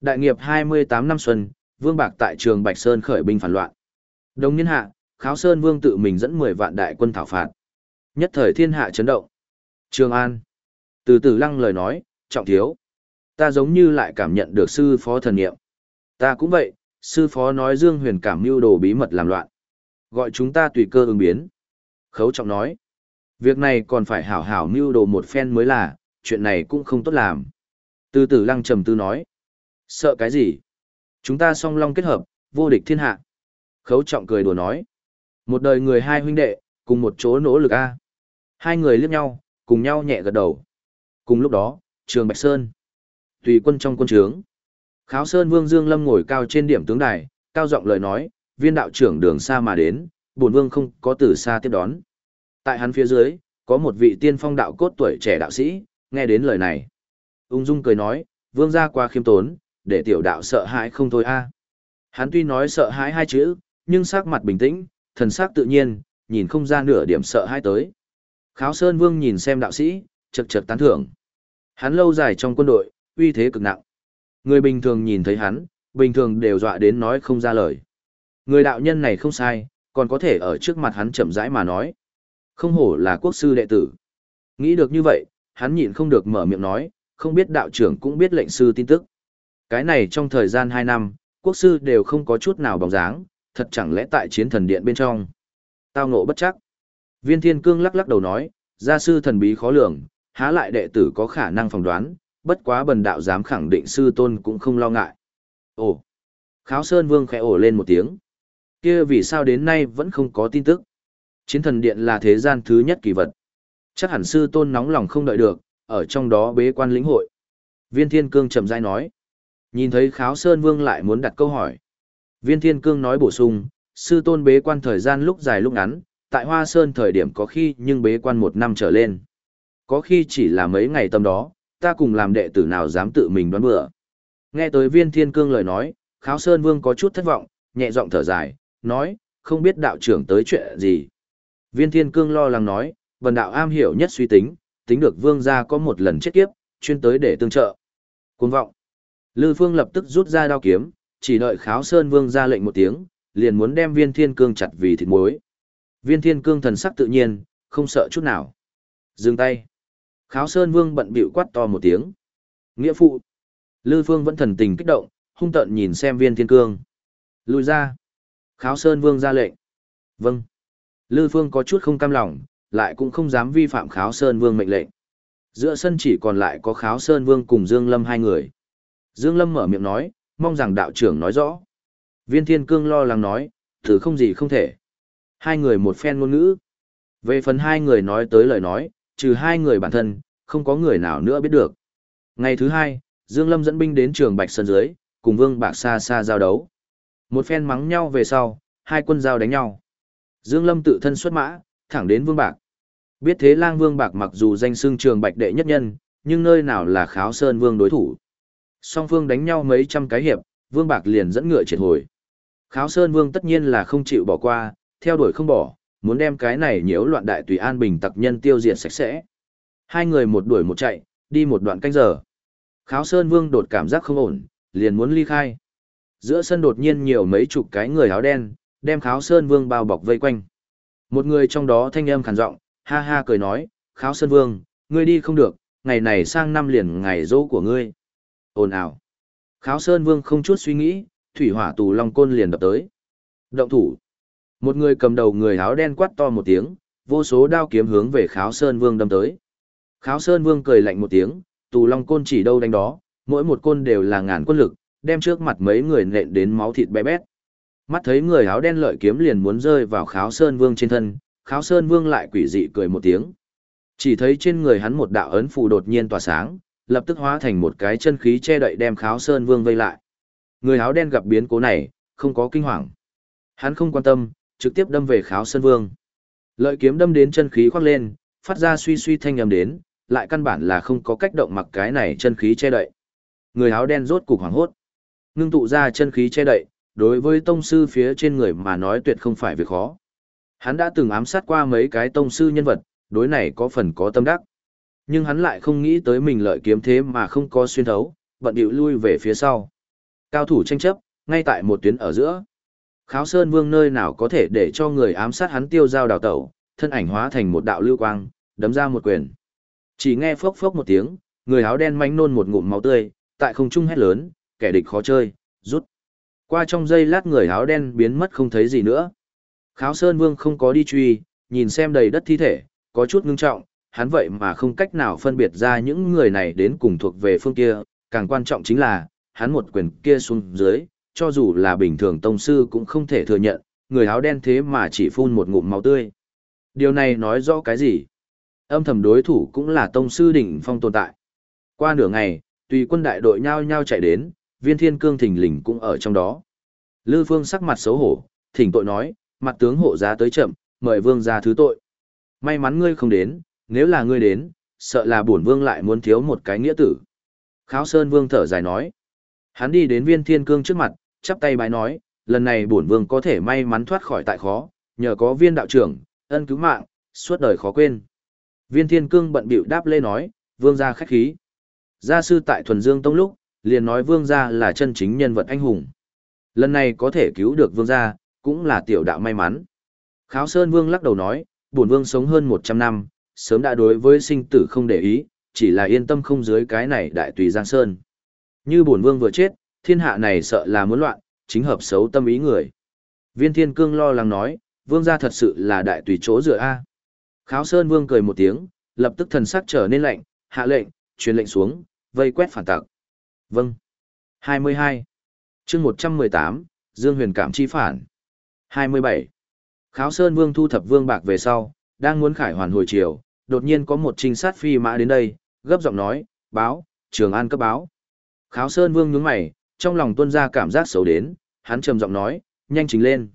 Đại nghiệp 28 năm xuân, Vương Bạc tại trường Bạch Sơn khởi binh phản loạn. Đồng niên hạ, Kháo Sơn Vương tự mình dẫn 10 vạn đại quân thảo phạt. Nhất thời thiên hạ chấn động. Trường An. Từ từ lăng lời nói, trọng thiếu. Ta giống như lại cảm nhận được sư phó thần niệm. Ta cũng vậy, sư phó nói Dương Huyền cảm mưu đồ bí mật làm loạn. Gọi chúng ta tùy cơ ứng biến. Khấu trọng nói. Việc này còn phải hảo hảo mưu đồ một phen mới là, chuyện này cũng không tốt làm. Từ từ lăng trầm tư nói. Sợ cái gì? Chúng ta song long kết hợp, vô địch thiên hạ. Khấu trọng cười đùa nói. Một đời người hai huynh đệ, cùng một chỗ nỗ lực a. Hai người liếc nhau, cùng nhau nhẹ gật đầu. Cùng lúc đó, trường Bạch Sơn. Tùy quân trong quân trướng. Kháo Sơn Vương Dương Lâm ngồi cao trên điểm tướng đài, cao giọng lời nói, viên đạo trưởng đường xa mà đến, bổn vương không có từ xa tiếp đón. Tại hắn phía dưới, có một vị tiên phong đạo cốt tuổi trẻ đạo sĩ, nghe đến lời này. Ung dung cười nói, vương gia qua khiêm tốn, để tiểu đạo sợ hãi không thôi a. Hắn tuy nói sợ hãi hai chữ, nhưng sắc mặt bình tĩnh, thần sắc tự nhiên, nhìn không ra nửa điểm sợ hãi tới. Kháo Sơn Vương nhìn xem đạo sĩ, chật chật tán thưởng. Hắn lâu dài trong quân đội, uy thế cực nặng. Người bình thường nhìn thấy hắn, bình thường đều dọa đến nói không ra lời. Người đạo nhân này không sai, còn có thể ở trước mặt hắn chậm rãi mà nói. Không hổ là quốc sư đệ tử. Nghĩ được như vậy, hắn nhịn không được mở miệng nói, không biết đạo trưởng cũng biết lệnh sư tin tức. Cái này trong thời gian 2 năm, quốc sư đều không có chút nào bóng dáng, thật chẳng lẽ tại chiến thần điện bên trong. Tao ngộ bất chắc. Viên thiên cương lắc lắc đầu nói, gia sư thần bí khó lường, há lại đệ tử có khả năng phỏng đoán, bất quá bần đạo dám khẳng định sư tôn cũng không lo ngại. Ồ! Kháo Sơn Vương khẽ ổ lên một tiếng. kia vì sao đến nay vẫn không có tin tức? Chiến thần điện là thế gian thứ nhất kỳ vật. Chắc hẳn sư tôn nóng lòng không đợi được, ở trong đó bế quan lĩnh hội. Viên Thiên Cương chậm rãi nói. Nhìn thấy Kháo Sơn Vương lại muốn đặt câu hỏi. Viên Thiên Cương nói bổ sung, sư tôn bế quan thời gian lúc dài lúc ngắn, tại Hoa Sơn thời điểm có khi nhưng bế quan một năm trở lên. Có khi chỉ là mấy ngày tầm đó, ta cùng làm đệ tử nào dám tự mình đoán bữa. Nghe tới viên thiên cương lời nói, Kháo Sơn Vương có chút thất vọng, nhẹ giọng thở dài, nói, không biết đạo trưởng tới chuyện gì. Viên thiên cương lo lắng nói, vần đạo am hiểu nhất suy tính, tính được vương gia có một lần chết kiếp, chuyên tới để tương trợ. Cuồng vọng. Lư Phương lập tức rút ra đao kiếm, chỉ đợi Kháo Sơn Vương ra lệnh một tiếng, liền muốn đem Viên Thiên Cương chặt vì thịt muối. Viên Thiên Cương thần sắc tự nhiên, không sợ chút nào. Dừng tay. Kháo Sơn Vương bận bịu quát to một tiếng. Nghĩa phụ. Lư Phương vẫn thần tình kích động, hung tợn nhìn xem Viên Thiên Cương. Lùi ra. Kháo Sơn Vương ra lệnh. Vâng. Lư Phương có chút không cam lòng, lại cũng không dám vi phạm Kháo Sơn Vương mệnh lệnh. Giữa sân chỉ còn lại có Kháo Sơn Vương cùng Dương Lâm hai người. Dương Lâm mở miệng nói, mong rằng đạo trưởng nói rõ. Viên Thiên Cương lo lắng nói, thử không gì không thể. Hai người một phen ngôn ngữ. Về phần hai người nói tới lời nói, trừ hai người bản thân, không có người nào nữa biết được. Ngày thứ hai, Dương Lâm dẫn binh đến trường Bạch Sơn dưới, cùng Vương Bạc xa xa giao đấu. Một phen mắng nhau về sau, hai quân giao đánh nhau. Dương Lâm tự thân xuất mã, thẳng đến Vương Bạc. Biết thế lang Vương Bạc mặc dù danh xưng trường Bạch đệ nhất nhân, nhưng nơi nào là kháo sơn Vương đối thủ. Song phương đánh nhau mấy trăm cái hiệp, Vương Bạc liền dẫn ngựa triệt hồi. Kháo sơn Vương tất nhiên là không chịu bỏ qua, theo đuổi không bỏ, muốn đem cái này nhiễu loạn đại tùy an bình tặc nhân tiêu diệt sạch sẽ. Hai người một đuổi một chạy, đi một đoạn canh giờ. Kháo Sơn Vương đột cảm giác không ổn, liền muốn ly khai. Giữa sân đột nhiên nhiều mấy chục cái người áo đen, đem Kháo Sơn Vương bao bọc vây quanh. Một người trong đó thanh âm khàn giọng, ha ha cười nói, Kháo Sơn Vương, ngươi đi không được, ngày này sang năm liền ngày dỗ của ngươi. Ồn ào. Kháo Sơn Vương không chút suy nghĩ, thủy hỏa tù long côn liền đập tới. Động thủ. Một người cầm đầu người áo đen quát to một tiếng, vô số đao kiếm hướng về Kháo Sơn Vương đâm tới. Kháo Sơn Vương cười lạnh một tiếng, tù long côn chỉ đâu đánh đó, mỗi một côn đều là ngàn quân lực, đem trước mặt mấy người nện đến máu thịt bé bét. Mắt thấy người áo đen lợi kiếm liền muốn rơi vào Kháo Sơn Vương trên thân, Kháo Sơn Vương lại quỷ dị cười một tiếng. Chỉ thấy trên người hắn một đạo ấn phù đột nhiên tỏa sáng, lập tức hóa thành một cái chân khí che đậy đem Kháo Sơn Vương vây lại. Người áo đen gặp biến cố này, không có kinh hoàng. Hắn không quan tâm, trực tiếp đâm về Kháo Sơn Vương. Lợi kiếm đâm đến chân khí khoác lên, phát ra suy suy thanh âm đến, lại căn bản là không có cách động mặc cái này chân khí che đậy. Người áo đen rốt cục hoảng hốt. Ngưng tụ ra chân khí che đậy, đối với tông sư phía trên người mà nói tuyệt không phải việc khó. Hắn đã từng ám sát qua mấy cái tông sư nhân vật, đối này có phần có tâm đắc. Nhưng hắn lại không nghĩ tới mình lợi kiếm thế mà không có xuyên thấu, bận điệu lui về phía sau. Cao thủ tranh chấp, ngay tại một tuyến ở giữa. Kháo Sơn Vương nơi nào có thể để cho người ám sát hắn tiêu giao đào tẩu, thân ảnh hóa thành một đạo lưu quang, đấm ra một quyền. Chỉ nghe phốc phốc một tiếng, người áo đen manh nôn một ngụm máu tươi, tại không trung hét lớn, kẻ địch khó chơi, rút. Qua trong giây lát người áo đen biến mất không thấy gì nữa. Kháo Sơn Vương không có đi truy, nhìn xem đầy đất thi thể, có chút ngưng trọng, hắn vậy mà không cách nào phân biệt ra những người này đến cùng thuộc về phương kia, càng quan trọng chính là, hắn một quyền kia xuống dưới, cho dù là bình thường tông sư cũng không thể thừa nhận, người áo đen thế mà chỉ phun một ngụm máu tươi. Điều này nói rõ cái gì? Âm thầm đối thủ cũng là tông sư đỉnh phong tồn tại. Qua nửa ngày, tùy quân đại đội nhao nhao chạy đến, viên thiên cương thỉnh lình cũng ở trong đó. Lư Phương sắc mặt xấu hổ, thỉnh tội nói, mặt tướng hộ giá tới chậm, mời vương ra thứ tội. May mắn ngươi không đến, nếu là ngươi đến, sợ là bổn vương lại muốn thiếu một cái nghĩa tử. Kháo Sơn Vương thở dài nói. Hắn đi đến viên thiên cương trước mặt, chắp tay bái nói, lần này bổn vương có thể may mắn thoát khỏi tại khó, nhờ có viên đạo trưởng, ân cứu mạng, suốt đời khó quên. Viên thiên cương bận bịu đáp lê nói, vương gia khách khí. Gia sư tại thuần dương tông lúc, liền nói vương gia là chân chính nhân vật anh hùng. Lần này có thể cứu được vương gia, cũng là tiểu đạo may mắn. Kháo Sơn Vương lắc đầu nói, bổn vương sống hơn 100 năm, sớm đã đối với sinh tử không để ý, chỉ là yên tâm không dưới cái này đại tùy Giang Sơn. Như bổn vương vừa chết, thiên hạ này sợ là muốn loạn, chính hợp xấu tâm ý người. Viên Thiên Cương lo lắng nói, vương gia thật sự là đại tùy chỗ dựa A. Kháo Sơn Vương cười một tiếng, lập tức thần sắc trở nên lạnh, hạ lệnh, truyền lệnh xuống, vây quét phản tặc. Vâng. 22. chương 118, Dương Huyền Cảm chi phản. 27. Kháo Sơn Vương thu thập vương bạc về sau, đang muốn khải hoàn hồi chiều, đột nhiên có một trinh sát phi mã đến đây, gấp giọng nói, báo, Trường An cấp báo. Kháo Sơn Vương nhướng mày, trong lòng tuân ra cảm giác xấu đến, hắn trầm giọng nói, nhanh chính lên.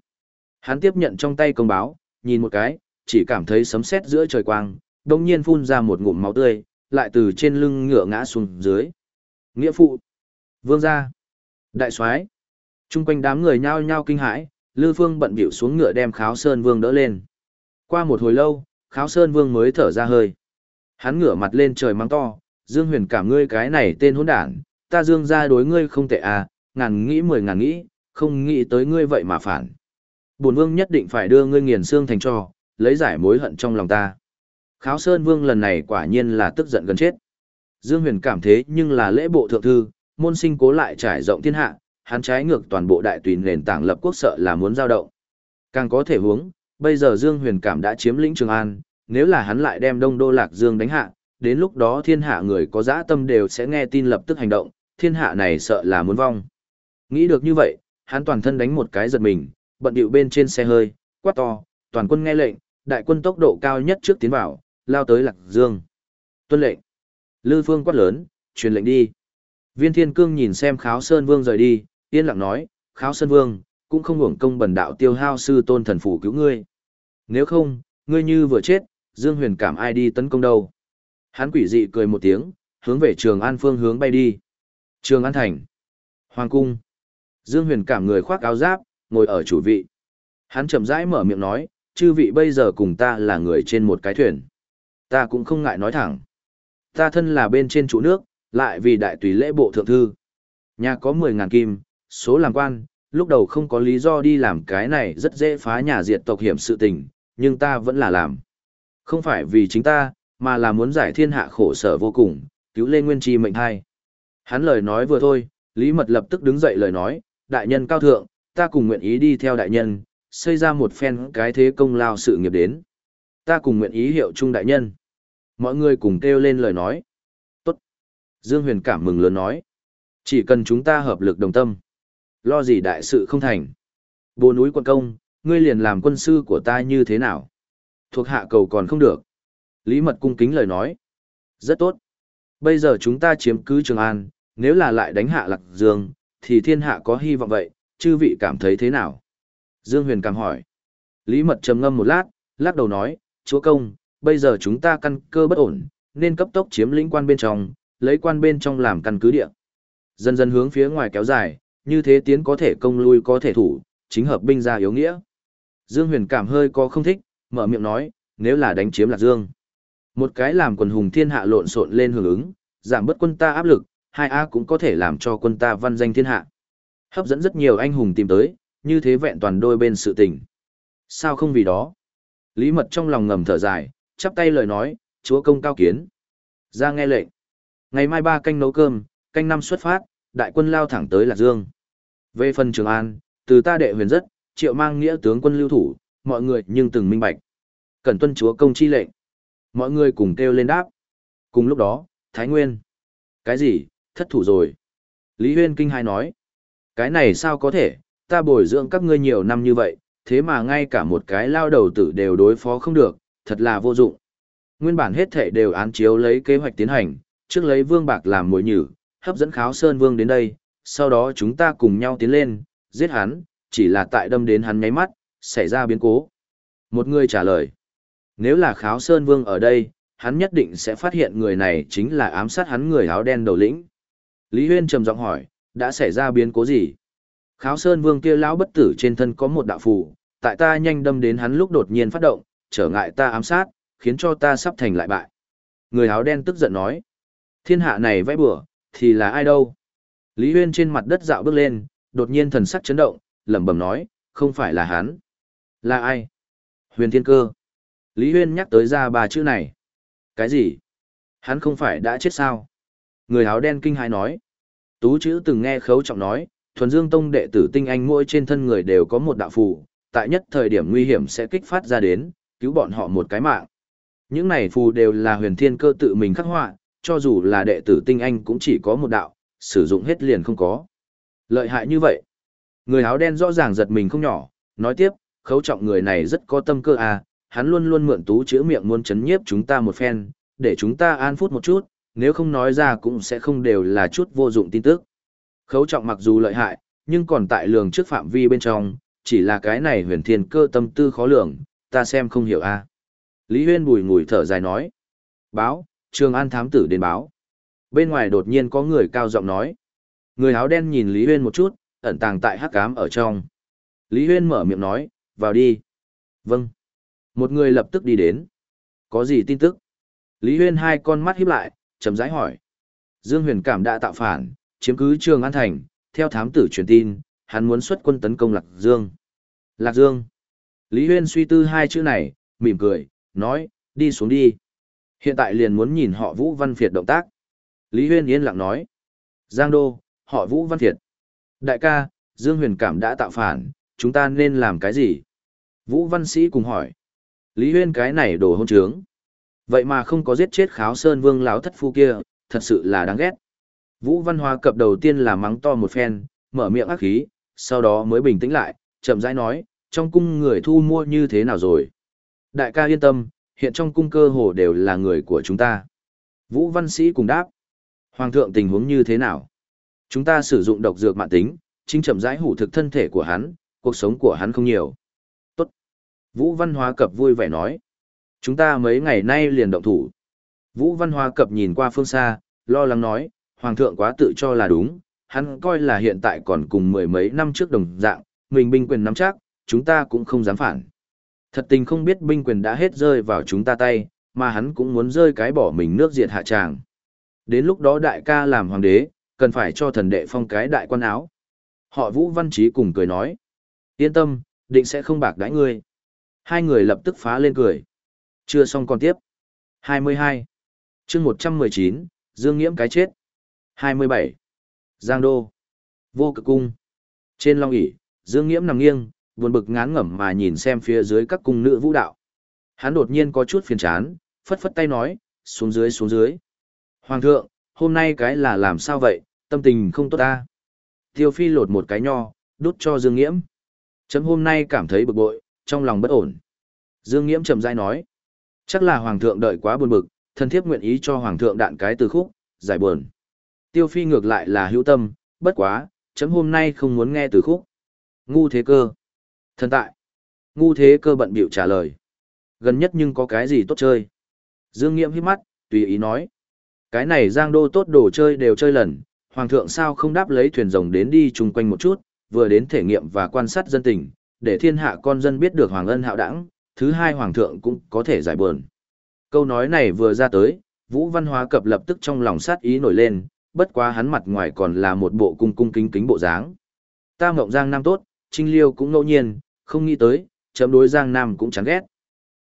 Hắn tiếp nhận trong tay công báo, nhìn một cái, chỉ cảm thấy sấm sét giữa trời quang, đồng nhiên phun ra một ngụm máu tươi, lại từ trên lưng ngựa ngã xuống dưới. Nghĩa phụ, vương gia, đại soái, chung quanh đám người nhao nhao kinh hãi, Lư Phương bận bịu xuống ngựa đem Kháo Sơn Vương đỡ lên. Qua một hồi lâu, Kháo Sơn Vương mới thở ra hơi. Hắn ngửa mặt lên trời mắng to, Dương Huyền cảm ngươi cái này tên hỗn đản, ta Dương gia đối ngươi không tệ à, ngàn nghĩ mười ngàn nghĩ, không nghĩ tới ngươi vậy mà phản. Bổn Vương nhất định phải đưa ngươi nghiền xương thành cho, lấy giải mối hận trong lòng ta. Kháo Sơn Vương lần này quả nhiên là tức giận gần chết. Dương Huyền cảm thế nhưng là lễ bộ thượng thư, môn sinh cố lại trải rộng thiên hạ, hắn trái ngược toàn bộ đại tùy nền tảng lập quốc sợ là muốn giao động. Càng có thể hướng, bây giờ Dương Huyền Cảm đã chiếm lĩnh Trường An, nếu là hắn lại đem Đông Đô Lạc Dương đánh hạ, đến lúc đó thiên hạ người có dã tâm đều sẽ nghe tin lập tức hành động, thiên hạ này sợ là muốn vong. Nghĩ được như vậy, hắn toàn thân đánh một cái giật mình, bận điệu bên trên xe hơi, quát to, toàn quân nghe lệnh, đại quân tốc độ cao nhất trước tiến vào, lao tới Lạc Dương. Tuân lệnh. Lư Phương quát lớn, truyền lệnh đi. Viên Thiên Cương nhìn xem Kháo Sơn Vương rời đi, yên lặng nói, kháo sơn vương, cũng không hưởng công bần đạo tiêu hao sư tôn thần phủ cứu ngươi. Nếu không, ngươi như vừa chết, Dương Huyền cảm ai đi tấn công đâu. Hắn quỷ dị cười một tiếng, hướng về trường an phương hướng bay đi. Trường an thành. Hoàng cung. Dương Huyền cảm người khoác áo giáp, ngồi ở chủ vị. Hắn chậm rãi mở miệng nói, chư vị bây giờ cùng ta là người trên một cái thuyền. Ta cũng không ngại nói thẳng. Ta thân là bên trên trụ nước, lại vì đại tùy lễ bộ thượng thư. Nhà có 10.000 kim, số làm quan, lúc đầu không có lý do đi làm cái này rất dễ phá nhà diệt tộc hiểm sự tình, nhưng ta vẫn là làm. Không phải vì chính ta, mà là muốn giải thiên hạ khổ sở vô cùng, cứu lê nguyên chi mệnh hai. Hắn lời nói vừa thôi, Lý Mật lập tức đứng dậy lời nói, đại nhân cao thượng, ta cùng nguyện ý đi theo đại nhân, xây ra một phen cái thế công lao sự nghiệp đến. Ta cùng nguyện ý hiệu chung đại nhân. Mọi người cùng kêu lên lời nói. Tốt. Dương Huyền cảm mừng lớn nói. Chỉ cần chúng ta hợp lực đồng tâm lo gì đại sự không thành. Bồ núi quân công, ngươi liền làm quân sư của ta như thế nào? Thuộc hạ cầu còn không được. Lý mật cung kính lời nói. Rất tốt. Bây giờ chúng ta chiếm cứ Trường An, nếu là lại đánh hạ Lạc Dương, thì thiên hạ có hy vọng vậy, chư vị cảm thấy thế nào? Dương Huyền càng hỏi. Lý mật trầm ngâm một lát, lắc đầu nói, chúa công, bây giờ chúng ta căn cơ bất ổn, nên cấp tốc chiếm lĩnh quan bên trong, lấy quan bên trong làm căn cứ địa. Dần dần hướng phía ngoài kéo dài, như thế tiến có thể công lui có thể thủ, chính hợp binh ra yếu nghĩa. Dương Huyền cảm hơi có không thích, mở miệng nói, nếu là đánh chiếm Lạc Dương. Một cái làm quần hùng thiên hạ lộn xộn lên hưởng ứng, giảm bớt quân ta áp lực, hai A cũng có thể làm cho quân ta văn danh thiên hạ. Hấp dẫn rất nhiều anh hùng tìm tới, như thế vẹn toàn đôi bên sự tình. Sao không vì đó? Lý mật trong lòng ngầm thở dài, chắp tay lời nói, chúa công cao kiến. Ra nghe lệnh. Ngày mai ba canh nấu cơm, canh năm xuất phát, đại quân lao thẳng tới Lạc Dương. Về phần Trường An, từ ta đệ huyền rất, triệu mang nghĩa tướng quân lưu thủ, mọi người nhưng từng minh bạch. Cần tuân chúa công chi lệnh. Mọi người cùng kêu lên đáp. Cùng lúc đó, Thái Nguyên. Cái gì, thất thủ rồi. Lý Huyên kinh hai nói. Cái này sao có thể, ta bồi dưỡng các ngươi nhiều năm như vậy, thế mà ngay cả một cái lao đầu tử đều đối phó không được, thật là vô dụng. Nguyên bản hết thể đều án chiếu lấy kế hoạch tiến hành, trước lấy vương bạc làm mồi nhử, hấp dẫn kháo sơn vương đến đây, sau đó chúng ta cùng nhau tiến lên, giết hắn, chỉ là tại đâm đến hắn nháy mắt, xảy ra biến cố. Một người trả lời, nếu là kháo sơn vương ở đây, hắn nhất định sẽ phát hiện người này chính là ám sát hắn người áo đen đầu lĩnh. Lý Huyên trầm giọng hỏi, đã xảy ra biến cố gì? Kháo Sơn Vương kia lão bất tử trên thân có một đạo phù, tại ta nhanh đâm đến hắn lúc đột nhiên phát động, trở ngại ta ám sát, khiến cho ta sắp thành lại bại. Người áo đen tức giận nói, thiên hạ này vẽ bừa, thì là ai đâu? Lý Huyên trên mặt đất dạo bước lên, đột nhiên thần sắc chấn động, lẩm bẩm nói, không phải là hắn. Là ai? Huyền Thiên Cơ. Lý Huyên nhắc tới ra ba chữ này. Cái gì? Hắn không phải đã chết sao? Người áo đen kinh hãi nói. Tú chữ từng nghe khấu trọng nói, thuần dương tông đệ tử tinh anh mỗi trên thân người đều có một đạo phù, tại nhất thời điểm nguy hiểm sẽ kích phát ra đến, cứu bọn họ một cái mạng. Những này phù đều là huyền thiên cơ tự mình khắc họa, cho dù là đệ tử tinh anh cũng chỉ có một đạo, sử dụng hết liền không có. Lợi hại như vậy. Người áo đen rõ ràng giật mình không nhỏ, nói tiếp, khấu trọng người này rất có tâm cơ à, hắn luôn luôn mượn tú chữ miệng muốn chấn nhiếp chúng ta một phen, để chúng ta an phút một chút, nếu không nói ra cũng sẽ không đều là chút vô dụng tin tức. Khấu trọng mặc dù lợi hại, nhưng còn tại lường trước phạm vi bên trong, chỉ là cái này huyền thiên cơ tâm tư khó lường, ta xem không hiểu a. Lý Huyên bùi ngùi thở dài nói. Báo, Trường An thám tử đến báo. Bên ngoài đột nhiên có người cao giọng nói. Người áo đen nhìn Lý Huyên một chút, ẩn tàng tại hắc cám ở trong. Lý Huyên mở miệng nói, vào đi. Vâng. Một người lập tức đi đến. Có gì tin tức? Lý Huyên hai con mắt híp lại, chấm rãi hỏi. Dương Huyền Cảm đã tạo phản, chiếm cứ Trường An Thành, theo thám tử truyền tin, hắn muốn xuất quân tấn công Lạc Dương. Lạc Dương. Lý Huyên suy tư hai chữ này, mỉm cười, nói, đi xuống đi. Hiện tại liền muốn nhìn họ Vũ Văn Việt động tác. Lý Huyên yên lặng nói. Giang Đô, họ Vũ Văn Việt. Đại ca, Dương Huyền Cảm đã tạo phản, chúng ta nên làm cái gì? Vũ Văn Sĩ cùng hỏi. Lý Huyên cái này đồ hôn trướng. Vậy mà không có giết chết kháo sơn vương láo thất phu kia, thật sự là đáng ghét. Vũ Văn Hoa cập đầu tiên là mắng to một phen, mở miệng ác khí, sau đó mới bình tĩnh lại, chậm rãi nói, trong cung người thu mua như thế nào rồi. Đại ca yên tâm, hiện trong cung cơ hồ đều là người của chúng ta. Vũ Văn Sĩ cùng đáp. Hoàng thượng tình huống như thế nào? Chúng ta sử dụng độc dược mạng tính, chính chậm rãi hủ thực thân thể của hắn, cuộc sống của hắn không nhiều. Tốt. Vũ Văn Hoa cập vui vẻ nói. Chúng ta mấy ngày nay liền động thủ. Vũ Văn Hoa cập nhìn qua phương xa, lo lắng nói, Hoàng thượng quá tự cho là đúng, hắn coi là hiện tại còn cùng mười mấy năm trước đồng dạng, mình binh quyền nắm chắc, chúng ta cũng không dám phản. Thật tình không biết binh quyền đã hết rơi vào chúng ta tay, mà hắn cũng muốn rơi cái bỏ mình nước diệt hạ tràng. Đến lúc đó đại ca làm hoàng đế, cần phải cho thần đệ phong cái đại quan áo. Họ Vũ Văn Trí cùng cười nói. Yên tâm, định sẽ không bạc đãi ngươi. Hai người lập tức phá lên cười. Chưa xong còn tiếp. 22. chương 119, Dương Nghiễm cái chết. 27. Giang Đô. Vô cực cung. Trên long ỷ Dương Nghiễm nằm nghiêng, buồn bực ngán ngẩm mà nhìn xem phía dưới các cung nữ vũ đạo. Hắn đột nhiên có chút phiền chán, phất phất tay nói, xuống dưới xuống dưới. Hoàng thượng, hôm nay cái là làm sao vậy, tâm tình không tốt ta. Tiêu phi lột một cái nho, đút cho Dương Nghiễm. Chấm hôm nay cảm thấy bực bội, trong lòng bất ổn. Dương Nghiễm chậm rãi nói. Chắc là Hoàng thượng đợi quá buồn bực, thân thiếp nguyện ý cho Hoàng thượng đạn cái từ khúc, giải buồn. Tiêu phi ngược lại là hữu tâm, bất quá, chấm hôm nay không muốn nghe từ khúc. Ngu thế cơ. Thần tại. Ngu thế cơ bận biểu trả lời. Gần nhất nhưng có cái gì tốt chơi. Dương Nghiễm hít mắt, tùy ý nói. Cái này giang đô tốt đồ chơi đều chơi lần, hoàng thượng sao không đáp lấy thuyền rồng đến đi chung quanh một chút, vừa đến thể nghiệm và quan sát dân tình, để thiên hạ con dân biết được hoàng ân hạo đẳng, thứ hai hoàng thượng cũng có thể giải buồn. Câu nói này vừa ra tới, Vũ Văn Hóa cập lập tức trong lòng sát ý nổi lên, bất quá hắn mặt ngoài còn là một bộ cung cung kính kính bộ dáng. Ta mộng Giang Nam tốt, Trinh Liêu cũng ngẫu nhiên, không nghĩ tới, chấm đối Giang Nam cũng chán ghét.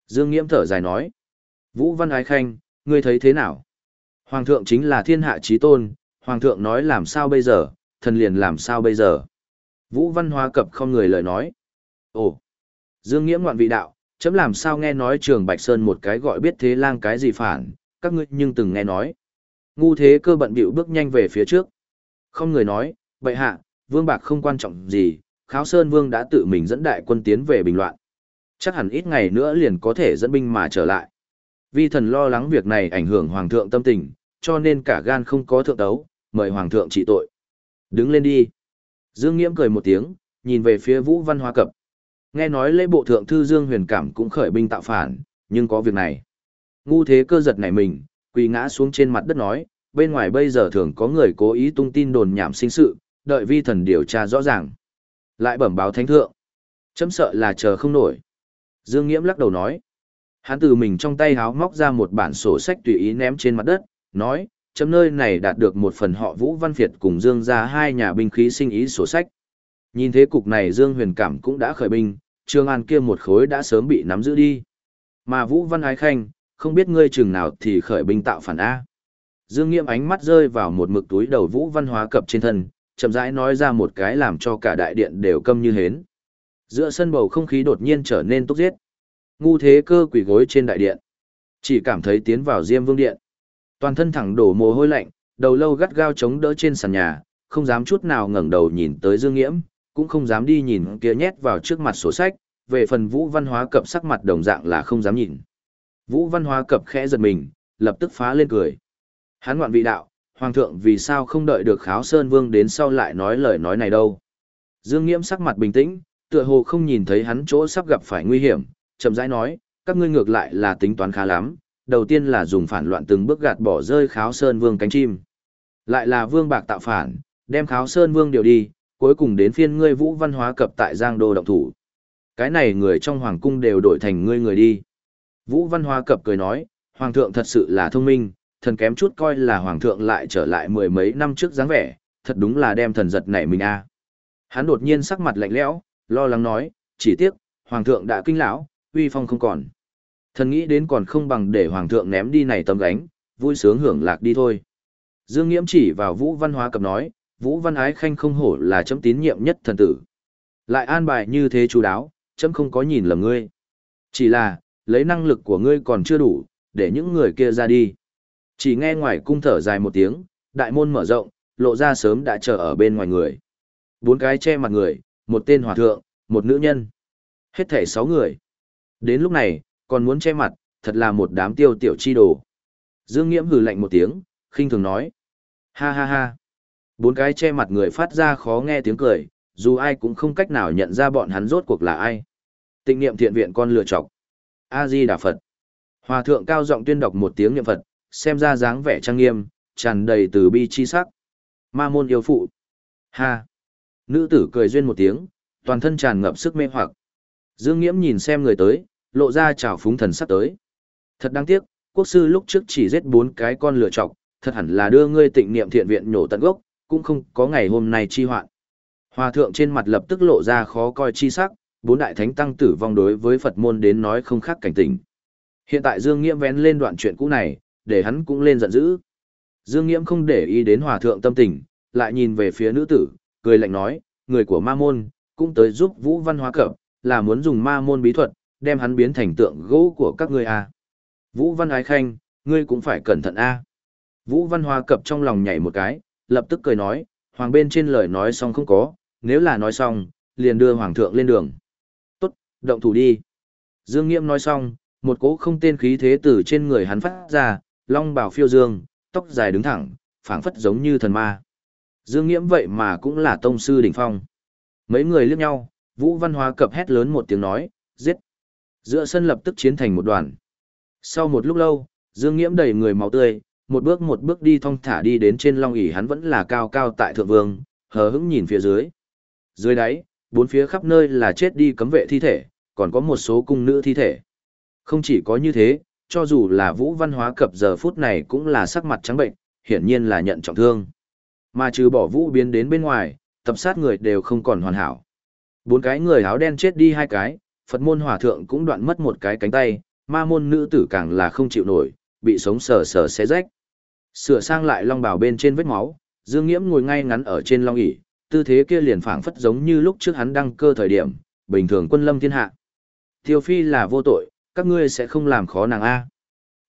Dương Nghiễm thở dài nói. Vũ Văn Ái Khanh, ngươi thấy thế nào? Hoàng thượng chính là thiên hạ trí tôn, Hoàng thượng nói làm sao bây giờ, thần liền làm sao bây giờ? Vũ Văn Hoa cập không người lời nói. Ồ! Dương Nghiễm ngoạn vị đạo, chấm làm sao nghe nói trường Bạch Sơn một cái gọi biết thế lang cái gì phản, các ngươi nhưng từng nghe nói. Ngu thế cơ bận bịu bước nhanh về phía trước. Không người nói, bệ hạ, vương bạc không quan trọng gì, kháo sơn vương đã tự mình dẫn đại quân tiến về bình loạn. Chắc hẳn ít ngày nữa liền có thể dẫn binh mà trở lại. Vi thần lo lắng việc này ảnh hưởng hoàng thượng tâm tình, cho nên cả gan không có thượng đấu, mời hoàng thượng trị tội. Đứng lên đi. Dương Nghiễm cười một tiếng, nhìn về phía Vũ Văn Hoa Cập. Nghe nói lễ bộ thượng thư Dương Huyền Cảm cũng khởi binh tạo phản, nhưng có việc này. Ngu thế cơ giật nảy mình, quỳ ngã xuống trên mặt đất nói, bên ngoài bây giờ thường có người cố ý tung tin đồn nhảm sinh sự, đợi vi thần điều tra rõ ràng. Lại bẩm báo thánh thượng. Chấm sợ là chờ không nổi. Dương Nghiễm lắc đầu nói. Hắn từ mình trong tay háo móc ra một bản sổ sách tùy ý ném trên mặt đất, nói, chấm nơi này đạt được một phần họ Vũ Văn Việt cùng Dương ra hai nhà binh khí sinh ý sổ sách. Nhìn thế cục này Dương Huyền Cảm cũng đã khởi binh, Trương An kia một khối đã sớm bị nắm giữ đi. Mà Vũ Văn Ái Khanh, không biết ngươi chừng nào thì khởi binh tạo phản A. Dương Nghiêm ánh mắt rơi vào một mực túi đầu Vũ Văn Hóa cập trên thân, chậm rãi nói ra một cái làm cho cả đại điện đều câm như hến. Giữa sân bầu không khí đột nhiên trở nên túc giết. Ngu thế cơ quỷ gối trên đại điện. Chỉ cảm thấy tiến vào Diêm Vương điện. Toàn thân thẳng đổ mồ hôi lạnh, đầu lâu gắt gao chống đỡ trên sàn nhà, không dám chút nào ngẩng đầu nhìn tới Dương Nghiễm, cũng không dám đi nhìn kia nhét vào trước mặt sổ sách, về phần Vũ Văn Hóa cập sắc mặt đồng dạng là không dám nhìn. Vũ Văn Hóa cập khẽ giật mình, lập tức phá lên cười. Hắn ngoạn vị đạo, Hoàng thượng vì sao không đợi được Kháo Sơn Vương đến sau lại nói lời nói này đâu. Dương Nghiễm sắc mặt bình tĩnh, tựa hồ không nhìn thấy hắn chỗ sắp gặp phải nguy hiểm, chậm rãi nói, các ngươi ngược lại là tính toán khá lắm, đầu tiên là dùng phản loạn từng bước gạt bỏ rơi Kháo Sơn Vương cánh chim. Lại là Vương Bạc tạo phản, đem Kháo Sơn Vương điều đi, cuối cùng đến phiên ngươi Vũ Văn Hóa cập tại Giang Đô động thủ. Cái này người trong hoàng cung đều đổi thành ngươi người đi. Vũ Văn Hóa cập cười nói, hoàng thượng thật sự là thông minh, thần kém chút coi là hoàng thượng lại trở lại mười mấy năm trước dáng vẻ, thật đúng là đem thần giật nảy mình a. Hắn đột nhiên sắc mặt lạnh lẽo, lo lắng nói, chỉ tiếc, hoàng thượng đã kinh lão, uy phong không còn. Thần nghĩ đến còn không bằng để hoàng thượng ném đi này tấm gánh, vui sướng hưởng lạc đi thôi. Dương Nghiễm chỉ vào Vũ Văn Hóa cập nói, Vũ Văn Ái Khanh không hổ là chấm tín nhiệm nhất thần tử. Lại an bài như thế chú đáo, chấm không có nhìn lầm ngươi. Chỉ là, lấy năng lực của ngươi còn chưa đủ, để những người kia ra đi. Chỉ nghe ngoài cung thở dài một tiếng, đại môn mở rộng, lộ ra sớm đã chờ ở bên ngoài người. Bốn cái che mặt người, một tên hòa thượng, một nữ nhân. Hết thể sáu người. Đến lúc này, còn muốn che mặt, thật là một đám tiêu tiểu chi đồ. Dương Nghiễm hừ lạnh một tiếng, khinh thường nói. Ha ha ha. Bốn cái che mặt người phát ra khó nghe tiếng cười, dù ai cũng không cách nào nhận ra bọn hắn rốt cuộc là ai. Tịnh niệm thiện viện con lựa chọc. A-di Đà Phật. Hòa thượng cao giọng tuyên đọc một tiếng niệm Phật, xem ra dáng vẻ trang nghiêm, tràn đầy từ bi chi sắc. Ma môn yêu phụ. Ha. Nữ tử cười duyên một tiếng, toàn thân tràn ngập sức mê hoặc. Dương Nghiễm nhìn xem người tới, lộ ra trào phúng thần sắc tới. Thật đáng tiếc, quốc sư lúc trước chỉ giết bốn cái con lựa trọc, thật hẳn là đưa ngươi tịnh niệm thiện viện nhổ tận gốc, cũng không có ngày hôm nay chi hoạn. Hòa thượng trên mặt lập tức lộ ra khó coi chi sắc, bốn đại thánh tăng tử vong đối với Phật môn đến nói không khác cảnh tỉnh. Hiện tại Dương Nghiễm vén lên đoạn chuyện cũ này, để hắn cũng lên giận dữ. Dương Nghiễm không để ý đến hòa thượng tâm tình, lại nhìn về phía nữ tử, cười lạnh nói, người của ma môn, cũng tới giúp Vũ Văn hóa cập, là muốn dùng ma môn bí thuật, đem hắn biến thành tượng gỗ của các ngươi à. Vũ Văn ái khanh, ngươi cũng phải cẩn thận a. Vũ Văn Hoa cập trong lòng nhảy một cái, lập tức cười nói, hoàng bên trên lời nói xong không có, nếu là nói xong, liền đưa hoàng thượng lên đường. Tốt, động thủ đi. Dương Nghiễm nói xong, một cỗ không tên khí thế từ trên người hắn phát ra, long bào phiêu dương, tóc dài đứng thẳng, phảng phất giống như thần ma. Dương Nghiễm vậy mà cũng là tông sư đỉnh phong. Mấy người liếc nhau, Vũ Văn Hóa cập hét lớn một tiếng nói, giết. Giữa sân lập tức chiến thành một đoàn. Sau một lúc lâu, Dương Nghiễm đầy người máu tươi, một bước một bước đi thong thả đi đến trên long ỷ hắn vẫn là cao cao tại thượng vương, hờ hững nhìn phía dưới. Dưới đáy, bốn phía khắp nơi là chết đi cấm vệ thi thể, còn có một số cung nữ thi thể. Không chỉ có như thế, cho dù là Vũ Văn Hóa cập giờ phút này cũng là sắc mặt trắng bệnh, hiển nhiên là nhận trọng thương. Mà trừ bỏ Vũ biến đến bên ngoài, tập sát người đều không còn hoàn hảo. Bốn cái người áo đen chết đi hai cái, Phật môn hòa thượng cũng đoạn mất một cái cánh tay, ma môn nữ tử càng là không chịu nổi, bị sống sờ sờ xé rách. Sửa sang lại long bào bên trên vết máu, Dương Nghiễm ngồi ngay ngắn ở trên long ỷ, tư thế kia liền phảng phất giống như lúc trước hắn đăng cơ thời điểm, bình thường quân lâm thiên hạ. Tiêu Phi là vô tội, các ngươi sẽ không làm khó nàng a.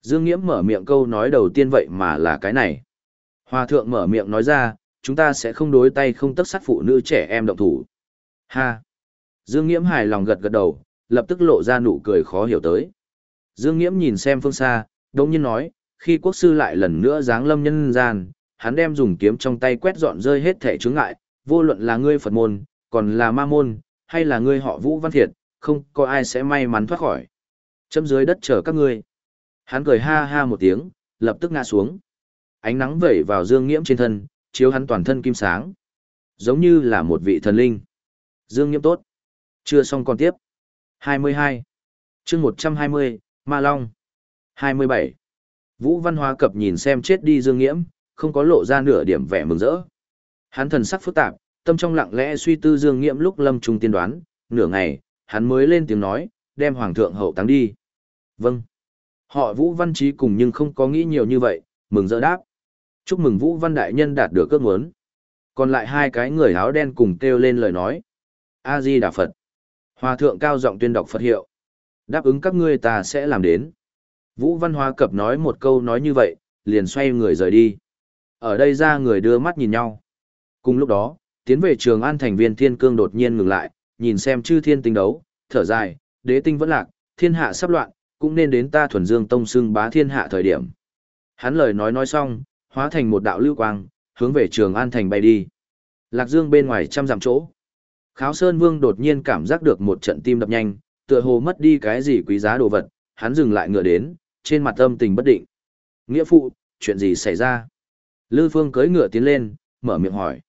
Dương Nghiễm mở miệng câu nói đầu tiên vậy mà là cái này. Hòa thượng mở miệng nói ra, chúng ta sẽ không đối tay không tất sát phụ nữ trẻ em động thủ. Ha! Dương Nghiễm hài lòng gật gật đầu, lập tức lộ ra nụ cười khó hiểu tới. Dương Nghiễm nhìn xem phương xa, đồng nhiên nói, khi quốc sư lại lần nữa giáng lâm nhân gian, hắn đem dùng kiếm trong tay quét dọn rơi hết thể chướng ngại, vô luận là ngươi Phật môn, còn là ma môn, hay là ngươi họ Vũ Văn Thiệt, không có ai sẽ may mắn thoát khỏi. Châm dưới đất chờ các ngươi. Hắn cười ha ha một tiếng, lập tức ngã xuống. Ánh nắng vẩy vào Dương Nghiễm trên thân, chiếu hắn toàn thân kim sáng. Giống như là một vị thần linh. Dương Nghiễm tốt. Chưa xong còn tiếp. 22. chương 120, Ma Long. 27. Vũ Văn Hóa cập nhìn xem chết đi Dương Nghiễm, không có lộ ra nửa điểm vẻ mừng rỡ. Hắn thần sắc phức tạp, tâm trong lặng lẽ suy tư Dương Nghiễm lúc lâm trung tiên đoán, nửa ngày, hắn mới lên tiếng nói, đem hoàng thượng hậu táng đi. Vâng. Họ Vũ Văn Trí cùng nhưng không có nghĩ nhiều như vậy, mừng rỡ đáp. Chúc mừng Vũ Văn Đại Nhân đạt được ước muốn. Còn lại hai cái người áo đen cùng kêu lên lời nói. A-di Đà Phật. Hòa thượng cao giọng tuyên đọc Phật hiệu. Đáp ứng các ngươi ta sẽ làm đến. Vũ Văn Hoa Cập nói một câu nói như vậy, liền xoay người rời đi. Ở đây ra người đưa mắt nhìn nhau. Cùng lúc đó, tiến về trường an thành viên thiên cương đột nhiên ngừng lại, nhìn xem chư thiên tinh đấu, thở dài, đế tinh vẫn lạc, thiên hạ sắp loạn, cũng nên đến ta thuần dương tông xưng bá thiên hạ thời điểm. Hắn lời nói nói xong, hóa thành một đạo lưu quang, hướng về trường an thành bay đi. Lạc dương bên ngoài trăm dặm chỗ. Kháo Sơn Vương đột nhiên cảm giác được một trận tim đập nhanh, tựa hồ mất đi cái gì quý giá đồ vật, hắn dừng lại ngựa đến, trên mặt âm tình bất định. Nghĩa phụ, chuyện gì xảy ra? Lư Phương cưỡi ngựa tiến lên, mở miệng hỏi.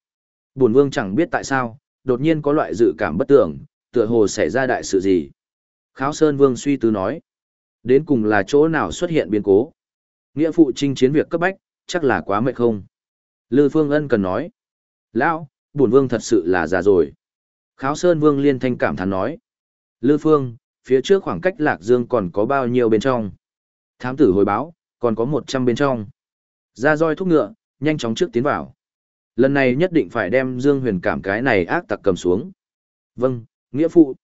Bổn Vương chẳng biết tại sao, đột nhiên có loại dự cảm bất tưởng, tựa hồ xảy ra đại sự gì. Kháo Sơn Vương suy tư nói. Đến cùng là chỗ nào xuất hiện biến cố? Nghĩa phụ trinh chiến việc cấp bách, chắc là quá mệt không? Lư Phương Ân cần nói. Lão, bổn Vương thật sự là già rồi. Kháo Sơn Vương liên thanh cảm thán nói. Lư Phương, phía trước khoảng cách Lạc Dương còn có bao nhiêu bên trong? Thám tử hồi báo, còn có 100 bên trong. Ra roi thúc ngựa, nhanh chóng trước tiến vào. Lần này nhất định phải đem Dương Huyền cảm cái này ác tặc cầm xuống. Vâng, nghĩa phụ.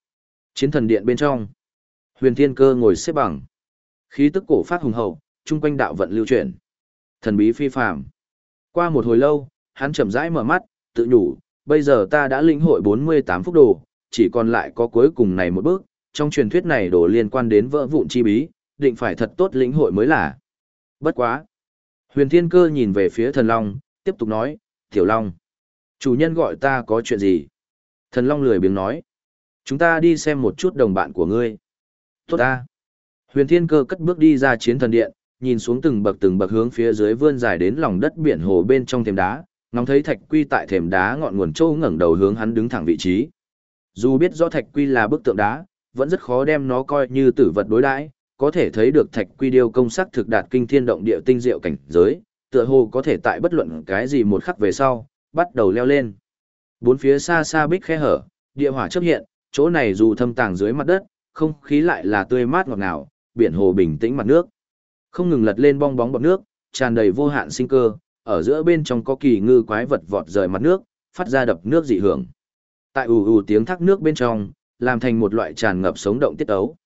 Chiến thần điện bên trong. Huyền Thiên Cơ ngồi xếp bằng. Khí tức cổ phát hùng hậu, trung quanh đạo vận lưu chuyển. Thần bí phi phàm. Qua một hồi lâu, hắn chậm rãi mở mắt, tự nhủ, bây giờ ta đã lĩnh hội 48 phúc đồ, chỉ còn lại có cuối cùng này một bước, trong truyền thuyết này đồ liên quan đến vỡ vụn chi bí, định phải thật tốt lĩnh hội mới là. Bất quá. Huyền Thiên Cơ nhìn về phía Thần Long, tiếp tục nói, Tiểu Long. Chủ nhân gọi ta có chuyện gì? Thần Long lười biếng nói. Chúng ta đi xem một chút đồng bạn của ngươi. Tốt ta. Huyền Thiên Cơ cất bước đi ra chiến thần điện, nhìn xuống từng bậc từng bậc hướng phía dưới vươn dài đến lòng đất biển hồ bên trong thềm đá, ngóng thấy thạch quy tại thềm đá ngọn nguồn châu ngẩng đầu hướng hắn đứng thẳng vị trí. Dù biết rõ thạch quy là bức tượng đá, vẫn rất khó đem nó coi như tử vật đối đãi, có thể thấy được thạch quy điêu công sắc thực đạt kinh thiên động địa tinh diệu cảnh giới, tựa hồ có thể tại bất luận cái gì một khắc về sau, bắt đầu leo lên. Bốn phía xa xa bích khe hở, địa hỏa chớp hiện, chỗ này dù thâm tàng dưới mặt đất, không khí lại là tươi mát ngọt ngào, biển hồ bình tĩnh mặt nước. Không ngừng lật lên bong bóng bọt nước, tràn đầy vô hạn sinh cơ, ở giữa bên trong có kỳ ngư quái vật vọt rời mặt nước, phát ra đập nước dị hưởng. Tại ù ù tiếng thác nước bên trong, làm thành một loại tràn ngập sống động tiết ấu.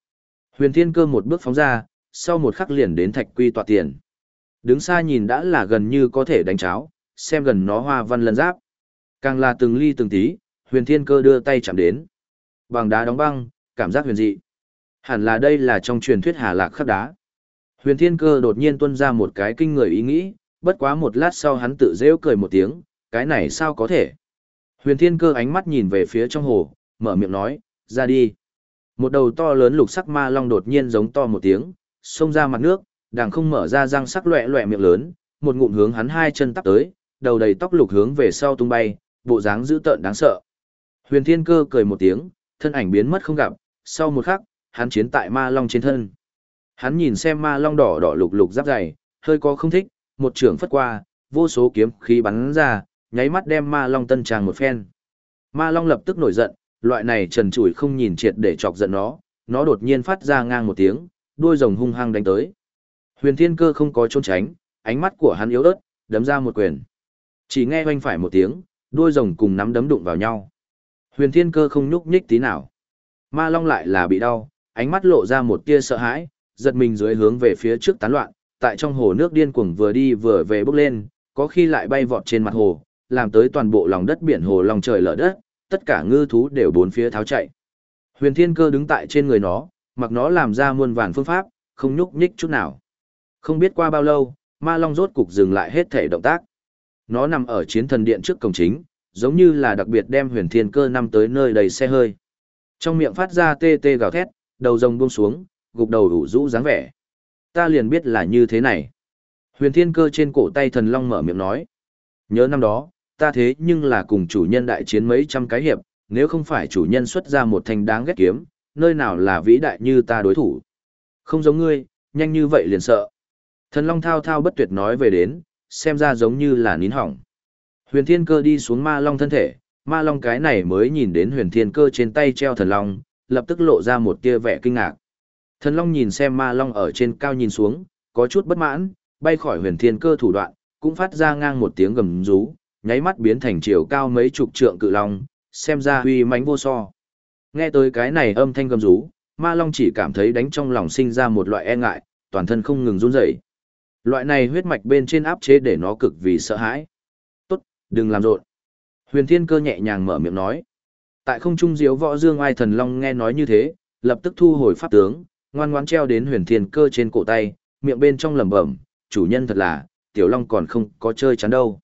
Huyền Thiên Cơ một bước phóng ra, sau một khắc liền đến Thạch Quy tọa tiền. Đứng xa nhìn đã là gần như có thể đánh cháo, xem gần nó hoa văn lân giáp. Càng là từng ly từng tí, Huyền Thiên Cơ đưa tay chạm đến. Bằng đá đóng băng, cảm giác huyền dị. Hẳn là đây là trong truyền thuyết Hà Lạc khắc đá. Huyền Thiên Cơ đột nhiên tuôn ra một cái kinh người ý nghĩ, bất quá một lát sau hắn tự rêu cười một tiếng, cái này sao có thể? Huyền Thiên Cơ ánh mắt nhìn về phía trong hồ, mở miệng nói, ra đi. Một đầu to lớn lục sắc ma long đột nhiên giống to một tiếng, xông ra mặt nước, đằng không mở ra răng sắc loẹ loẹ miệng lớn, một ngụm hướng hắn hai chân tắp tới, đầu đầy tóc lục hướng về sau tung bay, bộ dáng dữ tợn đáng sợ. Huyền Thiên Cơ cười một tiếng, thân ảnh biến mất không gặp, sau một khắc, hắn chiến tại ma long trên thân. Hắn nhìn xem ma long đỏ đỏ lục lục giáp dày, hơi có không thích, một trường phất qua, vô số kiếm khí bắn ra, nháy mắt đem ma long tân tràng một phen. Ma Long lập tức nổi giận, loại này trần trụi không nhìn triệt để chọc giận nó, nó đột nhiên phát ra ngang một tiếng, đuôi rồng hung hăng đánh tới. Huyền Thiên Cơ không có trốn tránh, ánh mắt của hắn yếu ớt, đấm ra một quyền. Chỉ nghe oanh phải một tiếng, đuôi rồng cùng nắm đấm đụng vào nhau. Huyền Thiên Cơ không nhúc nhích tí nào. Ma Long lại là bị đau, ánh mắt lộ ra một tia sợ hãi, giật mình dưới hướng về phía trước tán loạn, tại trong hồ nước điên cuồng vừa đi vừa về bốc lên, có khi lại bay vọt trên mặt hồ, làm tới toàn bộ lòng đất biển hồ lòng trời lở đất, tất cả ngư thú đều bốn phía tháo chạy. Huyền Thiên Cơ đứng tại trên người nó, mặc nó làm ra muôn vàn phương pháp, không nhúc nhích chút nào. Không biết qua bao lâu, Ma Long rốt cục dừng lại hết thể động tác. Nó nằm ở chiến thần điện trước cổng chính, giống như là đặc biệt đem Huyền Thiên Cơ năm tới nơi đầy xe hơi. Trong miệng phát ra tê tê gào thét, đầu rồng buông xuống, gục đầu đủ rũ dáng vẻ. Ta liền biết là như thế này. Huyền Thiên Cơ trên cổ tay thần long mở miệng nói. Nhớ năm đó, ta thế nhưng là cùng chủ nhân đại chiến mấy trăm cái hiệp, nếu không phải chủ nhân xuất ra một thanh đáng ghét kiếm, nơi nào là vĩ đại như ta đối thủ. Không giống ngươi, nhanh như vậy liền sợ. Thần Long thao thao bất tuyệt nói về đến, xem ra giống như là nín hỏng. Huyền Thiên Cơ đi xuống ma long thân thể, ma long cái này mới nhìn đến huyền thiên cơ trên tay treo thần long, lập tức lộ ra một tia vẻ kinh ngạc. Thần long nhìn xem ma long ở trên cao nhìn xuống, có chút bất mãn, bay khỏi huyền thiên cơ thủ đoạn, cũng phát ra ngang một tiếng gầm rú, nháy mắt biến thành chiều cao mấy chục trượng cự long, xem ra uy mãnh vô so. Nghe tới cái này âm thanh gầm rú, ma long chỉ cảm thấy đánh trong lòng sinh ra một loại e ngại, toàn thân không ngừng run rẩy. Loại này huyết mạch bên trên áp chế để nó cực vì sợ hãi. Tốt, đừng làm rộn. Huyền Thiên Cơ nhẹ nhàng mở miệng nói. Tại không trung diếu võ dương ai thần long nghe nói như thế, lập tức thu hồi pháp tướng, ngoan ngoãn treo đến Huyền Thiên Cơ trên cổ tay, miệng bên trong lẩm bẩm, chủ nhân thật là, tiểu long còn không có chơi chán đâu.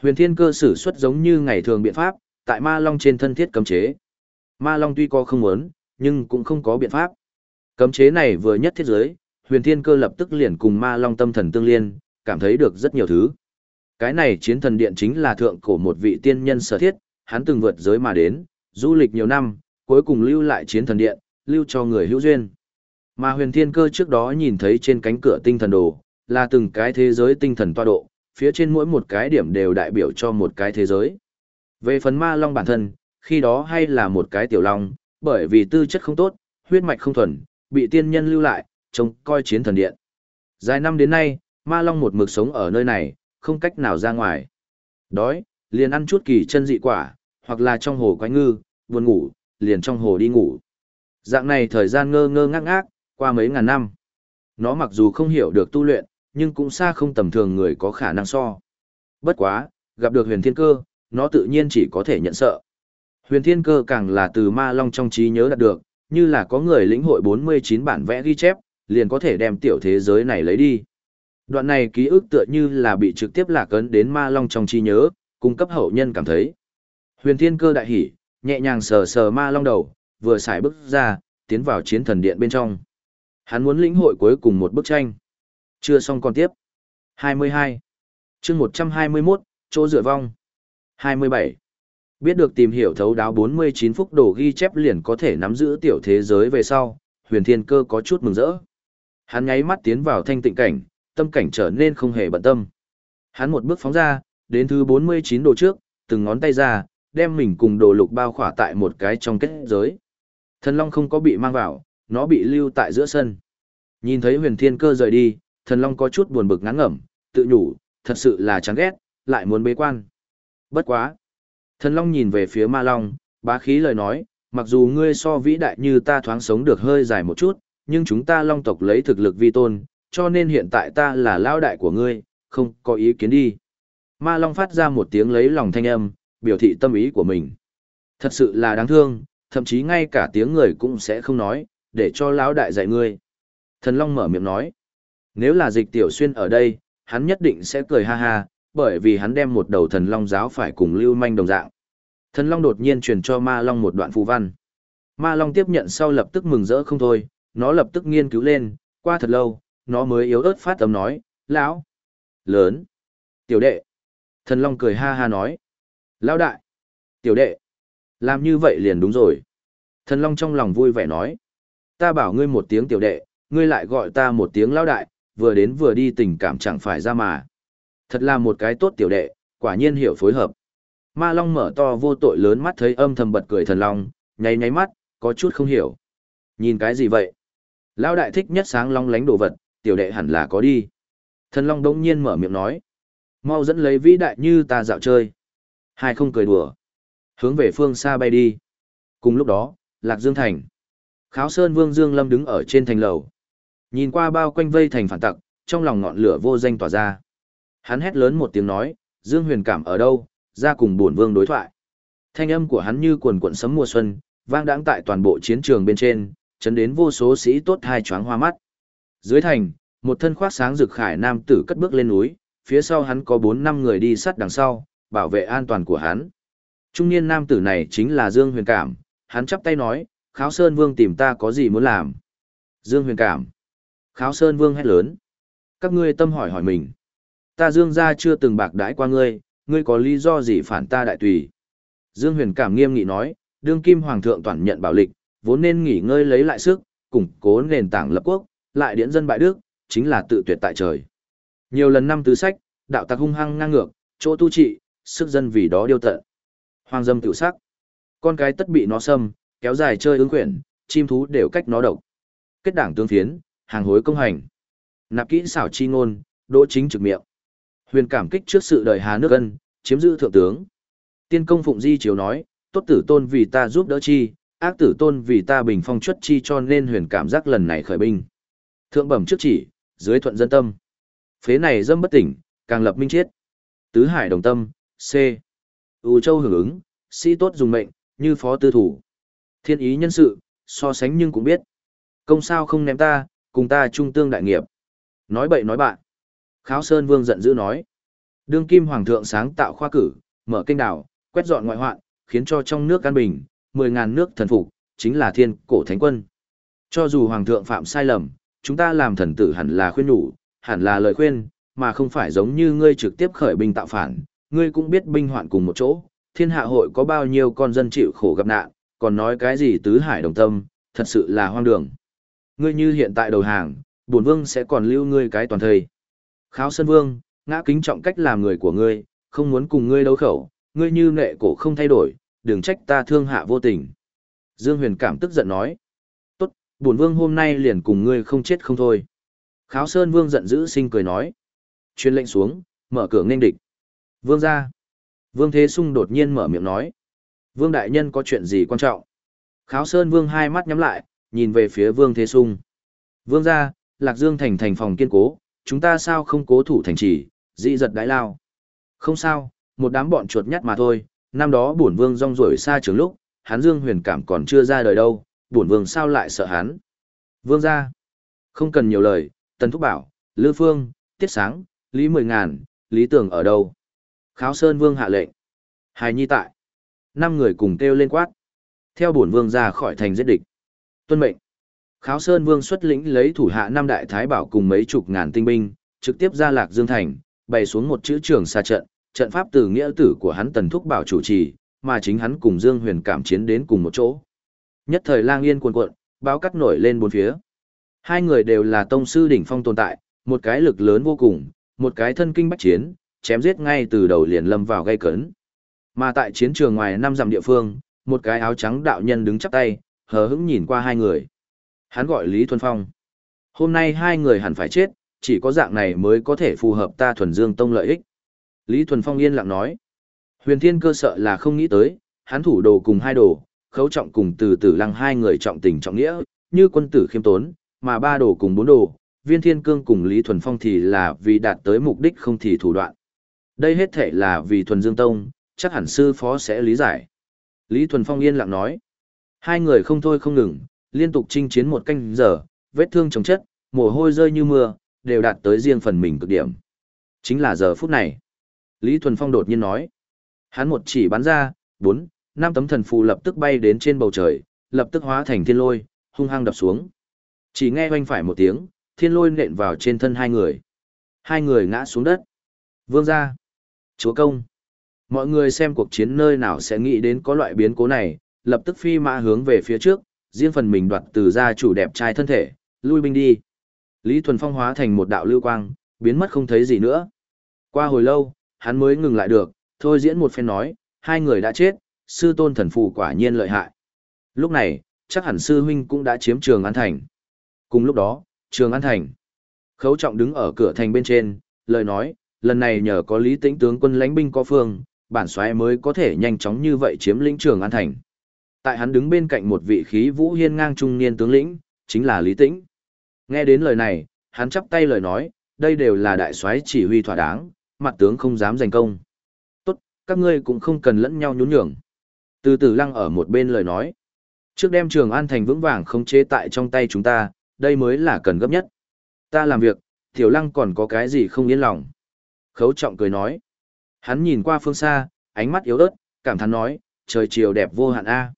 Huyền Thiên Cơ sử xuất giống như ngày thường biện pháp, tại Ma Long trên thân thiết cấm chế. Ma Long tuy có không muốn, nhưng cũng không có biện pháp. Cấm chế này vừa nhất thiết giới, Huyền Thiên Cơ lập tức liền cùng Ma Long tâm thần tương liên, cảm thấy được rất nhiều thứ. Cái này chiến thần điện chính là thượng cổ một vị tiên nhân sở thiết, hắn từng vượt giới mà đến, du lịch nhiều năm, cuối cùng lưu lại chiến thần điện, lưu cho người hữu duyên. Mà huyền thiên cơ trước đó nhìn thấy trên cánh cửa tinh thần đồ, là từng cái thế giới tinh thần toa độ, phía trên mỗi một cái điểm đều đại biểu cho một cái thế giới. Về phần ma long bản thân, khi đó hay là một cái tiểu long, bởi vì tư chất không tốt, huyết mạch không thuần, bị tiên nhân lưu lại, trông coi chiến thần điện. Dài năm đến nay, ma long một mực sống ở nơi này, không cách nào ra ngoài. Đói, liền ăn chút kỳ chân dị quả, hoặc là trong hồ quái ngư, buồn ngủ, liền trong hồ đi ngủ. Dạng này thời gian ngơ ngơ ngác ngác, qua mấy ngàn năm. Nó mặc dù không hiểu được tu luyện, nhưng cũng xa không tầm thường người có khả năng so. Bất quá, gặp được huyền thiên cơ, nó tự nhiên chỉ có thể nhận sợ. Huyền thiên cơ càng là từ ma long trong trí nhớ đạt được, như là có người lĩnh hội 49 bản vẽ ghi chép, liền có thể đem tiểu thế giới này lấy đi. Đoạn này ký ức tựa như là bị trực tiếp lạc ấn đến ma long trong trí nhớ, cung cấp hậu nhân cảm thấy. Huyền thiên cơ đại hỉ, nhẹ nhàng sờ sờ ma long đầu, vừa xài bước ra, tiến vào chiến thần điện bên trong. Hắn muốn lĩnh hội cuối cùng một bức tranh. Chưa xong còn tiếp. 22. chương 121, chỗ dựa vong. 27. Biết được tìm hiểu thấu đáo 49 phút đồ ghi chép liền có thể nắm giữ tiểu thế giới về sau, huyền thiên cơ có chút mừng rỡ. Hắn nháy mắt tiến vào thanh tịnh cảnh, tâm cảnh trở nên không hề bận tâm. Hắn một bước phóng ra, đến thứ 49 đồ trước, từng ngón tay ra, đem mình cùng đồ lục bao khỏa tại một cái trong kết giới. Thần Long không có bị mang vào, nó bị lưu tại giữa sân. Nhìn thấy huyền thiên cơ rời đi, thần Long có chút buồn bực ngán ngẩm, tự nhủ, thật sự là chán ghét, lại muốn bế quan. Bất quá. Thần Long nhìn về phía ma Long, bá khí lời nói, mặc dù ngươi so vĩ đại như ta thoáng sống được hơi dài một chút, nhưng chúng ta Long tộc lấy thực lực vi tôn, cho nên hiện tại ta là lao đại của ngươi, không có ý kiến đi. Ma Long phát ra một tiếng lấy lòng thanh âm, biểu thị tâm ý của mình. Thật sự là đáng thương, thậm chí ngay cả tiếng người cũng sẽ không nói, để cho lão đại dạy ngươi. Thần Long mở miệng nói, nếu là dịch tiểu xuyên ở đây, hắn nhất định sẽ cười ha ha, bởi vì hắn đem một đầu thần Long giáo phải cùng lưu manh đồng dạng. Thần Long đột nhiên truyền cho Ma Long một đoạn phù văn. Ma Long tiếp nhận sau lập tức mừng rỡ không thôi, nó lập tức nghiên cứu lên, qua thật lâu, nó mới yếu ớt phát âm nói, lão, lớn, tiểu đệ. Thần Long cười ha ha nói, lão đại, tiểu đệ, làm như vậy liền đúng rồi. Thần Long trong lòng vui vẻ nói, ta bảo ngươi một tiếng tiểu đệ, ngươi lại gọi ta một tiếng lão đại, vừa đến vừa đi tình cảm chẳng phải ra mà. Thật là một cái tốt tiểu đệ, quả nhiên hiểu phối hợp. Ma Long mở to vô tội lớn mắt thấy âm thầm bật cười thần long, nháy nháy mắt, có chút không hiểu. Nhìn cái gì vậy? Lão đại thích nhất sáng long lánh đồ vật, tiểu đệ hẳn là có đi. Thần long đống nhiên mở miệng nói. Mau dẫn lấy vĩ đại như ta dạo chơi. Hai không cười đùa. Hướng về phương xa bay đi. Cùng lúc đó, Lạc Dương Thành. Kháo Sơn Vương Dương Lâm đứng ở trên thành lầu. Nhìn qua bao quanh vây thành phản tặc, trong lòng ngọn lửa vô danh tỏa ra. Hắn hét lớn một tiếng nói, Dương Huyền Cảm ở đâu, ra cùng bổn vương đối thoại. Thanh âm của hắn như quần quận sấm mùa xuân, vang đãng tại toàn bộ chiến trường bên trên, chấn đến vô số sĩ tốt hai choáng hoa mắt. Dưới thành, một thân khoác sáng rực khải nam tử cất bước lên núi, phía sau hắn có bốn năm người đi sát đằng sau, bảo vệ an toàn của hắn. Trung niên nam tử này chính là Dương Huyền Cảm, hắn chắp tay nói, Kháo Sơn Vương tìm ta có gì muốn làm. Dương Huyền Cảm. Kháo Sơn Vương hét lớn. Các ngươi tâm hỏi hỏi mình. Ta Dương gia chưa từng bạc đãi qua ngươi, ngươi có lý do gì phản ta đại tùy. Dương Huyền Cảm nghiêm nghị nói, đương kim hoàng thượng toàn nhận bảo lịch, vốn nên nghỉ ngơi lấy lại sức, củng cố nền tảng lập quốc, lại điển dân bại đức, chính là tự tuyệt tại trời. Nhiều lần năm tứ sách, đạo tặc hung hăng ngang ngược, chỗ tu trị, sức dân vì đó điêu tận. Hoàng dâm tiểu sắc. Con cái tất bị nó xâm, kéo dài chơi ứng quyển, chim thú đều cách nó độc. Kết đảng tương phiến, hàng hối công hành. Nạp kỹ xảo chi ngôn, đỗ chính trực miệng. Huyền cảm kích trước sự đời Hà nước ân, chiếm giữ thượng tướng. Tiên công phụng di chiếu nói, tốt tử tôn vì ta giúp đỡ chi, ác tử tôn vì ta bình phong chuất chi cho nên huyền cảm giác lần này khởi binh. Thượng bẩm trước chỉ, dưới thuận dân tâm. Phế này dâm bất tỉnh, càng lập minh chết. Tứ hải đồng tâm, C. U châu hưởng ứng, sĩ tốt dùng mệnh, như phó tư thủ. Thiên ý nhân sự, so sánh nhưng cũng biết. Công sao không ném ta, cùng ta trung tương đại nghiệp. Nói bậy nói bạn. Kháo Sơn Vương giận dữ nói. Đương kim hoàng thượng sáng tạo khoa cử, mở kênh đảo, quét dọn ngoại hoạn, khiến cho trong nước an bình, mười ngàn nước thần phục, chính là thiên cổ thánh quân. Cho dù hoàng thượng phạm sai lầm, chúng ta làm thần tử hẳn là khuyên nhủ, hẳn là lời khuyên, mà không phải giống như ngươi trực tiếp khởi binh tạo phản, ngươi cũng biết binh hoạn cùng một chỗ, thiên hạ hội có bao nhiêu con dân chịu khổ gặp nạn, còn nói cái gì tứ hải đồng tâm, thật sự là hoang đường. Ngươi như hiện tại đầu hàng, bổn vương sẽ còn lưu ngươi cái toàn thời. Kháo Sơn Vương, ngã kính trọng cách làm người của ngươi, không muốn cùng ngươi đấu khẩu, ngươi như nệ cổ không thay đổi, đừng trách ta thương hạ vô tình. Dương Huyền cảm tức giận nói. Tốt, bổn vương hôm nay liền cùng ngươi không chết không thôi. Kháo Sơn Vương giận dữ sinh cười nói. truyền lệnh xuống, mở cửa nghênh địch. Vương ra. Vương Thế Sung đột nhiên mở miệng nói. Vương Đại Nhân có chuyện gì quan trọng? Kháo Sơn Vương hai mắt nhắm lại, nhìn về phía Vương Thế Sung. Vương ra, Lạc Dương thành thành phòng kiên cố, chúng ta sao không cố thủ thành trì, dị giật đái lao. Không sao, một đám bọn chuột nhắt mà thôi, năm đó bổn vương rong rổi xa trường lúc, hắn Dương Huyền Cảm còn chưa ra đời đâu, bổn vương sao lại sợ hắn. Vương ra. Không cần nhiều lời, Tần Thúc bảo, Lư Phương, Tiết Sáng, Lý Mười Ngàn, Lý Tường ở đâu? Kháo Sơn Vương hạ lệnh. Hài nhi tại. Năm người cùng kêu lên quát. Theo bổn vương ra khỏi thành giết địch. Tuân mệnh. Kháo Sơn Vương xuất lĩnh lấy thủ hạ năm đại thái bảo cùng mấy chục ngàn tinh binh, trực tiếp ra Lạc Dương thành, bày xuống một chữ trường xa trận, trận pháp từ nghĩa tử của hắn Tần Thúc bảo chủ trì, mà chính hắn cùng Dương Huyền cảm chiến đến cùng một chỗ. Nhất thời lang yên cuồn cuộn, báo cắt nổi lên bốn phía. Hai người đều là tông sư đỉnh phong tồn tại, một cái lực lớn vô cùng, một cái thân kinh bách chiến, chém giết ngay từ đầu liền lâm vào gây cấn. Mà tại chiến trường ngoài năm dặm địa phương, một cái áo trắng đạo nhân đứng chắp tay, hờ hững nhìn qua hai người. Hắn gọi Lý Thuần Phong. Hôm nay hai người hẳn phải chết, chỉ có dạng này mới có thể phù hợp ta thuần dương tông lợi ích. Lý Thuần Phong yên lặng nói. Huyền Thiên cơ sợ là không nghĩ tới, hắn thủ đồ cùng hai đồ, khấu trọng cùng từ tử lăng hai người trọng tình trọng nghĩa, như quân tử khiêm tốn, mà ba đồ cùng bốn đồ, viên thiên cương cùng Lý Thuần Phong thì là vì đạt tới mục đích không thì thủ đoạn. Đây hết thể là vì thuần dương tông, chắc hẳn sư phó sẽ lý giải. Lý Thuần Phong yên lặng nói. Hai người không thôi không ngừng, liên tục chinh chiến một canh giờ, vết thương chồng chất, mồ hôi rơi như mưa, đều đạt tới riêng phần mình cực điểm. Chính là giờ phút này. Lý Thuần Phong đột nhiên nói. Hắn một chỉ bắn ra, bốn, năm tấm thần phù lập tức bay đến trên bầu trời, lập tức hóa thành thiên lôi, hung hăng đập xuống. Chỉ nghe oanh phải một tiếng, thiên lôi nện vào trên thân hai người. Hai người ngã xuống đất. Vương ra. Chúa công. Mọi người xem cuộc chiến nơi nào sẽ nghĩ đến có loại biến cố này, lập tức phi mã hướng về phía trước, riêng phần mình đoạt từ gia chủ đẹp trai thân thể, lui binh đi. Lý Thuần Phong hóa thành một đạo lưu quang, biến mất không thấy gì nữa. Qua hồi lâu, hắn mới ngừng lại được, thôi diễn một phen nói, hai người đã chết, sư tôn thần phù quả nhiên lợi hại. Lúc này, chắc hẳn sư huynh cũng đã chiếm trường An Thành. Cùng lúc đó, trường An Thành. Khấu trọng đứng ở cửa thành bên trên, lời nói, lần này nhờ có lý tĩnh tướng quân lãnh binh có phương, bản xoáy mới có thể nhanh chóng như vậy chiếm lĩnh trường An Thành. Tại hắn đứng bên cạnh một vị khí vũ hiên ngang trung niên tướng lĩnh, chính là Lý Tĩnh. Nghe đến lời này, hắn chắp tay lời nói, đây đều là đại soái chỉ huy thỏa đáng, mặt tướng không dám giành công. Tốt, các ngươi cũng không cần lẫn nhau nhún nhường. Từ từ lăng ở một bên lời nói. Trước đem trường an thành vững vàng không chế tại trong tay chúng ta, đây mới là cần gấp nhất. Ta làm việc, tiểu lăng còn có cái gì không yên lòng. Khấu trọng cười nói. Hắn nhìn qua phương xa, ánh mắt yếu ớt, cảm thán nói, trời chiều đẹp vô hạn A.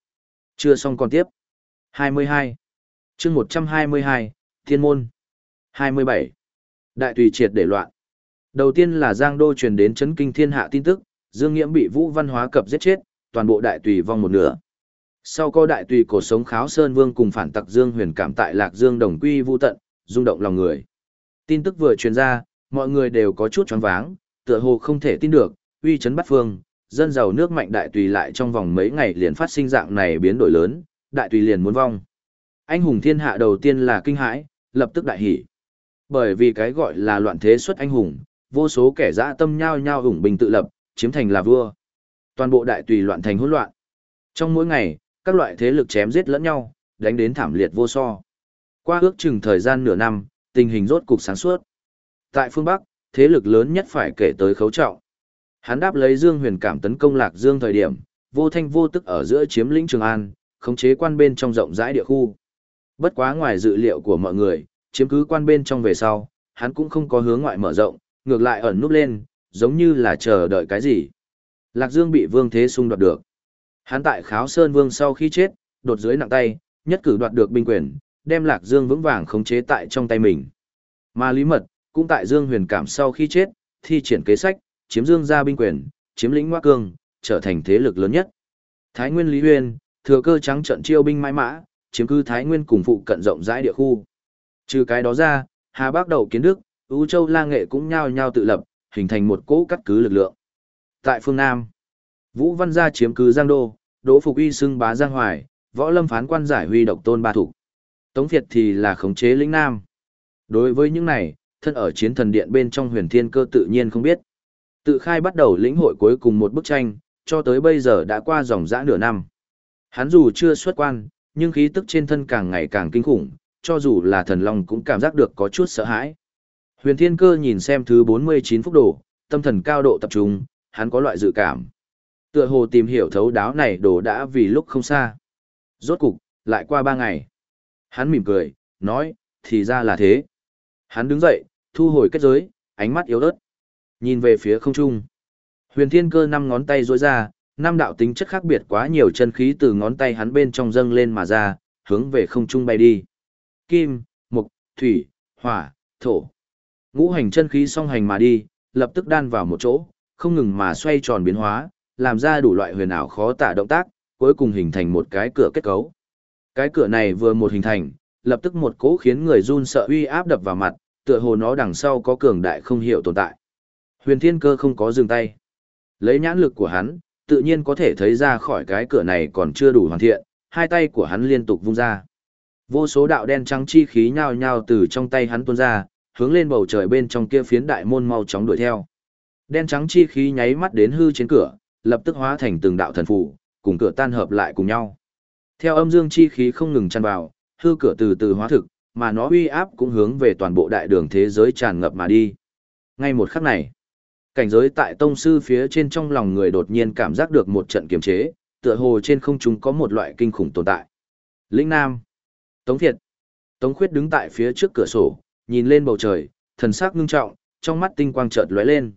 Chưa xong còn tiếp. 22. chương 122, Thiên Môn. 27. Đại tùy triệt để loạn. Đầu tiên là Giang Đô truyền đến chấn kinh thiên hạ tin tức, Dương Nghiễm bị Vũ Văn Hóa cập giết chết, toàn bộ đại tùy vong một nửa. Sau có đại tùy cổ sống kháo Sơn Vương cùng phản tặc Dương huyền cảm tại Lạc Dương đồng quy vu tận, rung động lòng người. Tin tức vừa truyền ra, mọi người đều có chút choáng váng, tựa hồ không thể tin được, uy chấn bắt phương, dân giàu nước mạnh đại tùy lại trong vòng mấy ngày liền phát sinh dạng này biến đổi lớn, đại tùy liền muốn vong. Anh hùng thiên hạ đầu tiên là kinh hãi, lập tức đại hỉ. Bởi vì cái gọi là loạn thế xuất anh hùng, vô số kẻ dã tâm nhao nhao hùng bình tự lập, chiếm thành là vua. Toàn bộ đại tùy loạn thành hỗn loạn. Trong mỗi ngày, các loại thế lực chém giết lẫn nhau, đánh đến thảm liệt vô so. Qua ước chừng thời gian nửa năm, tình hình rốt cục sáng suốt. Tại phương Bắc, thế lực lớn nhất phải kể tới khấu trọng. Hắn đáp lấy Dương Huyền cảm tấn công Lạc Dương thời điểm, vô thanh vô tức ở giữa chiếm lĩnh Trường An, khống chế quan bên trong rộng rãi địa khu. Bất quá ngoài dự liệu của mọi người, chiếm cứ quan bên trong về sau, hắn cũng không có hướng ngoại mở rộng, ngược lại ẩn núp lên, giống như là chờ đợi cái gì. Lạc Dương bị Vương Thế Sung đoạt được. Hắn tại Kháo Sơn Vương sau khi chết, đột dưới nặng tay, nhất cử đoạt được binh quyền, đem Lạc Dương vững vàng khống chế tại trong tay mình. Mà Lý Mật, cũng tại Dương Huyền Cảm sau khi chết, thi triển kế sách, chiếm Dương gia binh quyền, chiếm lĩnh Ngoa Cương, trở thành thế lực lớn nhất. Thái Nguyên Lý Huyên, thừa cơ trắng trận chiêu binh mãi mã, chiếm cư Thái Nguyên cùng phụ cận rộng rãi địa khu. Trừ cái đó ra, Hà Bắc đầu kiến đức, Ú Châu La Nghệ cũng nhao nhao tự lập, hình thành một cỗ cắt cứ lực lượng. Tại phương Nam, Vũ Văn gia chiếm cứ Giang Đô, Đỗ Phục Uy xưng bá Giang Hoài, Võ Lâm phán quan giải huy độc tôn ba thủ. Tống Việt thì là khống chế lĩnh Nam. Đối với những này, thân ở chiến thần điện bên trong huyền thiên cơ tự nhiên không biết. Tự khai bắt đầu lĩnh hội cuối cùng một bức tranh, cho tới bây giờ đã qua dòng dã nửa năm. Hắn dù chưa xuất quan, nhưng khí tức trên thân càng ngày càng kinh khủng, cho dù là thần long cũng cảm giác được có chút sợ hãi. Huyền Thiên Cơ nhìn xem thứ 49 phúc đồ, tâm thần cao độ tập trung, hắn có loại dự cảm. Tựa hồ tìm hiểu thấu đáo này đồ đã vì lúc không xa. Rốt cục, lại qua ba ngày. Hắn mỉm cười, nói, thì ra là thế. Hắn đứng dậy, thu hồi kết giới, ánh mắt yếu ớt. Nhìn về phía không trung. Huyền Thiên Cơ năm ngón tay duỗi ra, năm đạo tính chất khác biệt quá nhiều chân khí từ ngón tay hắn bên trong dâng lên mà ra, hướng về không trung bay đi. Kim, mộc, thủy, hỏa, thổ. Ngũ hành chân khí song hành mà đi, lập tức đan vào một chỗ, không ngừng mà xoay tròn biến hóa, làm ra đủ loại huyền ảo khó tả động tác, cuối cùng hình thành một cái cửa kết cấu. Cái cửa này vừa một hình thành, lập tức một cỗ khiến người run sợ uy áp đập vào mặt, tựa hồ nó đằng sau có cường đại không hiểu tồn tại. Huyền Thiên Cơ không có dừng tay. Lấy nhãn lực của hắn, tự nhiên có thể thấy ra khỏi cái cửa này còn chưa đủ hoàn thiện, hai tay của hắn liên tục vung ra. Vô số đạo đen trắng chi khí nhao nhao từ trong tay hắn tuôn ra, hướng lên bầu trời bên trong kia phiến đại môn mau chóng đuổi theo. Đen trắng chi khí nháy mắt đến hư trên cửa, lập tức hóa thành từng đạo thần phù, cùng cửa tan hợp lại cùng nhau. Theo âm dương chi khí không ngừng tràn vào, hư cửa từ từ hóa thực, mà nó uy áp cũng hướng về toàn bộ đại đường thế giới tràn ngập mà đi. Ngay một khắc này, cảnh giới tại tông sư phía trên trong lòng người đột nhiên cảm giác được một trận kiềm chế, tựa hồ trên không trung có một loại kinh khủng tồn tại. Lĩnh Nam, Tống Thiệt, Tống Khuyết đứng tại phía trước cửa sổ, nhìn lên bầu trời, thần sắc ngưng trọng, trong mắt tinh quang chợt lóe lên.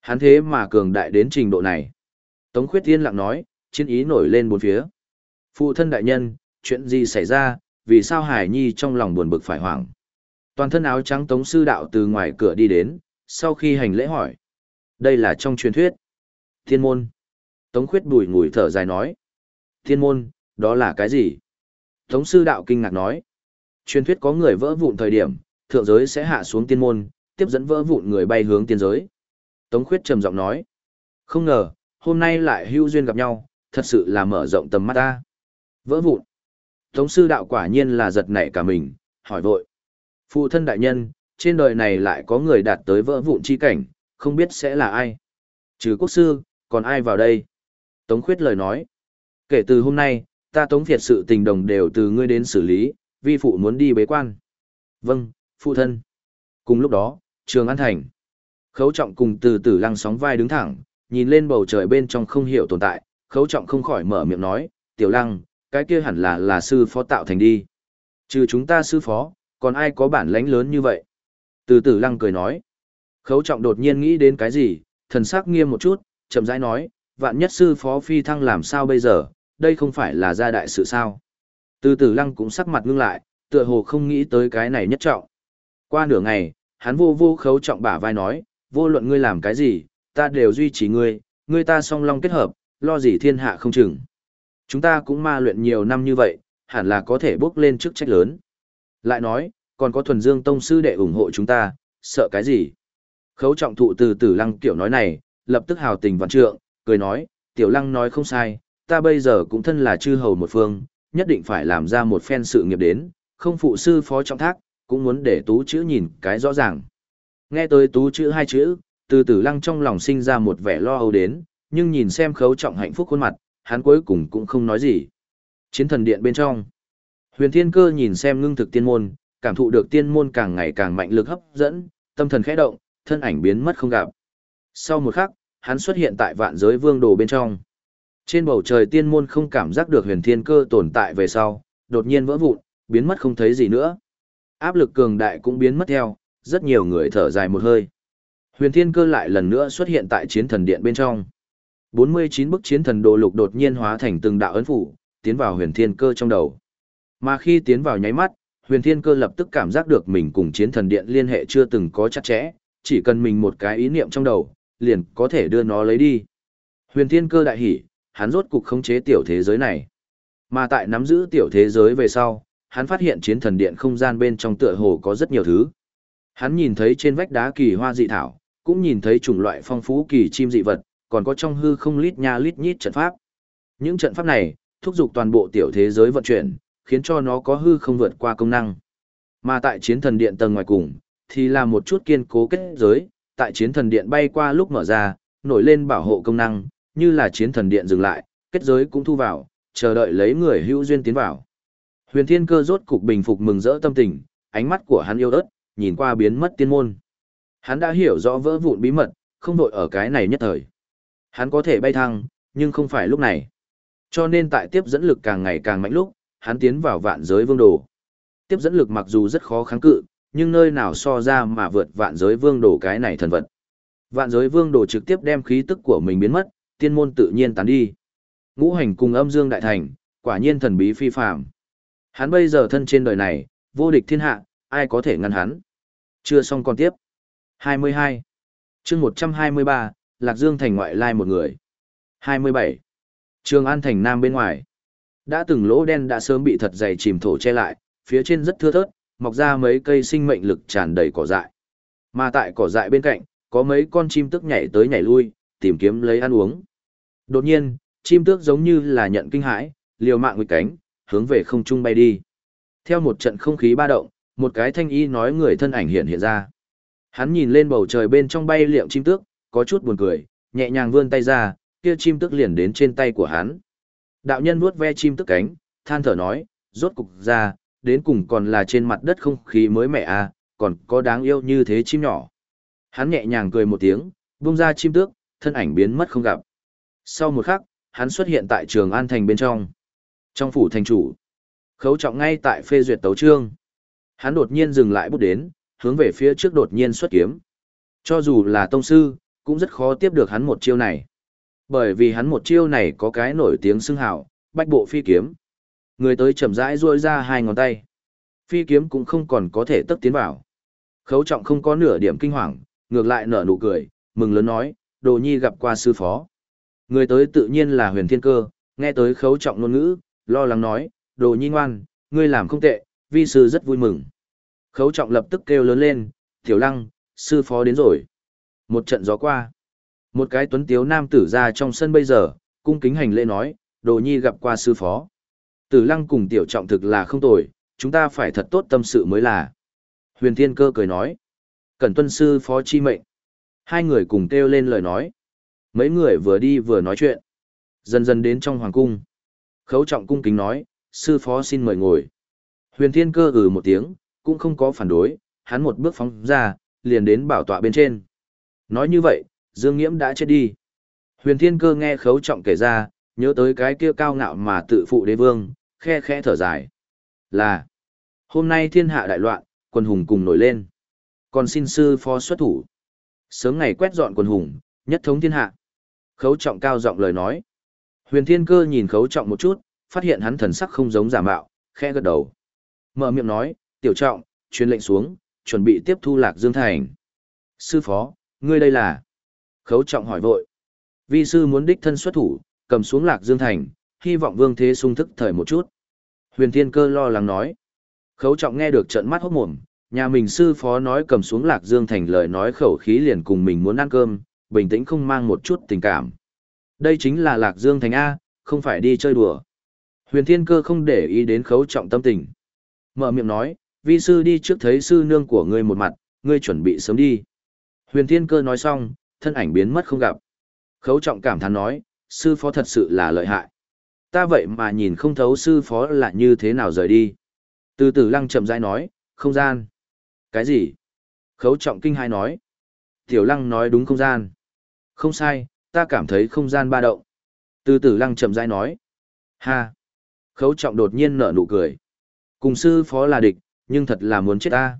Hắn thế mà cường đại đến trình độ này. Tống Khuyết Thiên lặng nói, chiến ý nổi lên bốn phía. Phụ thân đại nhân, chuyện gì xảy ra, vì sao Hải Nhi trong lòng buồn bực phải hoảng. Toàn thân áo trắng Tống Sư Đạo từ ngoài cửa đi đến, sau khi hành lễ hỏi. Đây là trong truyền thuyết. Thiên môn. Tống Khuyết bùi ngùi thở dài nói. Thiên môn, đó là cái gì? Tống Sư Đạo kinh ngạc nói. Truyền thuyết có người vỡ vụn thời điểm, thượng giới sẽ hạ xuống tiên môn, tiếp dẫn vỡ vụn người bay hướng tiên giới. Tống Khuyết trầm giọng nói. Không ngờ, hôm nay lại hưu duyên gặp nhau, thật sự là mở rộng tầm mắt ta. Vỡ vụn. Tống sư đạo quả nhiên là giật nảy cả mình, hỏi vội. Phụ thân đại nhân, trên đời này lại có người đạt tới vỡ vụn chi cảnh, không biết sẽ là ai. Trừ quốc sư, còn ai vào đây? Tống khuyết lời nói. Kể từ hôm nay, ta tống việt sự tình đồng đều từ ngươi đến xử lý, vi phụ muốn đi bế quan. Vâng, phụ thân. Cùng lúc đó, trường An Thành. Khấu trọng cùng từ từ lăng sóng vai đứng thẳng, nhìn lên bầu trời bên trong không hiểu tồn tại, khấu trọng không khỏi mở miệng nói, tiểu lăng, cái kia hẳn là là sư phó tạo thành đi. Trừ chúng ta sư phó, còn ai có bản lãnh lớn như vậy? Từ Tử lăng cười nói. Khấu trọng đột nhiên nghĩ đến cái gì, thần sắc nghiêm một chút, chậm rãi nói, vạn nhất sư phó phi thăng làm sao bây giờ, đây không phải là gia đại sự sao. Từ Tử lăng cũng sắc mặt ngưng lại, tựa hồ không nghĩ tới cái này nhất trọng. Qua nửa ngày, hắn vô vô khấu trọng bả vai nói, vô luận ngươi làm cái gì, ta đều duy trì ngươi, ngươi ta song long kết hợp, lo gì thiên hạ không chừng. Chúng ta cũng ma luyện nhiều năm như vậy, hẳn là có thể bước lên chức trách lớn. Lại nói, còn có thuần dương tông sư đệ ủng hộ chúng ta, sợ cái gì? Khấu trọng thụ từ tử lăng kiểu nói này, lập tức hào tình vạn trượng, cười nói, tiểu lăng nói không sai, ta bây giờ cũng thân là chư hầu một phương, nhất định phải làm ra một phen sự nghiệp đến, không phụ sư phó trọng thác, cũng muốn để tú chữ nhìn cái rõ ràng. Nghe tới tú chữ hai chữ, từ tử lăng trong lòng sinh ra một vẻ lo âu đến, nhưng nhìn xem khấu trọng hạnh phúc khuôn mặt, hắn cuối cùng cũng không nói gì. Chiến thần điện bên trong. Huyền thiên cơ nhìn xem ngưng thực tiên môn, cảm thụ được tiên môn càng ngày càng mạnh lực hấp dẫn, tâm thần khẽ động, thân ảnh biến mất không gặp. Sau một khắc, hắn xuất hiện tại vạn giới vương đồ bên trong. Trên bầu trời tiên môn không cảm giác được huyền thiên cơ tồn tại về sau, đột nhiên vỡ vụn, biến mất không thấy gì nữa. Áp lực cường đại cũng biến mất theo, rất nhiều người thở dài một hơi. Huyền thiên cơ lại lần nữa xuất hiện tại chiến thần điện bên trong. 49 bức chiến thần đồ lục đột nhiên hóa thành từng đạo ấn phủ, tiến vào huyền thiên cơ trong đầu. Mà khi tiến vào nháy mắt, huyền thiên cơ lập tức cảm giác được mình cùng chiến thần điện liên hệ chưa từng có chặt chẽ, chỉ cần mình một cái ý niệm trong đầu, liền có thể đưa nó lấy đi. Huyền thiên cơ đại hỉ, hắn rốt cục khống chế tiểu thế giới này. Mà tại nắm giữ tiểu thế giới về sau, hắn phát hiện chiến thần điện không gian bên trong tựa hồ có rất nhiều thứ. Hắn nhìn thấy trên vách đá kỳ hoa dị thảo, cũng nhìn thấy chủng loại phong phú kỳ chim dị vật, còn có trong hư không lít nha lít nhít trận pháp. Những trận pháp này, thúc giục toàn bộ tiểu thế giới vận chuyển, khiến cho nó có hư không vượt qua công năng. Mà tại chiến thần điện tầng ngoài cùng, thì là một chút kiên cố kết giới, tại chiến thần điện bay qua lúc mở ra, nổi lên bảo hộ công năng, như là chiến thần điện dừng lại, kết giới cũng thu vào, chờ đợi lấy người hữu duyên tiến vào. Huyền Thiên Cơ rốt cục bình phục mừng rỡ tâm tình, ánh mắt của hắn yêu ớt, nhìn qua biến mất tiên môn. Hắn đã hiểu rõ vỡ vụn bí mật, không đội ở cái này nhất thời. Hắn có thể bay thăng, nhưng không phải lúc này. Cho nên tại tiếp dẫn lực càng ngày càng mạnh lúc, hắn tiến vào vạn giới vương đồ. Tiếp dẫn lực mặc dù rất khó kháng cự, nhưng nơi nào so ra mà vượt vạn giới vương đồ cái này thần vật. Vạn giới vương đồ trực tiếp đem khí tức của mình biến mất, tiên môn tự nhiên tán đi. Ngũ hành cùng âm dương đại thành, quả nhiên thần bí phi phàm. Hắn bây giờ thân trên đời này, vô địch thiên hạ, ai có thể ngăn hắn. Chưa xong còn tiếp. 22. chương 123, Lạc Dương thành ngoại lai một người. 27. Trường An thành nam bên ngoài. Đã từng lỗ đen đã sớm bị thật dày chìm thổ che lại, phía trên rất thưa thớt, mọc ra mấy cây sinh mệnh lực tràn đầy cỏ dại. Mà tại cỏ dại bên cạnh, có mấy con chim tức nhảy tới nhảy lui, tìm kiếm lấy ăn uống. Đột nhiên, chim tước giống như là nhận kinh hãi, liều mạng nguy cánh, hướng về không trung bay đi. Theo một trận không khí ba động, một cái thanh y nói người thân ảnh hiện hiện ra. Hắn nhìn lên bầu trời bên trong bay liệm chim tước, có chút buồn cười, nhẹ nhàng vươn tay ra, kia chim tức liền đến trên tay của hắn. Đạo nhân vuốt ve chim tức cánh, than thở nói, rốt cục ra, đến cùng còn là trên mặt đất không khí mới mẻ à, còn có đáng yêu như thế chim nhỏ. Hắn nhẹ nhàng cười một tiếng, vung ra chim tước, thân ảnh biến mất không gặp. Sau một khắc, hắn xuất hiện tại trường An Thành bên trong. Trong phủ thành chủ, khấu trọng ngay tại phê duyệt tấu trương. Hắn đột nhiên dừng lại bút đến, hướng về phía trước đột nhiên xuất kiếm. Cho dù là tông sư, cũng rất khó tiếp được hắn một chiêu này. Bởi vì hắn một chiêu này có cái nổi tiếng xưng hào, bách bộ phi kiếm. Người tới chậm rãi duỗi ra hai ngón tay. Phi kiếm cũng không còn có thể tấp tiến vào. Khấu trọng không có nửa điểm kinh hoàng, ngược lại nở nụ cười, mừng lớn nói, đồ nhi gặp qua sư phó. Người tới tự nhiên là huyền thiên cơ, nghe tới khấu trọng ngôn ngữ, lo lắng nói, đồ nhi ngoan, ngươi làm không tệ, vi sư rất vui mừng. Khấu trọng lập tức kêu lớn lên, tiểu lăng, sư phó đến rồi. Một trận gió qua. Một cái tuấn tiếu nam tử ra trong sân bây giờ, cung kính hành lễ nói, đồ nhi gặp qua sư phó. Tử lăng cùng tiểu trọng thực là không tồi, chúng ta phải thật tốt tâm sự mới là. Huyền thiên cơ cười nói, cẩn tuân sư phó chi mệnh. Hai người cùng kêu lên lời nói. Mấy người vừa đi vừa nói chuyện. Dần dần đến trong hoàng cung. Khấu trọng cung kính nói, sư phó xin mời ngồi. Huyền thiên cơ ừ một tiếng, cũng không có phản đối, hắn một bước phóng ra, liền đến bảo tọa bên trên. Nói như vậy, Dương Nghiễm đã chết đi. Huyền thiên cơ nghe khấu trọng kể ra, nhớ tới cái kia cao ngạo mà tự phụ đế vương, khe khẽ thở dài. Là, hôm nay thiên hạ đại loạn, quân hùng cùng nổi lên. Còn xin sư phó xuất thủ. Sớm ngày quét dọn quân hùng, nhất thống thiên hạ. Khấu trọng cao giọng lời nói. Huyền thiên cơ nhìn khấu trọng một chút, phát hiện hắn thần sắc không giống giả mạo, khẽ gật đầu. Mở miệng nói, tiểu trọng, truyền lệnh xuống, chuẩn bị tiếp thu lạc dương thành. Sư phó, ngươi đây là... Khấu trọng hỏi vội. Vi sư muốn đích thân xuất thủ, cầm xuống lạc dương thành, hy vọng vương thế sung thức thời một chút. Huyền thiên cơ lo lắng nói. Khấu trọng nghe được trận mắt hốt mồm, nhà mình sư phó nói cầm xuống lạc dương thành lời nói khẩu khí liền cùng mình muốn ăn cơm, bình tĩnh không mang một chút tình cảm. Đây chính là lạc dương thành A, không phải đi chơi đùa. Huyền thiên cơ không để ý đến khấu trọng tâm tình. Mở miệng nói, vi sư đi trước thấy sư nương của ngươi một mặt, ngươi chuẩn bị sớm đi. Huyền thiên cơ nói xong, thân ảnh biến mất không gặp. Khấu trọng cảm thán nói, sư phó thật sự là lợi hại. Ta vậy mà nhìn không thấu sư phó là như thế nào rời đi. Từ từ lăng chậm rãi nói, không gian. Cái gì? Khấu trọng kinh hai nói. Tiểu lăng nói đúng không gian. Không sai, ta cảm thấy không gian ba động. Từ từ lăng chậm rãi nói. Ha! Khấu trọng đột nhiên nở nụ cười. Cùng sư phó là địch, nhưng thật là muốn chết ta.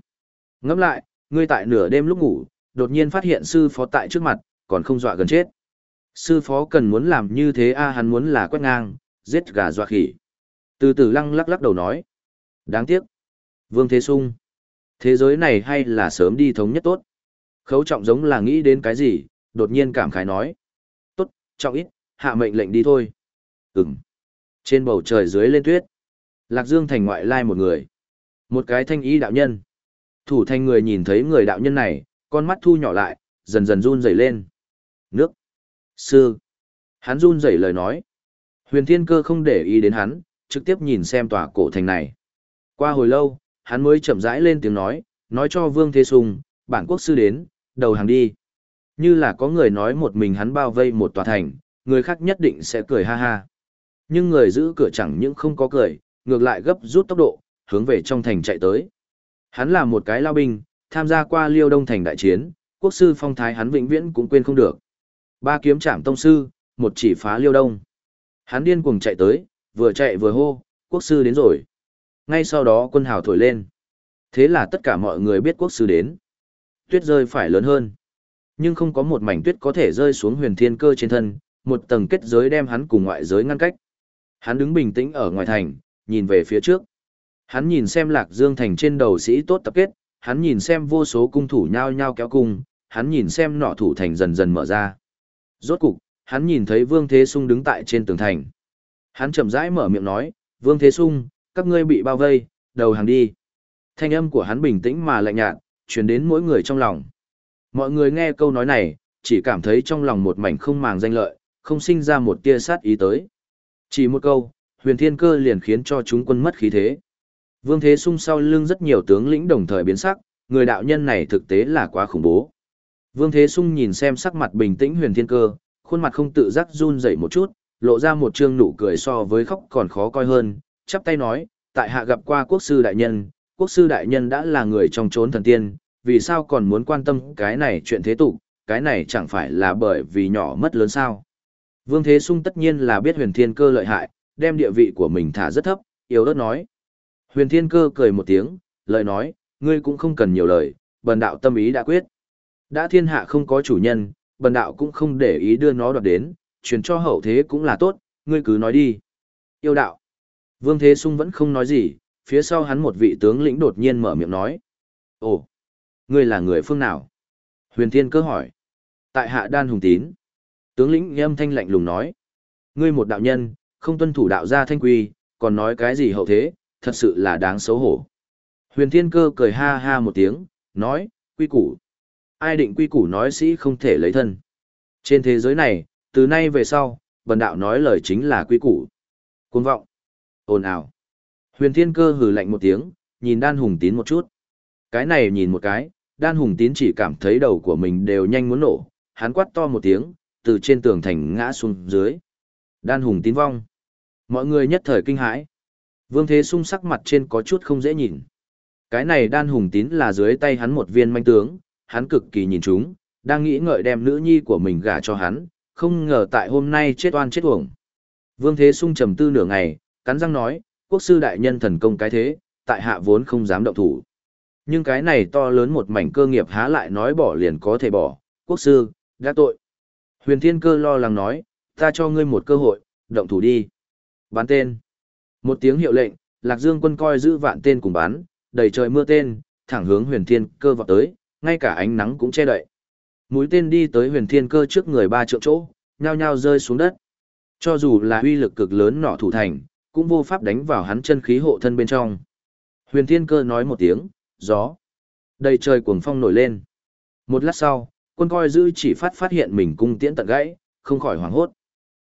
Ngẫm lại, ngươi tại nửa đêm lúc ngủ, đột nhiên phát hiện sư phó tại trước mặt, còn không dọa gần chết. Sư phó cần muốn làm như thế a hắn muốn là quét ngang, giết gà dọa khỉ. Từ từ lăng lắc lắc đầu nói. Đáng tiếc. Vương Thế Sung. Thế giới này hay là sớm đi thống nhất tốt. Khấu trọng giống là nghĩ đến cái gì, đột nhiên cảm khái nói. Tốt, trọng ít, hạ mệnh lệnh đi thôi. Ừm. Trên bầu trời dưới lên tuyết. Lạc Dương thành ngoại lai một người. Một cái thanh ý đạo nhân. Thủ thanh người nhìn thấy người đạo nhân này, con mắt thu nhỏ lại, dần dần run rẩy lên. Nước. Sư. Hắn run rẩy lời nói. Huyền Thiên Cơ không để ý đến hắn, trực tiếp nhìn xem tòa cổ thành này. Qua hồi lâu, hắn mới chậm rãi lên tiếng nói, nói cho Vương Thế Sùng, bản quốc sư đến, đầu hàng đi. Như là có người nói một mình hắn bao vây một tòa thành, người khác nhất định sẽ cười ha ha. Nhưng người giữ cửa chẳng những không có cười, ngược lại gấp rút tốc độ, hướng về trong thành chạy tới. Hắn là một cái lao binh, tham gia qua liêu đông thành đại chiến, quốc sư phong thái hắn vĩnh viễn cũng quên không được. Ba kiếm trảm tông sư, một chỉ phá liêu đông. Hắn điên cuồng chạy tới, vừa chạy vừa hô, quốc sư đến rồi. Ngay sau đó quân hào thổi lên. Thế là tất cả mọi người biết quốc sư đến. Tuyết rơi phải lớn hơn. Nhưng không có một mảnh tuyết có thể rơi xuống huyền thiên cơ trên thân, một tầng kết giới đem hắn cùng ngoại giới ngăn cách. Hắn đứng bình tĩnh ở ngoài thành, nhìn về phía trước. Hắn nhìn xem lạc dương thành trên đầu sĩ tốt tập kết, hắn nhìn xem vô số cung thủ nhao nhao kéo cung, hắn nhìn xem nọ thủ thành dần dần mở ra. Rốt cục, hắn nhìn thấy Vương Thế Sung đứng tại trên tường thành. Hắn chậm rãi mở miệng nói, Vương Thế Sung, các ngươi bị bao vây, đầu hàng đi. Thanh âm của hắn bình tĩnh mà lạnh nhạt, truyền đến mỗi người trong lòng. Mọi người nghe câu nói này, chỉ cảm thấy trong lòng một mảnh không màng danh lợi, không sinh ra một tia sát ý tới. Chỉ một câu, huyền thiên cơ liền khiến cho chúng quân mất khí thế. Vương Thế Sung sau lưng rất nhiều tướng lĩnh đồng thời biến sắc, người đạo nhân này thực tế là quá khủng bố. Vương Thế Sung nhìn xem sắc mặt bình tĩnh huyền thiên cơ, khuôn mặt không tự giác run rẩy một chút, lộ ra một trương nụ cười so với khóc còn khó coi hơn, chắp tay nói, tại hạ gặp qua quốc sư đại nhân, quốc sư đại nhân đã là người trong chốn thần tiên, vì sao còn muốn quan tâm cái này chuyện thế tục, cái này chẳng phải là bởi vì nhỏ mất lớn sao. Vương Thế Sung tất nhiên là biết huyền thiên cơ lợi hại, đem địa vị của mình thả rất thấp, yếu đất nói. Huyền thiên cơ cười một tiếng, lời nói, ngươi cũng không cần nhiều lời, bần đạo tâm ý đã quyết. Đã thiên hạ không có chủ nhân, bần đạo cũng không để ý đưa nó đoạt đến, truyền cho hậu thế cũng là tốt, ngươi cứ nói đi. Yêu đạo. Vương Thế Sung vẫn không nói gì, phía sau hắn một vị tướng lĩnh đột nhiên mở miệng nói. Ồ, ngươi là người phương nào? Huyền Thiên cơ hỏi. Tại hạ đan hùng tín. Tướng lĩnh âm thanh lạnh lùng nói. Ngươi một đạo nhân, không tuân thủ đạo gia thanh quy, còn nói cái gì hậu thế, thật sự là đáng xấu hổ. Huyền Thiên cơ cười ha ha một tiếng, nói, quy củ ai định quy củ nói sĩ không thể lấy thân. Trên thế giới này, từ nay về sau, bần đạo nói lời chính là quy củ. Cuồng vọng. ồn ào. Huyền Thiên Cơ hừ lạnh một tiếng, nhìn Đan Hùng Tín một chút. Cái này nhìn một cái, Đan Hùng Tín chỉ cảm thấy đầu của mình đều nhanh muốn nổ, hắn quát to một tiếng, từ trên tường thành ngã xuống dưới. Đan Hùng Tín vong. Mọi người nhất thời kinh hãi. Vương Thế Sung sắc mặt trên có chút không dễ nhìn. Cái này Đan Hùng Tín là dưới tay hắn một viên manh tướng, hắn cực kỳ nhìn chúng, đang nghĩ ngợi đem nữ nhi của mình gả cho hắn, không ngờ tại hôm nay chết oan chết uổng. Vương Thế Sung trầm tư nửa ngày, cắn răng nói, quốc sư đại nhân thần công cái thế, tại hạ vốn không dám động thủ. Nhưng cái này to lớn một mảnh cơ nghiệp há lại nói bỏ liền có thể bỏ, quốc sư, đã tội. Huyền Thiên Cơ lo lắng nói, ta cho ngươi một cơ hội, động thủ đi. Bán tên. Một tiếng hiệu lệnh, Lạc Dương quân coi giữ vạn tên cùng bắn, đầy trời mưa tên, thẳng hướng Huyền Thiên Cơ vọt tới, ngay cả ánh nắng cũng che đậy. Mũi tên đi tới Huyền Thiên Cơ trước người ba trượng chỗ, nhao nhao rơi xuống đất. Cho dù là uy lực cực lớn nọ thủ thành, cũng vô pháp đánh vào hắn chân khí hộ thân bên trong. Huyền Thiên Cơ nói một tiếng, gió. Đầy trời cuồng phong nổi lên. Một lát sau, quân coi giữ chỉ phát phát hiện mình cung tiễn tận gãy, không khỏi hoảng hốt.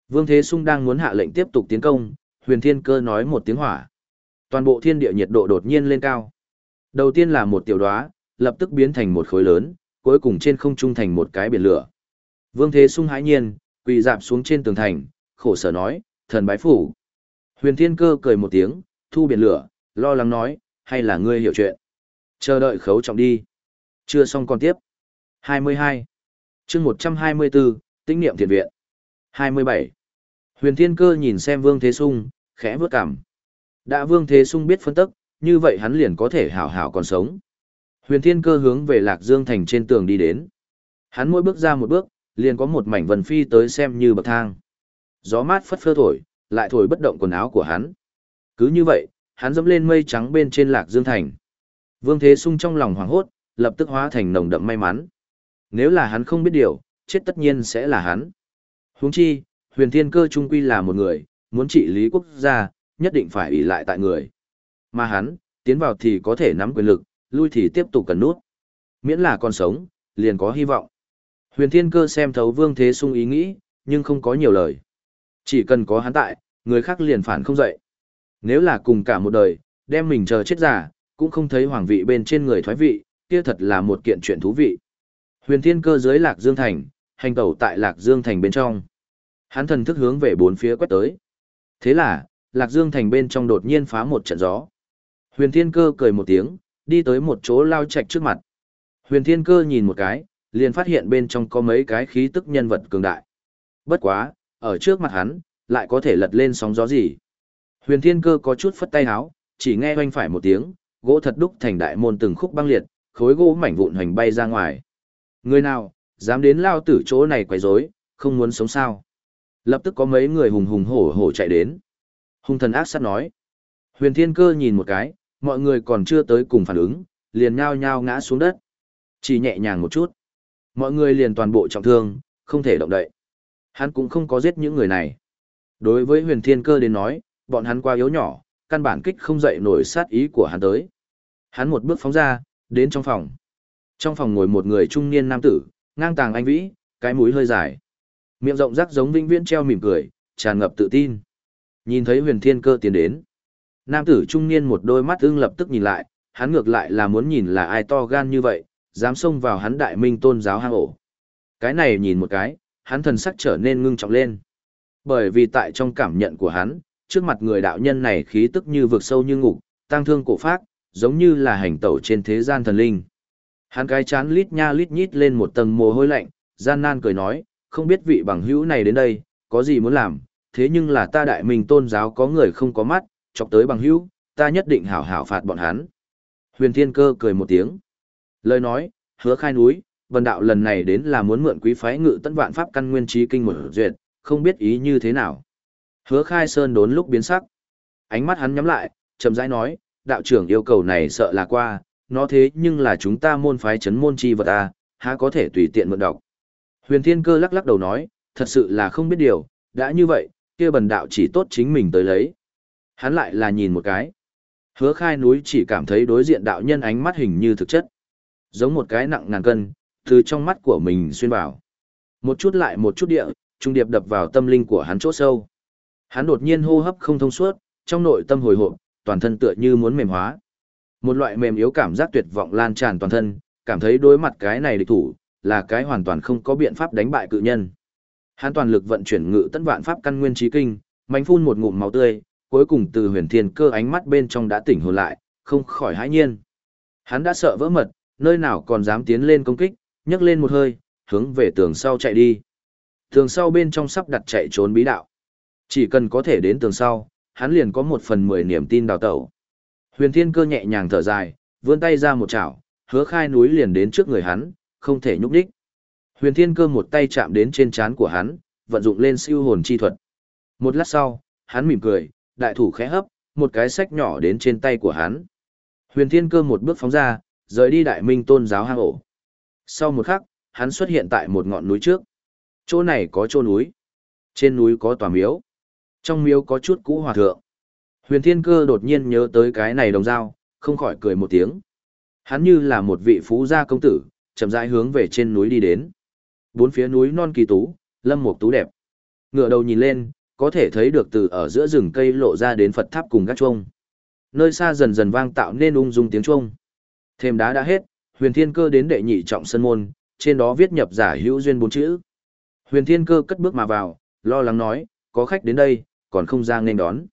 Vương Thế Sung đang muốn hạ lệnh tiếp tục tiến công, Huyền Thiên Cơ nói một tiếng hỏa. Toàn bộ thiên địa nhiệt độ đột nhiên lên cao. Đầu tiên là một tiểu đóa, lập tức biến thành một khối lớn, cuối cùng trên không trung thành một cái biển lửa. Vương Thế Sung hãi nhiên, quỳ dạp xuống trên tường thành, khổ sở nói, thần bái phủ. Huyền Thiên Cơ cười một tiếng, thu biển lửa, lo lắng nói, hay là ngươi hiểu chuyện. Chờ đợi khấu trọng đi. Chưa xong còn tiếp. 22. chương 124, tinh niệm thiền viện. 27. Huyền Thiên Cơ nhìn xem Vương Thế Sung, khẽ vướt cảm, Đã Vương Thế Sung biết phân tức, như vậy hắn liền có thể hảo hảo còn sống. Huyền Thiên Cơ hướng về Lạc Dương Thành trên tường đi đến. Hắn mỗi bước ra một bước, liền có một mảnh vần phi tới xem như bậc thang. Gió mát phất phơ thổi, lại thổi bất động quần áo của hắn. Cứ như vậy, hắn dẫm lên mây trắng bên trên Lạc Dương Thành. Vương Thế Sung trong lòng hoảng hốt, lập tức hóa thành nồng đậm may mắn. Nếu là hắn không biết điều, chết tất nhiên sẽ là hắn. Huống chi, huyền thiên cơ trung quy là một người, muốn trị lý quốc gia, nhất định phải ủy lại tại người. Mà hắn, tiến vào thì có thể nắm quyền lực, lui thì tiếp tục cần nút. Miễn là còn sống, liền có hy vọng. Huyền thiên cơ xem thấu vương thế sung ý nghĩ, nhưng không có nhiều lời. Chỉ cần có hắn tại, người khác liền phản không dậy. Nếu là cùng cả một đời, đem mình chờ chết giả, cũng không thấy hoàng vị bên trên người thoái vị, kia thật là một kiện chuyện thú vị. Huyền Thiên Cơ dưới Lạc Dương Thành, hành tẩu tại Lạc Dương Thành bên trong. Hắn thần thức hướng về bốn phía quét tới. Thế là, Lạc Dương Thành bên trong đột nhiên phá một trận gió. Huyền Thiên Cơ cười một tiếng, đi tới một chỗ lao chạch trước mặt. Huyền Thiên Cơ nhìn một cái, liền phát hiện bên trong có mấy cái khí tức nhân vật cường đại. Bất quá, ở trước mặt hắn, lại có thể lật lên sóng gió gì. Huyền Thiên Cơ có chút phất tay háo, chỉ nghe oanh phải một tiếng, gỗ thật đúc thành đại môn từng khúc băng liệt, khối gỗ mảnh vụn hoành bay ra ngoài. Người nào, dám đến lao tử chỗ này quấy rối, không muốn sống sao. Lập tức có mấy người hùng hùng hổ hổ chạy đến. Hung thần ác sát nói. Huyền Thiên Cơ nhìn một cái, mọi người còn chưa tới cùng phản ứng, liền nhao nhao ngã xuống đất. Chỉ nhẹ nhàng một chút. Mọi người liền toàn bộ trọng thương, không thể động đậy. Hắn cũng không có giết những người này. Đối với huyền thiên cơ đến nói, bọn hắn quá yếu nhỏ, căn bản kích không dậy nổi sát ý của hắn tới. Hắn một bước phóng ra, đến trong phòng. Trong phòng ngồi một người trung niên nam tử, ngang tàng anh vĩ, cái mũi hơi dài. Miệng rộng rắc giống vĩnh viễn treo mỉm cười, tràn ngập tự tin. Nhìn thấy huyền thiên cơ tiến đến. Nam tử trung niên một đôi mắt ưng lập tức nhìn lại, hắn ngược lại là muốn nhìn là ai to gan như vậy, dám xông vào hắn đại minh tôn giáo hang ổ. Cái này nhìn một cái, hắn thần sắc trở nên ngưng trọng lên. Bởi vì tại trong cảm nhận của hắn, trước mặt người đạo nhân này khí tức như vực sâu như ngục, tăng thương cổ phác, giống như là hành tẩu trên thế gian thần linh. Hắn cái chán lít nha lít nhít lên một tầng mồ hôi lạnh, gian nan cười nói, không biết vị bằng hữu này đến đây, có gì muốn làm, thế nhưng là ta đại minh tôn giáo có người không có mắt, chọc tới bằng hữu, ta nhất định hảo hảo phạt bọn hắn. Huyền Thiên Cơ cười một tiếng. Lời nói, hứa khai núi, vần đạo lần này đến là muốn mượn quý phái ngự tân vạn pháp căn nguyên trí kinh một duyệt, không biết ý như thế nào. Hứa khai sơn đốn lúc biến sắc. Ánh mắt hắn nhắm lại, chậm rãi nói, đạo trưởng yêu cầu này sợ là qua, nó thế nhưng là chúng ta môn phái chấn môn chi vật à, há có thể tùy tiện mượn đọc. Huyền Thiên Cơ lắc lắc đầu nói, thật sự là không biết điều, đã như vậy, kia bần đạo chỉ tốt chính mình tới lấy. Hắn lại là nhìn một cái. Hứa khai núi chỉ cảm thấy đối diện đạo nhân ánh mắt hình như thực chất. Giống một cái nặng ngàn cân, từ trong mắt của mình xuyên vào. Một chút lại một chút địa, trung điệp đập vào tâm linh của hắn chỗ sâu. Hắn đột nhiên hô hấp không thông suốt, trong nội tâm hồi hộp, toàn thân tựa như muốn mềm hóa. Một loại mềm yếu cảm giác tuyệt vọng lan tràn toàn thân, cảm thấy đối mặt cái này địch thủ, là cái hoàn toàn không có biện pháp đánh bại cự nhân. Hắn toàn lực vận chuyển ngự tấn vạn pháp căn nguyên trí kinh, mạnh phun một ngụm máu tươi, cuối cùng từ huyền thiên cơ ánh mắt bên trong đã tỉnh hồn lại, không khỏi hãi nhiên. Hắn đã sợ vỡ mật, nơi nào còn dám tiến lên công kích, nhấc lên một hơi, hướng về tường sau chạy đi. Tường sau bên trong sắp đặt chạy trốn bí đạo. Chỉ cần có thể đến tường sau, hắn liền có một phần mười niềm tin đào tẩu. Huyền thiên cơ nhẹ nhàng thở dài, vươn tay ra một chảo, hứa khai núi liền đến trước người hắn, không thể nhúc đích. Huyền thiên cơ một tay chạm đến trên trán của hắn, vận dụng lên siêu hồn chi thuật. Một lát sau, hắn mỉm cười, đại thủ khẽ hấp, một cái sách nhỏ đến trên tay của hắn. Huyền thiên cơ một bước phóng ra, rời đi đại minh tôn giáo hang ổ. Sau một khắc, hắn xuất hiện tại một ngọn núi trước. Chỗ này có chỗ núi. Trên núi có tòa miếu. Trong miếu có chút cũ hòa thượng. Huyền thiên cơ đột nhiên nhớ tới cái này đồng dao, không khỏi cười một tiếng. Hắn như là một vị phú gia công tử, chậm rãi hướng về trên núi đi đến. Bốn phía núi non kỳ tú, lâm mục tú đẹp. Ngựa đầu nhìn lên, có thể thấy được từ ở giữa rừng cây lộ ra đến Phật tháp cùng các chuông. Nơi xa dần dần vang tạo nên ung dung tiếng chuông. Thêm đá đã hết, huyền thiên cơ đến đệ nhị trọng sân môn, trên đó viết nhập giả hữu duyên bốn chữ. Huyền thiên cơ cất bước mà vào, lo lắng nói, có khách đến đây, còn không ra nên đón.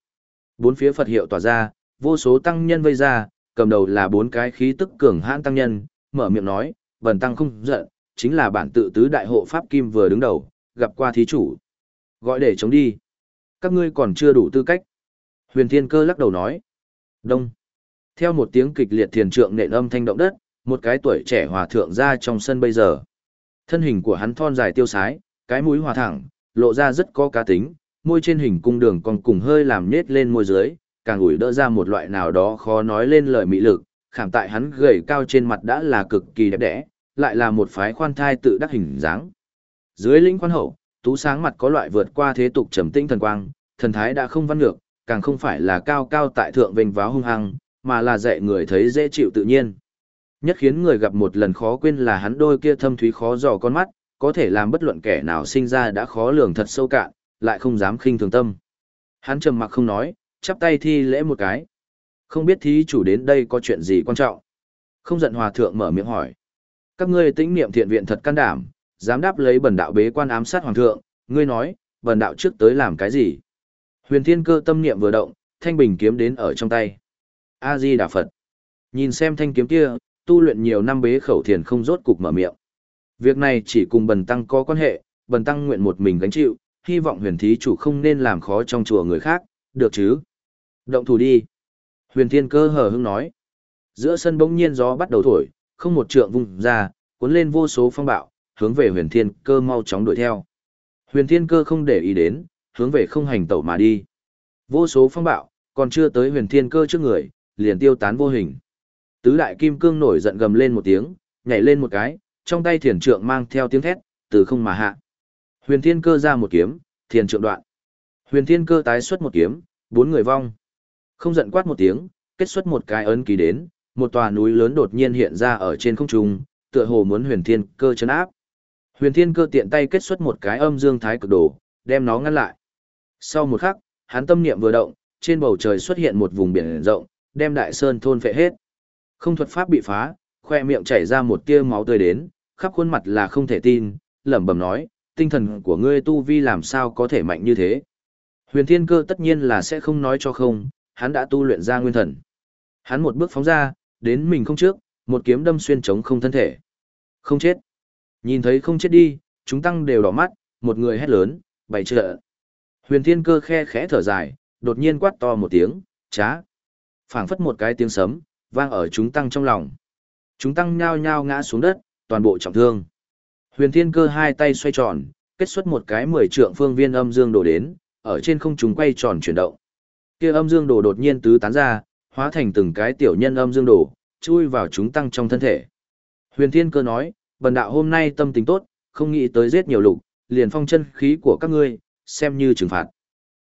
Bốn phía Phật hiệu tỏa ra, vô số tăng nhân vây ra, cầm đầu là bốn cái khí tức cường hãn tăng nhân, mở miệng nói, bần tăng không giận, chính là bản tự tứ đại hộ pháp kim vừa đứng đầu, gặp qua thí chủ. Gọi để chống đi. Các ngươi còn chưa đủ tư cách. Huyền Thiên Cơ lắc đầu nói. Đông. Theo một tiếng kịch liệt thiền trượng nện âm thanh động đất, một cái tuổi trẻ hòa thượng ra trong sân bây giờ. Thân hình của hắn thon dài tiêu sái, cái mũi hòa thẳng, lộ ra rất có cá tính, môi trên hình cung đường còn cùng hơi làm nết lên môi dưới, càng ủi đỡ ra một loại nào đó khó nói lên lời mỹ lực, khảm tại hắn gầy cao trên mặt đã là cực kỳ đẹp đẽ, lại là một phái khoan thai tự đắc hình dáng. Dưới lĩnh quan hậu, tú sáng mặt có loại vượt qua thế tục trầm tĩnh thần quang, thần thái đã không văn ngược, càng không phải là cao cao tại thượng vinh váo hung hăng, mà là dạy người thấy dễ chịu tự nhiên. Nhất khiến người gặp một lần khó quên là hắn đôi kia thâm thúy khó dò con mắt, có thể làm bất luận kẻ nào sinh ra đã khó lường thật sâu cạn, lại không dám khinh thường tâm. Hắn trầm mặc không nói, chắp tay thi lễ một cái. Không biết thí chủ đến đây có chuyện gì quan trọng. Không giận hòa thượng mở miệng hỏi. Các ngươi tĩnh niệm thiện viện thật can đảm, dám đáp lấy bần đạo bế quan ám sát hoàng thượng, ngươi nói, bần đạo trước tới làm cái gì? Huyền thiên cơ tâm niệm vừa động, thanh bình kiếm đến ở trong tay. A-di Đà Phật. Nhìn xem thanh kiếm kia, tu luyện nhiều năm bế khẩu thiền không rốt cục mở miệng. Việc này chỉ cùng bần tăng có quan hệ, bần tăng nguyện một mình gánh chịu, hy vọng huyền thí chủ không nên làm khó trong chùa người khác, được chứ? Động thủ đi. Huyền thiên cơ hờ hững nói. Giữa sân bỗng nhiên gió bắt đầu thổi, không một trượng vùng ra, cuốn lên vô số phong bạo, hướng về huyền thiên cơ mau chóng đuổi theo. Huyền thiên cơ không để ý đến, hướng về không hành tẩu mà đi. Vô số phong bạo, còn chưa tới huyền thiên cơ trước người, liền tiêu tán vô hình. Tứ đại kim cương nổi giận gầm lên một tiếng, nhảy lên một cái, trong tay thiền trượng mang theo tiếng thét, từ không mà hạ. Huyền thiên cơ ra một kiếm, thiền trượng đoạn. Huyền thiên cơ tái xuất một kiếm, bốn người vong. Không giận quát một tiếng, kết xuất một cái ấn ký đến, một tòa núi lớn đột nhiên hiện ra ở trên không trung, tựa hồ muốn huyền thiên cơ chấn áp. Huyền thiên cơ tiện tay kết xuất một cái âm dương thái cực đồ, đem nó ngăn lại. Sau một khắc, hắn tâm niệm vừa động, trên bầu trời xuất hiện một vùng biển rộng, đem đại sơn thôn phệ hết. Không thuật pháp bị phá, khoe miệng chảy ra một tia máu tươi đến, khắp khuôn mặt là không thể tin, lẩm bẩm nói, tinh thần của ngươi tu vi làm sao có thể mạnh như thế. Huyền thiên cơ tất nhiên là sẽ không nói cho không, hắn đã tu luyện ra nguyên thần. Hắn một bước phóng ra, đến mình không trước, một kiếm đâm xuyên trống không thân thể. Không chết. Nhìn thấy không chết đi, chúng tăng đều đỏ mắt, một người hét lớn, bày trợ. Huyền thiên cơ khe khẽ thở dài, đột nhiên quát to một tiếng, chá. phảng phất một cái tiếng sấm, vang ở chúng tăng trong lòng. Chúng tăng nhao nhao ngã xuống đất, toàn bộ trọng thương. Huyền thiên cơ hai tay xoay tròn, kết xuất một cái mười trượng phương viên âm dương đổ đến, ở trên không trung quay tròn chuyển động. Kia âm dương đổ đột nhiên tứ tán ra, hóa thành từng cái tiểu nhân âm dương đồ, chui vào chúng tăng trong thân thể. Huyền Thiên Cơ nói, bần đạo hôm nay tâm tình tốt, không nghĩ tới giết nhiều lục, liền phong chân khí của các ngươi, xem như trừng phạt.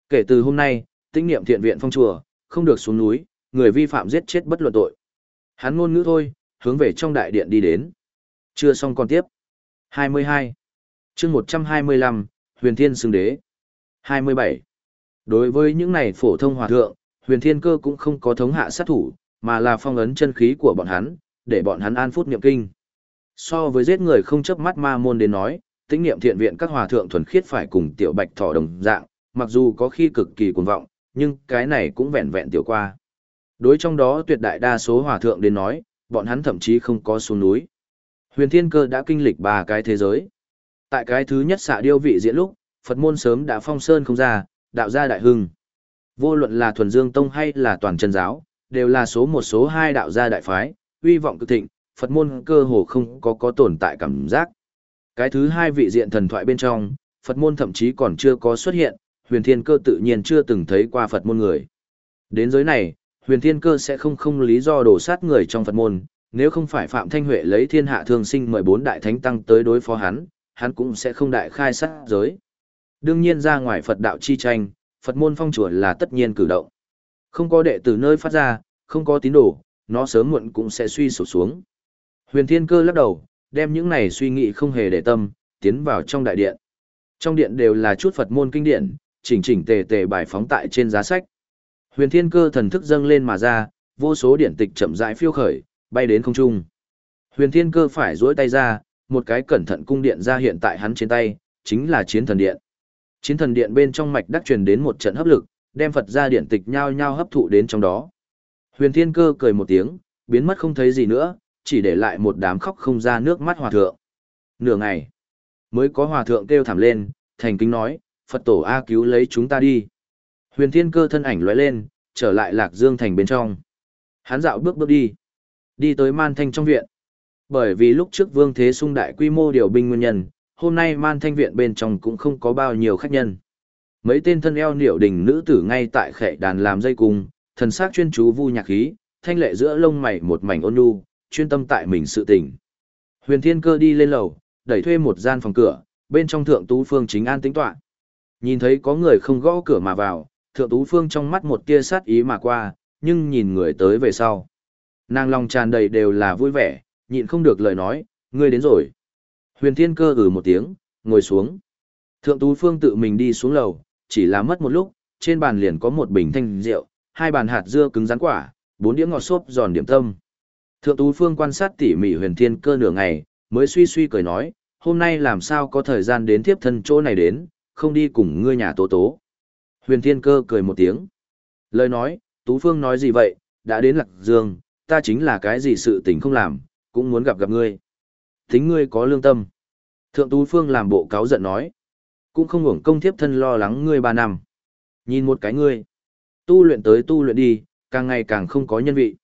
Kể từ hôm nay, tinh niệm thiện viện phong chùa, không được xuống núi, người vi phạm giết chết bất luận tội. Hắn ngôn ngữ thôi, hướng về trong đại điện đi đến. Chưa xong còn tiếp. 22. chương 125, Huyền Thiên Xưng Đế. 27. Đối với những này phổ thông hòa thượng, huyền thiên cơ cũng không có thống hạ sát thủ, mà là phong ấn chân khí của bọn hắn, để bọn hắn an phút niệm kinh. So với giết người không chớp mắt ma môn đến nói, tĩnh niệm thiện viện các hòa thượng thuần khiết phải cùng tiểu bạch thỏ đồng dạng, mặc dù có khi cực kỳ cuồng vọng, nhưng cái này cũng vẹn vẹn tiểu qua. Đối trong đó tuyệt đại đa số hòa thượng đến nói, bọn hắn thậm chí không có xuống núi. Huyền Thiên Cơ đã kinh lịch ba cái thế giới. Tại cái thứ nhất xạ điêu vị diễn lúc, Phật môn sớm đã phong sơn không ra, đạo gia đại hưng. Vô luận là thuần dương tông hay là toàn chân giáo, đều là số một số hai đạo gia đại phái, uy vọng cực thịnh, Phật môn cơ hồ không có có tồn tại cảm giác. Cái thứ hai vị diện thần thoại bên trong, Phật môn thậm chí còn chưa có xuất hiện, huyền thiên cơ tự nhiên chưa từng thấy qua Phật môn người. Đến giới này, huyền thiên cơ sẽ không không lý do đổ sát người trong Phật môn, nếu không phải Phạm Thanh Huệ lấy thiên hạ thương sinh mời bốn đại thánh tăng tới đối phó hắn, hắn cũng sẽ không đại khai sát giới. Đương nhiên ra ngoài Phật đạo chi tranh, Phật môn phong chùa là tất nhiên cử động. Không có đệ tử nơi phát ra, không có tín đồ, nó sớm muộn cũng sẽ suy sụp xuống. Huyền Thiên Cơ lắc đầu, đem những này suy nghĩ không hề để tâm, tiến vào trong đại điện. Trong điện đều là chút Phật môn kinh điển, chỉnh chỉnh tề tề bài phóng tại trên giá sách. Huyền Thiên Cơ thần thức dâng lên mà ra, vô số điển tịch chậm rãi phiêu khởi, bay đến không trung. Huyền Thiên Cơ phải duỗi tay ra, một cái cẩn thận cung điện ra hiện tại hắn trên tay, chính là Chiến Thần Điện. Chiến thần điện bên trong mạch đắc truyền đến một trận hấp lực, đem Phật ra điện tịch nhau nhau hấp thụ đến trong đó. Huyền Thiên Cơ cười một tiếng, biến mất không thấy gì nữa, chỉ để lại một đám khóc không ra nước mắt hòa thượng. Nửa ngày, mới có hòa thượng kêu thảm lên, thành kính nói, Phật tổ A cứu lấy chúng ta đi. Huyền Thiên Cơ thân ảnh lóe lên, trở lại Lạc Dương thành bên trong. Hắn dạo bước bước đi, đi tới Man Thanh trong viện. Bởi vì lúc trước Vương Thế Sung đại quy mô điều binh nguyên nhân, hôm nay man thanh viện bên trong cũng không có bao nhiêu khách nhân. Mấy tên thân eo niệu đình nữ tử ngay tại khệ đàn làm dây cung, thần sắc chuyên chú vu nhạc khí, thanh lệ giữa lông mày một mảnh ôn nhu, chuyên tâm tại mình sự tình. Huyền Thiên Cơ đi lên lầu, đẩy thuê một gian phòng cửa, bên trong thượng tú phương chính an tĩnh tọa. Nhìn thấy có người không gõ cửa mà vào, thượng tú phương trong mắt một tia sát ý mà qua, nhưng nhìn người tới về sau. Nàng lòng tràn đầy đều là vui vẻ, nhịn không được lời nói, ngươi đến rồi. Huyền Thiên Cơ ử một tiếng, ngồi xuống. Thượng Tú Phương tự mình đi xuống lầu, chỉ là mất một lúc, trên bàn liền có một bình thanh rượu, hai bàn hạt dưa cứng rắn quả, bốn đĩa ngọt xốp giòn điểm tâm. Thượng Tú Phương quan sát tỉ mỉ Huyền Thiên Cơ nửa ngày, mới suy suy cười nói, hôm nay làm sao có thời gian đến tiếp thân chỗ này đến, không đi cùng ngươi nhà tố tố. Huyền Thiên Cơ cười một tiếng. Lời nói, Tú Phương nói gì vậy, đã đến Lạc Dương, ta chính là cái gì sự tình không làm, cũng muốn gặp gặp ngươi. Tính ngươi có lương tâm. Thượng Tú Phương làm bộ cáo giận nói. Cũng không hưởng công thiếp thân lo lắng ngươi ba năm. Nhìn một cái ngươi. Tu luyện tới tu luyện đi, càng ngày càng không có nhân vị.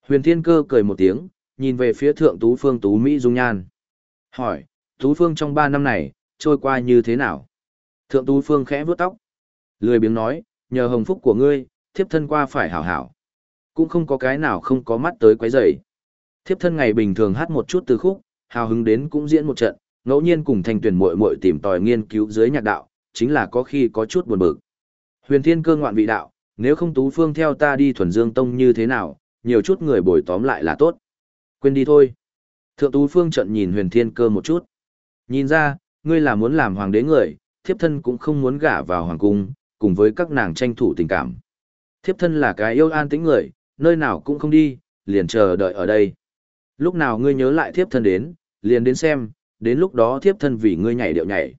Huyền Thiên Cơ cười một tiếng, nhìn về phía Thượng Tú Phương Tú Mỹ Dung Nhan. Hỏi, Tú Phương trong ba năm này, trôi qua như thế nào? Thượng Tú Phương khẽ vuốt tóc. Lười biếng nói, nhờ hồng phúc của ngươi, thiếp thân qua phải hảo hảo. Cũng không có cái nào không có mắt tới quấy rầy. Thiếp thân ngày bình thường hát một chút từ khúc, hào hứng đến cũng diễn một trận, ngẫu nhiên cùng thanh tuyển muội muội tìm tòi nghiên cứu dưới nhạc đạo, chính là có khi có chút buồn bực. Huyền Thiên Cơ ngoạn vị đạo, nếu không Tú Phương theo ta đi thuần dương tông như thế nào, nhiều chút người bồi tóm lại là tốt. Quên đi thôi. Thượng Tú Phương trận nhìn Huyền Thiên Cơ một chút. Nhìn ra, ngươi là muốn làm hoàng đế người, thiếp thân cũng không muốn gả vào hoàng cung, cùng với các nàng tranh thủ tình cảm. Thiếp thân là cái yêu an tĩnh người, nơi nào cũng không đi, liền chờ đợi ở đây. Lúc nào ngươi nhớ lại thiếp thân đến, liền đến xem, đến lúc đó thiếp thân vì ngươi nhảy điệu nhảy.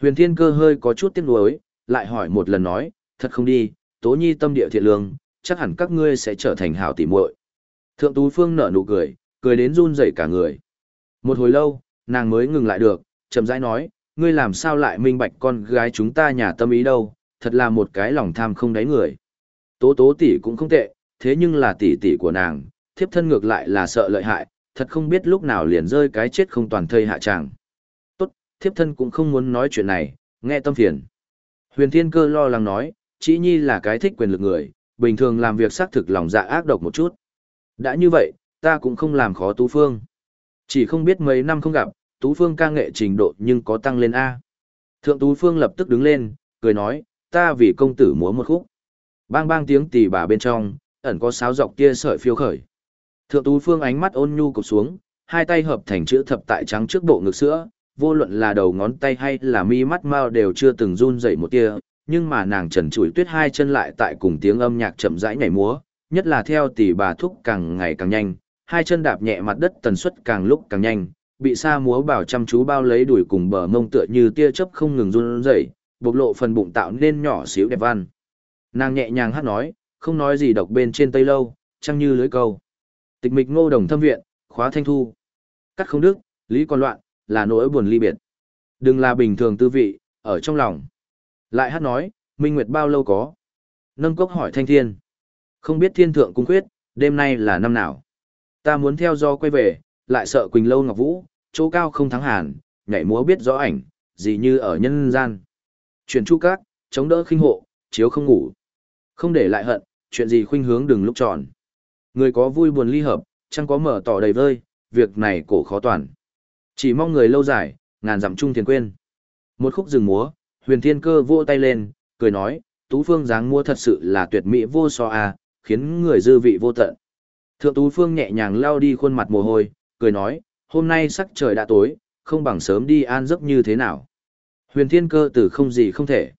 Huyền Thiên Cơ hơi có chút tiếc nuối, lại hỏi một lần nói, thật không đi, Tố Nhi tâm địa thiện lương, chắc hẳn các ngươi sẽ trở thành hảo tỷ muội. Thượng Tú Phương nở nụ cười, cười đến run rẩy cả người. Một hồi lâu, nàng mới ngừng lại được, chậm rãi nói, ngươi làm sao lại minh bạch con gái chúng ta nhà tâm ý đâu, thật là một cái lòng tham không đáy người. Tố tố tỷ cũng không tệ, thế nhưng là tỷ tỷ của nàng, thiếp thân ngược lại là sợ lợi hại, thật không biết lúc nào liền rơi cái chết không toàn thây hạ tràng. Tốt, thiếp thân cũng không muốn nói chuyện này, nghe tâm phiền. Huyền Thiên Cơ lo lắng nói, chỉ nhi là cái thích quyền lực người, bình thường làm việc xác thực lòng dạ ác độc một chút. Đã như vậy, ta cũng không làm khó Tú Phương. Chỉ không biết mấy năm không gặp, Tú Phương ca nghệ trình độ nhưng có tăng lên A. Thượng Tú Phương lập tức đứng lên, cười nói, ta vì công tử múa một khúc. Bang bang tiếng tỳ bà bên trong, ẩn có sáo dọc kia sợi phiêu khởi. Thượng Tú Phương ánh mắt ôn nhu cụp xuống, hai tay hợp thành chữ thập tại trắng trước bộ ngực sữa, vô luận là đầu ngón tay hay là mi mắt mao đều chưa từng run dậy một tia, nhưng mà nàng trần trụi tuyết hai chân lại tại cùng tiếng âm nhạc chậm rãi nhảy múa, nhất là theo tỷ bà thúc càng ngày càng nhanh, hai chân đạp nhẹ mặt đất tần suất càng lúc càng nhanh, bị sa múa bảo chăm chú bao lấy đuổi cùng bờ mông tựa như tia chớp không ngừng run rẩy, bộc lộ phần bụng tạo nên nhỏ xíu đẹp văn. Nàng nhẹ nhàng hát nói, không nói gì độc bên trên tây lâu, trăng như lưới câu. Tịch mịch ngô đồng thâm viện, khóa thanh thu. Cắt không đức, lý còn loạn, là nỗi buồn ly biệt. Đừng là bình thường tư vị, ở trong lòng. Lại hát nói, minh nguyệt bao lâu có. Nâng cốc hỏi thanh thiên. Không biết thiên thượng cung khuyết, đêm nay là năm nào. Ta muốn theo do quay về, lại sợ Quỳnh Lâu Ngọc Vũ, chỗ cao không thắng hàn, nhảy múa biết rõ ảnh, gì như ở nhân gian. Chuyển chu cát, chống đỡ khinh hộ, chiếu không ngủ. Không để lại hận, chuyện gì khuynh hướng đừng lúc tròn. Người có vui buồn ly hợp, chẳng có mở tỏ đầy vơi, việc này cổ khó toàn. Chỉ mong người lâu dài, ngàn dặm chung thiền quên. Một khúc rừng múa, huyền thiên cơ vỗ tay lên, cười nói, tú phương dáng mua thật sự là tuyệt mỹ vô so à, khiến người dư vị vô tận. Thượng tú phương nhẹ nhàng lao đi khuôn mặt mồ hôi, cười nói, hôm nay sắc trời đã tối, không bằng sớm đi an giấc như thế nào. Huyền thiên cơ từ không gì không thể.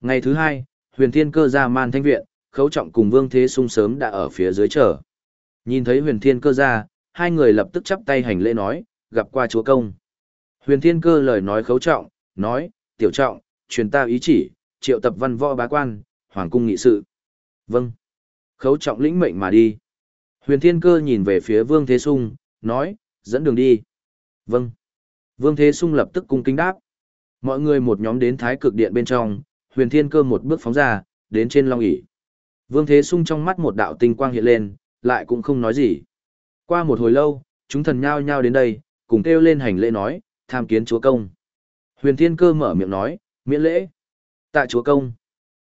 Ngày thứ hai, huyền thiên cơ ra man thanh viện, khấu trọng cùng vương thế sung sớm đã ở phía dưới chờ. Nhìn thấy huyền thiên cơ ra, hai người lập tức chắp tay hành lễ nói, gặp qua chúa công. Huyền thiên cơ lời nói khấu trọng, nói, tiểu trọng, truyền ta ý chỉ, triệu tập văn võ bá quan, hoàng cung nghị sự. Vâng. Khấu trọng lĩnh mệnh mà đi. Huyền thiên cơ nhìn về phía vương thế sung, nói, dẫn đường đi. Vâng. Vương thế sung lập tức cung kính đáp. Mọi người một nhóm đến thái cực điện bên trong, huyền thiên cơ một bước phóng ra, đến trên long ỷ Vương thế sung trong mắt một đạo tinh quang hiện lên, lại cũng không nói gì. Qua một hồi lâu, chúng thần nhao nhao đến đây, cùng kêu lên hành lễ nói, tham kiến chúa công. Huyền thiên cơ mở miệng nói, miễn lễ. Tạ chúa công.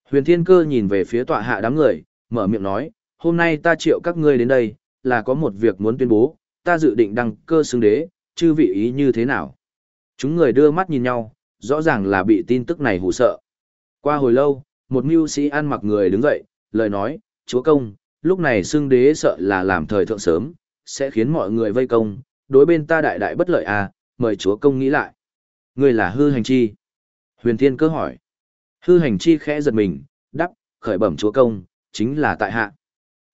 Huyền thiên cơ nhìn về phía tọa hạ đám người, mở miệng nói, hôm nay ta triệu các ngươi đến đây, là có một việc muốn tuyên bố, ta dự định đăng cơ xứng đế, chư vị ý như thế nào. Chúng người đưa mắt nhìn nhau, rõ ràng là bị tin tức này hù sợ. Qua hồi lâu, một mưu sĩ ăn mặc người đứng dậy, lời nói, chúa công, lúc này xưng đế sợ là làm thời thượng sớm, sẽ khiến mọi người vây công, đối bên ta đại đại bất lợi à, mời chúa công nghĩ lại. Người là hư hành chi. Huyền Thiên cơ hỏi. Hư hành chi khẽ giật mình, đắp, khởi bẩm chúa công, chính là tại hạ.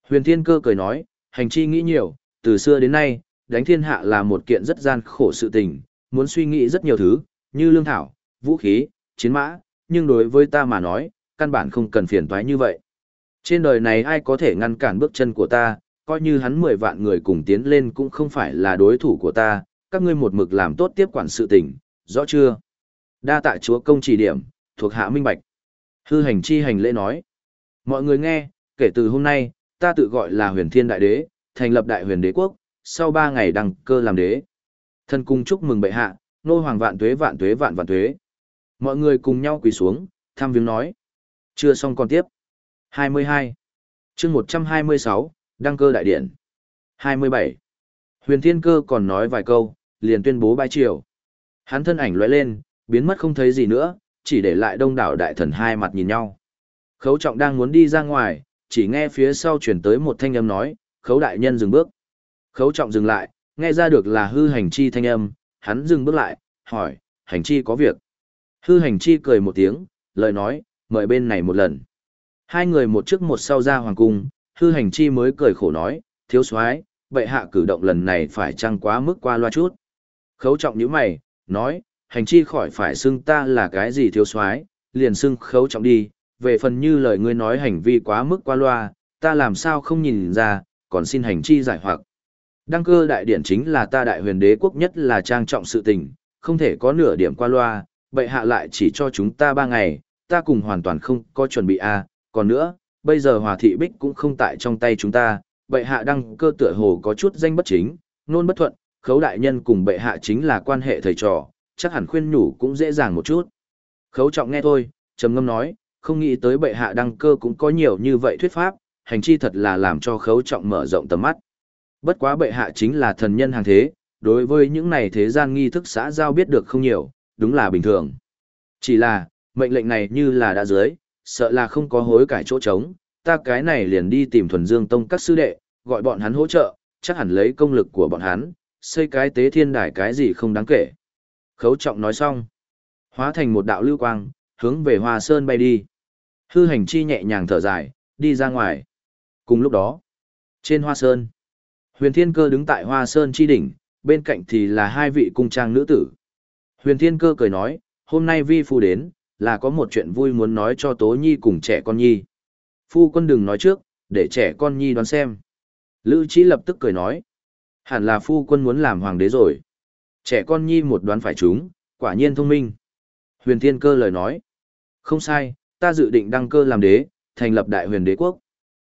Huyền Thiên cơ cười nói, hành chi nghĩ nhiều, từ xưa đến nay, đánh thiên hạ là một kiện rất gian khổ sự tình, muốn suy nghĩ rất nhiều thứ, như lương thảo, vũ khí, chiến mã, nhưng đối với ta mà nói, căn bản không cần phiền toái như vậy. Trên đời này ai có thể ngăn cản bước chân của ta, coi như hắn 10 vạn người cùng tiến lên cũng không phải là đối thủ của ta, các ngươi một mực làm tốt tiếp quản sự tình, rõ chưa? Đa tạ chúa công chỉ điểm, thuộc hạ minh bạch. Hư hành chi hành lễ nói. Mọi người nghe, kể từ hôm nay, ta tự gọi là huyền thiên đại đế, thành lập đại huyền đế quốc, sau 3 ngày đăng cơ làm đế. Thân cung chúc mừng bệ hạ, nô hoàng vạn tuế vạn tuế vạn vạn tuế. Mọi người cùng nhau quỳ xuống, tham viếng nói. Chưa xong còn tiếp. 22. chương 126, đăng cơ đại điện. 27. Huyền Thiên Cơ còn nói vài câu, liền tuyên bố bãi triều. Hắn thân ảnh lóe lên, biến mất không thấy gì nữa, chỉ để lại đông đảo đại thần hai mặt nhìn nhau. Khấu trọng đang muốn đi ra ngoài, chỉ nghe phía sau chuyển tới một thanh âm nói, khấu đại nhân dừng bước. Khấu trọng dừng lại, nghe ra được là hư hành chi thanh âm, hắn dừng bước lại, hỏi, hành chi có việc. Hư hành chi cười một tiếng, lời nói, mời bên này một lần. Hai người một trước một sau ra hoàng cung, hư hành chi mới cười khổ nói, thiếu soái bệ hạ cử động lần này phải trăng quá mức qua loa chút. Khấu trọng như mày, nói, hành chi khỏi phải xưng ta là cái gì thiếu soái liền xưng khấu trọng đi, về phần như lời ngươi nói hành vi quá mức qua loa, ta làm sao không nhìn ra, còn xin hành chi giải hoặc. Đăng cơ đại điển chính là ta đại huyền đế quốc nhất là trang trọng sự tình, không thể có nửa điểm qua loa, bệ hạ lại chỉ cho chúng ta ba ngày, ta cùng hoàn toàn không có chuẩn bị a. À còn nữa, bây giờ hòa thị bích cũng không tại trong tay chúng ta, bệ hạ đăng cơ tựa hồ có chút danh bất chính, nôn bất thuận, khấu đại nhân cùng bệ hạ chính là quan hệ thầy trò, chắc hẳn khuyên nhủ cũng dễ dàng một chút. Khấu trọng nghe thôi, trầm ngâm nói, không nghĩ tới bệ hạ đăng cơ cũng có nhiều như vậy thuyết pháp, hành chi thật là làm cho khấu trọng mở rộng tầm mắt. Bất quá bệ hạ chính là thần nhân hàng thế, đối với những này thế gian nghi thức xã giao biết được không nhiều, đúng là bình thường. Chỉ là, mệnh lệnh này như là đã dưới, sợ là không có hối cải chỗ trống, ta cái này liền đi tìm thuần dương tông các sư đệ, gọi bọn hắn hỗ trợ, chắc hẳn lấy công lực của bọn hắn, xây cái tế thiên đài cái gì không đáng kể. Khấu trọng nói xong. Hóa thành một đạo lưu quang, hướng về Hoa Sơn bay đi. Hư hành chi nhẹ nhàng thở dài, đi ra ngoài. Cùng lúc đó, trên Hoa Sơn, Huyền Thiên Cơ đứng tại Hoa Sơn chi đỉnh, bên cạnh thì là hai vị cung trang nữ tử. Huyền Thiên Cơ cười nói, hôm nay vi phu đến, là có một chuyện vui muốn nói cho Tố Nhi cùng trẻ con Nhi. Phu quân đừng nói trước, để trẻ con Nhi đoán xem. Lữ Chí lập tức cười nói, hẳn là phu quân muốn làm hoàng đế rồi. Trẻ con Nhi một đoán phải chúng, quả nhiên thông minh. Huyền Thiên Cơ lời nói, không sai, ta dự định đăng cơ làm đế, thành lập đại huyền đế quốc.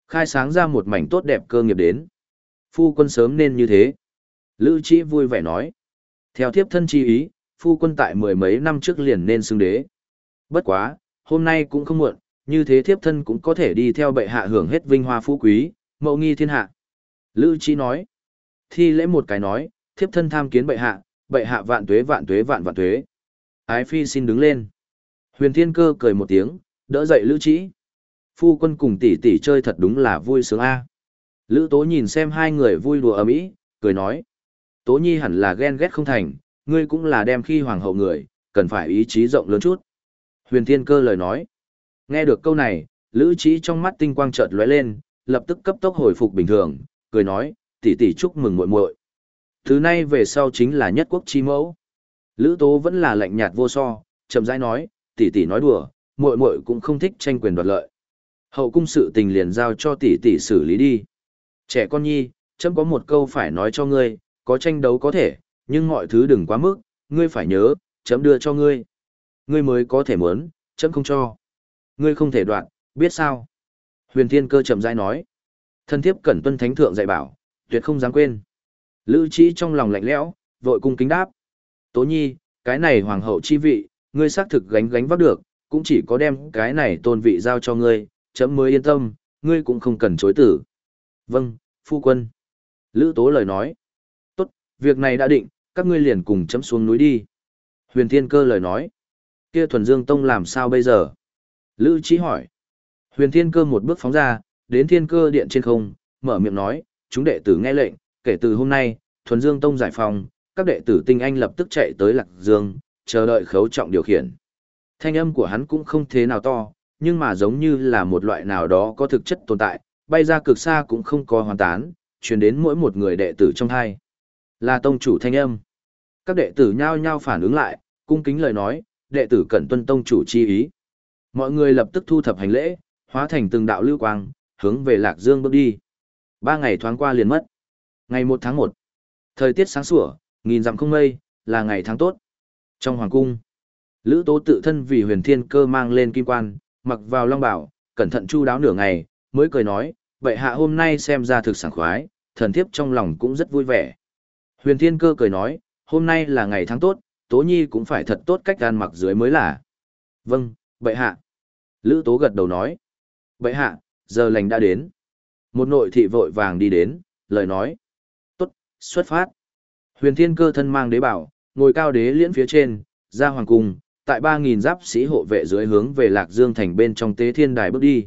Khai sáng ra một mảnh tốt đẹp cơ nghiệp đến. Phu quân sớm nên như thế. Lữ Chí vui vẻ nói. Theo thiếp thân chi ý, phu quân tại mười mấy năm trước liền nên xưng đế. Bất quá, hôm nay cũng không muộn, như thế thiếp thân cũng có thể đi theo bệ hạ hưởng hết vinh hoa phú quý, mậu nghi thiên hạ. Lữ Trí nói. Thi lễ một cái nói, thiếp thân tham kiến bệ hạ, bệ hạ vạn tuế vạn tuế vạn vạn tuế. Ái phi xin đứng lên. Huyền Thiên Cơ cười một tiếng, đỡ dậy Lữ Trí. Phu quân cùng tỷ tỷ chơi thật đúng là vui sướng a. Lữ Tố nhìn xem hai người vui đùa ầm ĩ, cười nói: "Tố Nhi hẳn là ghen ghét không thành, ngươi cũng là đem khi hoàng hậu người, cần phải ý chí rộng lớn chút." Huyền Thiên Cơ lời nói. Nghe được câu này, Lữ Chí trong mắt tinh quang chợt lóe lên, lập tức cấp tốc hồi phục bình thường, cười nói: "Tỷ tỷ chúc mừng muội muội." Thứ nay về sau chính là nhất quốc chi mẫu. Lữ Tố vẫn là lạnh nhạt vô so, chậm rãi nói: "Tỷ tỷ nói đùa, muội muội cũng không thích tranh quyền đoạt lợi." Hậu cung sự tình liền giao cho tỷ tỷ xử lý đi. Trẻ con nhi, chấm có một câu phải nói cho ngươi, có tranh đấu có thể, nhưng mọi thứ đừng quá mức, ngươi phải nhớ, chấm đưa cho ngươi. Ngươi mới có thể muốn, chấm không cho. Ngươi không thể đoạn, biết sao? Huyền Thiên Cơ chậm rãi nói. Thân thiếp cẩn tuân thánh thượng dạy bảo, tuyệt không dám quên. Lữ Chí trong lòng lạnh lẽo, vội cung kính đáp. Tố Nhi, cái này hoàng hậu chi vị, ngươi xác thực gánh gánh vác được, cũng chỉ có đem cái này tôn vị giao cho ngươi, chấm mới yên tâm, ngươi cũng không cần chối tử. Vâng, phu quân. Lữ tố lời nói. Tốt, việc này đã định, các ngươi liền cùng chấm xuống núi đi. Huyền thiên cơ lời nói. Kia thuần dương tông làm sao bây giờ? Lữ trí hỏi. Huyền thiên cơ một bước phóng ra, đến thiên cơ điện trên không, mở miệng nói, chúng đệ tử nghe lệnh, kể từ hôm nay, thuần dương tông giải phòng, các đệ tử tinh anh lập tức chạy tới lạc dương, chờ đợi khấu trọng điều khiển. Thanh âm của hắn cũng không thế nào to, nhưng mà giống như là một loại nào đó có thực chất tồn tại, bay ra cực xa cũng không có hoàn tán, truyền đến mỗi một người đệ tử trong hai. Là tông chủ thanh âm. Các đệ tử nhao nhao phản ứng lại, cung kính lời nói, đệ tử cẩn tuân tông chủ chi ý. Mọi người lập tức thu thập hành lễ, hóa thành từng đạo lưu quang, hướng về Lạc Dương bước đi. Ba ngày thoáng qua liền mất. Ngày 1 tháng 1. Thời tiết sáng sủa, nghìn dặm không mây, là ngày tháng tốt. Trong hoàng cung, Lữ Tố tự thân vì huyền thiên cơ mang lên kim quan, mặc vào long bảo, cẩn thận chu đáo nửa ngày, mới cười nói, vậy hạ hôm nay xem ra thực sảng khoái, thần thiếp trong lòng cũng rất vui vẻ. Huyền Thiên Cơ cười nói, hôm nay là ngày tháng tốt, Tố Nhi cũng phải thật tốt cách gan mặc dưới mới là. Vâng, bệ hạ. Lữ Tố gật đầu nói. Bệ hạ, giờ lành đã đến. Một nội thị vội vàng đi đến, lời nói. Tốt, xuất phát. Huyền Thiên Cơ thân mang đế bảo, ngồi cao đế liễn phía trên, ra hoàng cung, tại ba nghìn giáp sĩ hộ vệ dưới hướng về Lạc Dương thành bên trong tế thiên đài bước đi.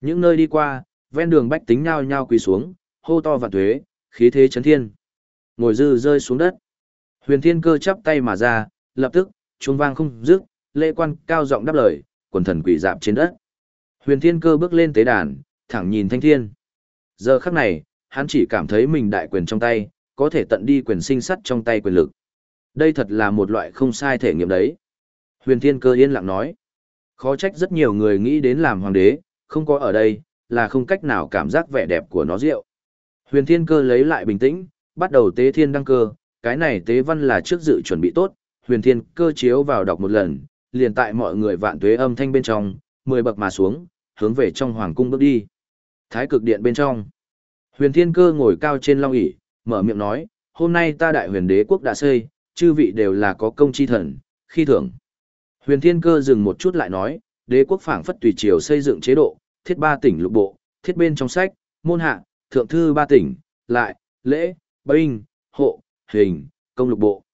Những nơi đi qua, ven đường bách tính nhao nhao quỳ xuống, hô to vạn tuế, khí thế chấn thiên. Ngồi dư rơi xuống đất. Huyền thiên cơ chắp tay mà ra, lập tức, chuông vang không dứt, lễ quan cao giọng đáp lời, quần thần quỷ dạp trên đất. Huyền thiên cơ bước lên tế đàn, thẳng nhìn thanh thiên. Giờ khắc này, hắn chỉ cảm thấy mình đại quyền trong tay, có thể tận đi quyền sinh sắt trong tay quyền lực. Đây thật là một loại không sai thể nghiệm đấy. Huyền Thiên Cơ yên lặng nói. Khó trách rất nhiều người nghĩ đến làm hoàng đế, không có ở đây, là không cách nào cảm giác vẻ đẹp của nó rượu. Huyền Thiên Cơ lấy lại bình tĩnh, bắt đầu tế thiên đăng cơ, cái này tế văn là trước dự chuẩn bị tốt, Huyền Thiên Cơ chiếu vào đọc một lần, liền tại mọi người vạn tuế âm thanh bên trong, mười bậc mà xuống, hướng về trong hoàng cung bước đi. Thái cực điện bên trong. Huyền Thiên Cơ ngồi cao trên long ỷ, mở miệng nói, hôm nay ta đại huyền đế quốc đã xây, chư vị đều là có công chi thần, khi thưởng. Huyền Thiên Cơ dừng một chút lại nói, đế quốc phảng phất tùy triều xây dựng chế độ, thiết ba tỉnh lục bộ, thiết bên trong sách, môn hạ, thượng thư ba tỉnh, lại, lễ, binh, hộ, hình, công lục bộ.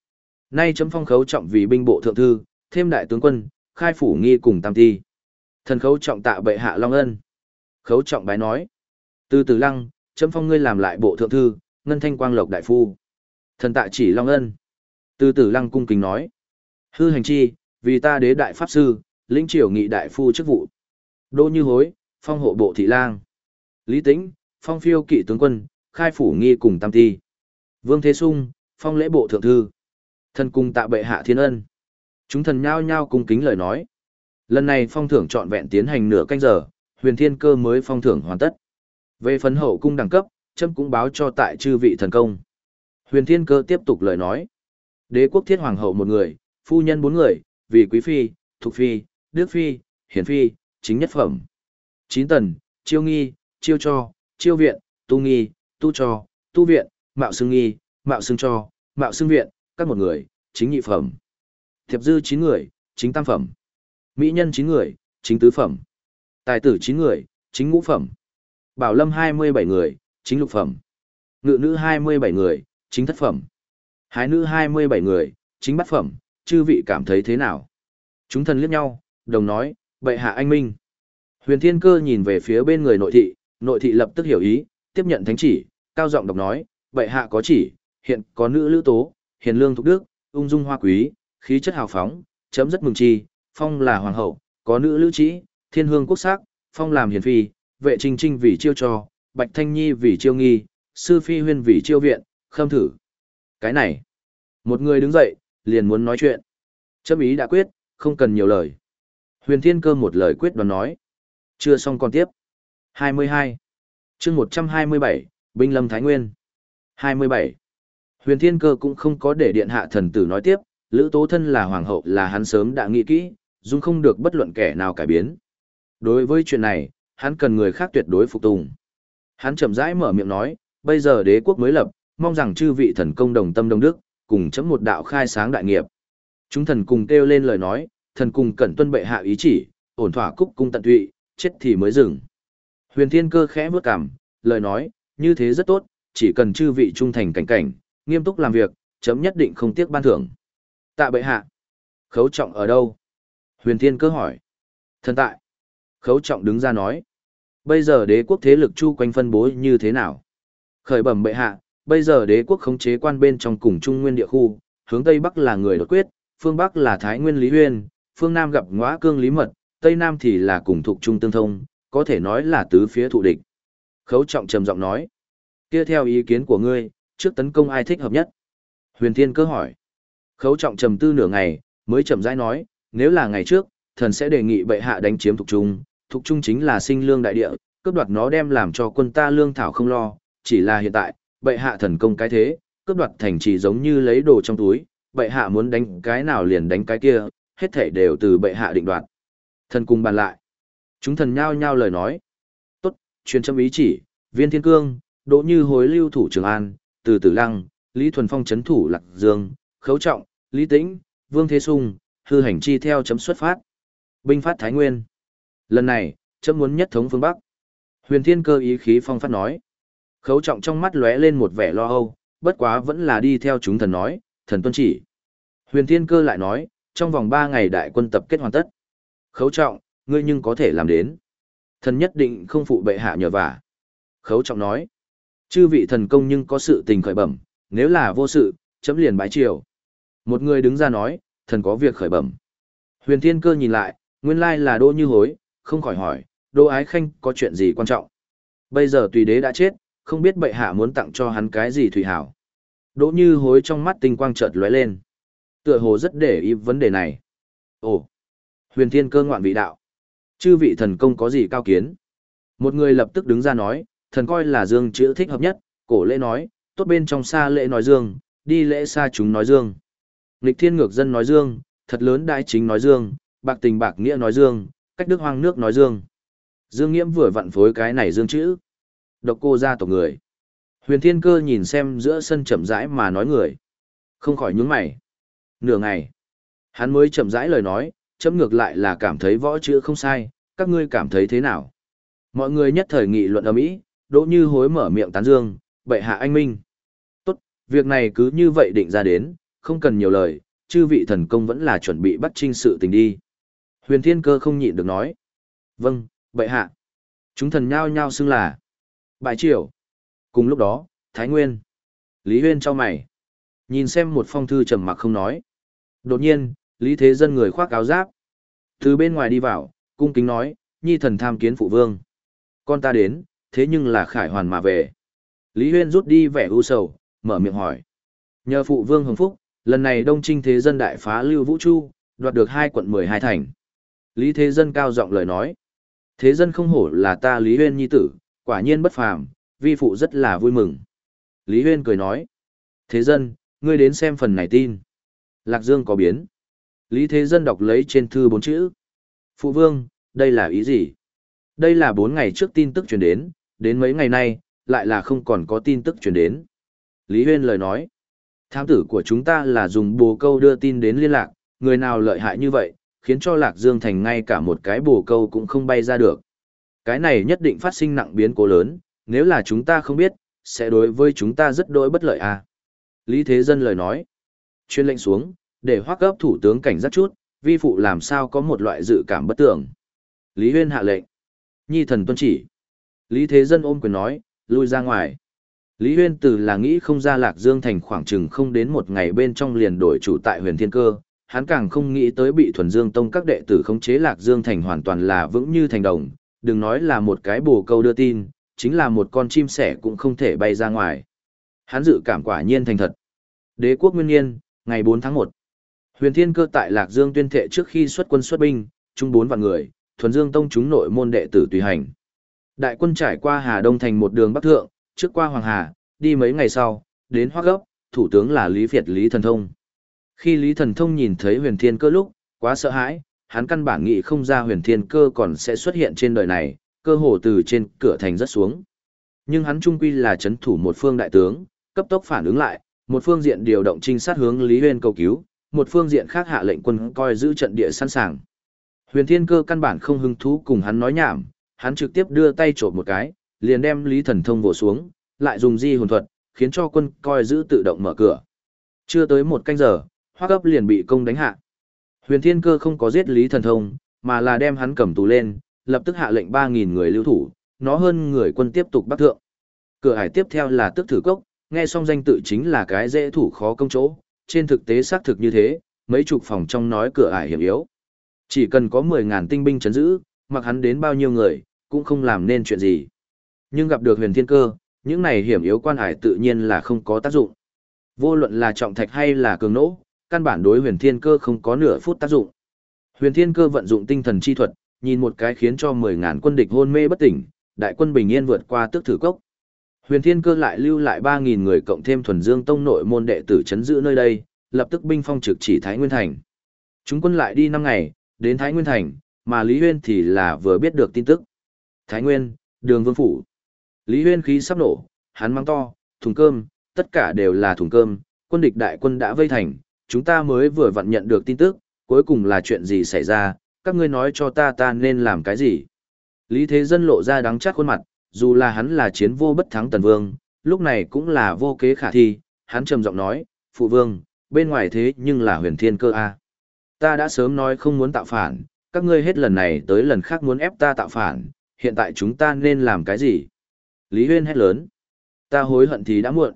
Nay chấm phong khấu trọng vì binh bộ thượng thư, thêm đại tướng quân, khai phủ nghi cùng tam thi. Thần khấu trọng tạ bệ hạ long ân. Khấu trọng bái nói. Từ từ lăng, chấm phong ngươi làm lại bộ thượng thư, ngân thanh quang lộc đại phu. Thần tạ chỉ long ân. Từ từ lăng cung kính nói. Hư hành chi, vì ta đế đại pháp sư, lĩnh triều nghị đại phu chức vụ. Đỗ Như Hối, phong hộ bộ thị lang. Lý Tĩnh, phong phiêu kỵ tướng quân, khai phủ nghi cùng tam thi Vương Thế Sung, phong lễ bộ thượng thư. thần cung tạ bệ hạ thiên ân. Chúng thần nhao nhao cung kính lời nói. Lần này phong thưởng trọn vẹn tiến hành nửa canh giờ, huyền thiên cơ mới phong thưởng hoàn tất. Về phấn hậu cung đẳng cấp, châm cũng báo cho tại chư vị thần công. Huyền thiên cơ tiếp tục lời nói. Đế quốc thiết hoàng hậu một người, phu nhân bốn người, vì quý phi, thục phi, đức phi, hiển phi, chính nhất phẩm. Chín tần, chiêu nghi, chiêu cho, chiêu viện, tu nghi, tu cho, tu viện, mạo xương nghi, mạo xưng cho, mạo xưng viện, các một người, chính nhị phẩm. Thiệp dư chín người, chính tam phẩm. Mỹ nhân chín người, chính tứ phẩm. Tài tử chín người, chính ngũ phẩm. Bảo lâm hai mươi bảy người, chính lục phẩm. Ngự nữ hai mươi bảy người, chính thất phẩm. Hái nữ hai mươi bảy người, chính bát phẩm, chư vị cảm thấy thế nào? Chúng thần liếc nhau, đồng nói, bệ hạ anh minh. Huyền Thiên Cơ nhìn về phía bên người nội thị, nội thị lập tức hiểu ý, tiếp nhận thánh chỉ, cao giọng đọc nói, bệ hạ có chỉ, hiện có nữ lữ tố, hiền lương thục đức, ung dung hoa quý, khí chất hào phóng, chấm rất mừng chi, phong là hoàng hậu, có nữ lữ trí, thiên hương quốc sắc, phong làm hiền phi, vệ trinh trinh vì chiêu trò, bạch thanh nhi vì chiêu nghi, sư phi huyên vì chiêu viện, khâm thử. Cái này, một người đứng dậy, liền muốn nói chuyện. Chấm ý đã quyết, không cần nhiều lời. Huyền Thiên Cơ một lời quyết đoán nói. Chưa xong còn tiếp. 22. chương 127, Binh Lâm Thái Nguyên. 27. Huyền Thiên Cơ cũng không có để điện hạ thần tử nói tiếp, Lữ Tố Thân là hoàng hậu là hắn sớm đã nghĩ kỹ, dung không được bất luận kẻ nào cải biến. Đối với chuyện này, hắn cần người khác tuyệt đối phục tùng. Hắn chậm rãi mở miệng nói, bây giờ đế quốc mới lập, mong rằng chư vị thần công đồng tâm đồng đức, cùng chấm một đạo khai sáng đại nghiệp. Chúng thần cùng kêu lên lời nói, thần cùng cẩn tuân bệ hạ ý chỉ, ổn thỏa cúc cung tận tụy, chết thì mới dừng. Huyền Thiên Cơ khẽ bước cằm, lời nói, như thế rất tốt, chỉ cần chư vị trung thành cảnh cảnh, nghiêm túc làm việc, chấm nhất định không tiếc ban thưởng. Tạ bệ hạ. Khấu trọng ở đâu? Huyền Thiên Cơ hỏi. Thần tại. Khấu trọng đứng ra nói. Bây giờ đế quốc thế lực chu quanh phân bố như thế nào? Khởi bẩm bệ hạ, bây giờ đế quốc khống chế quan bên trong cùng trung nguyên địa khu, hướng tây bắc là người đột quyết, phương bắc là thái nguyên lý huyên, phương nam gặp ngõa cương lý mật, tây nam thì là cùng thuộc trung tương thông, có thể nói là tứ phía thụ địch. Khấu trọng trầm giọng nói, kia theo ý kiến của ngươi, trước tấn công ai thích hợp nhất? Huyền Thiên cơ hỏi. Khấu trọng trầm tư nửa ngày, mới chậm rãi nói, nếu là ngày trước, thần sẽ đề nghị bệ hạ đánh chiếm thuộc trung, thuộc trung chính là sinh lương đại địa, cướp đoạt nó đem làm cho quân ta lương thảo không lo, chỉ là hiện tại, bệ hạ thần công cái thế, cướp đoạt thành trì giống như lấy đồ trong túi, bệ hạ muốn đánh cái nào liền đánh cái kia, hết thảy đều từ bệ hạ định đoạt. Thần cùng bàn lại. Chúng thần nhao nhao lời nói. Tốt, truyền châm ý chỉ, viên thiên cương, đỗ như hối lưu thủ trường an, từ tử lăng, lý thuần phong chấn thủ lạc dương, khấu trọng, lý tĩnh, vương thế sung, hư hành chi theo chấm xuất phát. Binh phát Thái Nguyên. Lần này, chấm muốn nhất thống phương Bắc. Huyền thiên cơ ý khí phong phát nói. Khấu trọng trong mắt lóe lên một vẻ lo âu, bất quá vẫn là đi theo chúng thần nói, thần tuân chỉ. Huyền thiên cơ lại nói, trong vòng 3 ngày đại quân tập kết hoàn tất. Khấu trọng, ngươi nhưng có thể làm đến. Thần nhất định không phụ bệ hạ nhờ vả. Khấu trọng nói, chư vị thần công nhưng có sự tình khởi bẩm, nếu là vô sự, chấm liền bái triều. Một người đứng ra nói, thần có việc khởi bẩm. Huyền thiên cơ nhìn lại, nguyên lai là đỗ như hối, không khỏi hỏi, đỗ ái khanh có chuyện gì quan trọng. Bây giờ tùy đế đã chết, không biết bệ hạ muốn tặng cho hắn cái gì thủy hảo. Đỗ như hối trong mắt tinh quang chợt lóe lên. Tựa hồ rất để ý vấn đề này. Ồ, huyền thiên cơ ngoạn vị đạo. Chư vị thần công có gì cao kiến? Một người lập tức đứng ra nói, thần coi là dương chữ thích hợp nhất, cổ lễ nói, tốt bên trong xa lễ nói dương, đi lễ xa chúng nói dương. Nghịch thiên ngược dân nói dương, thật lớn đại chính nói dương, bạc tình bạc nghĩa nói dương, cách đức hoang nước nói dương. Dương nghiễm vừa vặn phối cái này dương chữ. Độc cô ra tổ người. Huyền thiên cơ nhìn xem giữa sân chậm rãi mà nói người. Không khỏi nhướng mày. Nửa ngày. Hắn mới chậm rãi lời nói, chấm ngược lại là cảm thấy võ chữ không sai, các ngươi cảm thấy thế nào? Mọi người nhất thời nghị luận ầm ĩ, Đỗ Như hối mở miệng tán dương, bệ hạ anh minh. Tốt, việc này cứ như vậy định ra đến, không cần nhiều lời, chư vị thần công vẫn là chuẩn bị bắt trinh sự tình đi. Huyền Thiên Cơ không nhịn được nói. Vâng, bệ hạ. Chúng thần nhao nhao xưng là. Bại triều. Cùng lúc đó, Thái Nguyên. Lý Huyên cho mày. Nhìn xem một phong thư trầm mặc không nói. Đột nhiên, Lý Thế Dân người khoác áo giáp. Từ bên ngoài đi vào, cung kính nói, nhi thần tham kiến phụ vương. Con ta đến, thế nhưng là khải hoàn mà về. Lý Huyên rút đi vẻ u sầu, mở miệng hỏi. Nhờ phụ vương hồng phúc, lần này đông trinh thế dân đại phá lưu vũ chu, đoạt được hai quận mười hai thành. Lý Thế Dân cao giọng lời nói. Thế dân không hổ là ta Lý Huyên nhi tử, quả nhiên bất phàm, vi phụ rất là vui mừng. Lý Huyên cười nói. Thế dân, ngươi đến xem phần này tin. Lạc Dương có biến. Lý Thế Dân đọc lấy trên thư bốn chữ. Phụ vương, đây là ý gì? Đây là bốn ngày trước tin tức truyền đến, đến mấy ngày nay, lại là không còn có tin tức truyền đến. Lý Huyên lời nói. Thám tử của chúng ta là dùng bồ câu đưa tin đến liên lạc, người nào lợi hại như vậy, khiến cho Lạc Dương Thành ngay cả một cái bồ câu cũng không bay ra được. Cái này nhất định phát sinh nặng biến cố lớn, nếu là chúng ta không biết, sẽ đối với chúng ta rất đỗi bất lợi à. Lý Thế Dân lời nói. Chuyên lệnh xuống, để hoác gấp thủ tướng cảnh giác chút, vi phụ làm sao có một loại dự cảm bất tưởng. Lý Huyên hạ lệnh. Nhi thần tuân chỉ. Lý Thế Dân ôm quyền nói, lui ra ngoài. Lý Huyên Tử là nghĩ không ra Lạc Dương Thành khoảng chừng không đến một ngày bên trong liền đổi chủ tại huyền thiên cơ, hắn càng không nghĩ tới bị thuần dương tông các đệ tử khống chế Lạc Dương Thành hoàn toàn là vững như thành đồng, đừng nói là một cái bồ câu đưa tin, chính là một con chim sẻ cũng không thể bay ra ngoài. Hắn dự cảm quả nhiên thành thật. Đế quốc nguyên nhiên, ngày 4 tháng 1. Huyền Thiên Cơ tại Lạc Dương tuyên thệ trước khi xuất quân xuất binh, trung bốn vạn người, thuần dương tông chúng nội môn đệ tử tùy hành. Đại quân trải qua Hà Đông thành một đường bắc thượng, trước qua Hoàng Hà, đi mấy ngày sau, đến Hoắc Gốc, thủ tướng là Lý Việt Lý Thần Thông. Khi Lý Thần Thông nhìn thấy Huyền Thiên Cơ lúc, quá sợ hãi, hắn căn bản nghĩ không ra Huyền Thiên Cơ còn sẽ xuất hiện trên đời này, cơ hồ từ trên cửa thành rất xuống. Nhưng hắn trung quy là chấn thủ một phương đại tướng, cấp tốc phản ứng lại, một phương diện điều động trinh sát hướng Lý Huyên cầu cứu, một phương diện khác hạ lệnh quân coi giữ trận địa sẵn sàng. Huyền Thiên Cơ căn bản không hứng thú cùng hắn nói nhảm, hắn trực tiếp đưa tay trộm một cái, liền đem Lý Thần Thông vồ xuống, lại dùng di hồn thuật, khiến cho quân coi giữ tự động mở cửa. Chưa tới một canh giờ, Hoắc Cấp liền bị công đánh hạ. Huyền Thiên Cơ không có giết Lý Thần Thông, mà là đem hắn cầm tù lên, lập tức hạ lệnh 3000 người lưu thủ, nó hơn người quân tiếp tục bắt thượng. Cửa hải tiếp theo là Tức Thử Cốc, nghe xong danh tự chính là cái dễ thủ khó công chỗ, trên thực tế xác thực như thế, mấy chục phòng trong nói cửa ải hiểm yếu. Chỉ cần có 10.000 tinh binh chấn giữ, mặc hắn đến bao nhiêu người, cũng không làm nên chuyện gì. Nhưng gặp được huyền thiên cơ, những này hiểm yếu quan hải tự nhiên là không có tác dụng. Vô luận là trọng thạch hay là cường nỗ, căn bản đối huyền thiên cơ không có nửa phút tác dụng. Huyền thiên cơ vận dụng tinh thần chi thuật, nhìn một cái khiến cho 10.000 quân địch hôn mê bất tỉnh, đại quân bình yên vượt qua tức thử cốc. Huyền Thiên Cơ lại lưu lại 3.000 người cộng thêm thuần dương tông nội môn đệ tử chấn giữ nơi đây, lập tức binh phong trực chỉ Thái Nguyên Thành. Chúng quân lại đi 5 ngày, đến Thái Nguyên Thành, mà Lý Huyên thì là vừa biết được tin tức. Thái Nguyên, đường vương phủ. Lý Huyên khí sắp nổ, hắn mang to, thùng cơm, tất cả đều là thùng cơm, quân địch đại quân đã vây thành, chúng ta mới vừa vặn nhận được tin tức, cuối cùng là chuyện gì xảy ra, các ngươi nói cho ta ta nên làm cái gì. Lý Thế Dân lộ ra đắng chát khuôn mặt, dù là hắn là chiến vô bất thắng tần vương, lúc này cũng là vô kế khả thi, hắn trầm giọng nói, phụ vương, bên ngoài thế nhưng là huyền thiên cơ a. Ta đã sớm nói không muốn tạo phản, các ngươi hết lần này tới lần khác muốn ép ta tạo phản, hiện tại chúng ta nên làm cái gì? Lý Huyên hét lớn. Ta hối hận thì đã muộn.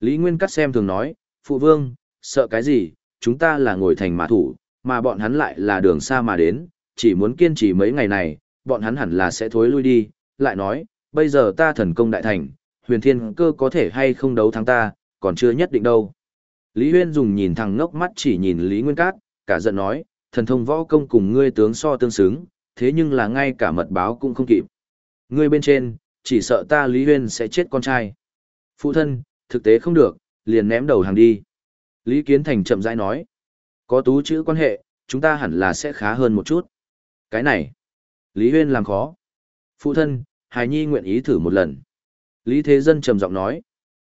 Lý Nguyên cắt xem thường nói, phụ vương, sợ cái gì, chúng ta là ngồi thành mã thủ, mà bọn hắn lại là đường xa mà đến, chỉ muốn kiên trì mấy ngày này, bọn hắn hẳn là sẽ thối lui đi, lại nói, bây giờ ta thần công đại thành, huyền thiên cơ có thể hay không đấu thắng ta, còn chưa nhất định đâu. Lý Huyên dùng nhìn thằng ngốc mắt chỉ nhìn Lý Nguyên Cát, cả giận nói, thần thông võ công cùng ngươi tướng so tương xứng, thế nhưng là ngay cả mật báo cũng không kịp. Ngươi bên trên, chỉ sợ ta Lý Huyên sẽ chết con trai. Phụ thân, thực tế không được, liền ném đầu hàng đi. Lý Kiến Thành chậm rãi nói, có tú chữ quan hệ, chúng ta hẳn là sẽ khá hơn một chút. Cái này, Lý Huyên làm khó. Phụ thân, Hải Nhi nguyện ý thử một lần. Lý Thế Dân trầm giọng nói.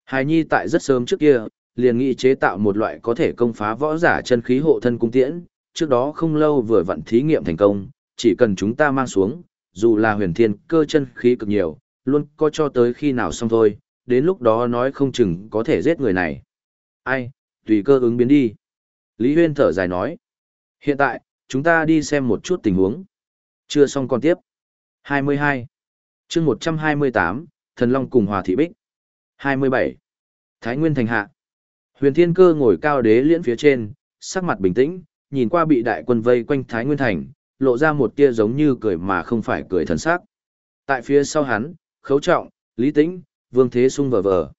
Hải Nhi tại rất sớm trước kia, liền nghĩ chế tạo một loại có thể công phá võ giả chân khí hộ thân cung tiễn, trước đó không lâu vừa vận thí nghiệm thành công, chỉ cần chúng ta mang xuống, dù là huyền thiên cơ chân khí cực nhiều, luôn có cho tới khi nào xong thôi, đến lúc đó nói không chừng có thể giết người này. Ai, tùy cơ ứng biến đi. Lý Huyên thở dài nói. Hiện tại, chúng ta đi xem một chút tình huống. Chưa xong còn tiếp. 22 chương 128, Thần Long cùng Hòa Thị Bích. 27. Thái Nguyên Thành Hạ. Huyền Thiên Cơ ngồi cao đế liễn phía trên, sắc mặt bình tĩnh, nhìn qua bị đại quân vây quanh Thái Nguyên Thành, lộ ra một tia giống như cười mà không phải cười thần sắc. Tại phía sau hắn, khấu trọng, lý tĩnh, vương thế sung vờ vờ.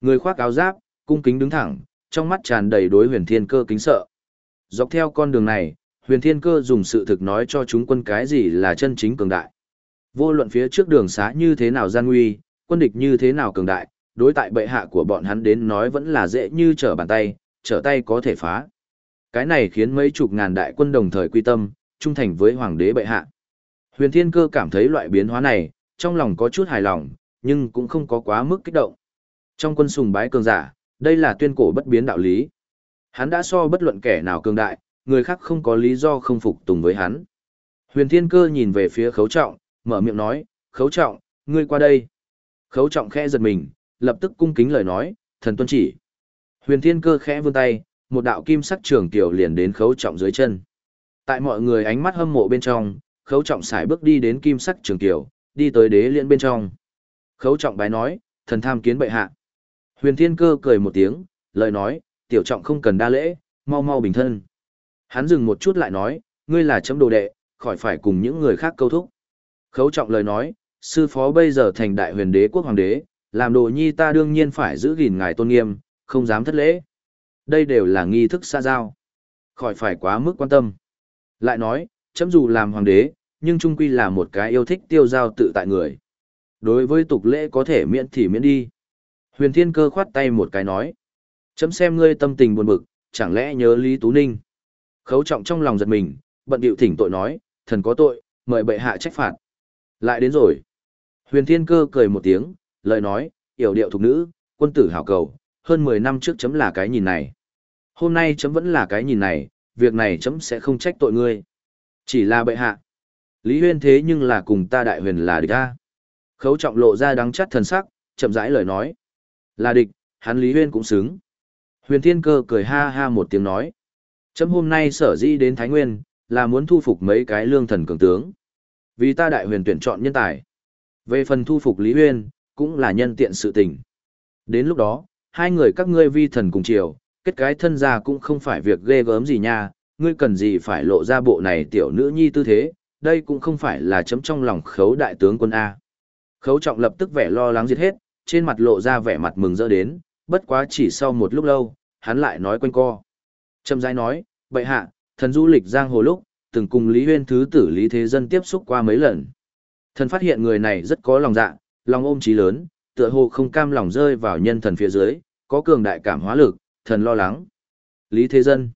Người khoác áo giáp, cung kính đứng thẳng, trong mắt tràn đầy đối huyền thiên cơ kính sợ. Dọc theo con đường này, huyền thiên cơ dùng sự thực nói cho chúng quân cái gì là chân chính cường đại. Vô luận phía trước đường xá như thế nào gian nguy, quân địch như thế nào cường đại, đối tại bệ hạ của bọn hắn đến nói vẫn là dễ như trở bàn tay, trở tay có thể phá. Cái này khiến mấy chục ngàn đại quân đồng thời quy tâm, trung thành với hoàng đế bệ hạ. Huyền Thiên Cơ cảm thấy loại biến hóa này, trong lòng có chút hài lòng, nhưng cũng không có quá mức kích động. Trong quân sùng bái cường giả, đây là tuyên cổ bất biến đạo lý. Hắn đã so bất luận kẻ nào cường đại, người khác không có lý do không phục tùng với hắn. Huyền Thiên Cơ nhìn về phía Khấu Trọng, mở miệng nói, Khấu Trọng, ngươi qua đây. Khấu Trọng khẽ giật mình, lập tức cung kính lời nói, thần tuân chỉ. Huyền Thiên Cơ khẽ vươn tay, một đạo kim sắc trường tiểu liền đến Khấu Trọng dưới chân. Tại mọi người ánh mắt hâm mộ bên trong, Khấu Trọng xài bước đi đến kim sắc trường tiểu, đi tới đế liên bên trong. Khấu Trọng bái nói, thần tham kiến bệ hạ. Huyền Thiên Cơ cười một tiếng, lời nói, tiểu trọng không cần đa lễ, mau mau bình thân. Hắn dừng một chút lại nói, ngươi là chấm đồ đệ, khỏi phải cùng những người khác câu thúc. Khấu trọng lời nói, sư phó bây giờ thành đại huyền đế quốc hoàng đế, làm đồ nhi ta đương nhiên phải giữ gìn ngài tôn nghiêm, không dám thất lễ. Đây đều là nghi thức xa giao. Khỏi phải quá mức quan tâm. Lại nói, chấm dù làm hoàng đế, nhưng trung quy là một cái yêu thích tiêu giao tự tại người. Đối với tục lễ có thể miễn thì miễn đi. Huyền Thiên Cơ khoát tay một cái nói. Chấm xem ngươi tâm tình buồn bực, chẳng lẽ nhớ Lý Tú Ninh. Khấu trọng trong lòng giật mình, bận điệu thỉnh tội nói, thần có tội, mời bệ hạ trách phạt. Lại đến rồi. Huyền Thiên Cơ cười một tiếng, lời nói, yểu điệu thục nữ, quân tử hảo cầu, hơn 10 năm trước chấm là cái nhìn này. Hôm nay chấm vẫn là cái nhìn này, việc này chấm sẽ không trách tội ngươi. Chỉ là bệ hạ. Lý Huyên thế nhưng là cùng ta đại huyền là địch ta. Khấu trọng lộ ra đắng chắt thần sắc, chậm rãi lời nói. Là địch, hắn Lý Huyên cũng xứng. Huyền Thiên Cơ cười ha ha một tiếng nói. Chấm hôm nay sở di đến Thái Nguyên, là muốn thu phục mấy cái lương thần cường tướng. Vì ta đại huyền tuyển chọn nhân tài. Về phần thu phục Lý Huyên, cũng là nhân tiện sự tình. Đến lúc đó, hai người các ngươi vi thần cùng chiều, kết cái thân ra cũng không phải việc ghê gớm gì nha, ngươi cần gì phải lộ ra bộ này tiểu nữ nhi tư thế, đây cũng không phải là chấm trong lòng khấu đại tướng quân A. Khấu trọng lập tức vẻ lo lắng diệt hết, trên mặt lộ ra vẻ mặt mừng rỡ đến, bất quá chỉ sau một lúc lâu, hắn lại nói quanh co. Trầm rãi nói, bệ hạ, thần du lịch giang hồ lúc, từng cùng Lý Huyên thứ tử Lý Thế Dân tiếp xúc qua mấy lần. Thần phát hiện người này rất có lòng dạ, lòng ôm trí lớn, tựa hồ không cam lòng rơi vào nhân thần phía dưới, có cường đại cảm hóa lực, thần lo lắng. Lý Thế Dân.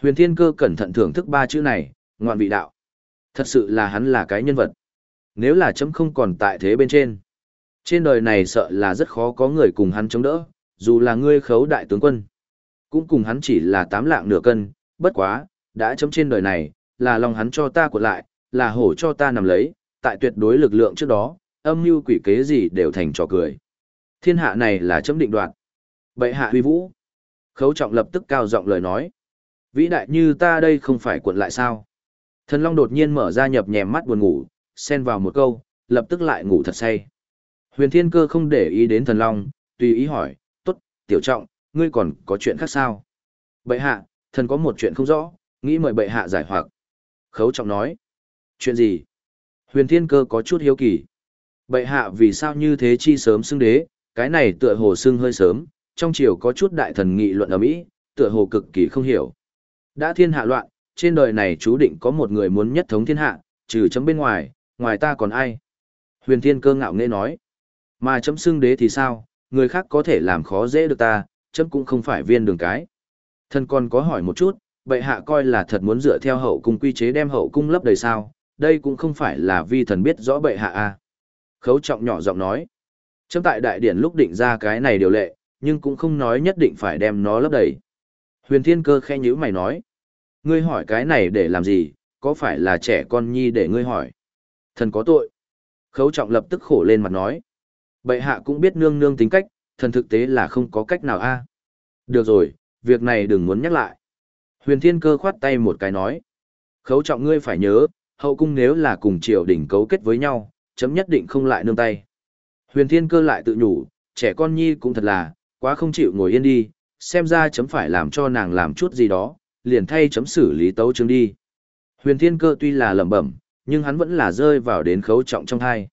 Huyền Thiên Cơ cẩn thận thưởng thức ba chữ này, ngoạn vị đạo. Thật sự là hắn là cái nhân vật. Nếu là chấm không còn tại thế bên trên. Trên đời này sợ là rất khó có người cùng hắn chống đỡ, dù là ngươi khấu đại tướng quân. Cũng cùng hắn chỉ là tám lạng nửa cân, bất quá, đã chấm trên đời này, là lòng hắn cho ta của lại, là hổ cho ta nằm lấy, tại tuyệt đối lực lượng trước đó, âm mưu quỷ kế gì đều thành trò cười. Thiên hạ này là chấm định đoạt. Bệ hạ huy vũ. Khấu trọng lập tức cao giọng lời nói. Vĩ đại như ta đây không phải cuộn lại sao? Thần Long đột nhiên mở ra nhập nhèm mắt buồn ngủ, xen vào một câu, lập tức lại ngủ thật say. Huyền Thiên Cơ không để ý đến Thần Long, tùy ý hỏi, tốt, tiểu trọng, ngươi còn có chuyện khác sao? Bệ hạ, thần có một chuyện không rõ, nghĩ mời bệ hạ giải hoặc. Khấu trọng nói, chuyện gì? Huyền Thiên Cơ có chút hiếu kỳ. Bệ hạ vì sao như thế chi sớm xưng đế, cái này tựa hồ xưng hơi sớm, trong chiều có chút đại thần nghị luận ở Mỹ, tựa hồ cực kỳ không hiểu. Đã thiên hạ loạn, trên đời này chú định có một người muốn nhất thống thiên hạ, trừ chấm bên ngoài, ngoài ta còn ai? Huyền Thiên Cơ ngạo nghễ nói. Mà chấm xưng đế thì sao, người khác có thể làm khó dễ được ta, chấm cũng không phải viên đường cái. Thân còn có hỏi một chút, bệ hạ coi là thật muốn dựa theo hậu cung quy chế đem hậu cung lấp đầy sao, đây cũng không phải là vi thần biết rõ bệ hạ a. À. Khấu trọng nhỏ giọng nói. Chấm tại đại điển lúc định ra cái này điều lệ, nhưng cũng không nói nhất định phải đem nó lấp đầy. Huyền thiên cơ khe nhữ mày nói. Ngươi hỏi cái này để làm gì, có phải là trẻ con nhi để ngươi hỏi? Thần có tội. Khấu trọng lập tức khổ lên mặt nói. Bệ hạ cũng biết nương nương tính cách, thần thực tế là không có cách nào a. Được rồi, việc này đừng muốn nhắc lại. Huyền Thiên Cơ khoát tay một cái nói. Khấu trọng ngươi phải nhớ, hậu cung nếu là cùng triều đình cấu kết với nhau, chấm nhất định không lại nương tay. Huyền Thiên Cơ lại tự nhủ, trẻ con nhi cũng thật là, quá không chịu ngồi yên đi, xem ra chấm phải làm cho nàng làm chút gì đó, liền thay chấm xử lý tấu chương đi. Huyền Thiên Cơ tuy là lẩm bẩm, nhưng hắn vẫn là rơi vào đến khấu trọng trong hai.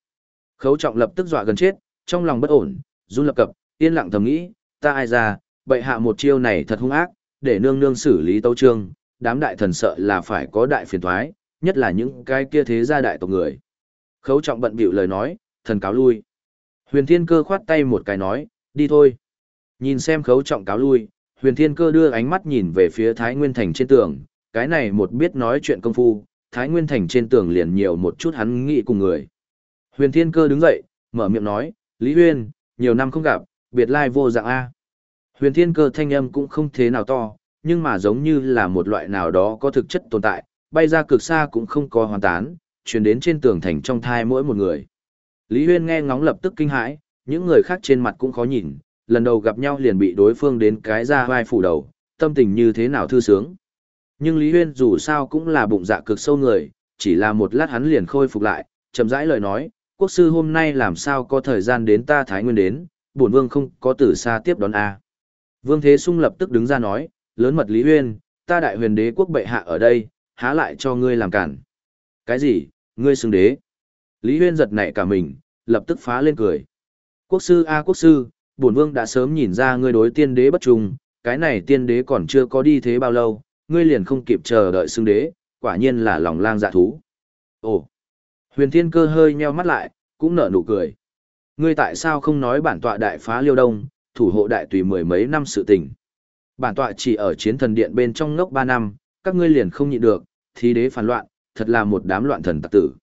Khấu trọng lập tức dọa gần chết, trong lòng bất ổn, run lập cập, yên lặng thầm nghĩ, ta ai ra, bệ hạ một chiêu này thật hung ác, để nương nương xử lý tấu chương, đám đại thần sợ là phải có đại phiền thoái, nhất là những cái kia thế gia đại tộc người. Khấu trọng bận bịu lời nói, thần cáo lui. Huyền Thiên Cơ khoát tay một cái nói, đi thôi. Nhìn xem khấu trọng cáo lui, Huyền Thiên Cơ đưa ánh mắt nhìn về phía Thái Nguyên Thành trên tường, cái này một biết nói chuyện công phu, Thái Nguyên Thành trên tường liền nhiều một chút hắn nghĩ cùng người. Huyền Thiên Cơ đứng dậy, mở miệng nói, Lý Huyên, nhiều năm không gặp, biệt lai vô dạng A. Huyền Thiên Cơ thanh âm cũng không thế nào to, nhưng mà giống như là một loại nào đó có thực chất tồn tại, bay ra cực xa cũng không có hoàn tán, truyền đến trên tường thành trong thai mỗi một người. Lý Huyên nghe ngóng lập tức kinh hãi, những người khác trên mặt cũng khó nhìn, lần đầu gặp nhau liền bị đối phương đến cái ra vai phủ đầu, tâm tình như thế nào thư sướng. Nhưng Lý Huyên dù sao cũng là bụng dạ cực sâu người, chỉ là một lát hắn liền khôi phục lại, chậm rãi lời nói, quốc sư hôm nay làm sao có thời gian đến ta Thái Nguyên đến, bổn vương không có tử xa tiếp đón a. Vương Thế Sung lập tức đứng ra nói, lớn mật Lý Huyên, ta đại huyền đế quốc bệ hạ ở đây, há lại cho ngươi làm cản. Cái gì, ngươi xưng đế? Lý Huyên giật nảy cả mình, lập tức phá lên cười. Quốc sư a quốc sư, bổn vương đã sớm nhìn ra ngươi đối tiên đế bất trung, cái này tiên đế còn chưa có đi thế bao lâu, ngươi liền không kịp chờ đợi xưng đế, quả nhiên là lòng lang dạ thú. Ồ! Huyền Thiên Cơ hơi nheo mắt lại, cũng nở nụ cười. Ngươi tại sao không nói bản tọa đại phá liêu đông, thủ hộ đại tùy mười mấy năm sự tình. Bản tọa chỉ ở chiến thần điện bên trong ngốc ba năm, các ngươi liền không nhịn được, thì đế phản loạn, thật là một đám loạn thần tặc tử.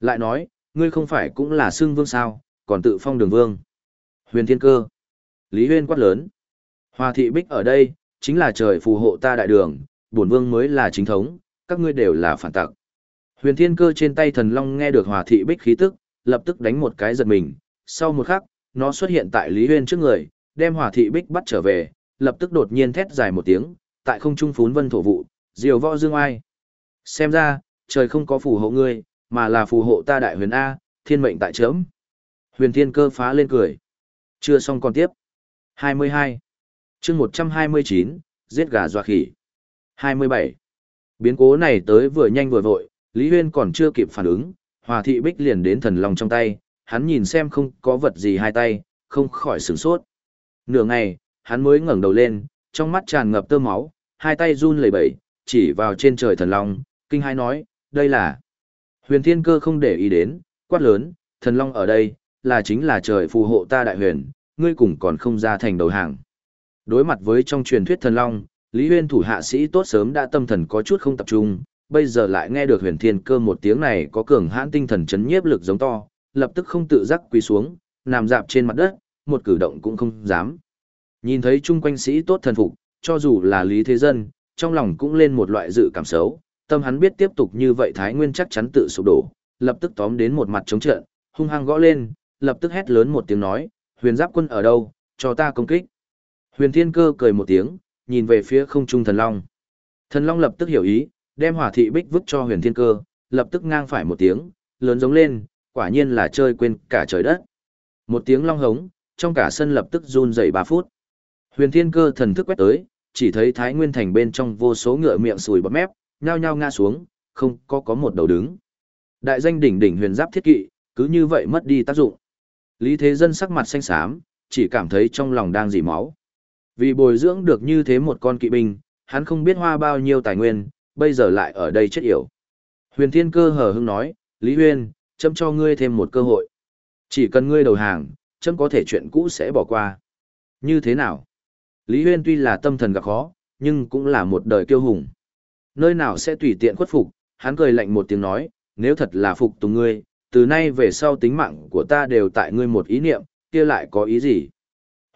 Lại nói, ngươi không phải cũng là xương vương sao, còn tự phong đường vương. Huyền Thiên Cơ. Lý Huyên quát lớn. Hòa thị bích ở đây, chính là trời phù hộ ta đại đường, bổn vương mới là chính thống, các ngươi đều là phản tặc. Huyền Thiên Cơ trên tay thần long nghe được Hòa thị bích khí tức, lập tức đánh một cái giật mình, sau một khắc, nó xuất hiện tại Lý Huyên trước người, đem Hòa thị bích bắt trở về, lập tức đột nhiên thét dài một tiếng, tại không trung phún vân thổ vụ, diều võ dương ai. Xem ra, trời không có phù hộ ngươi, mà là phù hộ ta đại huyền A, thiên mệnh tại chớm. Huyền Thiên Cơ phá lên cười. Chưa xong còn tiếp. 22. chương 129, giết gà dọa khỉ. 27. Biến cố này tới vừa nhanh vừa vội, Lý Huyên còn chưa kịp phản ứng, Hòa thị bích liền đến thần long trong tay, hắn nhìn xem không có vật gì hai tay, không khỏi sửng sốt. Nửa ngày, hắn mới ngẩng đầu lên, trong mắt tràn ngập tơ máu, hai tay run lẩy bẩy, chỉ vào trên trời thần long, kinh hai nói, đây là. Huyền thiên cơ không để ý đến, quát lớn, thần long ở đây, là chính là trời phù hộ ta đại huyền, ngươi cùng còn không ra thành đầu hàng. Đối mặt với trong truyền thuyết thần long, Lý Huyên thủ hạ sĩ tốt sớm đã tâm thần có chút không tập trung, bây giờ lại nghe được huyền thiên cơ một tiếng này có cường hãn tinh thần chấn nhiếp lực giống to, lập tức không tự giác quỳ xuống, nằm dạp trên mặt đất, một cử động cũng không dám. Nhìn thấy chung quanh sĩ tốt thần phục, cho dù là Lý Thế Dân, trong lòng cũng lên một loại dự cảm xấu, tâm hắn biết tiếp tục như vậy Thái Nguyên chắc chắn tự sụp đổ, lập tức tóm đến một mặt chống trận, hung hăng gõ lên, lập tức hét lớn một tiếng nói, huyền giáp quân ở đâu, cho ta công kích. Huyền Thiên Cơ cười một tiếng, nhìn về phía không trung thần long. Thần long lập tức hiểu ý, đem hỏa thị bích vứt cho huyền thiên cơ, lập tức ngang phải một tiếng, lớn giống lên, quả nhiên là chơi quên cả trời đất. Một tiếng long hống, trong cả sân lập tức run rẩy 3 phút. Huyền thiên cơ thần thức quét tới, chỉ thấy Thái Nguyên Thành bên trong vô số ngựa miệng sùi bọt mép, nhao nhao ngã xuống, không có có một đầu đứng. Đại danh đỉnh đỉnh huyền giáp thiết kỵ, cứ như vậy mất đi tác dụng. Lý Thế Dân sắc mặt xanh xám, chỉ cảm thấy trong lòng đang dỉ máu. Vì bồi dưỡng được như thế một con kỵ binh, hắn không biết hoa bao nhiêu tài nguyên, bây giờ lại ở đây chết yểu. Huyền Thiên Cơ hờ hững nói, Lý Huyên, châm cho ngươi thêm một cơ hội. Chỉ cần ngươi đầu hàng, châm có thể chuyện cũ sẽ bỏ qua. Như thế nào? Lý Huyên tuy là tâm thần gặp khó, nhưng cũng là một đời kiêu hùng. Nơi nào sẽ tùy tiện khuất phục, hắn cười lạnh một tiếng nói, nếu thật là phục tùng ngươi, từ nay về sau tính mạng của ta đều tại ngươi một ý niệm, kia lại có ý gì?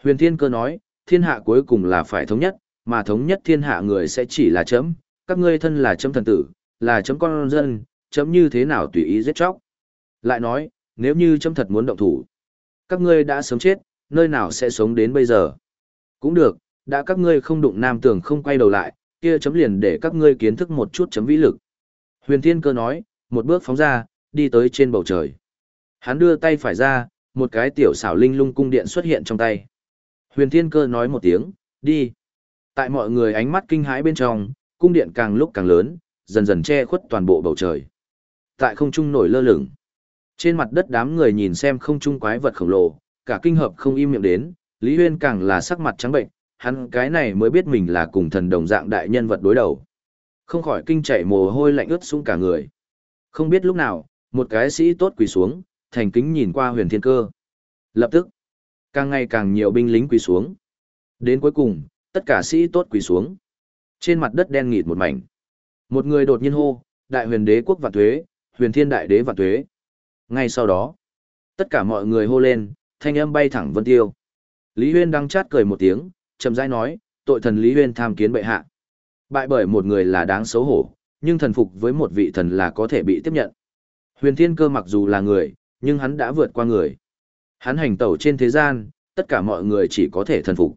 Huyền Thiên Cơ nói, thiên hạ cuối cùng là phải thống nhất, mà thống nhất thiên hạ người sẽ chỉ là chấm, các ngươi thân là chấm thần tử, là chấm con dân, chấm như thế nào tùy ý giết chóc. Lại nói, nếu như chấm thật muốn động thủ, các ngươi đã sớm chết, nơi nào sẽ sống đến bây giờ. Cũng được, đã các ngươi không đụng nam tường không quay đầu lại, kia chấm liền để các ngươi kiến thức một chút chấm vĩ lực. Huyền Thiên Cơ nói, một bước phóng ra, đi tới trên bầu trời. Hắn đưa tay phải ra, một cái tiểu xảo linh lung cung điện xuất hiện trong tay. Huyền Thiên Cơ nói một tiếng, đi. Tại mọi người ánh mắt kinh hãi bên trong, cung điện càng lúc càng lớn, dần dần che khuất toàn bộ bầu trời. Tại không trung nổi lơ lửng. Trên mặt đất đám người nhìn xem không trung quái vật khổng lồ, cả kinh hợp không im miệng đến, Lý Huyên càng là sắc mặt trắng bệnh, hắn cái này mới biết mình là cùng thần đồng dạng đại nhân vật đối đầu. Không khỏi kinh chạy mồ hôi lạnh ướt xuống cả người. Không biết lúc nào, một cái sĩ tốt quỳ xuống, thành kính nhìn qua huyền thiên cơ. Lập tức, càng ngày càng nhiều binh lính quỳ xuống. Đến cuối cùng, tất cả sĩ tốt quỳ xuống. Trên mặt đất đen nghịt một mảnh. Một người đột nhiên hô, đại huyền đế quốc vạn thuế, huyền thiên đại đế vạn thuế. Ngay sau đó, tất cả mọi người hô lên, thanh âm bay thẳng vân tiêu. Lý Huyên đang chát cười một tiếng, chậm rãi nói, tội thần Lý Huyên tham kiến bệ hạ. Bại bởi một người là đáng xấu hổ, nhưng thần phục với một vị thần là có thể bị tiếp nhận. Huyền Thiên Cơ mặc dù là người, nhưng hắn đã vượt qua người. Hắn hành tẩu trên thế gian, tất cả mọi người chỉ có thể thần phục.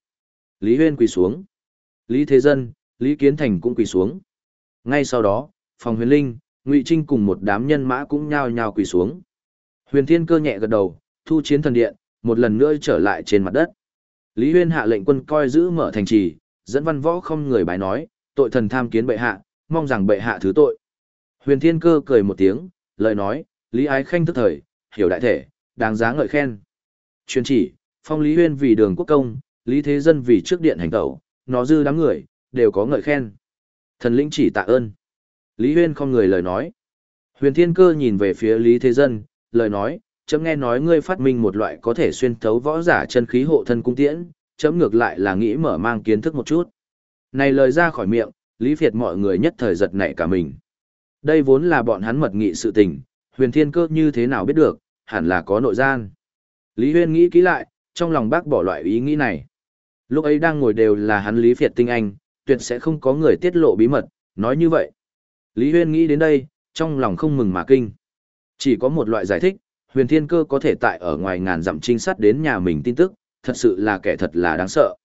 Lý Huyên quỳ xuống. Lý Thế Dân, Lý Kiến Thành cũng quỳ xuống. Ngay sau đó, phòng huyền linh, Ngụy Trinh cùng một đám nhân mã cũng nhao nhao quỳ xuống. Huyền Thiên Cơ nhẹ gật đầu, thu chiến thần điện, một lần nữa trở lại trên mặt đất. Lý Huyên hạ lệnh quân coi giữ mở thành trì, dẫn văn võ không người bài nói, tội thần tham kiến bệ hạ, mong rằng bệ hạ thứ tội. Huyền Thiên Cơ cười một tiếng, lời nói, Lý Ái Khanh tức thời, hiểu đại thể, đáng giá ngợi khen. Chuyên chỉ, phong Lý Huyên vì đường quốc công, Lý Thế Dân vì trước điện hành tẩu, nó dư đám người, đều có ngợi khen. Thần lĩnh chỉ tạ ơn. Lý Huyên không người lời nói. Huyền Thiên Cơ nhìn về phía Lý Thế Dân, lời nói, chấm nghe nói ngươi phát minh một loại có thể xuyên thấu võ giả chân khí hộ thân cung tiễn, chấm ngược lại là nghĩ mở mang kiến thức một chút. Này lời ra khỏi miệng, Lý Việt mọi người nhất thời giật nảy cả mình. Đây vốn là bọn hắn mật nghị sự tình, huyền thiên cơ như thế nào biết được, hẳn là có nội gian. Lý Huyên nghĩ kỹ lại, trong lòng bác bỏ loại ý nghĩ này. Lúc ấy đang ngồi đều là hắn Lý Việt tinh anh, tuyệt sẽ không có người tiết lộ bí mật, nói như vậy. Lý Huyên nghĩ đến đây, trong lòng không mừng mà kinh. Chỉ có một loại giải thích, huyền thiên cơ có thể tại ở ngoài ngàn dặm trinh sát đến nhà mình tin tức, thật sự là kẻ thật là đáng sợ.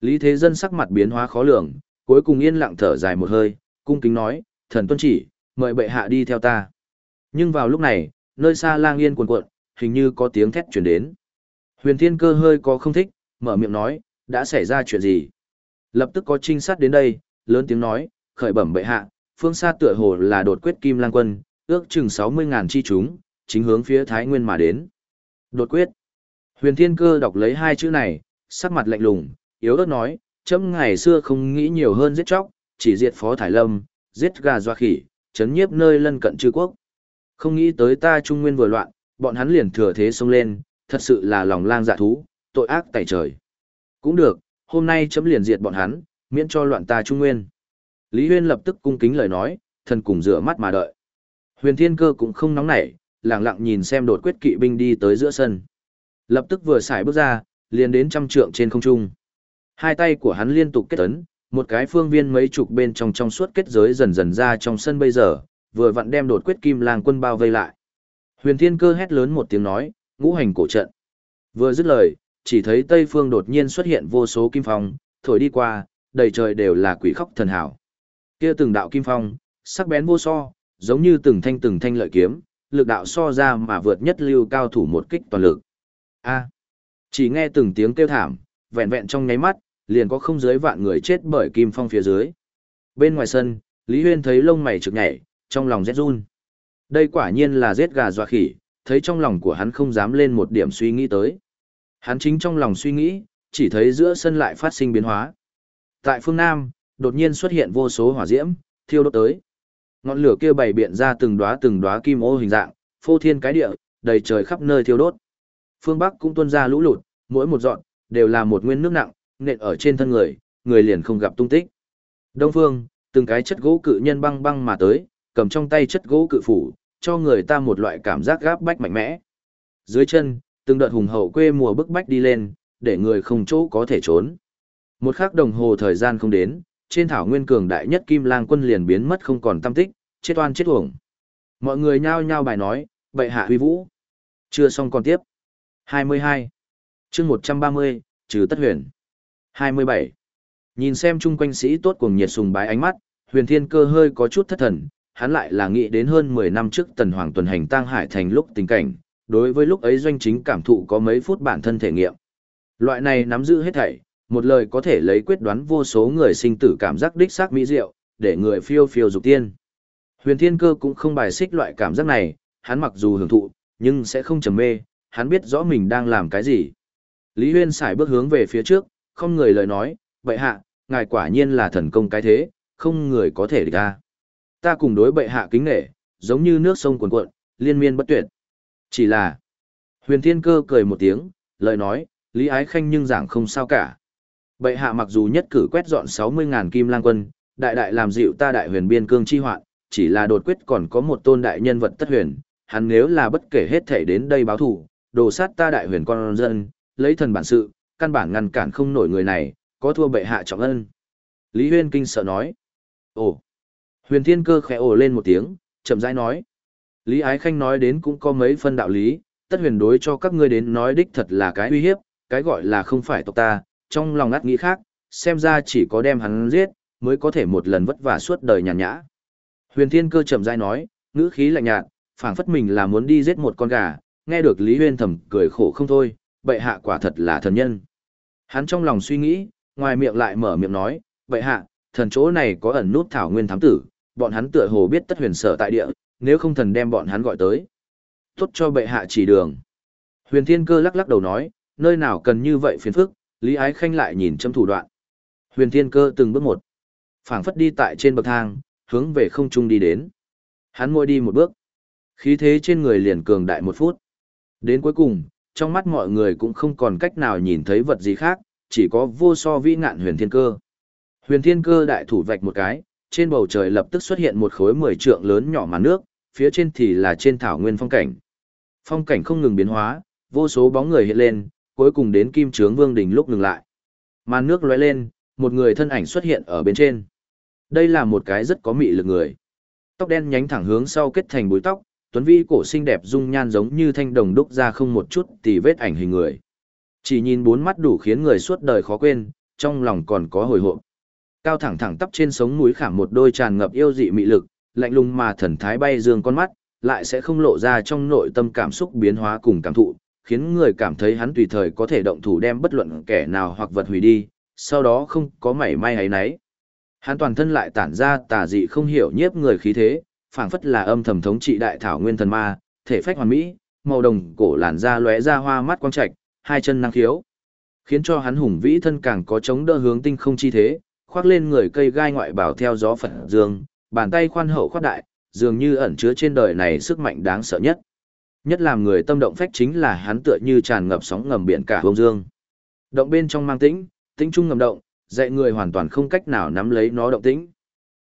Lý Thế Dân sắc mặt biến hóa khó lường, cuối cùng yên lặng thở dài một hơi, cung kính nói, thần tuân chỉ, mời bệ hạ đi theo ta. Nhưng vào lúc này, nơi xa lang yên cuồn cuộn, hình như có tiếng thét truyền đến. Huyền Thiên Cơ hơi có không thích, mở miệng nói, đã xảy ra chuyện gì? Lập tức có trinh sát đến đây, lớn tiếng nói, khởi bẩm bệ hạ, phương xa tựa hồ là đột quyết kim lang quân, ước chừng 60.000 chi chúng, chính hướng phía Thái Nguyên mà đến. Đột quyết. Huyền Thiên Cơ đọc lấy hai chữ này, sắc mặt lạnh lùng, yếu ớt nói, chấm ngày xưa không nghĩ nhiều hơn giết chóc, chỉ diệt Phó Thái Lâm, giết gà doa khỉ, chấn nhiếp nơi lân cận chư quốc. Không nghĩ tới ta Trung Nguyên vừa loạn, bọn hắn liền thừa thế xông lên, thật sự là lòng lang dạ thú, tội ác tại trời. Cũng được, hôm nay chấm liền diệt bọn hắn, miễn cho loạn ta Trung Nguyên. Lý Huyên lập tức cung kính lời nói, thần cùng rửa mắt mà đợi. Huyền Thiên Cơ cũng không nóng nảy, lặng lặng nhìn xem đột quyết kỵ binh đi tới giữa sân. Lập tức vừa xài bước ra, liền đến trăm trượng trên không trung. Hai tay của hắn liên tục kết ấn, một cái phương viên mấy chục bên trong trong suốt kết giới dần dần ra trong sân bây giờ, vừa vặn đem đột quyết kim lang quân bao vây lại. Huyền Thiên Cơ hét lớn một tiếng nói, ngũ hành cổ trận. Vừa dứt lời, chỉ thấy Tây Phương đột nhiên xuất hiện vô số kim phong, thổi đi qua, đầy trời đều là quỷ khóc thần hảo. Kia từng đạo kim phong, sắc bén vô so, giống như từng thanh từng thanh lợi kiếm, lực đạo so ra mà vượt nhất lưu cao thủ một kích toàn lực. A. chỉ nghe từng tiếng kêu thảm, vẹn vẹn trong nháy mắt, liền có không dưới vạn người chết bởi kim phong phía dưới. Bên ngoài sân, Lý Huyên thấy lông mày trực nhảy, trong lòng rét run. Đây quả nhiên là giết gà dọa khỉ, thấy trong lòng của hắn không dám lên một điểm suy nghĩ tới. Hắn chính trong lòng suy nghĩ, chỉ thấy giữa sân lại phát sinh biến hóa. Tại phương Nam, đột nhiên xuất hiện vô số hỏa diễm, thiêu đốt tới. Ngọn lửa kia bày biện ra từng đóa từng đóa kim ô hình dạng, phô thiên cái địa, đầy trời khắp nơi thiêu đốt. Phương Bắc cũng tuôn ra lũ lụt, mỗi một dọn đều là một nguyên nước nặng, nện ở trên thân người, người liền không gặp tung tích. Đông Phương, từng cái chất gỗ cự nhân băng băng mà tới, cầm trong tay chất gỗ cự phủ, cho người ta một loại cảm giác gáp bách mạnh mẽ. Dưới chân, từng đợt hùng hậu quê mùa bức bách đi lên, để người không chỗ có thể trốn. Một khắc đồng hồ thời gian không đến, trên thảo nguyên cường đại nhất Kim Lang quân liền biến mất không còn tâm tích, chết oan chết uổng. Mọi người nhao nhao bài nói, bệ hạ huy vũ. Chưa xong còn tiếp. 22. chương 130, trừ tất huyền. 27. Nhìn xem chung quanh sĩ tốt cùng nhiệt sùng bái ánh mắt, huyền thiên cơ hơi có chút thất thần, hắn lại là nghĩ đến hơn 10 năm trước tần hoàng tuần hành tang hải thành lúc tình cảnh, đối với lúc ấy doanh chính cảm thụ có mấy phút bản thân thể nghiệm. Loại này nắm giữ hết thảy, một lời có thể lấy quyết đoán vô số người sinh tử cảm giác đích xác mỹ diệu, để người phiêu phiêu dục tiên. Huyền Thiên Cơ cũng không bài xích loại cảm giác này, hắn mặc dù hưởng thụ, nhưng sẽ không trầm mê, hắn biết rõ mình đang làm cái gì. Lý Huyên xài bước hướng về phía trước, không người lời nói, bệ hạ, ngài quả nhiên là thần công cái thế, không người có thể địch ta. Ta cùng đối bệ hạ kính nghệ, giống như nước sông cuồn cuộn, liên miên bất tuyệt. Chỉ là, huyền thiên cơ cười một tiếng, lời nói, Lý Ái Khanh nhưng giảng không sao cả. Bệ hạ mặc dù nhất cử quét dọn 60.000 kim lang quân, đại đại làm dịu ta đại huyền biên cương chi hoạn, chỉ là đột quyết còn có một tôn đại nhân vật tất huyền, hắn nếu là bất kể hết thể đến đây báo thủ, đồ sát ta đại huyền con dân, lấy thần bản sự, căn bản ngăn cản không nổi người này, có thua bệ hạ trọng ân. Lý Huyên kinh sợ nói. Ồ. Huyền Thiên Cơ khẽ ồ lên một tiếng, chậm rãi nói. Lý Ái Khanh nói đến cũng có mấy phân đạo lý, tất huyền đối cho các ngươi đến nói đích thật là cái uy hiếp, cái gọi là không phải tộc ta, trong lòng ngắt nghĩ khác, xem ra chỉ có đem hắn giết, mới có thể một lần vất vả suốt đời nhàn nhã. Huyền Thiên Cơ chậm rãi nói, ngữ khí lạnh nhạt, phảng phất mình là muốn đi giết một con gà, nghe được Lý Huyên thầm cười khổ không thôi, bệ hạ quả thật là thần nhân. Hắn trong lòng suy nghĩ, ngoài miệng lại mở miệng nói, bệ hạ, thần chỗ này có ẩn nút thảo nguyên thám tử, bọn hắn tựa hồ biết tất huyền sở tại địa, nếu không thần đem bọn hắn gọi tới. Tốt cho bệ hạ chỉ đường. Huyền Thiên Cơ lắc lắc đầu nói, nơi nào cần như vậy phiền phức, Lý Ái Khanh lại nhìn châm thủ đoạn. Huyền Thiên Cơ từng bước một, phảng phất đi tại trên bậc thang, hướng về không trung đi đến. Hắn môi đi một bước, khí thế trên người liền cường đại một phút. Đến cuối cùng, trong mắt mọi người cũng không còn cách nào nhìn thấy vật gì khác, chỉ có vô so vĩ ngạn huyền thiên cơ. Huyền thiên cơ đại thủ vạch một cái, trên bầu trời lập tức xuất hiện một khối mười trượng lớn nhỏ màn nước, phía trên thì là trên thảo nguyên phong cảnh. Phong cảnh không ngừng biến hóa, vô số bóng người hiện lên, cuối cùng đến kim trướng vương đỉnh lúc ngừng lại. Màn nước lóe lên, một người thân ảnh xuất hiện ở bên trên. Đây là một cái rất có mị lực người. Tóc đen nhánh thẳng hướng sau kết thành búi tóc, tuấn vi cổ xinh đẹp dung nhan giống như thanh đồng đúc ra không một chút tì vết ảnh hình người. Chỉ nhìn bốn mắt đủ khiến người suốt đời khó quên, trong lòng còn có hồi hộp. Cao thẳng thẳng tắp trên sống mũi khảm một đôi tràn ngập yêu dị mị lực, lạnh lùng mà thần thái bay dương con mắt, lại sẽ không lộ ra trong nội tâm cảm xúc biến hóa cùng cảm thụ, khiến người cảm thấy hắn tùy thời có thể động thủ đem bất luận kẻ nào hoặc vật hủy đi, sau đó không có mảy may ấy nấy. Hắn toàn thân lại tản ra tà dị không hiểu nhiếp người khí thế, phảng phất là âm thầm thống trị đại thảo nguyên thần ma, thể phách hoàn mỹ, màu đồng cổ làn da lóe ra hoa mắt quang trạch, hai chân năng khiếu, khiến cho hắn hùng vĩ thân càng có chống đỡ hướng tinh không chi thế, khoác lên người cây gai ngoại bảo theo gió phật dương, bàn tay khoan hậu khoát đại, dường như ẩn chứa trên đời này sức mạnh đáng sợ nhất. Nhất làm người tâm động phách chính là hắn tựa như tràn ngập sóng ngầm biển cả hông dương. Động bên trong mang tĩnh, tĩnh trung ngầm động, dạy người hoàn toàn không cách nào nắm lấy nó động tĩnh.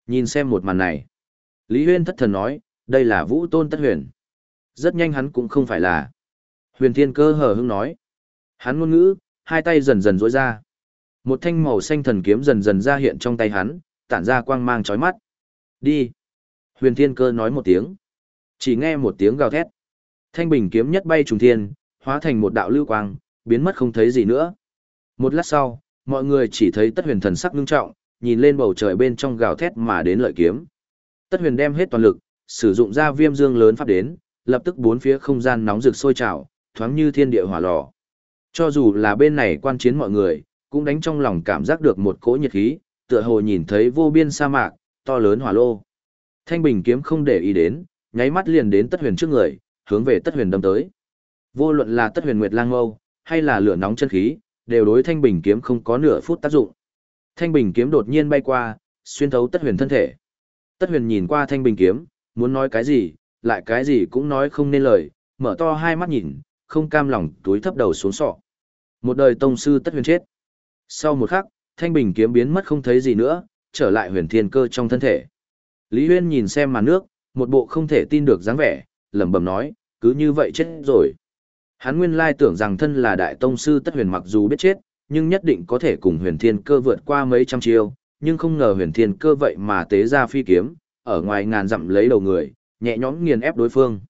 Nhìn xem một màn này. Lý Huyên thất thần nói, đây là vũ tôn tất huyền. Rất nhanh hắn cũng không phải là. Huyền thiên cơ hờ hững nói. Hắn ngôn ngữ, hai tay dần dần rối ra. Một thanh màu xanh thần kiếm dần dần ra hiện trong tay hắn, tản ra quang mang chói mắt. Đi. Huyền thiên cơ nói một tiếng. Chỉ nghe một tiếng gào thét. Thanh bình kiếm nhất bay trùng thiên, hóa thành một đạo lưu quang, biến mất không thấy gì nữa. Một lát sau, mọi người chỉ thấy tất huyền thần sắc nghiêm trọng, nhìn lên bầu trời bên trong gào thét mà đến lợi kiếm. Tất huyền đem hết toàn lực, sử dụng ra viêm dương lớn pháp đến, lập tức bốn phía không gian nóng rực sôi trào, thoáng như thiên địa hỏa lò. Cho dù là bên này quan chiến mọi người, cũng đánh trong lòng cảm giác được một cỗ nhiệt khí, tựa hồ nhìn thấy vô biên sa mạc, to lớn hỏa lô. Thanh bình kiếm không để ý đến, nháy mắt liền đến tất huyền trước người, hướng về tất huyền đâm tới. Vô luận là tất huyền nguyệt lang mâu, hay là lửa nóng chân khí, đều đối thanh bình kiếm không có nửa phút tác dụng. Thanh bình kiếm đột nhiên bay qua, xuyên thấu tất huyền thân thể. Tất huyền nhìn qua thanh bình kiếm, muốn nói cái gì, lại cái gì cũng nói không nên lời, mở to hai mắt nhìn, không cam lòng túi thấp đầu xuống sọ. Một đời tông sư tất huyền chết. Sau một khắc, thanh bình kiếm biến mất không thấy gì nữa, trở lại huyền thiên cơ trong thân thể. Lý Huyên nhìn xem màn nước, một bộ không thể tin được dáng vẻ, lẩm bẩm nói, cứ như vậy chết rồi. Hắn nguyên lai tưởng rằng thân là đại tông sư tất huyền mặc dù biết chết, nhưng nhất định có thể cùng huyền thiên cơ vượt qua mấy trăm chiêu, nhưng không ngờ huyền thiên cơ vậy mà tế ra phi kiếm, ở ngoài ngàn dặm lấy đầu người, nhẹ nhõm nghiền ép đối phương.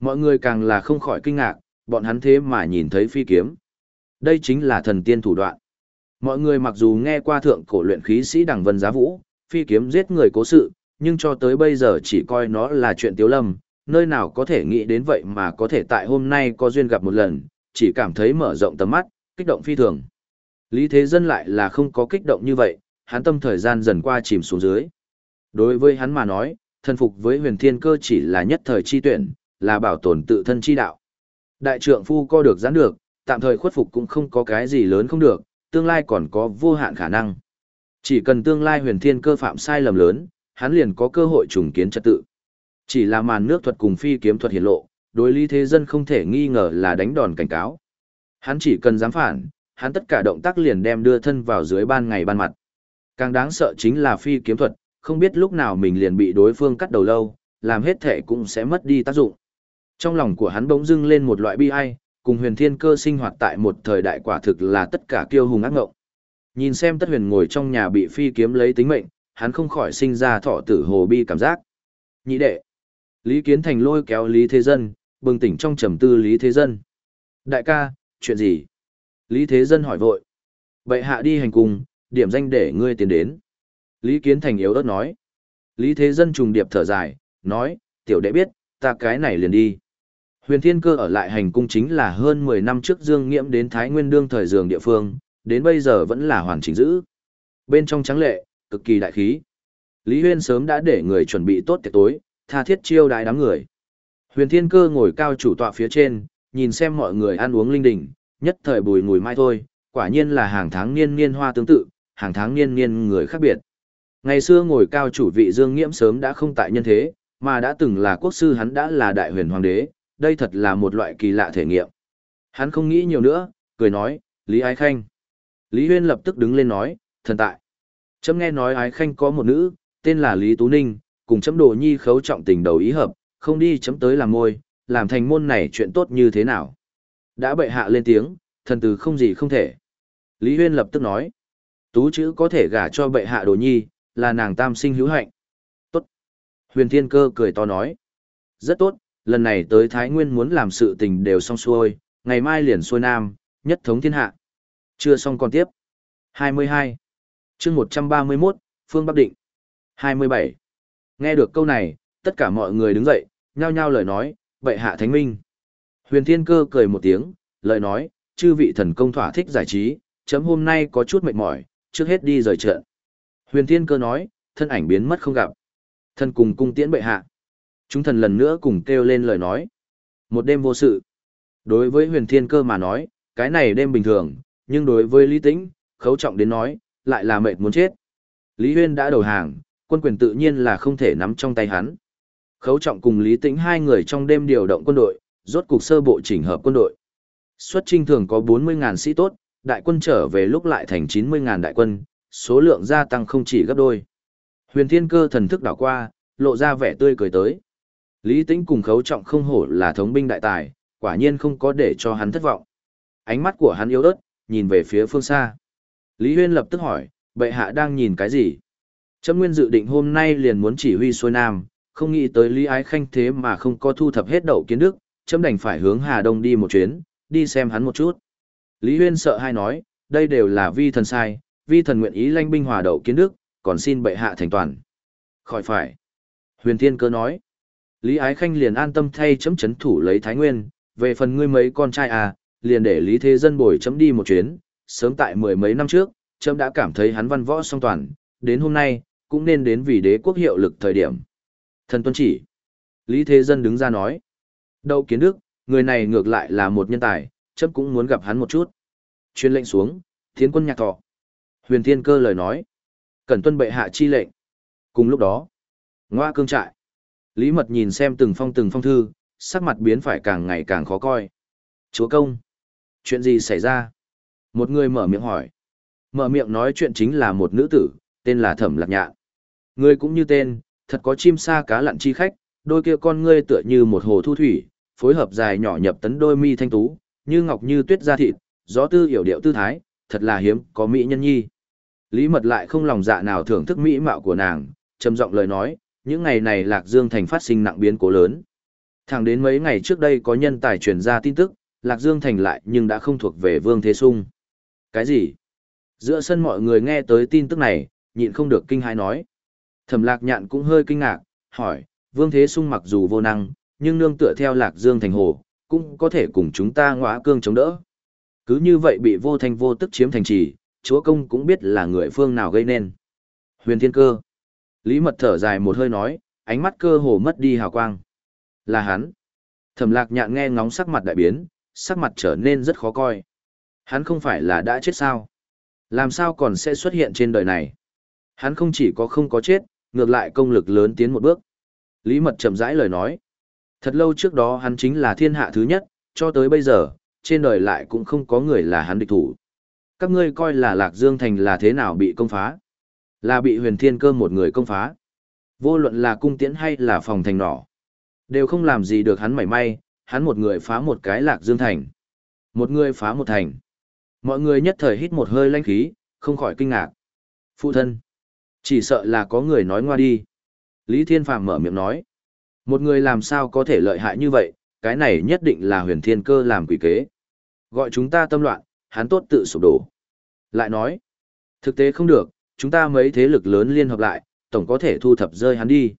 Mọi người càng là không khỏi kinh ngạc, bọn hắn thế mà nhìn thấy phi kiếm. Đây chính là thần tiên thủ đoạn. Mọi người mặc dù nghe qua thượng cổ luyện khí sĩ đẳng vân giá vũ, phi kiếm giết người cố sự, nhưng cho tới bây giờ chỉ coi nó là chuyện tiếu lâm, nơi nào có thể nghĩ đến vậy mà có thể tại hôm nay có duyên gặp một lần, chỉ cảm thấy mở rộng tầm mắt, kích động phi thường. Lý Thế Dân lại là không có kích động như vậy, hắn tâm thời gian dần qua chìm xuống dưới. Đối với hắn mà nói, thần phục với huyền thiên cơ chỉ là nhất thời chi tuyển, là bảo tồn tự thân chi đạo. Đại trượng phu co được giãn được, tạm thời khuất phục cũng không có cái gì lớn không được, tương lai còn có vô hạn khả năng. Chỉ cần tương lai huyền thiên cơ phạm sai lầm lớn, hắn liền có cơ hội trùng kiến trật tự. Chỉ là màn nước thuật cùng phi kiếm thuật hiển lộ, đối lý thế dân không thể nghi ngờ là đánh đòn cảnh cáo. Hắn chỉ cần dám phản, hắn tất cả động tác liền đem đưa thân vào dưới ban ngày ban mặt. Càng đáng sợ chính là phi kiếm thuật, không biết lúc nào mình liền bị đối phương cắt đầu lâu, làm hết thể cũng sẽ mất đi tác dụng. Trong lòng của hắn bỗng dưng lên một loại bi ai, cùng huyền thiên cơ sinh hoạt tại một thời đại quả thực là tất cả kiêu hùng ác ngộng. Nhìn xem tất huyền ngồi trong nhà bị phi kiếm lấy tính mệnh, hắn không khỏi sinh ra thọ tử hồ bi cảm giác. Nhị đệ. Lý Kiến Thành lôi kéo Lý Thế Dân, bừng tỉnh trong trầm tư Lý Thế Dân. Đại ca, chuyện gì? Lý Thế Dân hỏi vội. Bệ hạ đi hành cùng, điểm danh để ngươi tiến đến. Lý Kiến Thành yếu ớt nói. Lý Thế Dân trùng điệp thở dài, nói, tiểu đệ biết, ta cái này liền đi. Huyền Thiên Cơ ở lại hành cung chính là hơn 10 năm trước Dương Nghiễm đến Thái Nguyên đương thời dường địa phương, đến bây giờ vẫn là hoàn chỉnh giữ. Bên trong trắng lệ, cực kỳ đại khí. Lý Huyên sớm đã để người chuẩn bị tốt tiệc tối, tha thiết chiêu đái đám người. Huyền Thiên Cơ ngồi cao chủ tọa phía trên, nhìn xem mọi người ăn uống linh đình, nhất thời bùi ngùi mai thôi, quả nhiên là hàng tháng niên niên hoa tương tự, hàng tháng niên niên người khác biệt. Ngày xưa ngồi cao chủ vị Dương Nghiễm sớm đã không tại nhân thế, mà đã từng là quốc sư hắn đã là đại huyền hoàng đế, đây thật là một loại kỳ lạ thể nghiệm. Hắn không nghĩ nhiều nữa, cười nói, Lý Ái Khanh. Lý Huyên lập tức đứng lên nói, thần tại. Chấm nghe nói Ái Khanh có một nữ, tên là Lý Tú Ninh, cùng chấm đồ nhi khấu trọng tình đầu ý hợp, không đi chấm tới làm môi, làm thành môn này chuyện tốt như thế nào. Đã bệ hạ lên tiếng, thần từ không gì không thể. Lý Huyên lập tức nói, tú chữ có thể gả cho bệ hạ đồ nhi, là nàng tam sinh hữu hạnh. Tốt. Huyền Thiên Cơ cười to nói, rất tốt, lần này tới Thái Nguyên muốn làm sự tình đều xong xuôi, ngày mai liền xuôi nam, nhất thống thiên hạ. Chưa xong còn tiếp. 22. chương 131, Phương Bắc Định. 27. Nghe được câu này, tất cả mọi người đứng dậy, nhao nhao lời nói, bệ hạ thánh minh. Huyền Thiên Cơ cười một tiếng, lời nói, chư vị thần công thỏa thích giải trí, chấm hôm nay có chút mệt mỏi, trước hết đi rời trận. Huyền Thiên Cơ nói, thân ảnh biến mất không gặp. Thân cùng cung tiễn bệ hạ. Chúng thần lần nữa cùng kêu lên lời nói. Một đêm vô sự. Đối với huyền thiên cơ mà nói, cái này đêm bình thường, nhưng đối với Lý Tĩnh, khấu trọng đến nói, lại là mệt muốn chết. Lý Huyên đã đầu hàng, quân quyền tự nhiên là không thể nắm trong tay hắn. Khấu trọng cùng Lý Tĩnh hai người trong đêm điều động quân đội, rốt cục sơ bộ chỉnh hợp quân đội. Xuất trinh thường có 40.000 sĩ tốt, đại quân trở về lúc lại thành 90.000 đại quân, số lượng gia tăng không chỉ gấp đôi. Huyền Thiên Cơ thần thức đảo qua, lộ ra vẻ tươi cười tới. Lý Tĩnh cùng khấu trọng không hổ là thống binh đại tài, quả nhiên không có để cho hắn thất vọng. Ánh mắt của hắn yếu ớt, nhìn về phía phương xa. Lý Huyên lập tức hỏi, bệ hạ đang nhìn cái gì? Trâm Nguyên dự định hôm nay liền muốn chỉ huy xuôi nam, không nghĩ tới Lý Ái Khanh thế mà không có thu thập hết đậu kiến đức, Trâm đành phải hướng Hà Đông đi một chuyến, đi xem hắn một chút. Lý Huyên sợ hai nói, đây đều là vi thần sai, vi thần nguyện ý lanh binh hòa đậu kiến đức, còn xin bệ hạ thành toàn. Khỏi phải. Huyền Thiên Cơ nói, Lý Ái Khanh liền an tâm thay chấm chấn thủ lấy Thái Nguyên, về phần ngươi mấy con trai à, liền để Lý Thế Dân bồi chấm đi một chuyến, sớm tại mười mấy năm trước, chấm đã cảm thấy hắn văn võ song toàn, đến hôm nay, cũng nên đến vì đế quốc hiệu lực thời điểm. Thần tuân chỉ. Lý Thế Dân đứng ra nói. Đậu kiến đức, người này ngược lại là một nhân tài, chấp cũng muốn gặp hắn một chút. Chuyên lệnh xuống, thiến quân nhạc thọ. Huyền Thiên Cơ lời nói. Cẩn tuân bệ hạ chi lệnh. Cùng lúc đó, ngoa cương trại. Lý Mật nhìn xem từng phong từng phong thư, sắc mặt biến phải càng ngày càng khó coi. Chúa công, chuyện gì xảy ra? Một người mở miệng hỏi. Mở miệng nói chuyện chính là một nữ tử, tên là Thẩm Lạc Nhạn. Ngươi cũng như tên, thật có chim sa cá lặn chi khách, đôi kia con ngươi tựa như một hồ thu thủy, phối hợp dài nhỏ nhập tấn đôi mi thanh tú, như ngọc như tuyết da thịt, gió tư hiểu điệu tư thái, thật là hiếm, có mỹ nhân nhi. Lý Mật lại không lòng dạ nào thưởng thức mỹ mạo của nàng, trầm giọng lời nói, những ngày này Lạc Dương Thành phát sinh nặng biến cố lớn. Thẳng đến mấy ngày trước đây có nhân tài truyền ra tin tức, Lạc Dương Thành lại nhưng đã không thuộc về Vương Thế Sung. Cái gì? Giữa sân mọi người nghe tới tin tức này, nhịn không được kinh hãi nói. Thẩm Lạc Nhạn cũng hơi kinh ngạc, hỏi, Vương Thế Sung mặc dù vô năng, nhưng nương tựa theo Lạc Dương Thành hồ, cũng có thể cùng chúng ta ngõa cương chống đỡ. Cứ như vậy bị vô thanh vô tức chiếm thành trì, chúa công cũng biết là người phương nào gây nên. Huyền Thiên Cơ Lý mật thở dài một hơi nói, ánh mắt cơ hồ mất đi hào quang. Là hắn. Thẩm lạc nhạn nghe ngóng sắc mặt đại biến, sắc mặt trở nên rất khó coi. Hắn không phải là đã chết sao? Làm sao còn sẽ xuất hiện trên đời này? Hắn không chỉ có không có chết, ngược lại công lực lớn tiến một bước. Lý mật chậm rãi lời nói. Thật lâu trước đó hắn chính là thiên hạ thứ nhất, cho tới bây giờ, trên đời lại cũng không có người là hắn địch thủ. Các ngươi coi là Lạc Dương Thành là thế nào bị công phá? Là bị huyền thiên cơ một người công phá. Vô luận là cung tiễn hay là phòng thành nỏ. Đều không làm gì được hắn mảy may, hắn một người phá một cái Lạc Dương Thành. Một người phá một thành. Mọi người nhất thời hít một hơi lanh khí, không khỏi kinh ngạc. Phụ thân. Chỉ sợ là có người nói ngoa đi. Lý Thiên Phàm mở miệng nói. Một người làm sao có thể lợi hại như vậy, cái này nhất định là huyền thiên cơ làm quỷ kế. Gọi chúng ta tâm loạn, hắn tốt tự sụp đổ. Lại nói, thực tế không được, chúng ta mấy thế lực lớn liên hợp lại, tổng có thể thu thập rơi hắn đi.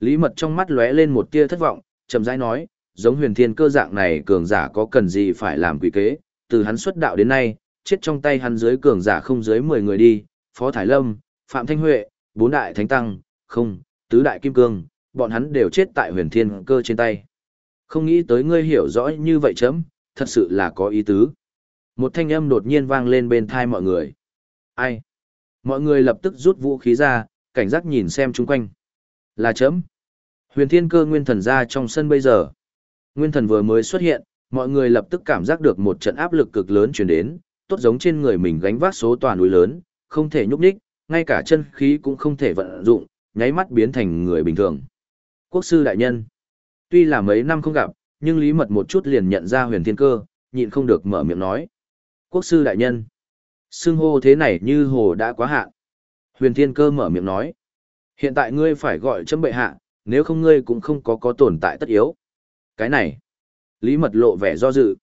Lý mật trong mắt lóe lên một tia thất vọng, chậm rãi nói, giống huyền thiên cơ dạng này cường giả có cần gì phải làm quỷ kế, từ hắn xuất đạo đến nay, chết trong tay hắn dưới cường giả không dưới 10 người đi, Phó Thái Lâm, Phạm Thanh Huệ, bốn đại thánh tăng, không, tứ đại kim cương, bọn hắn đều chết tại huyền thiên cơ trên tay. Không nghĩ tới ngươi hiểu rõ như vậy chấm, thật sự là có ý tứ. Một thanh âm đột nhiên vang lên bên thai mọi người. Ai? Mọi người lập tức rút vũ khí ra, cảnh giác nhìn xem chung quanh. Là chấm. Huyền thiên cơ nguyên thần ra trong sân bây giờ. Nguyên thần vừa mới xuất hiện, mọi người lập tức cảm giác được một trận áp lực cực lớn chuyển đến, tốt giống trên người mình gánh vác số tòa núi lớn, không thể nhúc nhích, ngay cả chân khí cũng không thể vận dụng, nháy mắt biến thành người bình thường. Quốc sư đại nhân. Tuy là mấy năm không gặp, nhưng Lý Mật một chút liền nhận ra huyền thiên cơ, nhịn không được mở miệng nói. Quốc sư đại nhân. Xưng hô thế này như hồ đã quá hạn. Huyền thiên cơ mở miệng nói. Hiện tại ngươi phải gọi chấm bệ hạ, nếu không ngươi cũng không có có tồn tại tất yếu. Cái này. Lý Mật lộ vẻ do dự.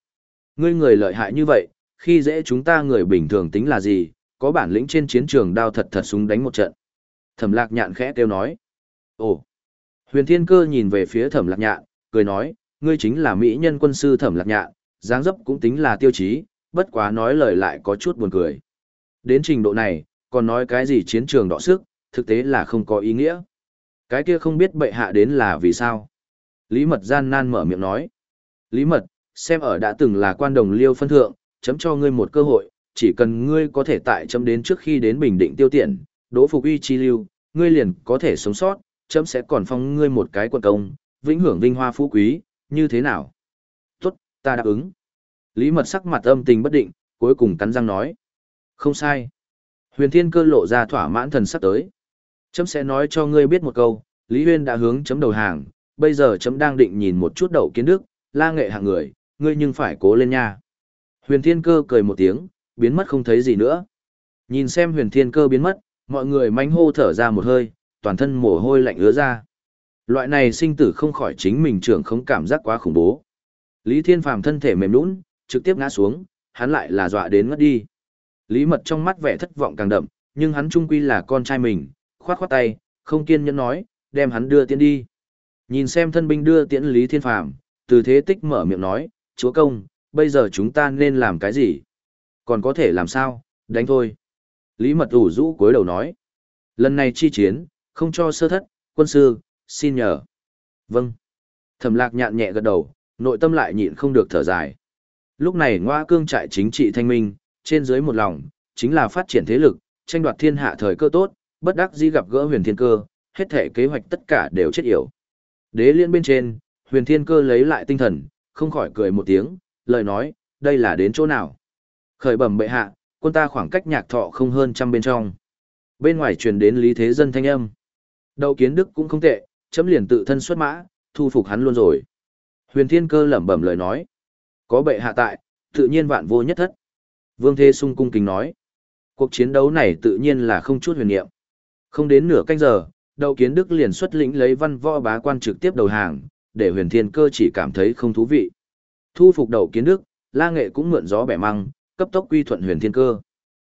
Ngươi người lợi hại như vậy, khi dễ chúng ta người bình thường tính là gì, có bản lĩnh trên chiến trường đao thật thật súng đánh một trận. Thẩm lạc nhạn khẽ kêu nói. Ồ! Huyền Thiên Cơ nhìn về phía Thẩm Lạc Nhạn, cười nói, ngươi chính là mỹ nhân quân sư Thẩm Lạc Nhạn, dáng dấp cũng tính là tiêu chí, bất quá nói lời lại có chút buồn cười. Đến trình độ này, còn nói cái gì chiến trường đọ sức, thực tế là không có ý nghĩa. Cái kia không biết bệ hạ đến là vì sao. Lý Mật gian nan mở miệng nói. Lý Mật, xem ở đã từng là quan đồng liêu phân thượng, chấm cho ngươi một cơ hội, chỉ cần ngươi có thể tại chấm đến trước khi đến bình định tiêu tiện, đỗ phục uy chi lưu, ngươi liền có thể sống sót, chấm sẽ còn phong ngươi một cái quân công, vĩnh hưởng vinh hoa phú quý, như thế nào? Tốt, ta đáp ứng. Lý mật sắc mặt âm tình bất định, cuối cùng cắn răng nói. Không sai. Huyền thiên cơ lộ ra thỏa mãn thần sắc tới. Chấm sẽ nói cho ngươi biết một câu, Lý Huyên đã hướng chấm đầu hàng, bây giờ chấm đang định nhìn một chút đậu kiến đức, la nghệ hạng người, ngươi nhưng phải cố lên nha. Huyền thiên cơ cười một tiếng, biến mất không thấy gì nữa. Nhìn xem huyền thiên cơ biến mất, mọi người manh hô thở ra một hơi, toàn thân mồ hôi lạnh ứa ra. Loại này sinh tử không khỏi chính mình trưởng không cảm giác quá khủng bố. Lý Thiên Phàm thân thể mềm nhũn, trực tiếp ngã xuống, hắn lại là dọa đến ngất đi. Lý Mật trong mắt vẻ thất vọng càng đậm, nhưng hắn trung quy là con trai mình, khoát khoát tay, không kiên nhẫn nói, đem hắn đưa tiễn đi. Nhìn xem thân binh đưa tiễn Lý Thiên Phàm, từ thế tích mở miệng nói, chúa công, bây giờ chúng ta nên làm cái gì? Còn có thể làm sao, đánh thôi. Lý Mật ủ rũ cuối đầu nói, lần này chi chiến, không cho sơ thất, quân sư, xin nhờ. Vâng. Thẩm lạc nhạn nhẹ gật đầu, nội tâm lại nhịn không được thở dài. Lúc này ngoa cương trại chính trị thanh minh, trên dưới một lòng, chính là phát triển thế lực, tranh đoạt thiên hạ thời cơ tốt, bất đắc dĩ gặp gỡ huyền thiên cơ, hết thể kế hoạch tất cả đều chết yểu. Đế liên bên trên, huyền thiên cơ lấy lại tinh thần, không khỏi cười một tiếng, lời nói, đây là đến chỗ nào. Khởi bẩm bệ hạ, quân ta khoảng cách nhạc thọ không hơn trăm bên trong. Bên ngoài truyền đến lý thế dân thanh âm. Đậu kiến đức cũng không tệ, chấm liền tự thân xuất mã, thu phục hắn luôn rồi. Huyền thiên cơ lẩm bẩm lời nói. Có bệ hạ tại, tự nhiên vạn vô nhất thất. Vương Thế Sung cung kính nói. Cuộc chiến đấu này tự nhiên là không chút huyền niệm. Không đến nửa canh giờ, đậu kiến đức liền xuất lĩnh lấy văn võ bá quan trực tiếp đầu hàng, để huyền thiên cơ chỉ cảm thấy không thú vị. Thu phục đậu kiến đức, la nghệ cũng mượn gió bẻ măng, cấp tốc quy thuận huyền thiên cơ.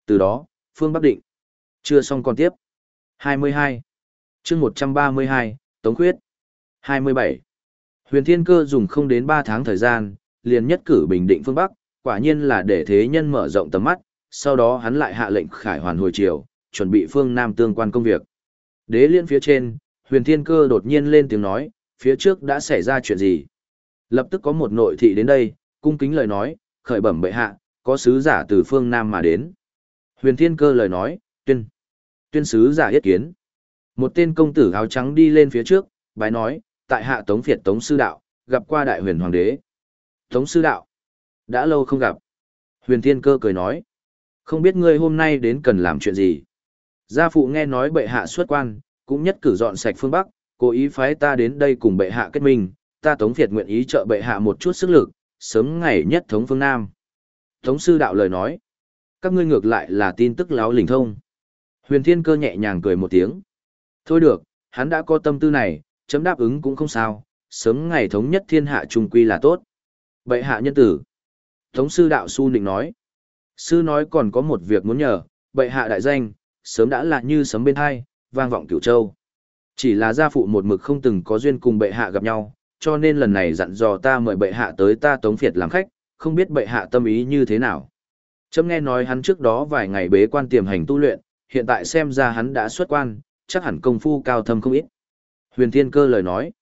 Từ đó, phương Bắc định. Chưa xong còn tiếp. 22 chương 132, Tống Khuyết. 27. Huyền Thiên Cơ dùng không đến 3 tháng thời gian, liền nhất cử bình định phương Bắc, quả nhiên là để thế nhân mở rộng tầm mắt, sau đó hắn lại hạ lệnh khải hoàn hồi chiều, chuẩn bị phương Nam tương quan công việc. Đế liên phía trên, huyền thiên cơ đột nhiên lên tiếng nói, phía trước đã xảy ra chuyện gì? Lập tức có một nội thị đến đây, cung kính lời nói, khởi bẩm bệ hạ, có sứ giả từ phương Nam mà đến. Huyền thiên cơ lời nói, tuyên, tuyên sứ giả yết kiến. Một tên công tử áo trắng đi lên phía trước, bái nói, tại hạ tống việt tống sư đạo, gặp qua đại huyền hoàng đế. Tống sư đạo, đã lâu không gặp. Huyền thiên cơ cười nói, không biết ngươi hôm nay đến cần làm chuyện gì. Gia phụ nghe nói bệ hạ xuất quan, cũng nhất cử dọn sạch phương Bắc, cố ý phái ta đến đây cùng bệ hạ kết minh, ta Tống Việt nguyện ý trợ bệ hạ một chút sức lực, sớm ngày nhất thống phương Nam. Tống sư đạo lời nói, các ngươi ngược lại là tin tức láo lình thông. Huyền Thiên Cơ nhẹ nhàng cười một tiếng. Thôi được, hắn đã có tâm tư này, chấm đáp ứng cũng không sao, sớm ngày thống nhất thiên hạ trung quy là tốt. Bệ hạ nhân tử. Tống sư đạo su định nói. Sư nói còn có một việc muốn nhờ, bệ hạ đại danh, sớm đã là như sấm bên hai, vang vọng cửu châu. Chỉ là gia phụ một mực không từng có duyên cùng bệ hạ gặp nhau, cho nên lần này dặn dò ta mời bệ hạ tới ta tống phiệt làm khách, không biết bệ hạ tâm ý như thế nào. Chấm nghe nói hắn trước đó vài ngày bế quan tiềm hành tu luyện, hiện tại xem ra hắn đã xuất quan, chắc hẳn công phu cao thâm không ít. Huyền Thiên Cơ lời nói,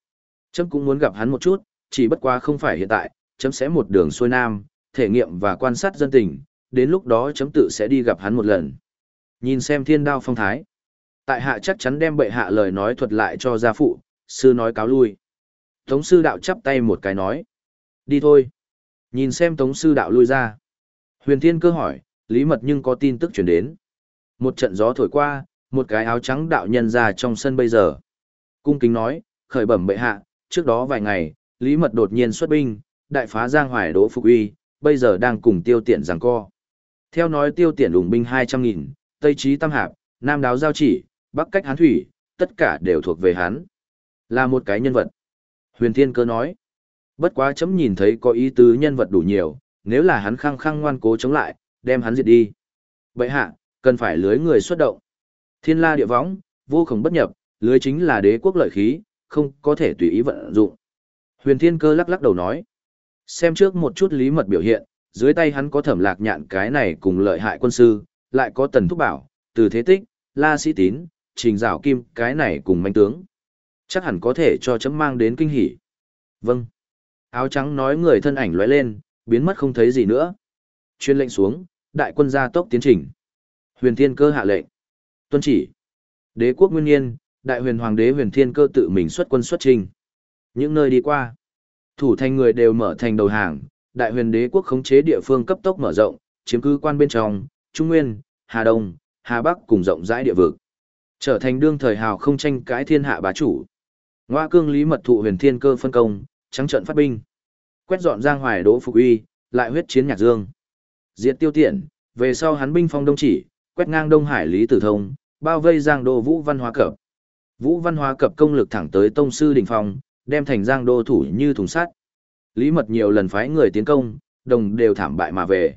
chấm cũng muốn gặp hắn một chút, chỉ bất quá không phải hiện tại, chấm sẽ một đường xuôi nam, thể nghiệm và quan sát dân tình, đến lúc đó chấm tự sẽ đi gặp hắn một lần. Nhìn xem thiên đao phong thái. Tại hạ chắc chắn đem bệ hạ lời nói thuật lại cho gia phụ, sư nói cáo lui. Tống sư đạo chắp tay một cái nói. Đi thôi. Nhìn xem tống sư đạo lui ra. Huyền thiên cơ hỏi, lý mật nhưng có tin tức chuyển đến. Một trận gió thổi qua, một cái áo trắng đạo nhân ra trong sân bây giờ. Cung kính nói, khởi bẩm bệ hạ, trước đó vài ngày, lý mật đột nhiên xuất binh, đại phá giang hoài đỗ phục uy, bây giờ đang cùng tiêu tiện giằng co. Theo nói tiêu tiện ủng binh 200.000, Tây Trí Tam Hạp, Nam Đáo Giao Chỉ, Bắc Cách Hán Thủy, tất cả đều thuộc về hắn. Là một cái nhân vật. Huyền Thiên Cơ nói. Bất quá chấm nhìn thấy có ý tứ nhân vật đủ nhiều, nếu là hắn khăng khăng ngoan cố chống lại, đem hắn diệt đi. Bậy hạ, cần phải lưới người xuất động. Thiên la địa võng, vô khổng bất nhập, lưới chính là đế quốc lợi khí, không có thể tùy ý vận dụng. Huyền Thiên Cơ lắc lắc đầu nói. Xem trước một chút lý mật biểu hiện, dưới tay hắn có thẩm lạc nhạn cái này cùng lợi hại quân sư, lại có tần thúc bảo, từ thế tích, la sĩ tín, trình dạo kim cái này cùng manh tướng. Chắc hẳn có thể cho chấm mang đến kinh hỉ. Vâng. Áo trắng nói người thân ảnh lóe lên, biến mất không thấy gì nữa. Chuyên lệnh xuống, đại quân gia tốc tiến trình. Huyền Thiên Cơ hạ lệnh. Tuân chỉ. Đế quốc nguyên nhiên, đại huyền hoàng đế Huyền Thiên Cơ tự mình xuất quân xuất trình. Những nơi đi qua, thủ thành người đều mở thành đầu hàng, đại huyền đế quốc khống chế địa phương cấp tốc mở rộng, chiếm cứ quan bên trong, Trung Nguyên, Hà Đông, Hà Bắc cùng rộng rãi địa vực. Trở thành đương thời hào không tranh cãi thiên hạ bá chủ. Ngoa cương lý mật thụ huyền thiên cơ phân công, trắng trận phát binh. Quét dọn giang hoài đỗ phục uy, lại huyết chiến nhạc dương. Diệt tiêu tiện, về sau hắn binh phong đông chỉ, quét ngang đông hải lý tử thông, bao vây giang đô vũ văn hóa cập. Vũ văn hóa cập công lực thẳng tới tông sư đỉnh phong, đem thành giang đô thủ như thùng sắt. Lý mật nhiều lần phái người tiến công, đồng đều thảm bại mà về.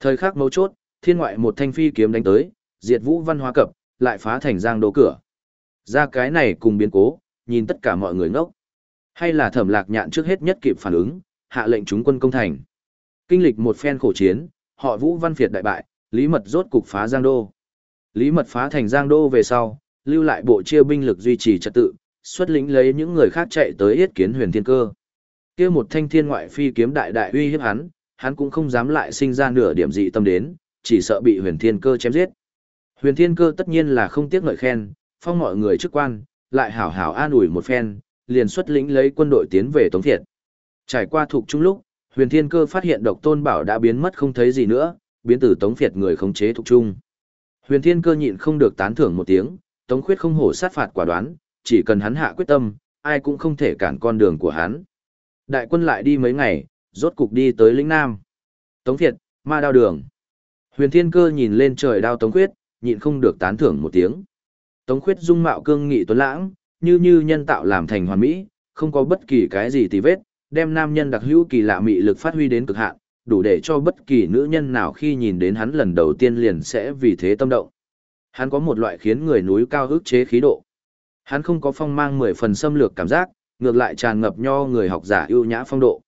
Thời khắc mấu chốt, thiên ngoại một thanh phi kiếm đánh tới, diệt vũ văn hóa cập, lại phá thành giang đô cửa. Ra cái này cùng biến cố, nhìn tất cả mọi người ngốc. Hay là thẩm lạc nhạn trước hết nhất kịp phản ứng, hạ lệnh chúng quân công thành. Kinh lịch một phen khổ chiến, họ vũ văn việt đại bại, lý mật rốt cục phá giang đô. Lý mật phá thành giang đô về sau, lưu lại bộ chia binh lực duy trì trật tự, xuất lĩnh lấy những người khác chạy tới yết kiến huyền thiên cơ. kia một thanh thiên ngoại phi kiếm đại đại uy hiếp hắn, hắn cũng không dám lại sinh ra nửa điểm dị tâm đến, chỉ sợ bị huyền thiên cơ chém giết. Huyền thiên cơ tất nhiên là không tiếc ngợi khen, phong mọi người chức quan, lại hảo hảo an ủi một phen, liền xuất lĩnh lấy quân đội tiến về Tống Thiệt. Trải qua thuộc trung lúc, huyền thiên cơ phát hiện độc tôn bảo đã biến mất không thấy gì nữa, biến từ Tống Thiệt người khống chế thuộc trung. Huyền thiên cơ nhịn không được tán thưởng một tiếng, Tống khuyết không hổ sát phạt quả đoán, chỉ cần hắn hạ quyết tâm, ai cũng không thể cản con đường của hắn. Đại quân lại đi mấy ngày, rốt cục đi tới lĩnh Nam. Tống Thiệt, ma đao đường. Huyền Thiên Cơ nhìn lên trời đao Tống Khuyết, nhịn không được tán thưởng một tiếng. Tống Khuyết dung mạo cương nghị tuấn lãng, như như nhân tạo làm thành hoàn mỹ, không có bất kỳ cái gì tì vết, đem nam nhân đặc hữu kỳ lạ mị lực phát huy đến cực hạn, đủ để cho bất kỳ nữ nhân nào khi nhìn đến hắn lần đầu tiên liền sẽ vì thế tâm động. Hắn có một loại khiến người núi cao ức chế khí độ. Hắn không có phong mang mười phần xâm lược cảm giác, ngược lại tràn ngập nho người học giả ưu nhã phong độ.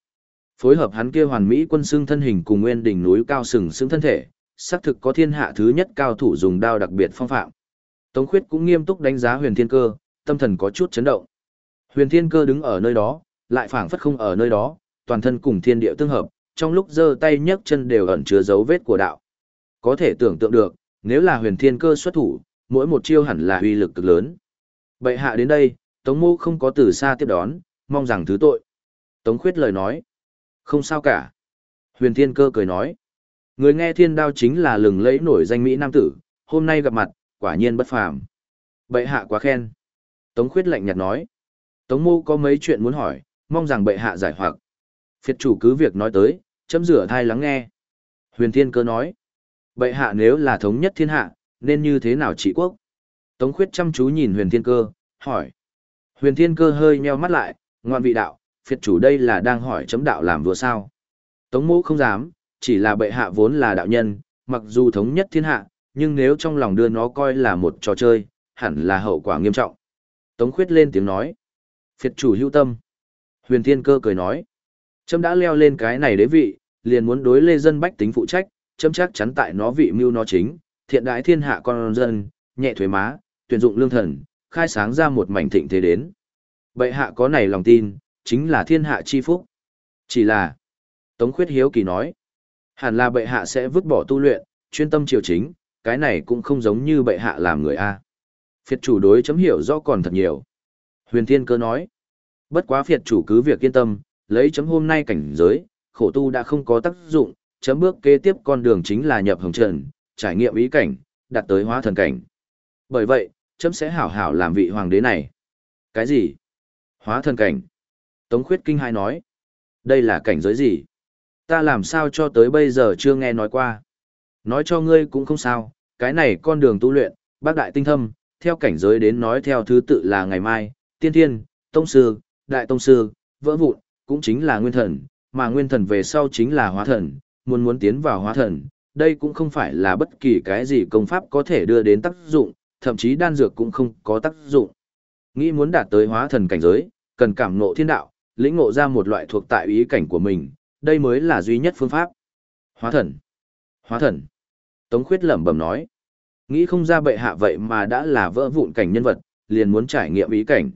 Phối hợp hắn kia hoàn mỹ quân xương thân hình cùng nguyên đỉnh núi cao sừng sững thân thể, xác thực có thiên hạ thứ nhất cao thủ dùng đao đặc biệt phong phạm. Tống khuyết cũng nghiêm túc đánh giá huyền thiên cơ, tâm thần có chút chấn động. Huyền thiên cơ đứng ở nơi đó, lại phảng phất không ở nơi đó, toàn thân cùng thiên địa tương hợp, trong lúc giơ tay nhấc chân đều ẩn chứa dấu vết của đạo. Có thể tưởng tượng được, nếu là huyền thiên cơ xuất thủ, mỗi một chiêu hẳn là uy lực cực lớn. Bệ hạ đến đây, Tống Mô không có từ xa tiếp đón, mong rằng thứ tội. Tống khuyết lời nói. Không sao cả. Huyền thiên cơ cười nói. Người nghe thiên đao chính là lừng lẫy nổi danh Mỹ Nam Tử, hôm nay gặp mặt, quả nhiên bất phàm. Bệ hạ quá khen. Tống khuyết lạnh nhạt nói. Tống mô có mấy chuyện muốn hỏi, mong rằng bệ hạ giải hoặc. Phiệt chủ cứ việc nói tới, chấm rửa thai lắng nghe. Huyền thiên cơ nói. Bệ hạ nếu là thống nhất thiên hạ, nên như thế nào trị quốc? Tống khuyết chăm chú nhìn huyền thiên cơ, hỏi. Huyền thiên cơ hơi nheo mắt lại, ngoan vị đạo, phiệt chủ đây là đang hỏi chấm đạo làm vua sao. Tống mô không dám, chỉ là bệ hạ vốn là đạo nhân, mặc dù thống nhất thiên hạ, nhưng nếu trong lòng đưa nó coi là một trò chơi, hẳn là hậu quả nghiêm trọng. Tống khuyết lên tiếng nói. Phiệt chủ hữu tâm. Huyền thiên cơ cười nói. Chấm đã leo lên cái này đế vị, liền muốn đối lê dân bách tính phụ trách, chấm chắc chắn tại nó vị mưu nó chính, thiện đại thiên hạ con dân, nhẹ thuế má, tuyển dụng lương thần, khai sáng ra một mảnh thịnh thế đến. Bệ hạ có này lòng tin, chính là thiên hạ chi phúc. Chỉ là, Tống Khuyết Hiếu Kỳ nói, hẳn là bệ hạ sẽ vứt bỏ tu luyện, chuyên tâm triều chính, cái này cũng không giống như bệ hạ làm người A. Phiệt chủ đối chấm hiểu rõ còn thật nhiều. Huyền Thiên Cơ nói, bất quá phiệt chủ cứ việc yên tâm, lấy chấm hôm nay cảnh giới, khổ tu đã không có tác dụng, chấm bước kế tiếp con đường chính là nhập hồng trần, trải nghiệm ý cảnh, đạt tới hóa thần cảnh. Bởi vậy, chấm sẽ hảo hảo làm vị hoàng đế này. Cái gì? Hóa thần cảnh. Tống khuyết kinh hai nói. Đây là cảnh giới gì? Ta làm sao cho tới bây giờ chưa nghe nói qua. Nói cho ngươi cũng không sao, cái này con đường tu luyện, bác đại tinh thâm, theo cảnh giới đến nói theo thứ tự là ngày mai, tiên thiên, tông sư, đại tông sư, vỡ vụn, cũng chính là nguyên thần, mà nguyên thần về sau chính là hóa thần, muốn muốn tiến vào hóa thần, đây cũng không phải là bất kỳ cái gì công pháp có thể đưa đến tác dụng, thậm chí đan dược cũng không có tác dụng. Nghĩ muốn đạt tới hóa thần cảnh giới, cần cảm ngộ thiên đạo, lĩnh ngộ ra một loại thuộc tại ý cảnh của mình, đây mới là duy nhất phương pháp. Hóa thần. Hóa thần. Tống khuyết lẩm bẩm nói. Nghĩ không ra bệ hạ vậy mà đã là vỡ vụn cảnh nhân vật, liền muốn trải nghiệm ý cảnh.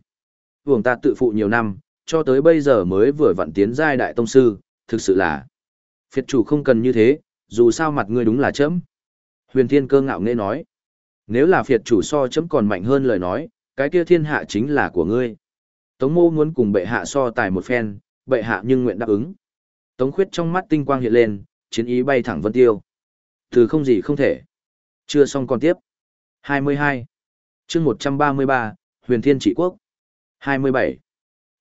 Vùng ta tự phụ nhiều năm, cho tới bây giờ mới vừa vặn tiến giai đại tông sư, thực sự là. Phiệt chủ không cần như thế, dù sao mặt ngươi đúng là chấm. Huyền thiên cơ ngạo nghễ nói. Nếu là phiệt chủ so chấm còn mạnh hơn lời nói, cái kia thiên hạ chính là của ngươi. Tống mô muốn cùng bệ hạ so tài một phen, bệ hạ nhưng nguyện đáp ứng. Tống khuyết trong mắt tinh quang hiện lên, chiến ý bay thẳng vân tiêu. Từ không gì không thể. Chưa xong còn tiếp. 22. chương 133, Huyền Thiên Trị Quốc. 27.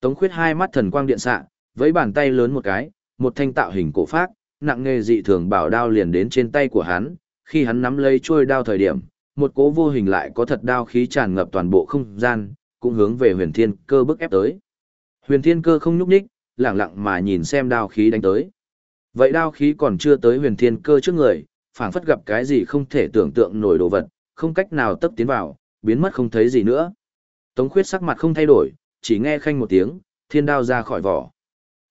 Tống khuyết hai mắt thần quang điện xạ, với bàn tay lớn một cái, một thanh tạo hình cổ phát, nặng nghề dị thường bảo đao liền đến trên tay của hắn, khi hắn nắm lấy chuôi đao thời điểm, một cố vô hình lại có thật đao khí tràn ngập toàn bộ không gian, cũng hướng về huyền thiên cơ bức ép tới. Huyền thiên cơ không nhúc nhích, lặng lặng mà nhìn xem đao khí đánh tới. Vậy đao khí còn chưa tới huyền thiên cơ trước người, phảng phất gặp cái gì không thể tưởng tượng nổi đồ vật, không cách nào tấp tiến vào, biến mất không thấy gì nữa. Tống khuyết sắc mặt không thay đổi, chỉ nghe khanh một tiếng, thiên đao ra khỏi vỏ.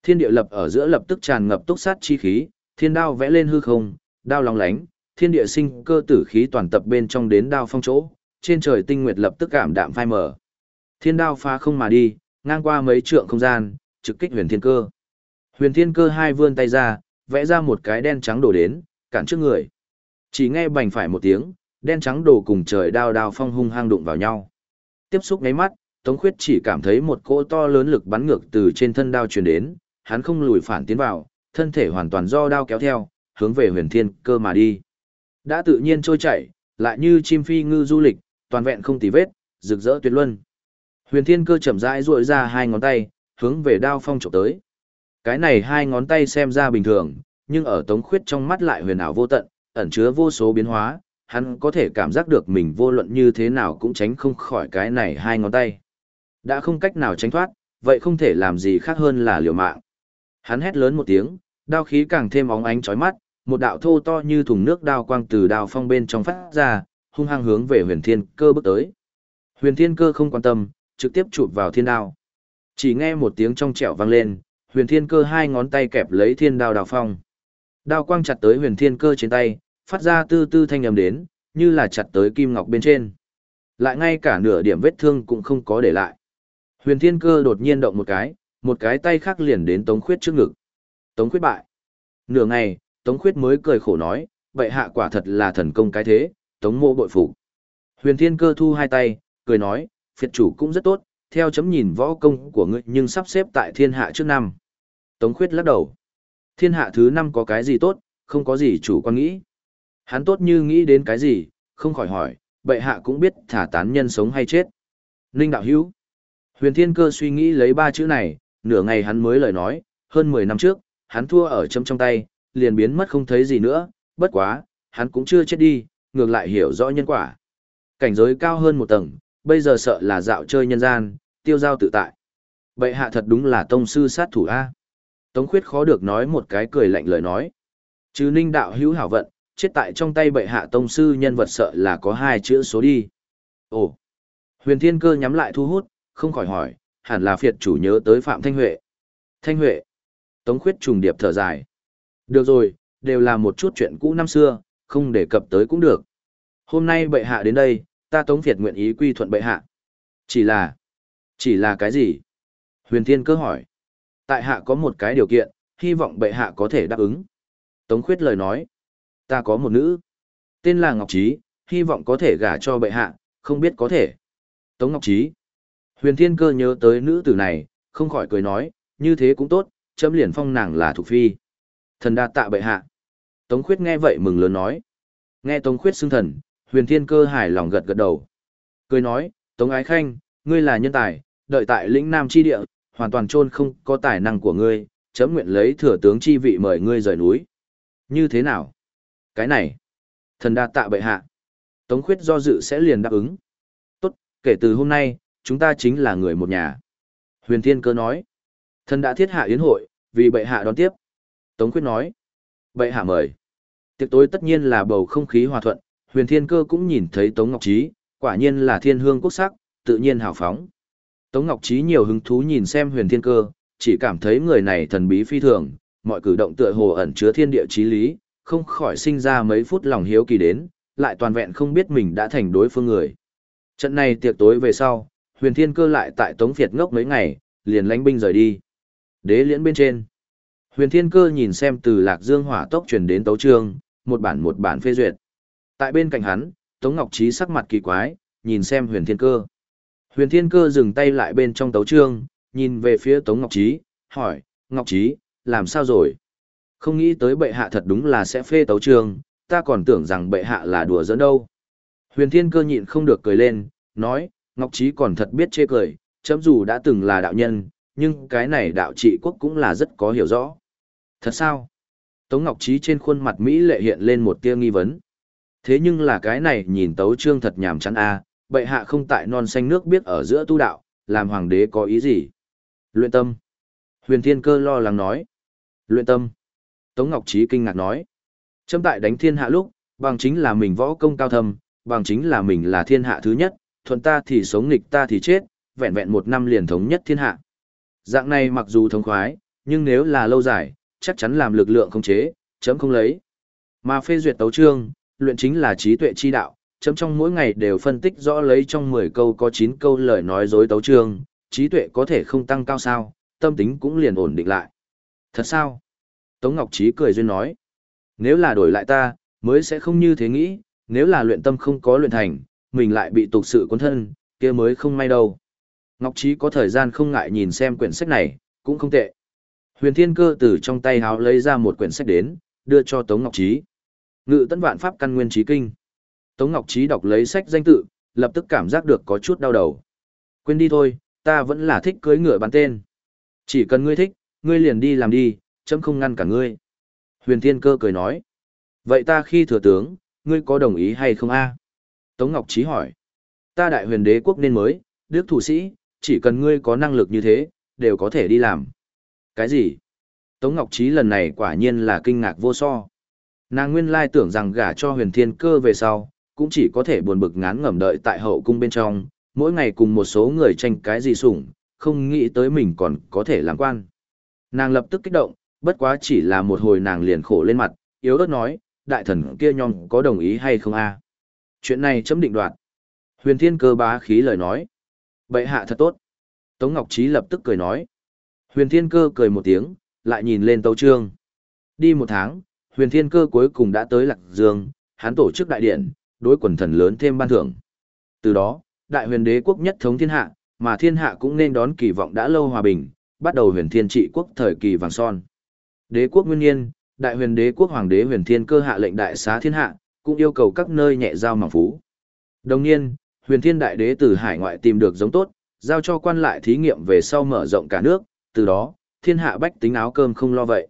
Thiên địa lập ở giữa lập tức tràn ngập túc sát chi khí, thiên đao vẽ lên hư không, đao long lánh, thiên địa sinh cơ tử khí toàn tập bên trong đến đao phong chỗ, trên trời tinh nguyệt lập tức cảm đạm phai mở. Thiên đao phá không mà đi, ngang qua mấy trượng không gian, trực kích huyền thiên cơ. Huyền thiên cơ hai vươn tay ra, vẽ ra một cái đen trắng đổ đến, cản trước người. Chỉ nghe bành phải một tiếng, đen trắng đồ cùng trời đao đao phong hung hăng đụng vào nhau. Tiếp xúc ngáy mắt, Tống Khuyết chỉ cảm thấy một cỗ to lớn lực bắn ngược từ trên thân đao truyền đến, hắn không lùi phản tiến vào, thân thể hoàn toàn do đao kéo theo, hướng về huyền thiên cơ mà đi. Đã tự nhiên trôi chảy, lại như chim phi ngư du lịch, toàn vẹn không tì vết, rực rỡ tuyệt luân. Huyền thiên cơ chậm rãi duỗi ra hai ngón tay, hướng về đao phong chụp tới. Cái này hai ngón tay xem ra bình thường, nhưng ở tống khuyết trong mắt lại huyền ảo vô tận, ẩn chứa vô số biến hóa, hắn có thể cảm giác được mình vô luận như thế nào cũng tránh không khỏi cái này hai ngón tay. Đã không cách nào tránh thoát, vậy không thể làm gì khác hơn là liều mạng. Hắn hét lớn một tiếng, đao khí càng thêm óng ánh chói mắt, một đạo thô to như thùng nước đao quang từ đao phong bên trong phát ra, hung hăng hướng về huyền thiên cơ bước tới. Huyền thiên cơ không quan tâm, trực tiếp chụp vào thiên đao. Chỉ nghe một tiếng trong trẻo vang lên, huyền thiên cơ hai ngón tay kẹp lấy thiên đao đào phong. Đao quang chặt tới huyền thiên cơ trên tay, phát ra tư tư thanh âm đến, như là chặt tới kim ngọc bên trên. Lại ngay cả nửa điểm vết thương cũng không có để lại. Huyền Thiên Cơ đột nhiên động một cái, một cái tay khác liền đến Tống Khuyết trước ngực. Tống Khuyết bại. Nửa ngày, Tống Khuyết mới cười khổ nói, vậy hạ quả thật là thần công cái thế, Tống mô bội phục. Huyền Thiên Cơ thu hai tay, cười nói, phiệt chủ cũng rất tốt, theo chấm nhìn võ công của ngươi nhưng sắp xếp tại thiên hạ trước năm. Tống Khuyết lắc đầu. Thiên hạ thứ năm có cái gì tốt, không có gì chủ quan nghĩ. Hắn tốt như nghĩ đến cái gì, không khỏi hỏi, bệ hạ cũng biết thả tán nhân sống hay chết. Ninh đạo hữu. Huyền Thiên Cơ suy nghĩ lấy ba chữ này, nửa ngày hắn mới lời nói, hơn 10 năm trước, hắn thua ở châm trong tay, liền biến mất không thấy gì nữa, bất quá, hắn cũng chưa chết đi, ngược lại hiểu rõ nhân quả. Cảnh giới cao hơn một tầng, bây giờ sợ là dạo chơi nhân gian, tiêu giao tự tại. Bệ hạ thật đúng là tông sư sát thủ A. Tống khuyết khó được nói một cái cười lạnh lời nói. Chứ ninh đạo hữu hảo vận, chết tại trong tay bệ hạ tông sư nhân vật sợ là có hai chữ số đi. Ồ! Huyền thiên cơ nhắm lại thu hút, không khỏi hỏi, hẳn là phiệt chủ nhớ tới Phạm Thanh Huệ. Thanh Huệ! Tống khuyết trùng điệp thở dài. Được rồi, đều là một chút chuyện cũ năm xưa, không đề cập tới cũng được. Hôm nay bệ hạ đến đây, ta Tống Việt nguyện ý quy thuận bệ hạ. Chỉ là... Chỉ là cái gì? Huyền Thiên cơ hỏi. Tại hạ có một cái điều kiện, hy vọng bệ hạ có thể đáp ứng. Tống khuyết lời nói. Ta có một nữ. Tên là Ngọc Trí, hy vọng có thể gả cho bệ hạ, không biết có thể. Tống Ngọc Trí. Huyền Thiên cơ nhớ tới nữ tử này, không khỏi cười nói, như thế cũng tốt, chấm liền phong nàng là thuộc phi. Thần đa tạ bệ hạ. Tống khuyết nghe vậy mừng lớn nói. Nghe Tống khuyết xưng thần, huyền thiên cơ hài lòng gật gật đầu. Cười nói, Tống ái khanh, ngươi là nhân tài, đợi tại lĩnh nam chi địa, hoàn toàn trôn không có tài năng của ngươi, chấm nguyện lấy thừa tướng chi vị mời ngươi rời núi. Như thế nào? Cái này, thần đa tạ bệ hạ. Tống khuyết do dự sẽ liền đáp ứng. Tốt, kể từ hôm nay, chúng ta chính là người một nhà. Huyền thiên cơ nói, thần đã thiết hạ yến hội, vì bệ hạ đón tiếp. Tống khuyết nói, bệ hạ mời. Tiệc tối tất nhiên là bầu không khí hòa thuận, huyền thiên cơ cũng nhìn thấy Tống Ngọc Trí, quả nhiên là thiên hương quốc sắc, tự nhiên hào phóng. Tống Ngọc Trí nhiều hứng thú nhìn xem huyền thiên cơ, chỉ cảm thấy người này thần bí phi thường, mọi cử động tựa hồ ẩn chứa thiên địa chí lý, không khỏi sinh ra mấy phút lòng hiếu kỳ đến, lại toàn vẹn không biết mình đã thành đối phương người. Trận này tiệc tối về sau, huyền thiên cơ lại tại Tống Việt ngốc mấy ngày, liền lánh binh rời đi. Đế liễn bên trên. Huyền thiên cơ nhìn xem từ lạc dương hỏa tốc truyền đến tấu trương, một bản một bản phê duyệt. Tại bên cạnh hắn, Tống Ngọc Trí sắc mặt kỳ quái, nhìn xem huyền thiên cơ. Huyền thiên cơ dừng tay lại bên trong tấu trương, nhìn về phía Tống Ngọc Trí, hỏi, Ngọc Trí, làm sao rồi? Không nghĩ tới bệ hạ thật đúng là sẽ phê tấu trương, ta còn tưởng rằng bệ hạ là đùa giỡn đâu. Huyền thiên cơ nhịn không được cười lên, nói, Ngọc Trí còn thật biết chê cười, chấm dù đã từng là đạo nhân, nhưng cái này đạo trị quốc cũng là rất có hiểu rõ. Thật sao? Tống Ngọc Trí trên khuôn mặt Mỹ lệ hiện lên một tia nghi vấn. Thế nhưng là cái này nhìn tấu trương thật nhàm chán a, bệ hạ không tại non xanh nước biết ở giữa tu đạo, làm hoàng đế có ý gì? Luyện tâm. Huyền Thiên Cơ lo lắng nói. Luyện tâm. Tống Ngọc Trí kinh ngạc nói. Châm tại đánh thiên hạ lúc, bằng chính là mình võ công cao thâm, bằng chính là mình là thiên hạ thứ nhất, thuận ta thì sống nghịch ta thì chết, vẹn vẹn một năm liền thống nhất thiên hạ. Dạng này mặc dù thống khoái, nhưng nếu là lâu dài, chắc chắn làm lực lượng không chế, chấm không lấy. Mà phê duyệt tấu trương, luyện chính là trí tuệ chi đạo, chấm trong mỗi ngày đều phân tích rõ lấy trong 10 câu có 9 câu lời nói dối tấu trương, trí tuệ có thể không tăng cao sao, tâm tính cũng liền ổn định lại. Thật sao? Tống Ngọc Trí cười duyên nói. Nếu là đổi lại ta, mới sẽ không như thế nghĩ, nếu là luyện tâm không có luyện thành, mình lại bị tục sự cuốn thân, kia mới không may đâu. Ngọc Trí có thời gian không ngại nhìn xem quyển sách này, cũng không tệ. Huyền Thiên Cơ từ trong tay háo lấy ra một quyển sách đến, đưa cho Tống Ngọc Trí. Ngự Tấn Vạn Pháp Căn Nguyên Trí Kinh. Tống Ngọc Trí đọc lấy sách danh tự, lập tức cảm giác được có chút đau đầu. Quên đi thôi, ta vẫn là thích cưới ngựa bán tên. Chỉ cần ngươi thích, ngươi liền đi làm đi, chấm không ngăn cả ngươi. Huyền Thiên Cơ cười nói. Vậy ta khi thừa tướng, ngươi có đồng ý hay không a? Tống Ngọc Trí hỏi. Ta đại huyền đế quốc nên mới, đức thủ sĩ, chỉ cần ngươi có năng lực như thế, đều có thể đi làm. Cái gì? Tống Ngọc Trí lần này quả nhiên là kinh ngạc vô so. Nàng nguyên lai tưởng rằng gả cho huyền thiên cơ về sau, cũng chỉ có thể buồn bực ngán ngẩm đợi tại hậu cung bên trong, mỗi ngày cùng một số người tranh cái gì sủng, không nghĩ tới mình còn có thể làm quan. Nàng lập tức kích động, bất quá chỉ là một hồi nàng liền khổ lên mặt, yếu ớt nói, đại thần kia nhong có đồng ý hay không a? Chuyện này chấm định đoạt. Huyền thiên cơ bá khí lời nói. Bệ hạ thật tốt. Tống Ngọc Trí lập tức cười nói. Huyền thiên cơ cười một tiếng, lại nhìn lên tấu trương. Đi một tháng, huyền thiên cơ cuối cùng đã tới Lạc Dương, hắn tổ chức đại điện, đối quần thần lớn thêm ban thưởng. Từ đó, đại huyền đế quốc nhất thống thiên hạ, mà thiên hạ cũng nên đón kỳ vọng đã lâu hòa bình, bắt đầu huyền thiên trị quốc thời kỳ vàng son. Đế quốc nguyên nhiên, đại huyền đế quốc hoàng đế huyền thiên cơ hạ lệnh đại xá thiên hạ, cũng yêu cầu các nơi nhẹ giao mỏng phú. Đồng nhiên, huyền thiên đại đế từ hải ngoại tìm được giống tốt, giao cho quan lại thí nghiệm về sau mở rộng cả nước, từ đó, thiên hạ bách tính áo cơm không lo vậy.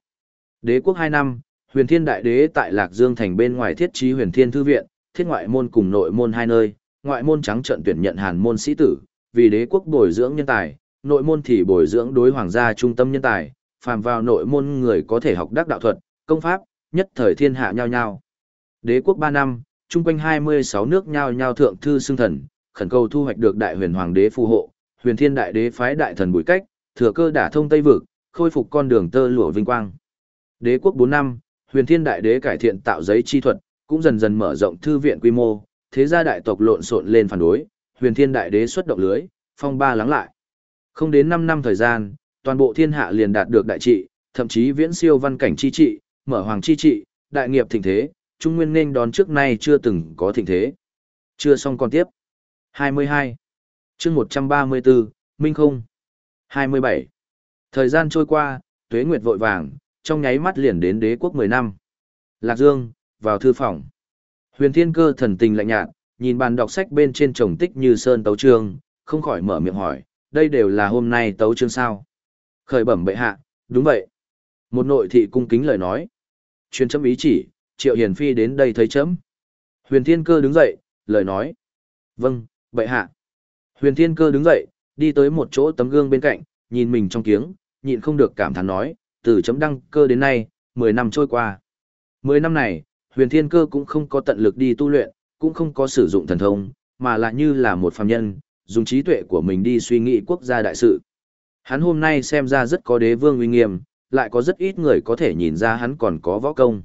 Đế quốc 2 năm, huyền thiên đại đế tại Lạc Dương thành bên ngoài thiết trí huyền thiên thư viện, thiết ngoại môn cùng nội môn hai nơi, ngoại môn trắng trận tuyển nhận hàn môn sĩ tử, vì đế quốc bồi dưỡng nhân tài, nội môn thì bồi dưỡng đối hoàng gia trung tâm nhân tài, phàm vào nội môn người có thể học đắc đạo thuật, công pháp, nhất thời thiên hạ nhau nhau. Đế quốc 3 năm, chung quanh 26 nước nhau nhau thượng thư xưng thần, khẩn cầu thu hoạch được đại huyền hoàng đế phù hộ, huyền thiên đại đế phái đại thần bùi cách, thừa cơ đả thông Tây Vực, khôi phục con đường tơ lụa vinh quang. Đế quốc 4 năm, huyền thiên đại đế cải thiện tạo giấy chi thuật, cũng dần dần mở rộng thư viện quy mô, thế gia đại tộc lộn xộn lên phản đối, huyền thiên đại đế xuất động lưới, phong ba lắng lại. Không đến 5 năm thời gian, toàn bộ thiên hạ liền đạt được đại trị, thậm chí viễn siêu văn cảnh chi trị, mở hoàng chi trị, đại nghiệp thịnh thế, trung nguyên nên đón trước nay chưa từng có thịnh thế. Chưa xong còn tiếp. 22. chương 134, Minh không. 27. Thời gian trôi qua, tuế nguyệt vội vàng, trong nháy mắt liền đến đế quốc 10 năm. Lạc Dương, vào thư phòng. Huyền Thiên Cơ thần tình lạnh nhạt, nhìn bàn đọc sách bên trên chồng tích như sơn tấu trương, không khỏi mở miệng hỏi, đây đều là hôm nay tấu trương sao? Khởi bẩm bệ hạ, đúng vậy. Một nội thị cung kính lời nói. Chuyên chấm ý chỉ, Triệu Hiền Phi đến đây thấy chấm. Huyền Thiên Cơ đứng dậy, lời nói. Vâng, bệ hạ. Huyền Thiên Cơ đứng dậy, đi tới một chỗ tấm gương bên cạnh, nhìn mình trong kiếng, nhịn không được cảm thán nói, từ chấm đăng cơ đến nay, 10 năm trôi qua. 10 năm này, huyền thiên cơ cũng không có tận lực đi tu luyện, cũng không có sử dụng thần thông, mà là như là một phàm nhân, dùng trí tuệ của mình đi suy nghĩ quốc gia đại sự. Hắn hôm nay xem ra rất có đế vương uy nghiêm, lại có rất ít người có thể nhìn ra hắn còn có võ công.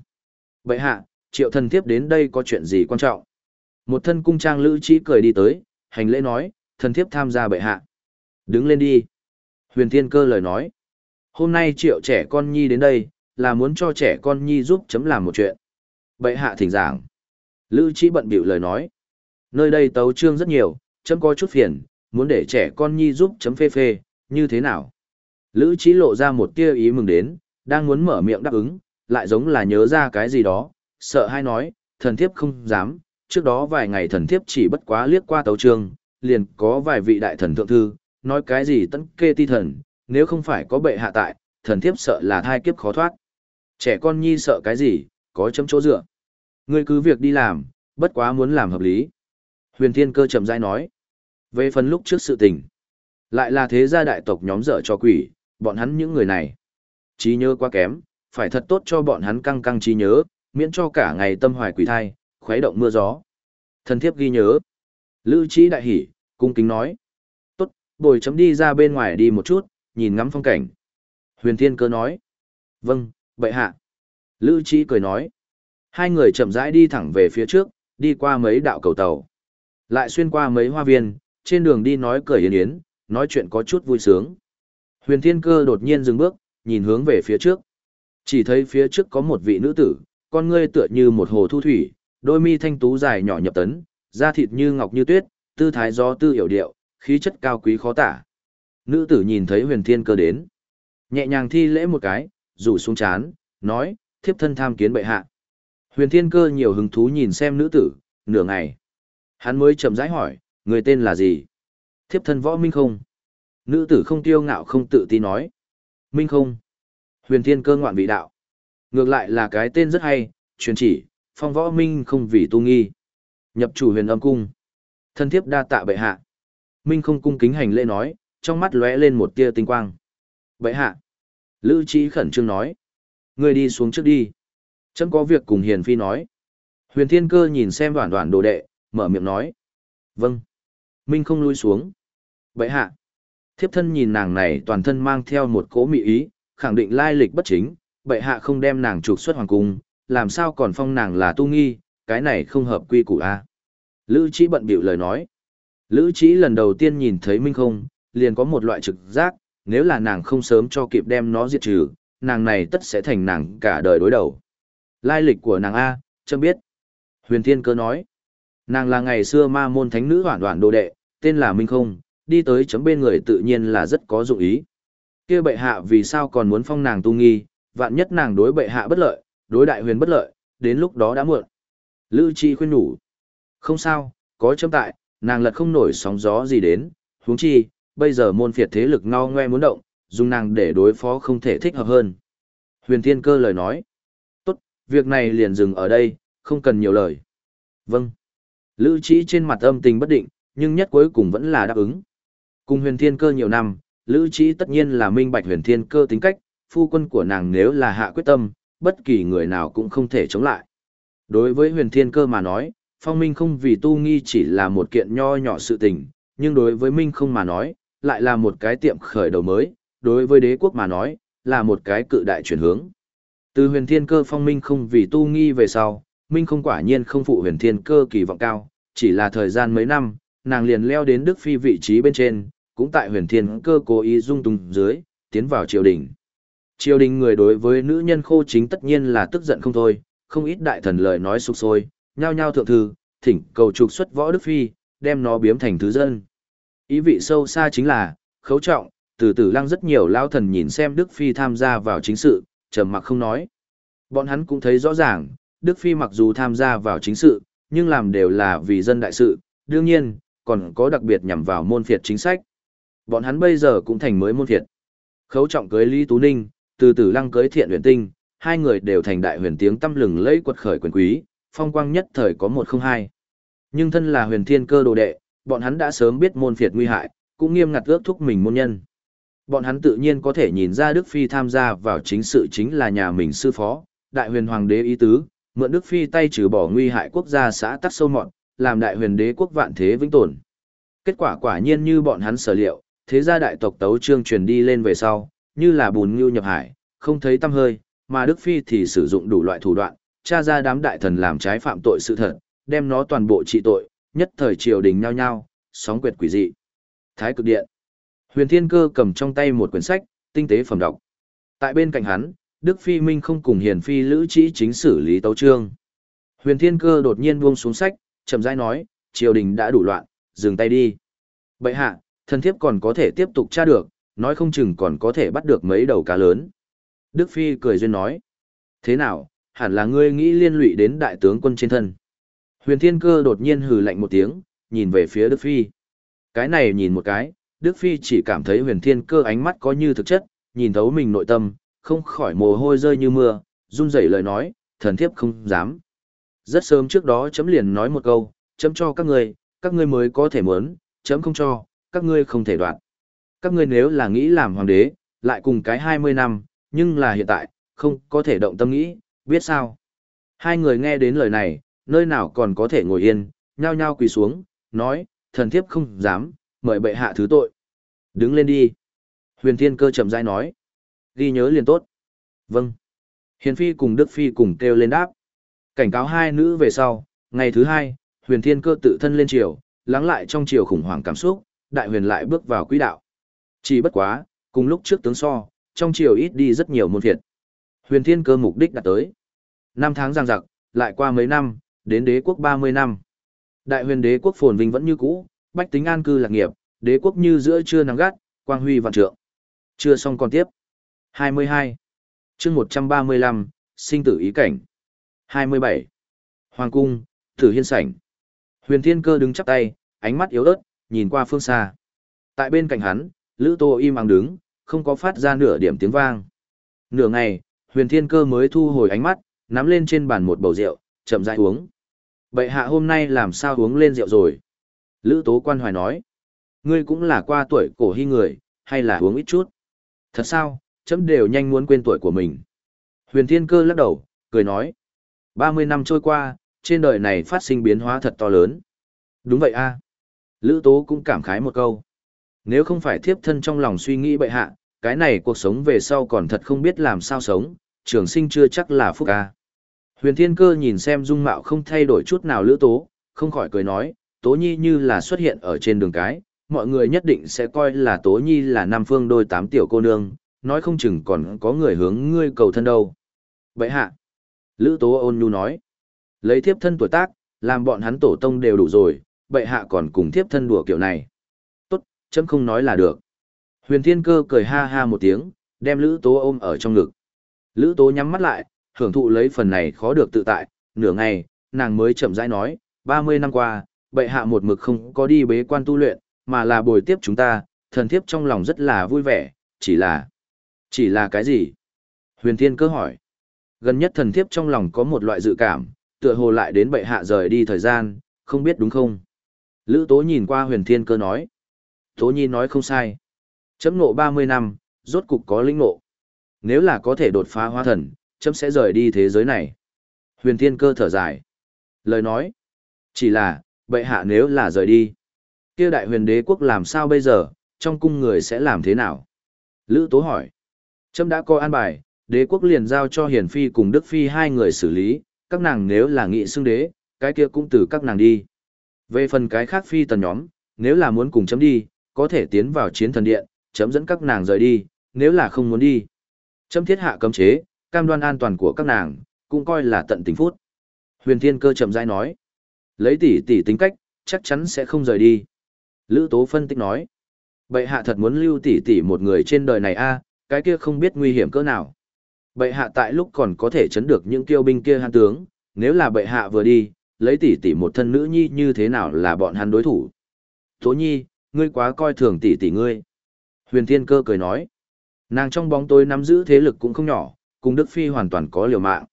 Vậy hạ, triệu thần thiếp đến đây có chuyện gì quan trọng? Một thân cung trang lữ trí cười đi tới, hành lễ nói, thần thiếp tham gia bệ hạ. Đứng lên đi. Huyền Thiên Cơ lời nói. Hôm nay triệu trẻ con nhi đến đây, là muốn cho trẻ con nhi giúp chấm làm một chuyện. Bệ hạ thỉnh giảng. Lữ trí bận biểu lời nói. Nơi đây tấu trương rất nhiều, chấm có chút phiền, muốn để trẻ con nhi giúp chấm phê phê, như thế nào? Lữ trí lộ ra một tia ý mừng đến, đang muốn mở miệng đáp ứng, lại giống là nhớ ra cái gì đó, sợ hay nói, thần thiếp không dám, trước đó vài ngày thần thiếp chỉ bất quá liếc qua tấu trường, liền có vài vị đại thần thượng thư, nói cái gì tấn kê ti thần, nếu không phải có bệ hạ tại, thần thiếp sợ là thai kiếp khó thoát. Trẻ con nhi sợ cái gì, có chấm chỗ dựa. Ngươi cứ việc đi làm, bất quá muốn làm hợp lý. Huyền Thiên Cơ chậm rãi nói. Về phần lúc trước sự tình, lại là thế gia đại tộc nhóm dở cho quỷ, bọn hắn những người này. Trí nhớ quá kém, phải thật tốt cho bọn hắn căng căng trí nhớ, miễn cho cả ngày tâm hoài quỷ thai, khuấy động mưa gió. Thần thiếp ghi nhớ. Lữ trí đại hỉ, cung kính nói. Tốt, bồi chấm đi ra bên ngoài đi một chút, nhìn ngắm phong cảnh. Huyền Thiên Cơ nói. Vâng, bệ hạ. Lữ trí cười nói. Hai người chậm rãi đi thẳng về phía trước, đi qua mấy đạo cầu tàu. Lại xuyên qua mấy hoa viên, trên đường đi nói cười yến yến, nói chuyện có chút vui sướng. Huyền Thiên Cơ đột nhiên dừng bước, nhìn hướng về phía trước. Chỉ thấy phía trước có một vị nữ tử, con ngươi tựa như một hồ thu thủy, đôi mi thanh tú dài nhỏ nhập tấn, da thịt như ngọc như tuyết, tư thái do tư hiểu điệu, khí chất cao quý khó tả. Nữ tử nhìn thấy huyền thiên cơ đến. Nhẹ nhàng thi lễ một cái, rủ xuống chán, nói, thiếp thân tham kiến bệ hạ. Huyền thiên cơ nhiều hứng thú nhìn xem nữ tử, nửa ngày. Hắn mới chậm rãi hỏi, người tên là gì? Thiếp thân võ minh không? Nữ tử không tiêu ngạo không tự tin nói. Minh không? Huyền thiên cơ ngoạn vị đạo. Ngược lại là cái tên rất hay, truyền chỉ, phong võ minh không vì tu nghi. Nhập chủ huyền âm cung. Thân thiếp đa tạ bệ hạ. Minh không cung kính hành lễ nói, trong mắt lóe lên một tia tinh quang. Bệ hạ. Lữ trí khẩn trương nói. Người đi xuống trước đi. trẫm có việc cùng hiền phi nói. Huyền thiên cơ nhìn xem đoàn đoàn đồ đệ, mở miệng nói. Vâng. Minh không lui xuống. Bệ hạ. Thiếp thân nhìn nàng này toàn thân mang theo một cỗ mị ý, khẳng định lai lịch bất chính, bệ hạ không đem nàng trục xuất hoàng cung, làm sao còn phong nàng là tu nghi, cái này không hợp quy củ a. Lữ Trí bận bịu lời nói. Lữ Chỉ lần đầu tiên nhìn thấy Minh không, liền có một loại trực giác, nếu là nàng không sớm cho kịp đem nó diệt trừ, nàng này tất sẽ thành nàng cả đời đối đầu. Lai lịch của nàng A, chấm biết. Huyền Thiên Cơ nói, nàng là ngày xưa ma môn thánh nữ hoản hoản đồ đệ, tên là Minh không, đi tới chấm bên người tự nhiên là rất có dụng ý. kia bệ hạ vì sao còn muốn phong nàng tu nghi, vạn nhất nàng đối bệ hạ bất lợi, đối đại huyền bất lợi, đến lúc đó đã muộn. Lữ Chi khuyên nhủ, không sao, có chấm tại, nàng lật không nổi sóng gió gì đến, huống chi, bây giờ môn phiệt thế lực ngao ngoe muốn động, dùng nàng để đối phó không thể thích hợp hơn. Huyền Thiên Cơ lời nói, tốt, việc này liền dừng ở đây, không cần nhiều lời. Vâng. Lữ trí trên mặt âm tình bất định, nhưng nhất cuối cùng vẫn là đáp ứng. Cùng huyền thiên cơ nhiều năm, Lữ Trí tất nhiên là minh bạch huyền thiên cơ tính cách, phu quân của nàng nếu là hạ quyết tâm, bất kỳ người nào cũng không thể chống lại. Đối với huyền thiên cơ mà nói, phong minh không vì tu nghi chỉ là một kiện nho nhỏ sự tình, nhưng đối với minh không mà nói, lại là một cái tiệm khởi đầu mới, đối với đế quốc mà nói, là một cái cự đại chuyển hướng. Từ huyền thiên cơ phong minh không vì tu nghi về sau, minh không quả nhiên không phụ huyền thiên cơ kỳ vọng cao, chỉ là thời gian mấy năm, nàng liền leo đến Đức Phi vị trí bên trên, cũng tại huyền thiên cơ cố ý dung tung dưới, tiến vào triều đình. Triều đình người đối với nữ nhân khô chính tất nhiên là tức giận không thôi, không ít đại thần lời nói sục sôi, nhao nhao thượng thư, thỉnh cầu trục xuất võ Đức Phi, đem nó biếm thành thứ dân. Ý vị sâu xa chính là, khấu trọng, từ từ lăng rất nhiều lao thần nhìn xem Đức Phi tham gia vào chính sự, trầm mặc không nói. Bọn hắn cũng thấy rõ ràng, Đức Phi mặc dù tham gia vào chính sự, nhưng làm đều là vì dân đại sự, đương nhiên, còn có đặc biệt nhằm vào môn phiệt chính sách. Bọn hắn bây giờ cũng thành mới môn phiệt. Khấu trọng cưới Lý Tú Ninh, từ từ lăng cưới thiện huyền tinh, hai người đều thành đại huyền tiếng tâm lừng lẫy quật khởi quyền quý, phong quang nhất thời có một không hai. Nhưng thân là huyền thiên cơ đồ đệ, bọn hắn đã sớm biết môn phiệt nguy hại, cũng nghiêm ngặt ước thúc mình môn nhân. Bọn hắn tự nhiên có thể nhìn ra Đức Phi tham gia vào chính sự chính là nhà mình sư phó, đại huyền hoàng đế ý tứ, mượn Đức Phi tay trừ bỏ nguy hại quốc gia xã tắc sâu mọn, làm đại huyền đế quốc vạn thế vĩnh tồn. Kết quả quả nhiên như bọn hắn sở liệu, thế gia đại tộc tấu trương truyền đi lên về sau, như là bùn ngưu nhập hải, không thấy tâm hơi, mà Đức Phi thì sử dụng đủ loại thủ đoạn, tra ra đám đại thần làm trái phạm tội sự thật, đem nó toàn bộ trị tội, nhất thời triều đình nhao nhao, sóng quyệt quỷ dị. Thái cực điện. Huyền Thiên Cơ cầm trong tay một quyển sách, tinh tế phẩm đọc. Tại bên cạnh hắn, Đức Phi Minh không cùng Hiền Phi Lữ Chỉ chính xử lý tấu trương. Huyền Thiên Cơ đột nhiên buông xuống sách, chậm rãi nói, triều đình đã đủ loạn, dừng tay đi. Bệ hạ, thần thiếp còn có thể tiếp tục tra được, nói không chừng còn có thể bắt được mấy đầu cá lớn. Đức Phi cười duyên nói, thế nào, hẳn là ngươi nghĩ liên lụy đến đại tướng quân trên thân. Huyền Thiên Cơ đột nhiên hừ lạnh một tiếng, nhìn về phía Đức Phi. Cái này nhìn một cái, Đức Phi chỉ cảm thấy huyền thiên cơ ánh mắt có như thực chất, nhìn thấu mình nội tâm, không khỏi mồ hôi rơi như mưa, run rẩy lời nói, thần thiếp không dám. Rất sớm trước đó chấm liền nói một câu, chấm cho các ngươi, các ngươi mới có thể muốn, chấm không cho, các ngươi không thể đoạn. Các ngươi nếu là nghĩ làm hoàng đế, lại cùng cái 20 năm, nhưng là hiện tại, không có thể động tâm nghĩ, biết sao. Hai người nghe đến lời này, nơi nào còn có thể ngồi yên, nhao nhao quỳ xuống, nói, thần thiếp không dám, mời bệ hạ thứ tội. Đứng lên đi. Huyền thiên cơ chậm rãi nói. Ghi nhớ liền tốt. Vâng. Hiền phi cùng Đức phi cùng kêu lên đáp. Cảnh cáo hai nữ về sau, ngày thứ hai, huyền thiên cơ tự thân lên triều, lắng lại trong triều khủng hoảng cảm xúc, đại huyền lại bước vào quỹ đạo. Chỉ bất quá, cùng lúc trước tướng so, trong triều ít đi rất nhiều môn phiệt. Huyền thiên cơ mục đích đạt tới. Năm tháng giang giặc, lại qua mấy năm, đến đế quốc 30 năm. Đại huyền đế quốc phồn vinh vẫn như cũ, bách tính an cư lạc nghiệp, đế quốc như giữa trưa nắng gắt, quang huy vạn trượng. Chưa xong còn tiếp. 22. chương 135, sinh tử ý cảnh. 27. Hoàng cung, tử hiên sảnh. Huyền Thiên Cơ đứng chắp tay, ánh mắt yếu ớt, nhìn qua phương xa. Tại bên cạnh hắn, Lữ Tô im ắng đứng, không có phát ra nửa điểm tiếng vang. Nửa ngày, Huyền Thiên Cơ mới thu hồi ánh mắt, nắm lên trên bàn một bầu rượu, chậm rãi uống. Bệ hạ hôm nay làm sao uống lên rượu rồi? Lữ Tố Quan Hoài nói. Ngươi cũng là qua tuổi cổ hy người, hay là uống ít chút? Thật sao, chấm đều nhanh muốn quên tuổi của mình. Huyền Thiên Cơ lắc đầu, cười nói. 30 năm trôi qua, trên đời này phát sinh biến hóa thật to lớn. Đúng vậy a. Lữ Tố cũng cảm khái một câu. Nếu không phải thiếp thân trong lòng suy nghĩ bệ hạ, cái này cuộc sống về sau còn thật không biết làm sao sống, trường sinh chưa chắc là phúc a. Huyền Thiên Cơ nhìn xem dung mạo không thay đổi chút nào Lữ Tố, không khỏi cười nói, Tố Nhi như là xuất hiện ở trên đường cái, mọi người nhất định sẽ coi là Tố Nhi là Nam Phương đôi tám tiểu cô nương, nói không chừng còn có người hướng ngươi cầu thân đâu. Vậy hạ, Lữ Tố ôn nhu nói, lấy thiếp thân tuổi tác, làm bọn hắn tổ tông đều đủ rồi, bệ hạ còn cùng thiếp thân đùa kiểu này. Tốt, chấm không nói là được. Huyền Thiên Cơ cười ha ha một tiếng, đem Lữ Tố ôm ở trong ngực. Lữ Tố nhắm mắt lại, hưởng thụ lấy phần này khó được tự tại, nửa ngày, nàng mới chậm rãi nói, 30 năm qua, bệ hạ một mực không có đi bế quan tu luyện, mà là bồi tiếp chúng ta, thần thiếp trong lòng rất là vui vẻ, chỉ là... Chỉ là cái gì? Huyền Thiên Cơ hỏi. Gần nhất thần thiếp trong lòng có một loại dự cảm, tựa hồ lại đến bệ hạ rời đi thời gian, không biết đúng không? Lữ Tố nhìn qua Huyền Thiên Cơ nói. Tố Nhi nói không sai. Chấm nộ 30 năm, rốt cục có linh nộ. Nếu là có thể đột phá hóa thần, chấm sẽ rời đi thế giới này. Huyền Thiên Cơ thở dài. Lời nói. Chỉ là, bệ hạ nếu là rời đi. kia đại huyền đế quốc làm sao bây giờ, trong cung người sẽ làm thế nào? Lữ Tố hỏi. Trâm đã có an bài, đế quốc liền giao cho Hiền Phi cùng Đức Phi hai người xử lý, các nàng nếu là nghị xưng đế, cái kia cũng từ các nàng đi. Về phần cái khác Phi tần nhóm, nếu là muốn cùng chấm đi, có thể tiến vào chiến thần điện, chấm dẫn các nàng rời đi, nếu là không muốn đi. Chấm thiết hạ cấm chế, cam đoan an toàn của các nàng, cũng coi là tận tình phút. Huyền Thiên Cơ chậm rãi nói, lấy tỷ tỷ tính cách, chắc chắn sẽ không rời đi. Lữ Tố phân tích nói, bệ hạ thật muốn lưu tỷ tỷ một người trên đời này a, cái kia không biết nguy hiểm cỡ nào. Bệ hạ tại lúc còn có thể chấn được những kiêu binh kia hắn tướng, nếu là bệ hạ vừa đi, lấy tỷ tỷ một thân nữ nhi như thế nào là bọn hắn đối thủ. Tố nhi, ngươi quá coi thường tỷ tỷ ngươi. Huyền Thiên Cơ cười nói, nàng trong bóng tối nắm giữ thế lực cũng không nhỏ, cùng Đức Phi hoàn toàn có liều mạng.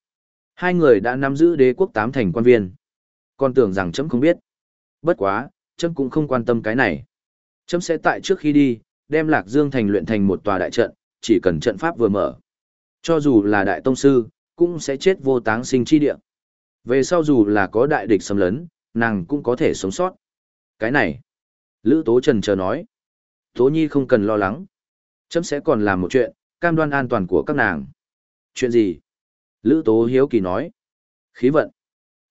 Hai người đã nắm giữ đế quốc tám thành quan viên. Còn tưởng rằng chấm không biết. Bất quá, chấm cũng không quan tâm cái này. Chấm sẽ tại trước khi đi, đem Lạc Dương thành luyện thành một tòa đại trận, chỉ cần trận pháp vừa mở. Cho dù là đại tông sư, cũng sẽ chết vô táng sinh chi địa. Về sau dù là có đại địch xâm lấn, nàng cũng có thể sống sót. Cái này, Lữ Tố Trần chờ nói. Tố Nhi không cần lo lắng. Chấm sẽ còn làm một chuyện, cam đoan an toàn của các nàng. Chuyện gì? Lữ Tố Hiếu Kỳ nói. Khí vận.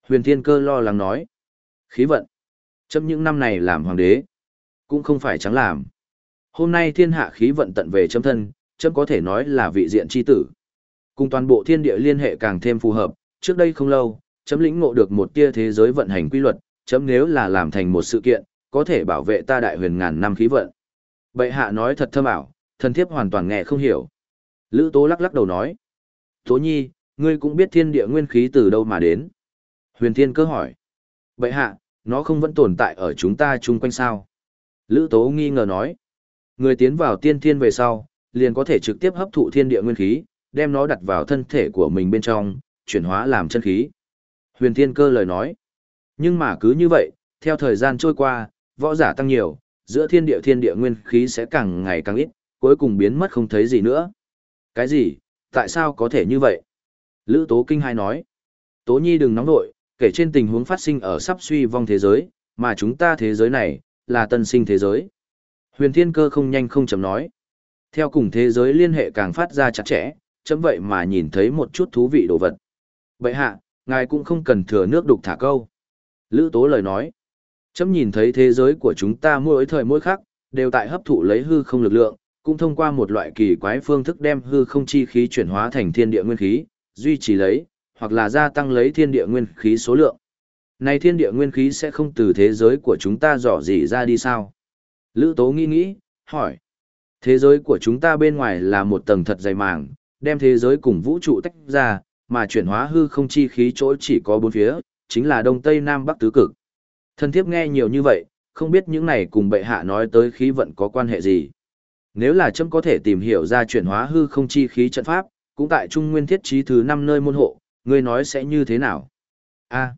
Huyền Thiên Cơ lo lắng nói. Khí vận. Chấm những năm này làm hoàng đế. Cũng không phải trắng làm. Hôm nay thiên hạ khí vận tận về chấm thân, chấm có thể nói là vị diện chi tử. Cùng toàn bộ thiên địa liên hệ càng thêm phù hợp, trước đây không lâu, chấm lĩnh ngộ được một tia thế giới vận hành quy luật, chấm nếu là làm thành một sự kiện, có thể bảo vệ ta đại huyền ngàn năm khí vận. Bệ hạ nói thật thâm ảo, thần thiếp hoàn toàn nghe không hiểu. Lữ Tố lắc lắc đầu nói. Tố nhi, ngươi cũng biết thiên địa nguyên khí từ đâu mà đến. Huyền Thiên cơ hỏi. Bệ hạ, nó không vẫn tồn tại ở chúng ta chung quanh sao? Lữ Tố nghi ngờ nói. Người tiến vào tiên thiên về sau, liền có thể trực tiếp hấp thụ thiên địa nguyên khí, đem nó đặt vào thân thể của mình bên trong, chuyển hóa làm chân khí. Huyền Thiên Cơ lời nói. Nhưng mà cứ như vậy, theo thời gian trôi qua, võ giả tăng nhiều, giữa thiên địa thiên địa nguyên khí sẽ càng ngày càng ít, cuối cùng biến mất không thấy gì nữa. Cái gì? Tại sao có thể như vậy? Lữ Tố Kinh hai nói. Tố Nhi đừng nóng nội, kể trên tình huống phát sinh ở sắp suy vong thế giới, mà chúng ta thế giới này, là tân sinh thế giới. Huyền Thiên Cơ không nhanh không chậm nói. Theo cùng thế giới liên hệ càng phát ra chặt chẽ, chấm vậy mà nhìn thấy một chút thú vị đồ vật. Vậy hạ, ngài cũng không cần thừa nước đục thả câu. Lữ Tố lời nói. Chấm nhìn thấy thế giới của chúng ta mỗi thời mỗi khác, đều tại hấp thụ lấy hư không lực lượng, cũng thông qua một loại kỳ quái phương thức đem hư không chi khí chuyển hóa thành thiên địa nguyên khí, duy trì lấy, hoặc là gia tăng lấy thiên địa nguyên khí số lượng. Này thiên địa nguyên khí sẽ không từ thế giới của chúng ta dò dỉ ra đi sao? Lữ Tố nghĩ nghĩ, hỏi. Thế giới của chúng ta bên ngoài là một tầng thật dày màng, đem thế giới cùng vũ trụ tách ra, mà chuyển hóa hư không chi khí chỗ chỉ có bốn phía, chính là đông tây nam bắc tứ cực. Thân thiếp nghe nhiều như vậy, không biết những này cùng bệ hạ nói tới khí vận có quan hệ gì. Nếu là chấm có thể tìm hiểu ra chuyển hóa hư không chi khí trận pháp, cũng tại trung nguyên thiết trí thứ năm nơi môn hộ, ngươi nói sẽ như thế nào? A.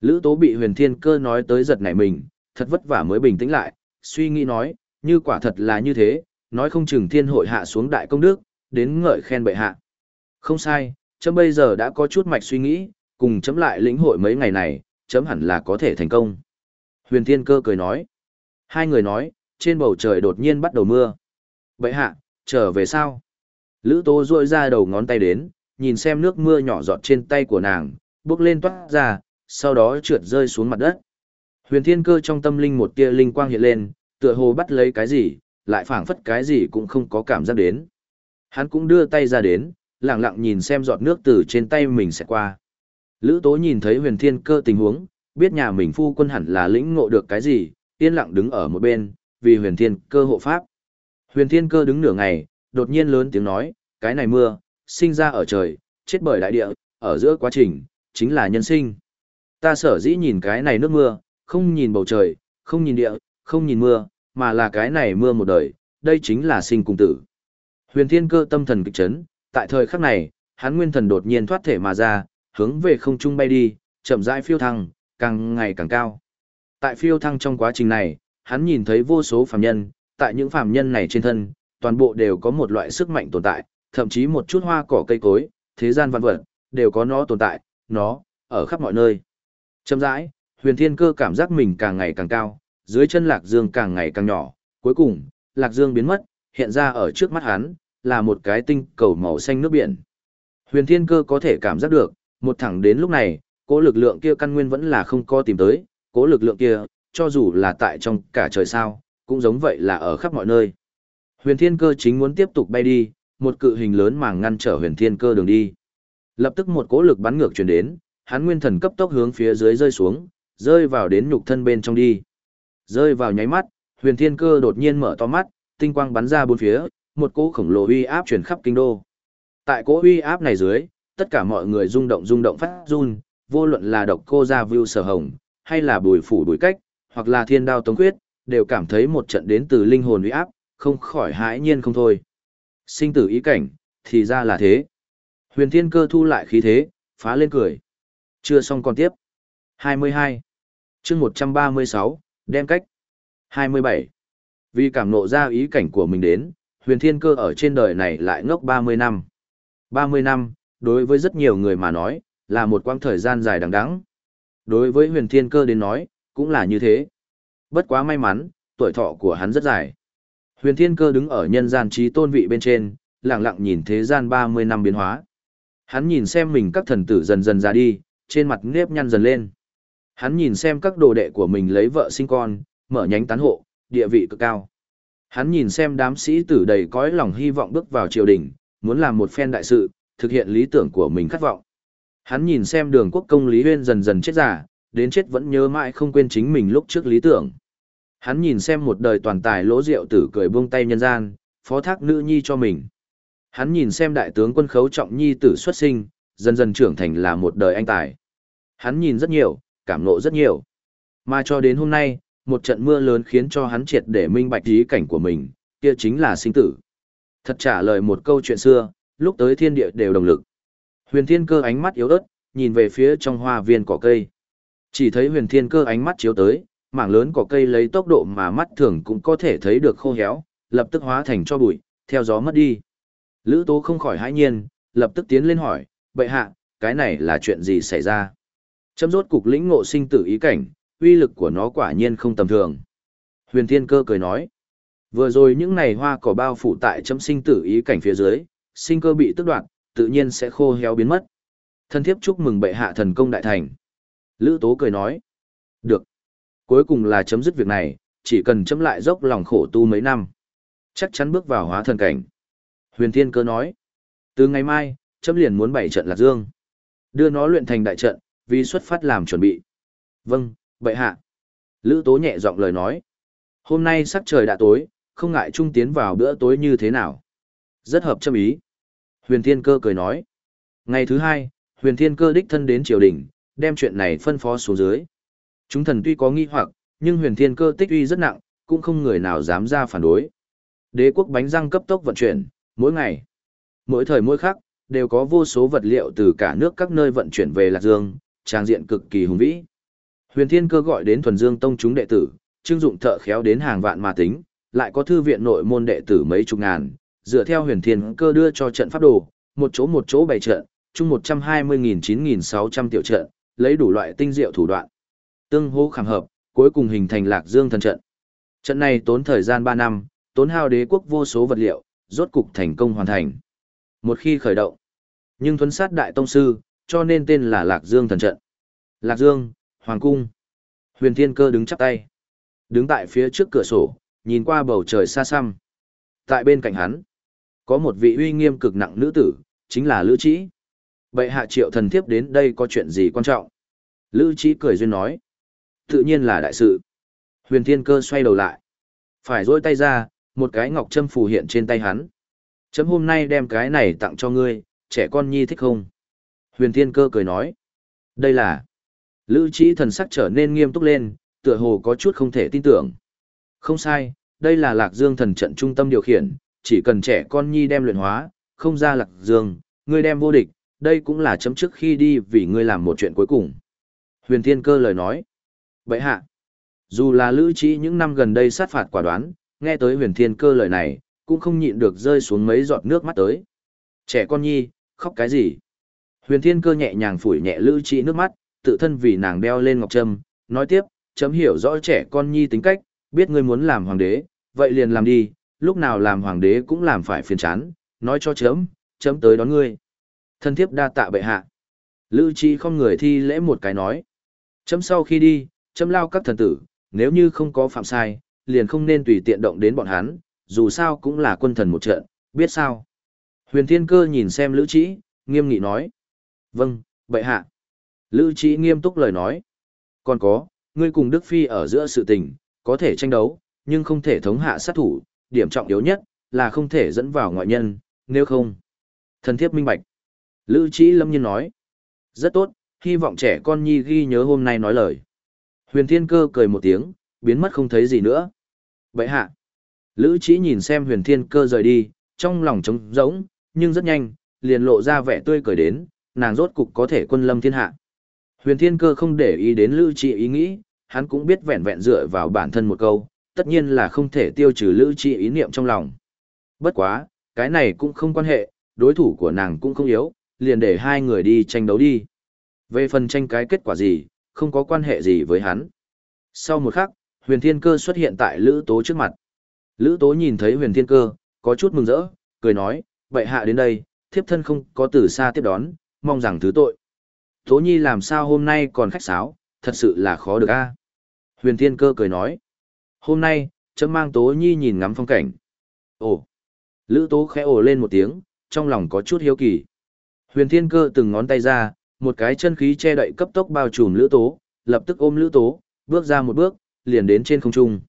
Lữ Tố bị huyền thiên cơ nói tới giật nảy mình, thật vất vả mới bình tĩnh lại, suy nghĩ nói, như quả thật là như thế, nói không chừng thiên hội hạ xuống đại công đức, đến ngợi khen bệ hạ. Không sai, chấm bây giờ đã có chút mạch suy nghĩ, cùng chấm lại lĩnh hội mấy ngày này, chấm hẳn là có thể thành công. Huyền Thiên Cơ cười nói. Hai người nói, trên bầu trời đột nhiên bắt đầu mưa. Bệ hạ, trở về sao? Lữ Tô ruôi ra đầu ngón tay đến, nhìn xem nước mưa nhỏ giọt trên tay của nàng, bước lên toát ra, sau đó trượt rơi xuống mặt đất. Huyền Thiên Cơ trong tâm linh một tia linh quang hiện lên, tựa hồ bắt lấy cái gì, lại phảng phất cái gì cũng không có cảm giác đến. Hắn cũng đưa tay ra đến, lặng lặng nhìn xem giọt nước từ trên tay mình sẽ qua. Lữ Tố nhìn thấy Huyền Thiên Cơ tình huống, biết nhà mình phu quân hẳn là lĩnh ngộ được cái gì, yên lặng đứng ở một bên, vì Huyền Thiên Cơ hộ pháp. Huyền Thiên Cơ đứng nửa ngày, đột nhiên lớn tiếng nói, cái này mưa, sinh ra ở trời, chết bởi đại địa, ở giữa quá trình, chính là nhân sinh. Ta sở dĩ nhìn cái này nước mưa, không nhìn bầu trời, không nhìn địa, không nhìn mưa, mà là cái này mưa một đời, đây chính là sinh cùng tử. Huyền Thiên Cơ tâm thần kịch chấn, tại thời khắc này, hắn nguyên thần đột nhiên thoát thể mà ra, hướng về không trung bay đi, chậm rãi phiêu thăng, càng ngày càng cao. Tại phiêu thăng trong quá trình này, hắn nhìn thấy vô số phàm nhân, tại những phàm nhân này trên thân, toàn bộ đều có một loại sức mạnh tồn tại, thậm chí một chút hoa cỏ cây cối, thế gian vạn vật, đều có nó tồn tại, nó, ở khắp mọi nơi. Chậm rãi, huyền thiên cơ cảm giác mình càng ngày càng cao, dưới chân lạc dương càng ngày càng nhỏ, cuối cùng, lạc dương biến mất, hiện ra ở trước mắt hắn, là một cái tinh cầu màu xanh nước biển. Huyền thiên cơ có thể cảm giác được, một thẳng đến lúc này, cố lực lượng kia căn nguyên vẫn là không có tìm tới, cố lực lượng kia, cho dù là tại trong cả trời sao, cũng giống vậy là ở khắp mọi nơi. Huyền thiên cơ chính muốn tiếp tục bay đi, một cự hình lớn màng ngăn trở huyền thiên cơ đường đi. Lập tức một cỗ lực bắn ngược truyền đến, hắn nguyên thần cấp tốc hướng phía dưới rơi xuống, rơi vào đến nhục thân bên trong đi. Rơi vào nháy mắt, huyền thiên cơ đột nhiên mở to mắt, tinh quang bắn ra bốn phía, một cỗ khổng lồ uy áp truyền khắp kinh đô. Tại cỗ uy áp này dưới, tất cả mọi người rung động rung động phát run, vô luận là độc cô gia view sở hồng, hay là bùi phủ bùi cách, hoặc là thiên đao tống quyết, đều cảm thấy một trận đến từ linh hồn uy áp, không khỏi hãi nhiên không thôi. Sinh tử ý cảnh, thì ra là thế. Huyền thiên cơ thu lại khí thế, phá lên cười. Chưa xong còn tiếp. 22. chương 136, đem cách. 27. Vì cảm nộ ra ý cảnh của mình đến, huyền thiên cơ ở trên đời này lại ngốc 30 năm. 30 năm, đối với rất nhiều người mà nói, là một quãng thời gian dài đằng đẵng. Đối với huyền thiên cơ đến nói, cũng là như thế. Bất quá may mắn, tuổi thọ của hắn rất dài. Huyền thiên cơ đứng ở nhân gian trí tôn vị bên trên, lặng lặng nhìn thế gian 30 năm biến hóa. Hắn nhìn xem mình các thần tử dần dần ra đi, trên mặt nếp nhăn dần lên. Hắn nhìn xem các đồ đệ của mình lấy vợ sinh con, mở nhánh tán hộ, địa vị cực cao. Hắn nhìn xem đám sĩ tử đầy cõi lòng hy vọng bước vào triều đình, muốn làm một phen đại sự, thực hiện lý tưởng của mình khát vọng. Hắn nhìn xem đường quốc công Lý Huyên dần dần chết giả, đến chết vẫn nhớ mãi không quên chính mình lúc trước lý tưởng. Hắn nhìn xem một đời toàn tài lỗ rượu tử cười buông tay nhân gian, phó thác nữ nhi cho mình. Hắn nhìn xem đại tướng quân khấu trọng nhi tử xuất sinh, dần dần trưởng thành là một đời anh tài. Hắn nhìn rất nhiều, cảm nộ rất nhiều. Mà cho đến hôm nay, một trận mưa lớn khiến cho hắn triệt để minh bạch ý cảnh của mình, kia chính là sinh tử. Thật trả lời một câu chuyện xưa, lúc tới thiên địa đều đồng lực. Huyền thiên cơ ánh mắt yếu ớt, nhìn về phía trong hoa viên cỏ cây. Chỉ thấy huyền thiên cơ ánh mắt chiếu tới, mảng lớn cỏ cây lấy tốc độ mà mắt thường cũng có thể thấy được khô héo, lập tức hóa thành cho bụi, theo gió mất đi. Lữ tố không khỏi hãi nhiên, lập tức tiến lên hỏi, bệ hạ, cái này là chuyện gì xảy ra? Chấm rốt cục lĩnh ngộ sinh tử ý cảnh, uy lực của nó quả nhiên không tầm thường. Huyền Thiên Cơ cười nói, vừa rồi những này hoa cỏ bao phủ tại chấm sinh tử ý cảnh phía dưới, sinh cơ bị tức đoạt, tự nhiên sẽ khô héo biến mất. Thân thiếp chúc mừng bệ hạ thần công đại thành. Lữ Tố cười nói, được. Cuối cùng là chấm dứt việc này, chỉ cần chấm lại dốc lòng khổ tu mấy năm. Chắc chắn bước vào hóa thần cảnh. Huyền Thiên Cơ nói, từ ngày mai, chấm liền muốn bảy trận Lạc Dương. Đưa nó luyện thành đại trận, vì xuất phát làm chuẩn bị. Vâng, bệ hạ. Lữ Tố nhẹ giọng lời nói. Hôm nay sắc trời đã tối, không ngại trung tiến vào bữa tối như thế nào. Rất hợp châm ý. Huyền Thiên Cơ cười nói. Ngày thứ hai, Huyền Thiên Cơ đích thân đến triều đình, đem chuyện này phân phó xuống dưới. Chúng thần tuy có nghi hoặc, nhưng Huyền Thiên Cơ tích uy rất nặng, cũng không người nào dám ra phản đối. Đế quốc bánh răng cấp tốc vận chuyển, mỗi ngày, mỗi thời mỗi khắc, đều có vô số vật liệu từ cả nước các nơi vận chuyển về Lạc Dương, trang diện cực kỳ hùng vĩ. Huyền Thiên Cơ gọi đến thuần dương tông chúng đệ tử, trưng dụng thợ khéo đến hàng vạn mà tính, lại có thư viện nội môn đệ tử mấy chục ngàn, dựa theo Huyền Thiên Cơ đưa cho trận pháp đồ, một chỗ một chỗ bày trận, chung 120.9600 tiểu trận, lấy đủ loại tinh diệu thủ đoạn. Tương hỗ khảm hợp, cuối cùng hình thành Lạc Dương thần trận. Trận này tốn thời gian 3 năm, tốn hao đế quốc vô số vật liệu, rốt cục thành công hoàn thành. Một khi khởi động, nhưng thuấn sát đại tông sư, cho nên tên là Lạc Dương thần trận. Lạc Dương, Hoàng Cung. Huyền Thiên Cơ đứng chắp tay. Đứng tại phía trước cửa sổ, nhìn qua bầu trời xa xăm. Tại bên cạnh hắn, có một vị uy nghiêm cực nặng nữ tử, chính là Lữ Trĩ. Bệ hạ triệu thần thiếp đến đây có chuyện gì quan trọng? Lữ Trĩ cười duyên nói. Tự nhiên là đại sự. Huyền Thiên Cơ xoay đầu lại. Phải rôi tay ra, một cái ngọc châm phù hiện trên tay hắn. Chấm hôm nay đem cái này tặng cho ngươi, trẻ con nhi thích không? Huyền Thiên Cơ cười nói. Đây là... Lữ trí thần sắc trở nên nghiêm túc lên, tựa hồ có chút không thể tin tưởng. Không sai, đây là Lạc Dương thần trận trung tâm điều khiển, chỉ cần trẻ con nhi đem luyện hóa, không ra Lạc Dương, ngươi đem vô địch, đây cũng là chấm trước khi đi vì ngươi làm một chuyện cuối cùng. Huyền Thiên Cơ lời nói. Vậy hạ, dù là Lữ Trí những năm gần đây sát phạt quả đoán, nghe tới Huyền Thiên Cơ lời này, cũng không nhịn được rơi xuống mấy giọt nước mắt tới. Trẻ con nhi, khóc cái gì? Huyền Thiên Cơ nhẹ nhàng phủi nhẹ Lữ Trị nước mắt, tự thân vì nàng đeo lên ngọc trâm, nói tiếp, chấm hiểu rõ trẻ con nhi tính cách, biết ngươi muốn làm hoàng đế, vậy liền làm đi, lúc nào làm hoàng đế cũng làm phải phiền chán, nói cho chấm, chấm tới đón ngươi. Thân thiếp đa tạ bệ hạ. Lữ Trị không người thi lễ một cái nói. Chấm sau khi đi, chấm lao các thần tử, nếu như không có phạm sai, liền không nên tùy tiện động đến bọn hắn, dù sao cũng là quân thần một trận, biết sao. Huyền Thiên Cơ nhìn xem Lữ Trị, nghiêm nghị nói. Vâng, bệ hạ. Lữ Trí nghiêm túc lời nói. Còn có, ngươi cùng Đức Phi ở giữa sự tình, có thể tranh đấu, nhưng không thể thống hạ sát thủ, điểm trọng yếu nhất là không thể dẫn vào ngoại nhân, nếu không. Thần thiếp minh bạch. Lữ Trí lâm nhiên nói. Rất tốt, hy vọng trẻ con nhi ghi nhớ hôm nay nói lời. Huyền Thiên Cơ cười một tiếng, biến mất không thấy gì nữa. Vậy hạ. Lữ Trí nhìn xem Huyền Thiên Cơ rời đi, trong lòng trống rỗng, nhưng rất nhanh, liền lộ ra vẻ tươi cười đến, nàng rốt cục có thể quân lâm thiên hạ. Huyền Thiên Cơ không để ý đến Lữ trị ý nghĩ, hắn cũng biết vẹn vẹn dựa vào bản thân một câu, tất nhiên là không thể tiêu trừ Lữ trị ý niệm trong lòng. Bất quá, cái này cũng không quan hệ, đối thủ của nàng cũng không yếu, liền để hai người đi tranh đấu đi. Về phần tranh cái kết quả gì, không có quan hệ gì với hắn. Sau một khắc, huyền thiên cơ xuất hiện tại Lữ Tố trước mặt. Lữ Tố nhìn thấy huyền thiên cơ, có chút mừng rỡ, cười nói, vậy hạ đến đây, thiếp thân không có từ xa tiếp đón, mong rằng thứ tội. Tố nhi làm sao hôm nay còn khách sáo, thật sự là khó được a. Huyền thiên cơ cười nói, hôm nay, chấm mang Tố nhi nhìn ngắm phong cảnh. Ồ, Lữ Tố khẽ ồ lên một tiếng, trong lòng có chút hiếu kỳ. Huyền thiên cơ từng ngón tay ra, một cái chân khí che đậy cấp tốc bao trùm lữ tố, lập tức ôm lữ tố, bước ra một bước, liền đến trên không trung.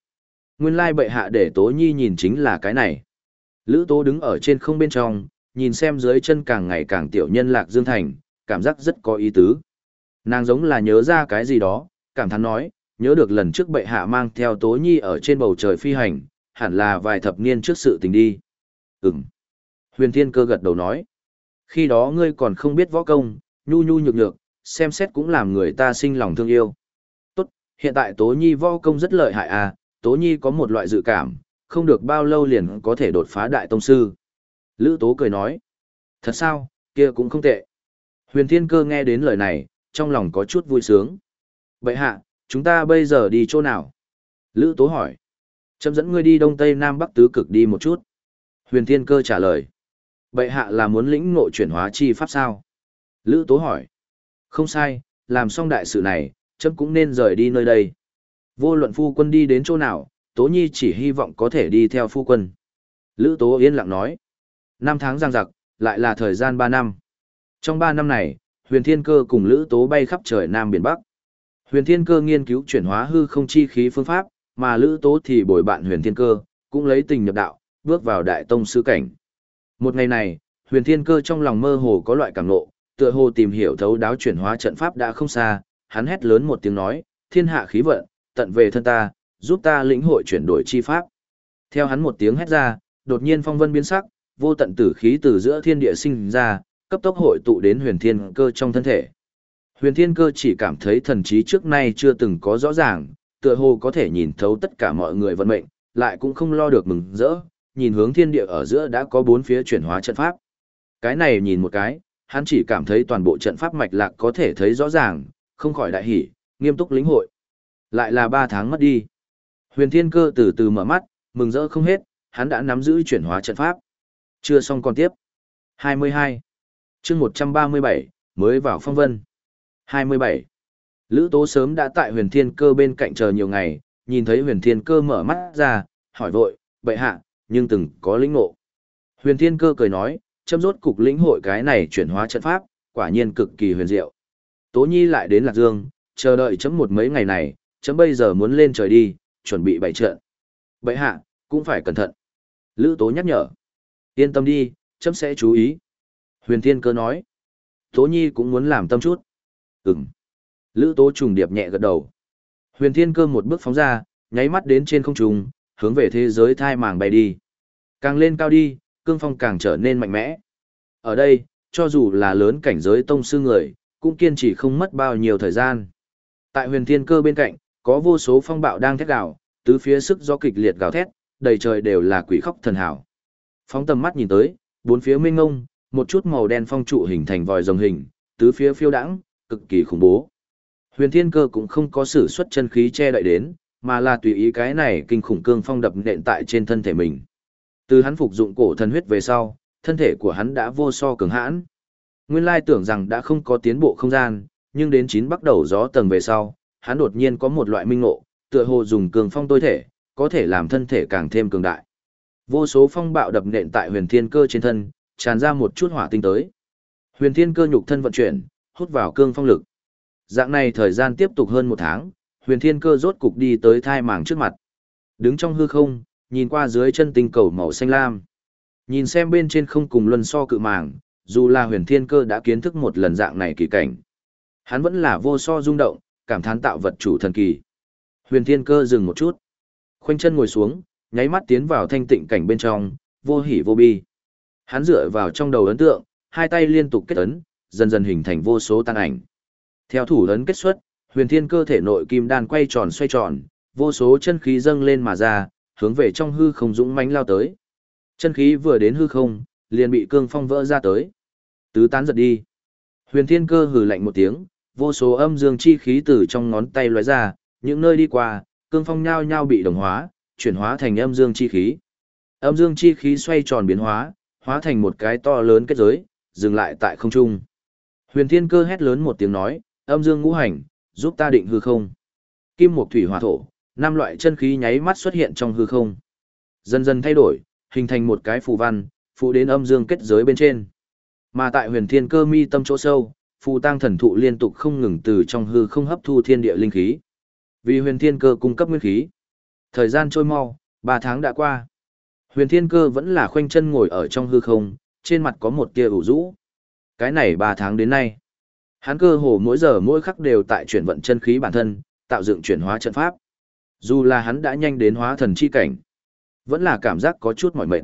Nguyên lai bệ hạ để tố nhi nhìn chính là cái này. Lữ tố đứng ở trên không bên trong, nhìn xem dưới chân càng ngày càng tiểu nhân lạc dương thành, cảm giác rất có ý tứ. Nàng giống là nhớ ra cái gì đó, cảm thán nói, nhớ được lần trước bệ hạ mang theo tố nhi ở trên bầu trời phi hành, hẳn là vài thập niên trước sự tình đi. Ừm. Huyền Thiên Cơ gật đầu nói. Khi đó ngươi còn không biết võ công, nhu nhu nhược nhược, xem xét cũng làm người ta sinh lòng thương yêu. Tốt, hiện tại Tố Nhi võ công rất lợi hại à, Tố Nhi có một loại dự cảm, không được bao lâu liền có thể đột phá đại tông sư. Lữ Tố cười nói. Thật sao, kia cũng không tệ. Huyền Thiên Cơ nghe đến lời này, trong lòng có chút vui sướng. Vậy hạ, chúng ta bây giờ đi chỗ nào? Lữ Tố hỏi. Chấm dẫn ngươi đi Đông Tây Nam Bắc Tứ Cực đi một chút. Huyền Thiên Cơ trả lời. Bệ hạ là muốn lĩnh ngộ chuyển hóa chi pháp sao? Lữ Tố hỏi. Không sai, làm xong đại sự này, chấm cũng nên rời đi nơi đây. Vô luận phu quân đi đến chỗ nào, Tố Nhi chỉ hy vọng có thể đi theo phu quân. Lữ Tố yên lặng nói. Năm tháng giang giặc, lại là thời gian ba năm. Trong ba năm này, huyền thiên cơ cùng Lữ Tố bay khắp trời Nam Biển Bắc. Huyền thiên cơ nghiên cứu chuyển hóa hư không chi khí phương pháp, mà Lữ Tố thì bồi bạn huyền thiên cơ, cũng lấy tình nhập đạo, bước vào đại tông sư cảnh. Một ngày này, huyền thiên cơ trong lòng mơ hồ có loại cảm nộ, tựa hồ tìm hiểu thấu đáo chuyển hóa trận pháp đã không xa, hắn hét lớn một tiếng nói, thiên hạ khí vận, tận về thân ta, giúp ta lĩnh hội chuyển đổi chi pháp. Theo hắn một tiếng hét ra, đột nhiên phong vân biến sắc, vô tận tử khí từ giữa thiên địa sinh ra, cấp tốc hội tụ đến huyền thiên cơ trong thân thể. Huyền thiên cơ chỉ cảm thấy thần trí trước nay chưa từng có rõ ràng, tựa hồ có thể nhìn thấu tất cả mọi người vận mệnh, lại cũng không lo được mừng rỡ, nhìn hướng thiên địa ở giữa đã có bốn phía chuyển hóa trận pháp. Cái này nhìn một cái, hắn chỉ cảm thấy toàn bộ trận pháp mạch lạc có thể thấy rõ ràng, không khỏi đại hỉ, nghiêm túc lĩnh hội. Lại là ba tháng mất đi. Huyền Thiên Cơ từ từ mở mắt, mừng rỡ không hết, hắn đã nắm giữ chuyển hóa trận pháp. Chưa xong còn tiếp. 22. chương 137, mới vào phong vân. 27. Lữ Tố sớm đã tại huyền thiên cơ bên cạnh chờ nhiều ngày, nhìn thấy huyền thiên cơ mở mắt ra, hỏi vội, bệ hạ, nhưng từng có lĩnh ngộ. Huyền thiên cơ cười nói, châm rốt cục lĩnh hội cái này chuyển hóa trận pháp, quả nhiên cực kỳ huyền diệu. Tố Nhi lại đến Lạc Dương, chờ đợi chấm một mấy ngày này, chấm bây giờ muốn lên trời đi, chuẩn bị bày trận. Bệ hạ, cũng phải cẩn thận. Lữ Tố nhắc nhở. Yên tâm đi, chấm sẽ chú ý. Huyền Thiên Cơ nói. Tố Nhi cũng muốn làm tâm chút. Ừm. Lữ Tố trùng điệp nhẹ gật đầu. Huyền Thiên Cơ một bước phóng ra, nháy mắt đến trên không trung, hướng về thế giới thai màng bay đi. Càng lên cao đi, cương phong càng trở nên mạnh mẽ. Ở đây, cho dù là lớn cảnh giới tông sư người, cũng kiên trì không mất bao nhiêu thời gian. Tại huyền thiên cơ bên cạnh, có vô số phong bạo đang thét gào, tứ phía sức do kịch liệt gào thét, đầy trời đều là quỷ khóc thần hảo. Phóng tầm mắt nhìn tới, bốn phía mênh ngông, một chút màu đen phong trụ hình thành vòi rồng hình, tứ phía phiêu đãng, cực kỳ khủng bố. Huyền Thiên Cơ cũng không có sử xuất chân khí che đậy đến, mà là tùy ý cái này kinh khủng cương phong đập nện tại trên thân thể mình. Từ hắn phục dụng cổ thần huyết về sau, thân thể của hắn đã vô so cường hãn. Nguyên lai tưởng rằng đã không có tiến bộ không gian, nhưng đến chín bắt đầu gió tầng về sau, hắn đột nhiên có một loại minh ngộ, tựa hồ dùng cường phong tối thể, có thể làm thân thể càng thêm cường đại. Vô số phong bạo đập nện tại huyền thiên cơ trên thân, tràn ra một chút hỏa tinh tới. Huyền thiên cơ nhục thân vận chuyển, hút vào cương phong lực. Dạng này thời gian tiếp tục hơn một tháng, huyền thiên cơ rốt cục đi tới thai màng trước mặt. Đứng trong hư không, nhìn qua dưới chân tinh cầu màu xanh lam. Nhìn xem bên trên không cùng luân so cự màng, dù là huyền thiên cơ đã kiến thức một lần dạng này kỳ cảnh. Hắn vẫn là vô so rung động, cảm thán tạo vật chủ thần kỳ. Huyền thiên cơ dừng một chút. Khoanh chân ngồi xuống, nháy mắt tiến vào thanh tịnh cảnh bên trong, vô hỉ vô bi. Hắn dựa vào trong đầu ấn tượng, hai tay liên tục kết ấn, dần dần hình thành vô số tăng ảnh. Theo thủ ấn kết xuất, huyền thiên cơ thể nội kim đan quay tròn xoay tròn, vô số chân khí dâng lên mà ra, hướng về trong hư không dũng mãnh lao tới. Chân khí vừa đến hư không, liền bị cương phong vỡ ra tới. Tứ tán giật đi. Huyền thiên cơ hừ lạnh một tiếng, vô số âm dương chi khí từ trong ngón tay lóe ra, những nơi đi qua, cương phong nhao nhao bị đồng hóa, chuyển hóa thành âm dương chi khí. Âm dương chi khí xoay tròn biến hóa, hóa thành một cái to lớn kết giới, dừng lại tại không trung. Huyền thiên cơ hét lớn một tiếng nói, âm dương ngũ hành, giúp ta định hư không. Kim mộc thủy hỏa thổ, năm loại chân khí nháy mắt xuất hiện trong hư không. Dần dần thay đổi, hình thành một cái phù văn, phụ đến âm dương kết giới bên trên. Mà tại huyền thiên cơ mi tâm chỗ sâu, phù tăng thần thụ liên tục không ngừng từ trong hư không hấp thu thiên địa linh khí. Vì huyền thiên cơ cung cấp nguyên khí. Thời gian trôi mau, ba tháng đã qua. Huyền thiên cơ vẫn là khoanh chân ngồi ở trong hư không, trên mặt có một tia ủ rũ. Cái này ba tháng đến nay. Hắn cơ hồ mỗi giờ mỗi khắc đều tại chuyển vận chân khí bản thân, tạo dựng chuyển hóa trận pháp. Dù là hắn đã nhanh đến hóa thần chi cảnh, vẫn là cảm giác có chút mỏi mệt.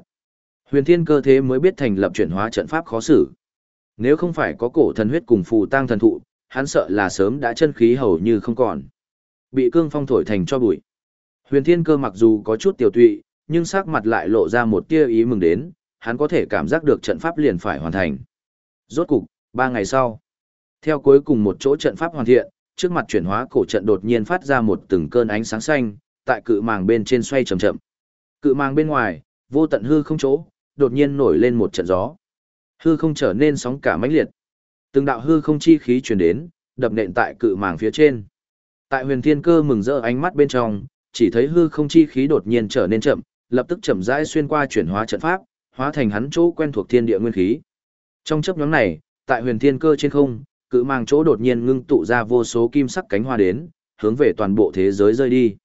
Huyền thiên cơ thế mới biết thành lập chuyển hóa trận pháp khó xử. Nếu không phải có cổ thần huyết cùng phù tăng thần thụ, hắn sợ là sớm đã chân khí hầu như không còn. Bị cương phong thổi thành cho bụi. Huyền thiên cơ mặc dù có chút tiểu tụy, nhưng sắc mặt lại lộ ra một tia ý mừng đến, hắn có thể cảm giác được trận pháp liền phải hoàn thành. Rốt cục, ba ngày sau, theo cuối cùng một chỗ trận pháp hoàn thiện, trước mặt chuyển hóa cổ trận đột nhiên phát ra một từng cơn ánh sáng xanh, tại cự màng bên trên xoay chậm chậm. Cự màng bên ngoài, vô tận hư không chỗ, đột nhiên nổi lên một trận gió. Hư không trở nên sóng cả mãnh liệt. Từng đạo hư không chi khí truyền đến, đập nện tại cự màng phía trên. Tại huyền thiên cơ mừng rỡ ánh mắt bên trong, chỉ thấy hư không chi khí đột nhiên trở nên chậm, lập tức chậm rãi xuyên qua chuyển hóa trận pháp, hóa thành hắn chỗ quen thuộc thiên địa nguyên khí. Trong chấp nhóm này, tại huyền thiên cơ trên không, cự mang chỗ đột nhiên ngưng tụ ra vô số kim sắc cánh hoa đến, hướng về toàn bộ thế giới rơi đi.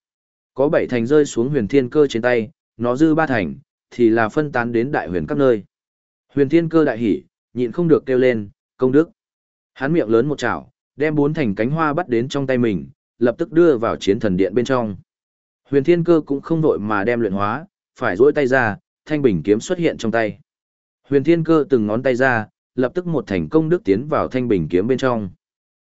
Có bảy thành rơi xuống huyền thiên cơ trên tay, nó dư ba thành, thì là phân tán đến đại huyền các nơi. Huyền thiên cơ đại hỉ, nhịn không được kêu lên, công đức. Hắn miệng lớn một chảo, đem bốn thành cánh hoa bắt đến trong tay mình, lập tức đưa vào chiến thần điện bên trong. Huyền thiên cơ cũng không vội mà đem luyện hóa, phải duỗi tay ra, thanh bình kiếm xuất hiện trong tay. Huyền thiên cơ từng ngón tay ra, lập tức một thành công đức tiến vào thanh bình kiếm bên trong.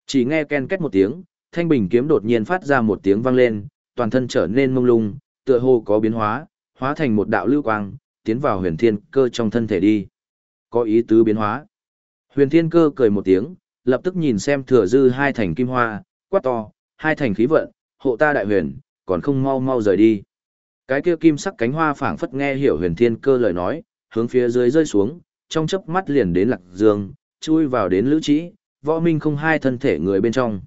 Chỉ nghe ken két một tiếng, thanh bình kiếm đột nhiên phát ra một tiếng vang lên, toàn thân trở nên mông lung, tựa hồ có biến hóa, hóa thành một đạo lưu quang, tiến vào huyền thiên cơ trong thân thể đi. Có ý tứ biến hóa. Huyền thiên cơ cười một tiếng, lập tức nhìn xem thừa dư hai thành kim hoa, quát to, hai thành khí vận, hộ ta đại huyền, còn không mau mau rời đi. Cái kia kim sắc cánh hoa phảng phất nghe hiểu huyền thiên cơ lời nói, hướng phía dưới rơi xuống, trong chớp mắt liền đến lạc dương, chui vào đến lữ trĩ, võ minh không hai thân thể người bên trong.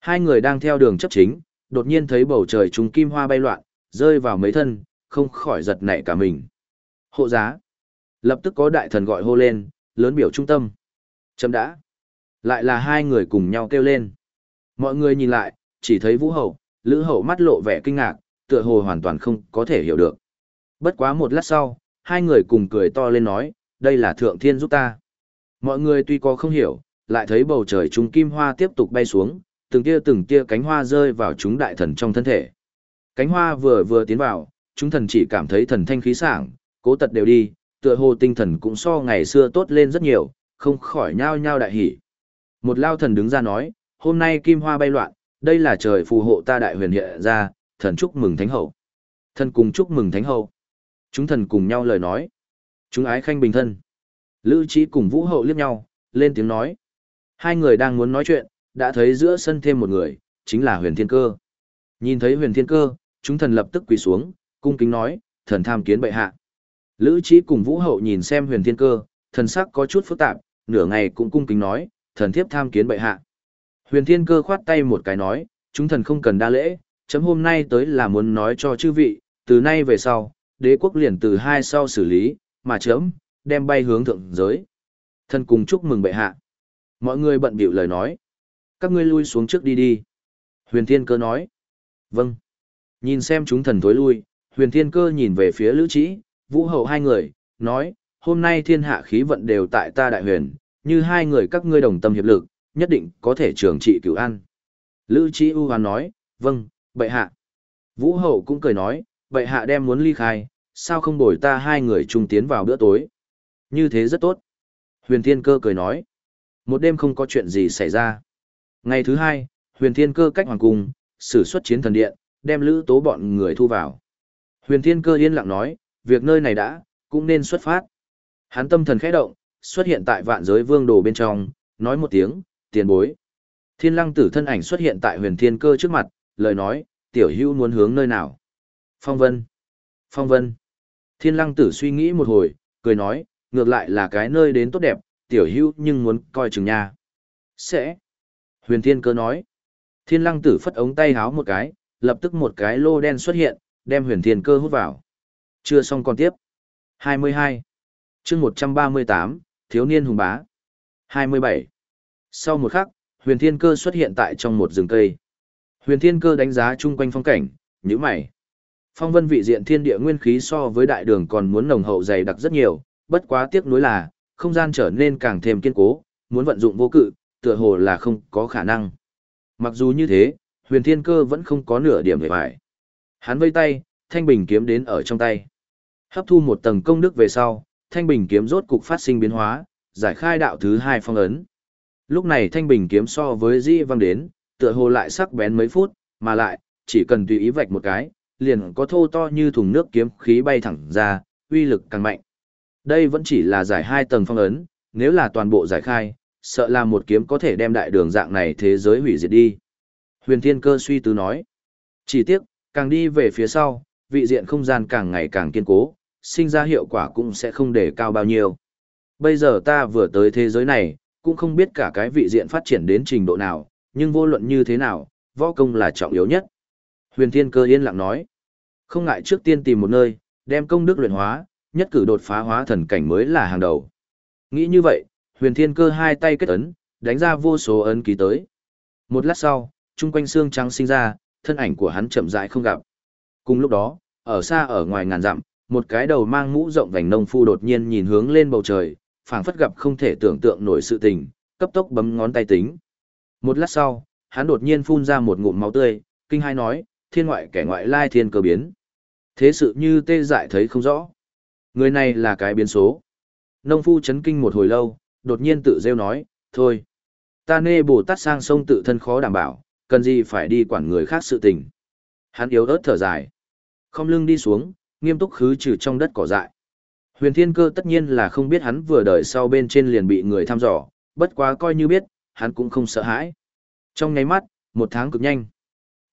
Hai người đang theo đường chấp chính, đột nhiên thấy bầu trời trùng kim hoa bay loạn, rơi vào mấy thân, không khỏi giật nảy cả mình. Hộ giá. Lập tức có đại thần gọi hô lên, lớn biểu trung tâm. Chấm đã. Lại là hai người cùng nhau kêu lên. Mọi người nhìn lại, chỉ thấy vũ hậu, lữ hậu mắt lộ vẻ kinh ngạc, tựa hồ hoàn toàn không có thể hiểu được. Bất quá một lát sau, hai người cùng cười to lên nói, đây là thượng thiên giúp ta. Mọi người tuy có không hiểu, lại thấy bầu trời chúng kim hoa tiếp tục bay xuống, từng tia từng tia cánh hoa rơi vào chúng đại thần trong thân thể. Cánh hoa vừa vừa tiến vào, chúng thần chỉ cảm thấy thần thanh khí sảng, cố tật đều đi, tựa hồ tinh thần cũng so ngày xưa tốt lên rất nhiều, không khỏi nhao nhao đại hỉ. Một lao thần đứng ra nói, hôm nay kim hoa bay loạn, đây là trời phù hộ ta đại huyền hiện ra, thần chúc mừng thánh hậu. Thần cùng chúc mừng thánh hậu. Chúng thần cùng nhau lời nói. Chúng ái khanh bình thân. Lữ trí cùng vũ hậu liếc nhau, lên tiếng nói. Hai người đang muốn nói chuyện, đã thấy giữa sân thêm một người, chính là huyền thiên cơ. Nhìn thấy huyền thiên cơ, chúng thần lập tức quỳ xuống, cung kính nói, thần tham kiến bệ hạ. Lữ trí cùng vũ hậu nhìn xem huyền thiên cơ, thần sắc có chút phức tạp, nửa ngày cũng cung kính nói, thần thiếp tham kiến bệ hạ. Huyền thiên cơ khoát tay một cái nói, chúng thần không cần đa lễ, chấm hôm nay tới là muốn nói cho chư vị, từ nay về sau, đế quốc liền từ hai sau xử lý, mà chấm, đem bay hướng thượng giới. Thần cùng chúc mừng bệ hạ. Mọi người bận bịu lời nói. Các ngươi lui xuống trước đi đi. Huyền thiên cơ nói. Vâng. Nhìn xem chúng thần tối lui, huyền thiên cơ nhìn về phía lữ trĩ, vũ hậu hai người, nói, hôm nay thiên hạ khí vận đều tại ta đại huyền, như hai người các ngươi đồng tâm hiệp lực, nhất định có thể trường trị cửu an. Lữ Trí U Hoan nói, vâng, bệ hạ. Vũ Hậu cũng cười nói, bệ hạ đem muốn ly khai, sao không bồi ta hai người chung tiến vào bữa tối. Như thế rất tốt. Huyền Thiên Cơ cười nói, một đêm không có chuyện gì xảy ra. Ngày thứ hai, Huyền Thiên Cơ cách hoàng cung, sử xuất chiến thần điện, đem lữ tố bọn người thu vào. Huyền Thiên Cơ yên lặng nói, việc nơi này đã, cũng nên xuất phát. Hắn tâm thần khẽ động, xuất hiện tại vạn giới vương đồ bên trong, nói một tiếng, tiền bối. Thiên lăng tử thân ảnh xuất hiện tại huyền thiên cơ trước mặt, lời nói, tiểu hữu muốn hướng nơi nào? Phong vân. Phong vân. Thiên lăng tử suy nghĩ một hồi, cười nói, ngược lại là cái nơi đến tốt đẹp, tiểu hữu nhưng muốn coi chừng nha. Sẽ. Huyền thiên cơ nói. Thiên lăng tử phất ống tay háo một cái, lập tức một cái lô đen xuất hiện, đem huyền thiên cơ hút vào. Chưa xong còn tiếp. 22. chương 138, Thiếu niên hùng bá. 27. Sau một khắc, huyền thiên cơ xuất hiện tại trong một rừng cây. Huyền thiên cơ đánh giá chung quanh phong cảnh, nhíu mày. Phong vân vị diện thiên địa nguyên khí so với đại đường còn muốn nồng hậu dày đặc rất nhiều, bất quá tiếc nuối là, không gian trở nên càng thêm kiên cố, muốn vận dụng vô cự, tựa hồ là không có khả năng. Mặc dù như thế, huyền thiên cơ vẫn không có nửa điểm về vải. Hắn vây tay, thanh bình kiếm đến ở trong tay. Hấp thu một tầng công đức về sau, thanh bình kiếm rốt cục phát sinh biến hóa, giải khai đạo thứ hai phong ấn. Lúc này thanh bình kiếm so với di văng đến, tựa hồ lại sắc bén mấy phút, mà lại, chỉ cần tùy ý vạch một cái, liền có thô to như thùng nước kiếm khí bay thẳng ra, uy lực càng mạnh. Đây vẫn chỉ là giải hai tầng phong ấn, nếu là toàn bộ giải khai, sợ là một kiếm có thể đem đại đường dạng này thế giới hủy diệt đi. Huyền Thiên Cơ suy tư nói. Chỉ tiếc, càng đi về phía sau, vị diện không gian càng ngày càng kiên cố, sinh ra hiệu quả cũng sẽ không để cao bao nhiêu. Bây giờ ta vừa tới thế giới này, cũng không biết cả cái vị diện phát triển đến trình độ nào, nhưng vô luận như thế nào, võ công là trọng yếu nhất. Huyền Thiên Cơ yên lặng nói, không ngại trước tiên tìm một nơi, đem công đức luyện hóa, nhất cử đột phá hóa thần cảnh mới là hàng đầu. Nghĩ như vậy, Huyền Thiên Cơ hai tay kết ấn, đánh ra vô số ấn ký tới. Một lát sau, trung quanh xương trắng sinh ra, thân ảnh của hắn chậm rãi không gặp. Cùng lúc đó, ở xa ở ngoài ngàn dặm, một cái đầu mang mũ rộng vành nông phu đột nhiên nhìn hướng lên bầu trời, phảng phất gặp không thể tưởng tượng nổi sự tình, cấp tốc bấm ngón tay tính. Một lát sau, hắn đột nhiên phun ra một ngụm máu tươi, kinh hai nói, thiên ngoại kẻ ngoại lai thiên cơ biến. Thế sự như tê dại thấy không rõ. Người này là cái biến số. Nông phu chấn kinh một hồi lâu, đột nhiên tự rêu nói, thôi. Ta nê bổ tát sang sông tự thân khó đảm bảo, cần gì phải đi quản người khác sự tình. Hắn yếu ớt thở dài. Không lưng đi xuống, nghiêm túc khứ trừ trong đất cỏ dại. Huyền Thiên Cơ tất nhiên là không biết hắn vừa đợi sau bên trên liền bị người thăm dò, bất quá coi như biết, hắn cũng không sợ hãi. Trong nháy mắt, một tháng cực nhanh.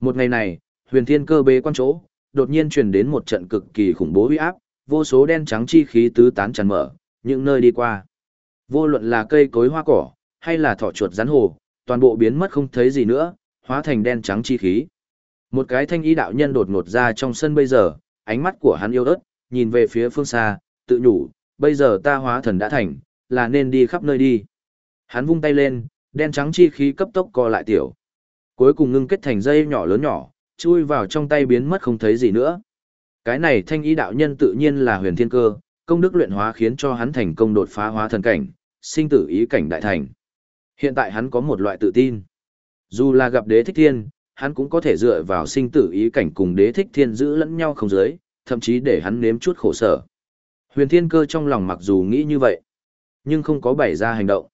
Một ngày này, Huyền Thiên Cơ bế quan chỗ, đột nhiên truyền đến một trận cực kỳ khủng bố uy áp, vô số đen trắng chi khí tứ tán tràn mở, những nơi đi qua. Vô luận là cây cối hoa cỏ, hay là thỏ chuột rắn hồ, toàn bộ biến mất không thấy gì nữa, hóa thành đen trắng chi khí. Một cái thanh ý đạo nhân đột ngột ra trong sân bây giờ, ánh mắt của hắn yêu ớt, nhìn về phía phương xa, tự nhủ, bây giờ ta hóa thần đã thành, là nên đi khắp nơi đi. Hắn vung tay lên, đen trắng chi khí cấp tốc co lại tiểu. Cuối cùng ngưng kết thành dây nhỏ lớn nhỏ, chui vào trong tay biến mất không thấy gì nữa. Cái này thanh ý đạo nhân tự nhiên là huyền thiên cơ, công đức luyện hóa khiến cho hắn thành công đột phá hóa thần cảnh, sinh tử ý cảnh đại thành. Hiện tại hắn có một loại tự tin. Dù là gặp đế thích thiên, hắn cũng có thể dựa vào sinh tử ý cảnh cùng đế thích thiên giữ lẫn nhau không giới, thậm chí để hắn nếm chút khổ sở. Huyền thiên cơ trong lòng mặc dù nghĩ như vậy, nhưng không có bày ra hành động.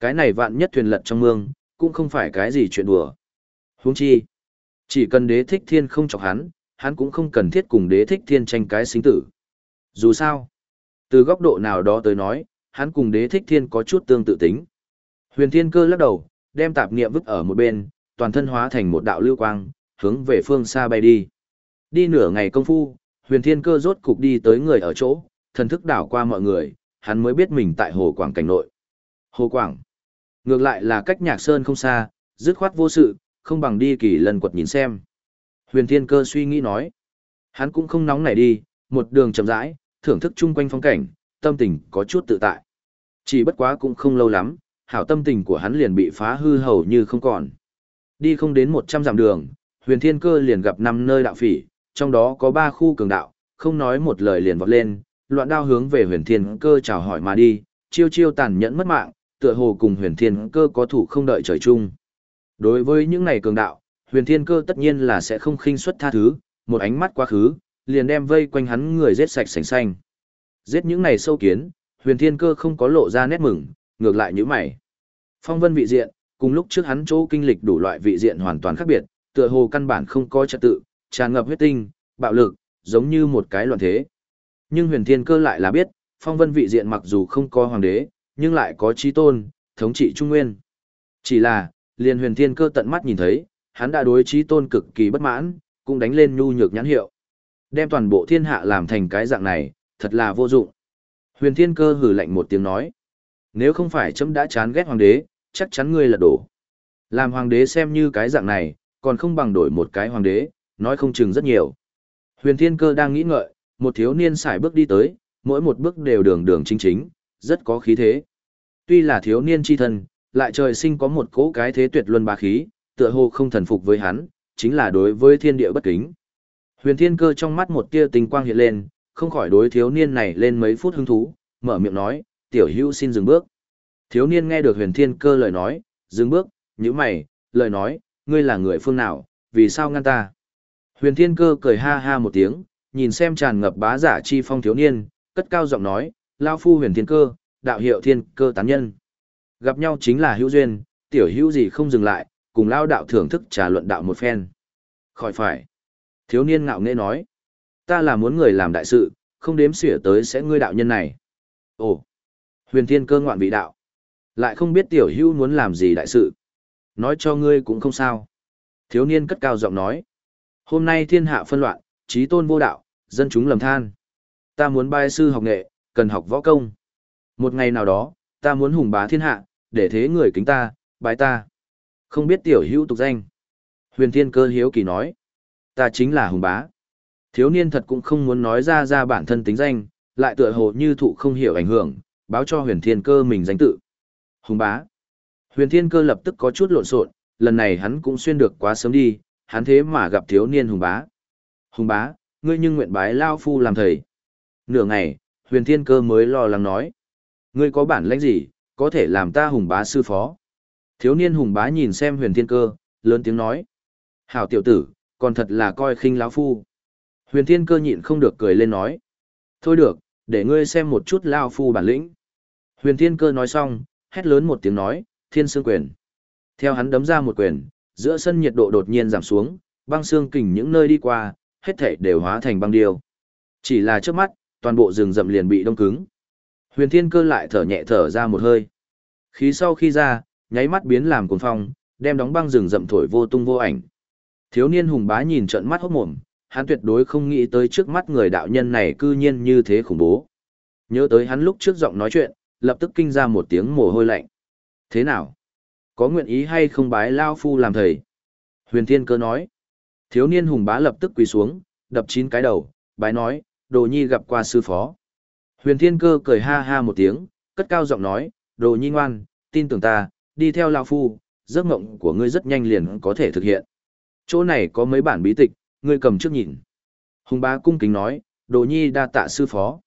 Cái này vạn nhất thuyền lật trong mương, cũng không phải cái gì chuyện đùa. Huống chi, chỉ cần đế thích thiên không chọc hắn, hắn cũng không cần thiết cùng đế thích thiên tranh cái sinh tử. Dù sao, từ góc độ nào đó tới nói, hắn cùng đế thích thiên có chút tương tự tính. Huyền thiên cơ lắc đầu, đem tạp niệm vứt ở một bên, toàn thân hóa thành một đạo lưu quang, hướng về phương xa bay đi. Đi nửa ngày công phu, huyền thiên cơ rốt cục đi tới người ở chỗ, thần thức đảo qua mọi người, hắn mới biết mình tại hồ quảng cảnh nội. Hồ quảng, ngược lại là cách nhạc sơn không xa, dứt khoát vô sự, không bằng đi kỳ lần quật nhìn xem. Huyền thiên cơ suy nghĩ nói, hắn cũng không nóng nảy đi, một đường chậm rãi, thưởng thức chung quanh phong cảnh, tâm tình có chút tự tại. Chỉ bất quá cũng không lâu lắm, hảo tâm tình của hắn liền bị phá hư hầu như không còn. Đi không đến 100 dặm đường, huyền thiên cơ liền gặp năm nơi đạo phỉ, trong đó có ba khu cường đạo, không nói một lời liền vọt lên, loạn đao hướng về huyền thiên cơ chào hỏi mà đi, chiêu chiêu tàn nhẫn mất mạng, tựa hồ cùng huyền thiên cơ có thủ không đợi trời chung. Đối với những này cường đạo, huyền thiên cơ tất nhiên là sẽ không khinh suất tha thứ, một ánh mắt quá khứ, liền đem vây quanh hắn người giết sạch sành xanh. Giết những này sâu kiến, huyền thiên cơ không có lộ ra nét mừng, ngược lại như mày. Phong vân vị diện, cùng lúc trước hắn chỗ kinh lịch đủ loại vị diện hoàn toàn khác biệt, tựa hồ căn bản không có trật tự, tràn ngập huyết tinh, bạo lực, giống như một cái loạn thế. Nhưng huyền thiên cơ lại là biết, phong vân vị diện mặc dù không có hoàng đế, nhưng lại có trí tôn, thống trị trung nguyên. Chỉ là, liền huyền thiên cơ tận mắt nhìn thấy, hắn đã đối trí tôn cực kỳ bất mãn, cũng đánh lên nhu nhược nhãn hiệu. Đem toàn bộ thiên hạ làm thành cái dạng này, thật là vô dụng. Huyền thiên cơ hử lạnh một tiếng nói. Nếu không phải chấm đã chán ghét hoàng đế, chắc chắn ngươi là đổ. Làm hoàng đế xem như cái dạng này, còn không bằng đổi một cái hoàng đế, nói không chừng rất nhiều. Huyền thiên cơ đang nghĩ ngợi, một thiếu niên xài bước đi tới, mỗi một bước đều đường đường chính chính, rất có khí thế. Tuy là thiếu niên chi thân, lại trời sinh có một cỗ cái thế tuyệt luân bá khí, tựa hồ không thần phục với hắn, chính là đối với thiên địa bất kính. Huyền thiên cơ trong mắt một tia tình quang hiện lên, không khỏi đối thiếu niên này lên mấy phút hứng thú, mở miệng nói, tiểu hữu xin dừng bước. Thiếu niên nghe được huyền thiên cơ lời nói, dừng bước, như mày, lời nói, ngươi là người phương nào, vì sao ngăn ta? Huyền thiên cơ cười ha ha một tiếng, nhìn xem tràn ngập bá giả chi phong thiếu niên, cất cao giọng nói, lao phu huyền thiên cơ, đạo hiệu thiên cơ tán nhân. Gặp nhau chính là hữu duyên, tiểu hữu gì không dừng lại, cùng lao đạo thưởng thức trà luận đạo một phen. Khỏi phải. Thiếu niên ngạo nghễ nói, ta là muốn người làm đại sự, không đếm xỉa tới sẽ ngươi đạo nhân này. Ồ, huyền thiên cơ ngoạn vị đạo. Lại không biết tiểu hữu muốn làm gì đại sự. Nói cho ngươi cũng không sao. Thiếu niên cất cao giọng nói. Hôm nay thiên hạ phân loạn, trí tôn vô đạo, dân chúng lầm than. Ta muốn bài sư học nghệ, cần học võ công. Một ngày nào đó, ta muốn hùng bá thiên hạ, để thế người kính ta, bái ta. Không biết tiểu hữu tục danh. Huyền thiên cơ hiếu kỳ nói. Ta chính là hùng bá. Thiếu niên thật cũng không muốn nói ra ra bản thân tính danh, lại tựa hồ như thụ không hiểu ảnh hưởng, báo cho huyền thiên cơ mình danh tự. Hùng bá. Huyền thiên cơ lập tức có chút lộn xộn, lần này hắn cũng xuyên được quá sớm đi, hắn thế mà gặp thiếu niên hùng bá. Hùng bá, ngươi nhưng nguyện bái Lao Phu làm thầy. Nửa ngày, huyền thiên cơ mới lo lắng nói. Ngươi có bản lãnh gì, có thể làm ta hùng bá sư phó. Thiếu niên hùng bá nhìn xem huyền thiên cơ, lớn tiếng nói. Hảo tiểu tử, còn thật là coi khinh lão Phu. Huyền thiên cơ nhịn không được cười lên nói. Thôi được, để ngươi xem một chút Lao Phu bản lĩnh. Huyền thiên cơ nói xong, hét lớn một tiếng nói, thiên sương quyền. Theo hắn đấm ra một quyền, giữa sân nhiệt độ đột nhiên giảm xuống, băng xương kình những nơi đi qua, hết thảy đều hóa thành băng điêu. Chỉ là trước mắt, toàn bộ rừng rậm liền bị đông cứng. Huyền Thiên Cơ lại thở nhẹ thở ra một hơi. Khí sau khi ra, nháy mắt biến làm cuồng phong, đem đóng băng rừng rậm thổi vô tung vô ảnh. Thiếu niên hùng bá nhìn trận mắt hốt mồm, hắn tuyệt đối không nghĩ tới trước mắt người đạo nhân này cư nhiên như thế khủng bố. Nhớ tới hắn lúc trước giọng nói chuyện, lập tức kinh ra một tiếng mồ hôi lạnh. Thế nào? Có nguyện ý hay không bái Lao Phu làm thầy? Huyền Thiên Cơ nói. Thiếu niên hùng bá lập tức quỳ xuống, đập chín cái đầu, bái nói, đồ nhi gặp qua sư phó. Huyền Thiên Cơ cười ha ha một tiếng, cất cao giọng nói, đồ nhi ngoan, tin tưởng ta, đi theo lão phu, giấc mộng của ngươi rất nhanh liền có thể thực hiện. Chỗ này có mấy bản bí tịch, ngươi cầm trước nhìn. Hùng bá cung kính nói, đồ nhi đa tạ sư phó.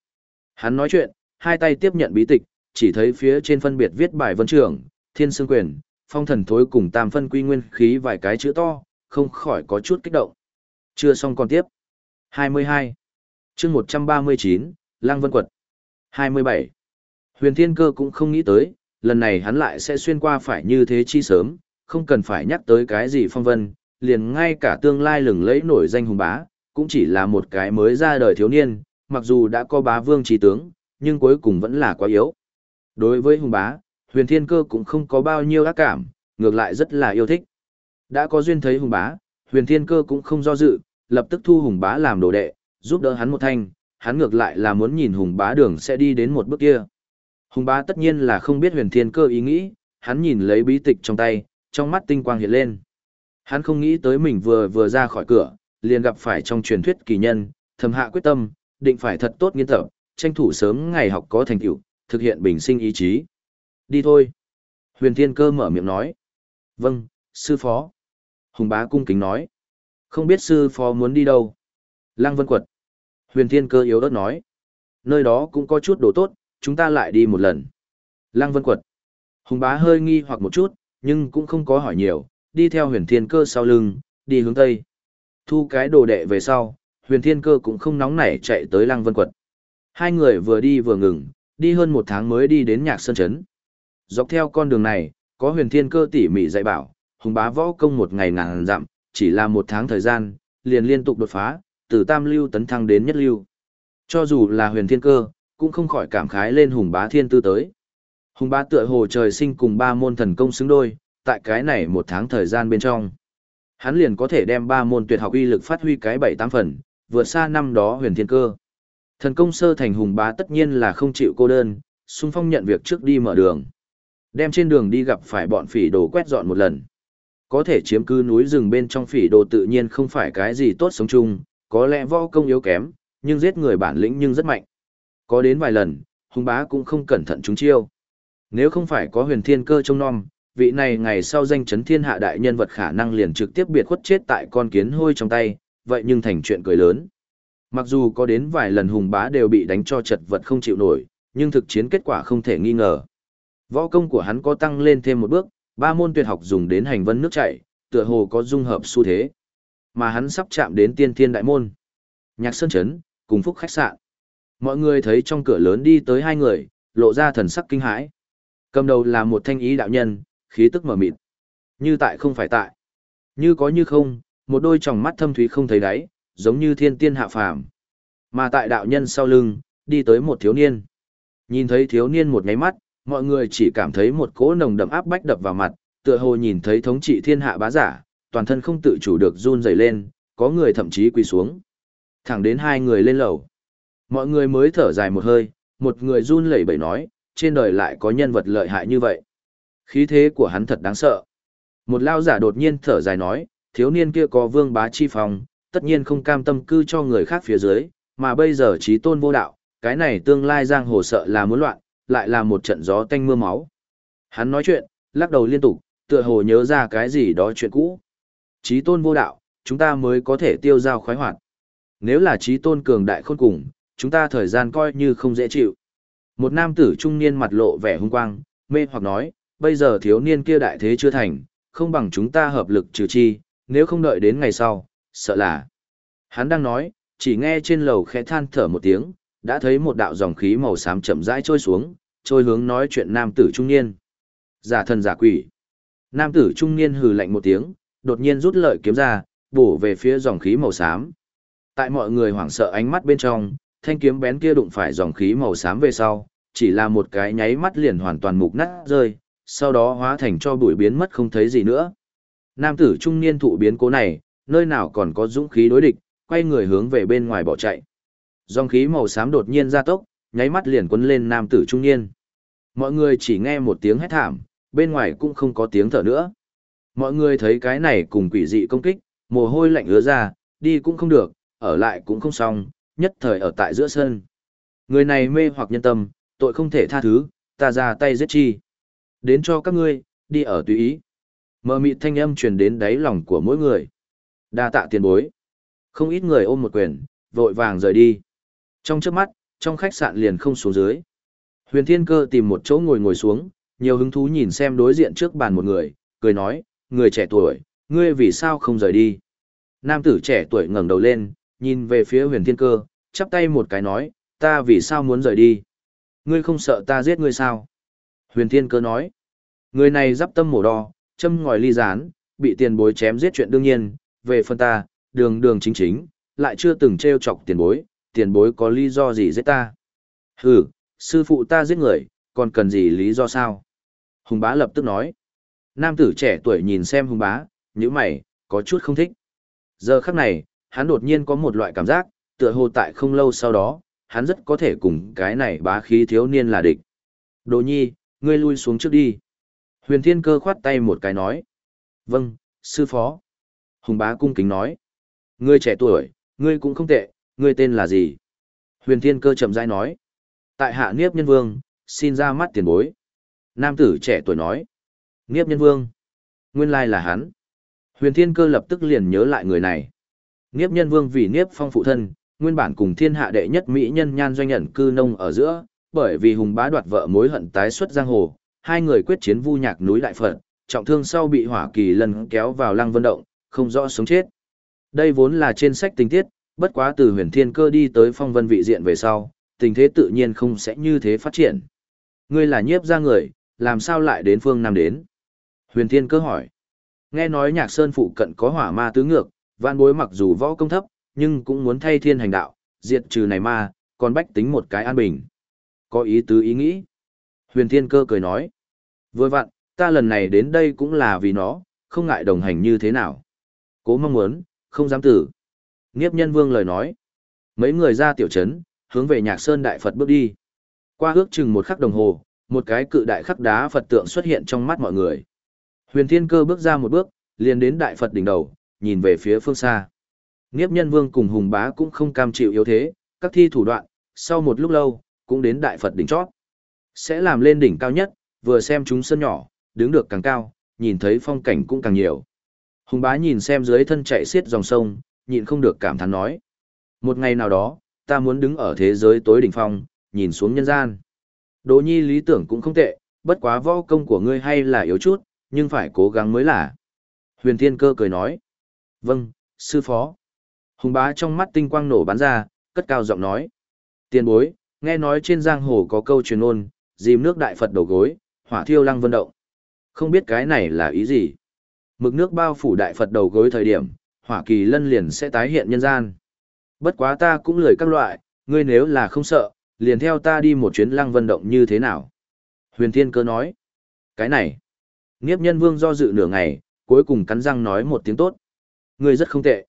Hắn nói chuyện, hai tay tiếp nhận bí tịch, chỉ thấy phía trên phân biệt viết bài vân trưởng, thiên sương quyền, phong thần thối cùng tam phân quy nguyên khí vài cái chữ to, không khỏi có chút kích động. Chưa xong còn tiếp. 22. chương 139, Lăng Vân Quật. 27. Huyền Thiên Cơ cũng không nghĩ tới, lần này hắn lại sẽ xuyên qua phải như thế chi sớm, không cần phải nhắc tới cái gì phong vân, liền ngay cả tương lai lừng lẫy nổi danh hùng bá, cũng chỉ là một cái mới ra đời thiếu niên, mặc dù đã có bá vương trí tướng, nhưng cuối cùng vẫn là quá yếu. Đối với hùng bá, huyền thiên cơ cũng không có bao nhiêu ác cảm, ngược lại rất là yêu thích. Đã có duyên thấy hùng bá, huyền thiên cơ cũng không do dự, lập tức thu hùng bá làm đồ đệ, giúp đỡ hắn một thanh, hắn ngược lại là muốn nhìn hùng bá đường sẽ đi đến một bước kia. Hùng bá tất nhiên là không biết huyền thiên cơ ý nghĩ, hắn nhìn lấy bí tịch trong tay, trong mắt tinh quang hiện lên. Hắn không nghĩ tới mình vừa vừa ra khỏi cửa, liền gặp phải trong truyền thuyết kỳ nhân, thầm hạ quyết tâm, định phải thật tốt nghiên tập, tranh thủ sớm ngày học có thành tựu, thực hiện bình sinh ý chí. Đi thôi. Huyền Thiên Cơ mở miệng nói. Vâng, sư phó. Hùng bá cung kính nói. Không biết sư phó muốn đi đâu. Lăng Vân Quật. Huyền Thiên Cơ yếu ớt nói. Nơi đó cũng có chút đồ tốt, chúng ta lại đi một lần. Lăng Vân Quật. Hùng bá hơi nghi hoặc một chút, nhưng cũng không có hỏi nhiều, đi theo huyền thiên cơ sau lưng, đi hướng tây. Thu cái đồ đệ về sau, huyền thiên cơ cũng không nóng nảy chạy tới Lăng Vân Quật. Hai người vừa đi vừa ngừng, đi hơn một tháng mới đi đến nhạc sơn chấn. Dọc theo con đường này, có huyền thiên cơ tỉ mỉ dạy bảo, hùng bá võ công một ngày ngàn dặm, chỉ là một tháng thời gian, liền liên tục đột phá, từ tam lưu tấn thăng đến nhất lưu. Cho dù là huyền thiên cơ, cũng không khỏi cảm khái lên hùng bá thiên tư tới. Hùng bá tựa hồ trời sinh cùng ba môn thần công xứng đôi, tại cái này một tháng thời gian bên trong. Hắn liền có thể đem ba môn tuyệt học uy lực phát huy cái bảy tám phần, vượt xa năm đó huyền thiên cơ. Thần công sơ thành hùng bá tất nhiên là không chịu cô đơn, xung phong nhận việc trước đi mở đường. Đem trên đường đi gặp phải bọn phỉ đồ quét dọn một lần. Có thể chiếm cứ núi rừng bên trong phỉ đồ tự nhiên không phải cái gì tốt sống chung, có lẽ võ công yếu kém, nhưng giết người bản lĩnh nhưng rất mạnh. Có đến vài lần, hùng bá cũng không cẩn thận chúng chiêu. Nếu không phải có huyền thiên cơ trông nom, vị này ngày sau danh chấn thiên hạ đại nhân vật khả năng liền trực tiếp biệt khuất chết tại con kiến hôi trong tay, vậy nhưng thành chuyện cười lớn. Mặc dù có đến vài lần hùng bá đều bị đánh cho chật vật không chịu nổi, nhưng thực chiến kết quả không thể nghi ngờ. Võ công của hắn có tăng lên thêm một bước, ba môn tuyệt học dùng đến hành vân nước chảy, tựa hồ có dung hợp xu thế. Mà hắn sắp chạm đến tiên thiên đại môn. Nhạc Sơn Trấn, cùng phúc khách sạn. Mọi người thấy trong cửa lớn đi tới hai người, lộ ra thần sắc kinh hãi. Cầm đầu là một thanh ý đạo nhân, khí tức mở mịt. Như tại không phải tại. Như có như không, một đôi tròng mắt thâm thúy không thấy đáy, giống như thiên tiên hạ phàm. Mà tại đạo nhân sau lưng, đi tới một thiếu niên. Nhìn thấy thiếu niên một ngáy mắt, mọi người chỉ cảm thấy một cỗ nồng đậm áp bách đập vào mặt, tựa hồ nhìn thấy thống trị thiên hạ bá giả, toàn thân không tự chủ được run rẩy lên, có người thậm chí quỳ xuống. Thẳng đến hai người lên lầu. Mọi người mới thở dài một hơi, một người run lẩy bẩy nói, trên đời lại có nhân vật lợi hại như vậy. Khí thế của hắn thật đáng sợ. Một lao giả đột nhiên thở dài nói, thiếu niên kia có vương bá chi phòng, tất nhiên không cam tâm cư cho người khác phía dưới, mà bây giờ trí tôn vô đạo, cái này tương lai giang hồ sợ là muốn loạn, lại là một trận gió tanh mưa máu. Hắn nói chuyện, lắc đầu liên tục, tựa hồ nhớ ra cái gì đó chuyện cũ. Chí tôn vô đạo, chúng ta mới có thể tiêu giao khoái hoạt. Nếu là chí tôn cường đại khôn cùng, chúng ta thời gian coi như không dễ chịu. Một nam tử trung niên mặt lộ vẻ hung quang, mê hoặc nói, bây giờ thiếu niên kia đại thế chưa thành, không bằng chúng ta hợp lực trừ chi, nếu không đợi đến ngày sau, sợ là. Hắn đang nói, chỉ nghe trên lầu khẽ than thở một tiếng, đã thấy một đạo dòng khí màu xám chậm rãi trôi xuống, trôi hướng nói chuyện nam tử trung niên. Giả thần giả quỷ. Nam tử trung niên hừ lạnh một tiếng, đột nhiên rút lợi kiếm ra, bổ về phía dòng khí màu xám. Tại mọi người hoảng sợ ánh mắt bên trong, thanh kiếm bén kia đụng phải dòng khí màu xám về sau, chỉ là một cái nháy mắt liền hoàn toàn mục nát rơi, sau đó hóa thành cho bụi biến mất không thấy gì nữa. Nam tử trung niên thụ biến cố này, nơi nào còn có dũng khí đối địch, quay người hướng về bên ngoài bỏ chạy. Dòng khí màu xám đột nhiên ra tốc, nháy mắt liền quấn lên nam tử trung niên. Mọi người chỉ nghe một tiếng hét thảm, bên ngoài cũng không có tiếng thở nữa. Mọi người thấy cái này cùng quỷ dị công kích, mồ hôi lạnh ứa ra, đi cũng không được, ở lại cũng không xong, nhất thời ở tại giữa sân. Người này mê hoặc nhân tâm, tội không thể tha thứ, ta ra tay giết chi. Đến cho các ngươi, đi ở tùy ý. Mờ mịt thanh âm truyền đến đáy lòng của mỗi người. Đa tạ tiền bối. Không ít người ôm một quyền, vội vàng rời đi. Trong trước mắt, trong khách sạn liền không xuống dưới. Huyền Thiên Cơ tìm một chỗ ngồi ngồi xuống, nhiều hứng thú nhìn xem đối diện trước bàn một người, cười nói, người trẻ tuổi, ngươi vì sao không rời đi? Nam tử trẻ tuổi ngẩng đầu lên, nhìn về phía huyền thiên cơ, chắp tay một cái nói, ta vì sao muốn rời đi? Ngươi không sợ ta giết ngươi sao? Huyền thiên cơ nói, người này giáp tâm mổ đo, châm ngòi ly rán, bị tiền bối chém giết chuyện đương nhiên, về phần ta, đường đường chính chính, lại chưa từng treo chọc tiền bối, tiền bối có lý do gì giết ta? Hừ, sư phụ ta giết người, còn cần gì lý do sao? Hùng bá lập tức nói. Nam tử trẻ tuổi nhìn xem hùng bá, những mày, có chút không thích. Giờ khắc này, hắn đột nhiên có một loại cảm giác, tựa hồ tại không lâu sau đó, hắn rất có thể cùng cái này bá khí thiếu niên là địch. Đồ nhi, ngươi lui xuống trước đi. Huyền thiên cơ khoát tay một cái nói. Vâng, sư phó. Hùng bá cung kính nói. Ngươi trẻ tuổi, ngươi cũng không tệ, ngươi tên là gì? Huyền thiên cơ chậm rãi nói. Tại hạ Niếp Nhân Vương, xin ra mắt tiền bối. Nam tử trẻ tuổi nói. Niếp Nhân Vương. Nguyên lai là hắn. Huyền Thiên Cơ lập tức liền nhớ lại người này. Niếp Nhân Vương vì Niếp Phong phụ thân, nguyên bản cùng thiên hạ đệ nhất mỹ nhân nhan doanh nhận cư nông ở giữa, bởi vì Hùng Bá đoạt vợ mối hận tái xuất giang hồ, hai người quyết chiến vu nhạc núi đại phật, trọng thương sau bị Hỏa Kỳ lần kéo vào Lăng Vân động, không rõ sống chết. Đây vốn là trên sách tình tiết, bất quá từ Huyền Thiên Cơ đi tới Phong Vân vị diện về sau, tình thế tự nhiên không sẽ như thế phát triển. Ngươi là nhiếp ra người, làm sao lại đến phương Nam đến? Huyền Thiên Cơ hỏi. Nghe nói nhạc sơn phụ cận có hỏa ma tứ ngược, vạn bối mặc dù võ công thấp, nhưng cũng muốn thay thiên hành đạo, diệt trừ này ma, còn bách tính một cái an bình. Có ý tứ ý nghĩ. Huyền Thiên Cơ cười nói. Vừa vặn, ta lần này đến đây cũng là vì nó, không ngại đồng hành như thế nào. Cố mong muốn, không dám tử. Nghiếp nhân vương lời nói. Mấy người ra tiểu trấn, hướng về nhạc sơn đại Phật bước đi. Qua ước chừng một khắc đồng hồ, một cái cự đại khắc đá Phật tượng xuất hiện trong mắt mọi người. Huyền Thiên Cơ bước ra một bước, liền đến đại Phật đỉnh đầu, nhìn về phía phương xa. Niếp Nhân Vương cùng Hùng Bá cũng không cam chịu yếu thế, các thi thủ đoạn, sau một lúc lâu, cũng đến đại Phật đỉnh chót. Sẽ làm lên đỉnh cao nhất, vừa xem chúng sân nhỏ, đứng được càng cao, nhìn thấy phong cảnh cũng càng nhiều. Hùng Bá nhìn xem dưới thân chạy xiết dòng sông, nhịn không được cảm thán nói. Một ngày nào đó, ta muốn đứng ở thế giới tối đỉnh phong, nhìn xuống nhân gian. Đỗ Nhi lý tưởng cũng không tệ, bất quá võ công của ngươi hay là yếu chút, nhưng phải cố gắng mới là. Huyền Thiên Cơ cười nói. Vâng, sư phó. Hùng bá trong mắt tinh quang nổ bắn ra, cất cao giọng nói. Tiền bối, nghe nói trên giang hồ có câu truyền ôn, dìm nước đại Phật đầu gối, hỏa thiêu lăng vân động. Không biết cái này là ý gì? Mực nước bao phủ đại Phật đầu gối thời điểm, hỏa kỳ lân liền sẽ tái hiện nhân gian. Bất quá ta cũng lười các loại, ngươi nếu là không sợ, liền theo ta đi một chuyến lăng vân động như thế nào? Huyền Thiên Cơ nói. Cái này, Nghiếp nhân vương do dự nửa ngày, cuối cùng cắn răng nói một tiếng tốt. Ngươi rất không tệ.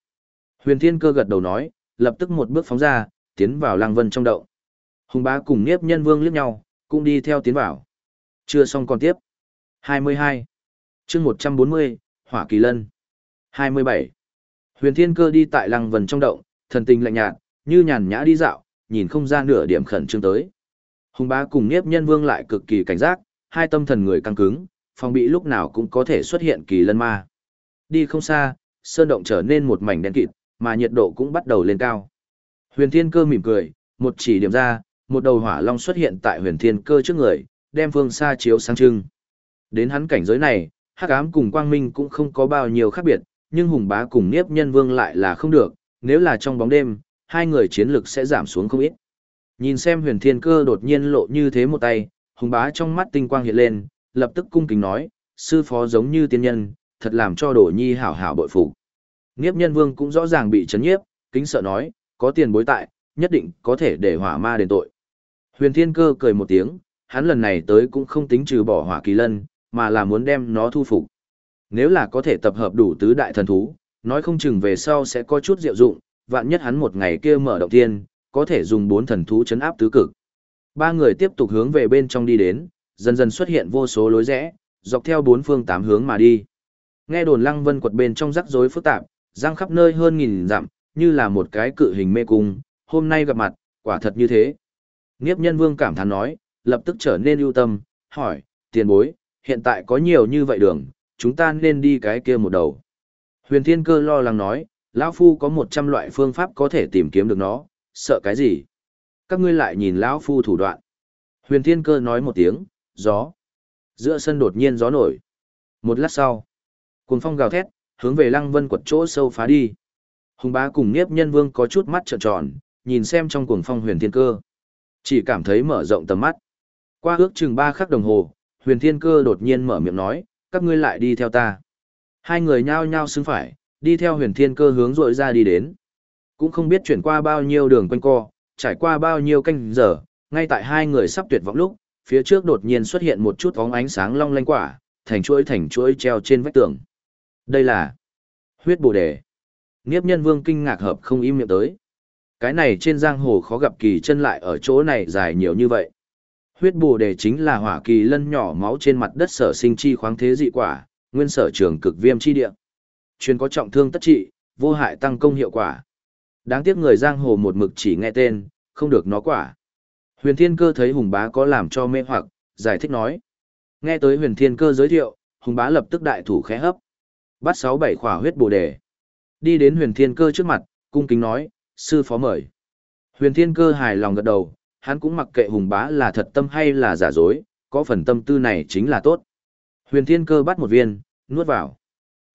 Huyền thiên cơ gật đầu nói, lập tức một bước phóng ra, tiến vào lăng vân trong đậu. Hùng bá cùng Nghiếp nhân vương liếc nhau, cũng đi theo tiến vào. Chưa xong còn tiếp. 22. chương 140, Hỏa Kỳ Lân. 27. Huyền thiên cơ đi tại lăng vân trong động, thần tình lạnh nhạt, như nhàn nhã đi dạo, nhìn không ra nửa điểm khẩn trương tới. Hùng bá cùng Niếp Nhân Vương lại cực kỳ cảnh giác, hai tâm thần người căng cứng, phòng bị lúc nào cũng có thể xuất hiện kỳ lân ma. Đi không xa, sơn động trở nên một mảnh đen kịt, mà nhiệt độ cũng bắt đầu lên cao. Huyền Thiên Cơ mỉm cười, một chỉ điểm ra, một đầu hỏa long xuất hiện tại Huyền Thiên Cơ trước người, đem phương xa chiếu sáng trưng. Đến hắn cảnh giới này, Hắc Ám cùng Quang Minh cũng không có bao nhiêu khác biệt, nhưng Hùng Bá cùng Niếp Nhân Vương lại là không được, nếu là trong bóng đêm, hai người chiến lực sẽ giảm xuống không ít. Nhìn xem Huyền Thiên Cơ đột nhiên lộ như thế một tay, Hùng Bá trong mắt tinh quang hiện lên, lập tức cung kính nói, sư phó giống như tiên nhân, thật làm cho đồ nhi hảo hảo bội phục. Nghiếp nhân vương cũng rõ ràng bị chấn nhiếp, kính sợ nói, có tiền bối tại, nhất định có thể để hỏa ma đền tội. Huyền thiên cơ cười một tiếng, hắn lần này tới cũng không tính trừ bỏ hỏa kỳ lân, mà là muốn đem nó thu phục. Nếu là có thể tập hợp đủ tứ đại thần thú, nói không chừng về sau sẽ có chút diệu dụng, vạn nhất hắn một ngày kia mở động tiên, có thể dùng bốn thần thú chấn áp tứ cực. Ba người tiếp tục hướng về bên trong đi đến, dần dần xuất hiện vô số lối rẽ, dọc theo bốn phương tám hướng mà đi. Nghe đồn lăng vân quật bên trong rắc rối phức tạp, răng khắp nơi hơn nghìn dặm, như là một cái cự hình mê cung, hôm nay gặp mặt, quả thật như thế. Nghiếp nhân vương cảm thán nói, lập tức trở nên ưu tâm, hỏi, tiền bối, hiện tại có nhiều như vậy đường, chúng ta nên đi cái kia một đầu. Huyền Thiên Cơ lo lắng nói, lão Phu có một trăm loại phương pháp có thể tìm kiếm được nó, sợ cái gì? Các ngươi lại nhìn lão Phu thủ đoạn. Huyền Thiên Cơ nói một tiếng, gió. Giữa sân đột nhiên gió nổi. Một lát sau, cuồng phong gào thét, hướng về lăng vân quật chỗ sâu phá đi. Hùng bá cùng Niếp Nhân Vương có chút mắt trợn tròn, nhìn xem trong cuồng phong huyền thiên cơ. Chỉ cảm thấy mở rộng tầm mắt. Qua ước chừng ba khắc đồng hồ, huyền thiên cơ đột nhiên mở miệng nói, các ngươi lại đi theo ta. Hai người nhao nhao xứng phải, đi theo huyền thiên cơ hướng rội ra đi đến. Cũng không biết chuyển qua bao nhiêu đường quanh co, trải qua bao nhiêu canh giờ, ngay tại hai người sắp tuyệt vọng lúc, phía trước đột nhiên xuất hiện một chút bóng ánh sáng long lanh quả, thành chuỗi thành chuỗi treo trên vách tường. Đây là huyết bồ đề. Nghiếp nhân vương kinh ngạc hợp không im miệng tới. Cái này trên giang hồ khó gặp kỳ chân lại ở chỗ này dài nhiều như vậy. Huyết bồ đề chính là hỏa kỳ lân nhỏ máu trên mặt đất sở sinh chi khoáng thế dị quả, nguyên sở trường cực viêm chi địa. Chuyên có trọng thương tất trị, vô hại tăng công hiệu quả. Đáng tiếc người giang hồ một mực chỉ nghe tên, không được nó quả. Huyền Thiên Cơ thấy Hùng Bá có làm cho mê hoặc, giải thích nói. Nghe tới Huyền Thiên Cơ giới thiệu, Hùng Bá lập tức đại thủ khẽ hấp. Bắt sáu bảy khỏa huyết bồ đề. Đi đến Huyền Thiên Cơ trước mặt, cung kính nói, sư phó mời. Huyền Thiên Cơ hài lòng gật đầu, hắn cũng mặc kệ Hùng Bá là thật tâm hay là giả dối, có phần tâm tư này chính là tốt. Huyền Thiên Cơ bắt một viên, nuốt vào.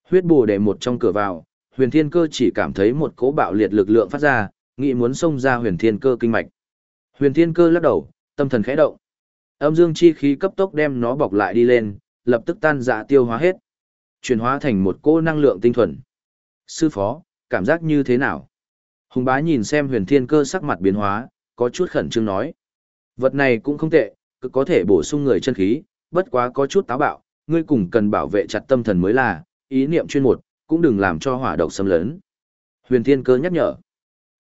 Huyết bù để một trong cửa vào, Huyền Thiên Cơ chỉ cảm thấy một cỗ bạo liệt lực lượng phát ra, nghĩ muốn xông ra Huyền Thiên Cơ kinh mạch. Huyền Thiên Cơ lắc đầu, tâm thần khẽ động. Âm dương chi khí cấp tốc đem nó bọc lại đi lên, lập tức tan dạ tiêu hóa hết. Chuyển hóa thành một cỗ năng lượng tinh thuần. Sư phó, cảm giác như thế nào? Hùng bá nhìn xem huyền thiên cơ sắc mặt biến hóa, có chút khẩn trương nói. Vật này cũng không tệ, cực có thể bổ sung người chân khí, bất quá có chút táo bạo, ngươi cùng cần bảo vệ chặt tâm thần mới là, ý niệm chuyên một, cũng đừng làm cho hỏa độc xâm lớn. Huyền thiên cơ nhắc nhở.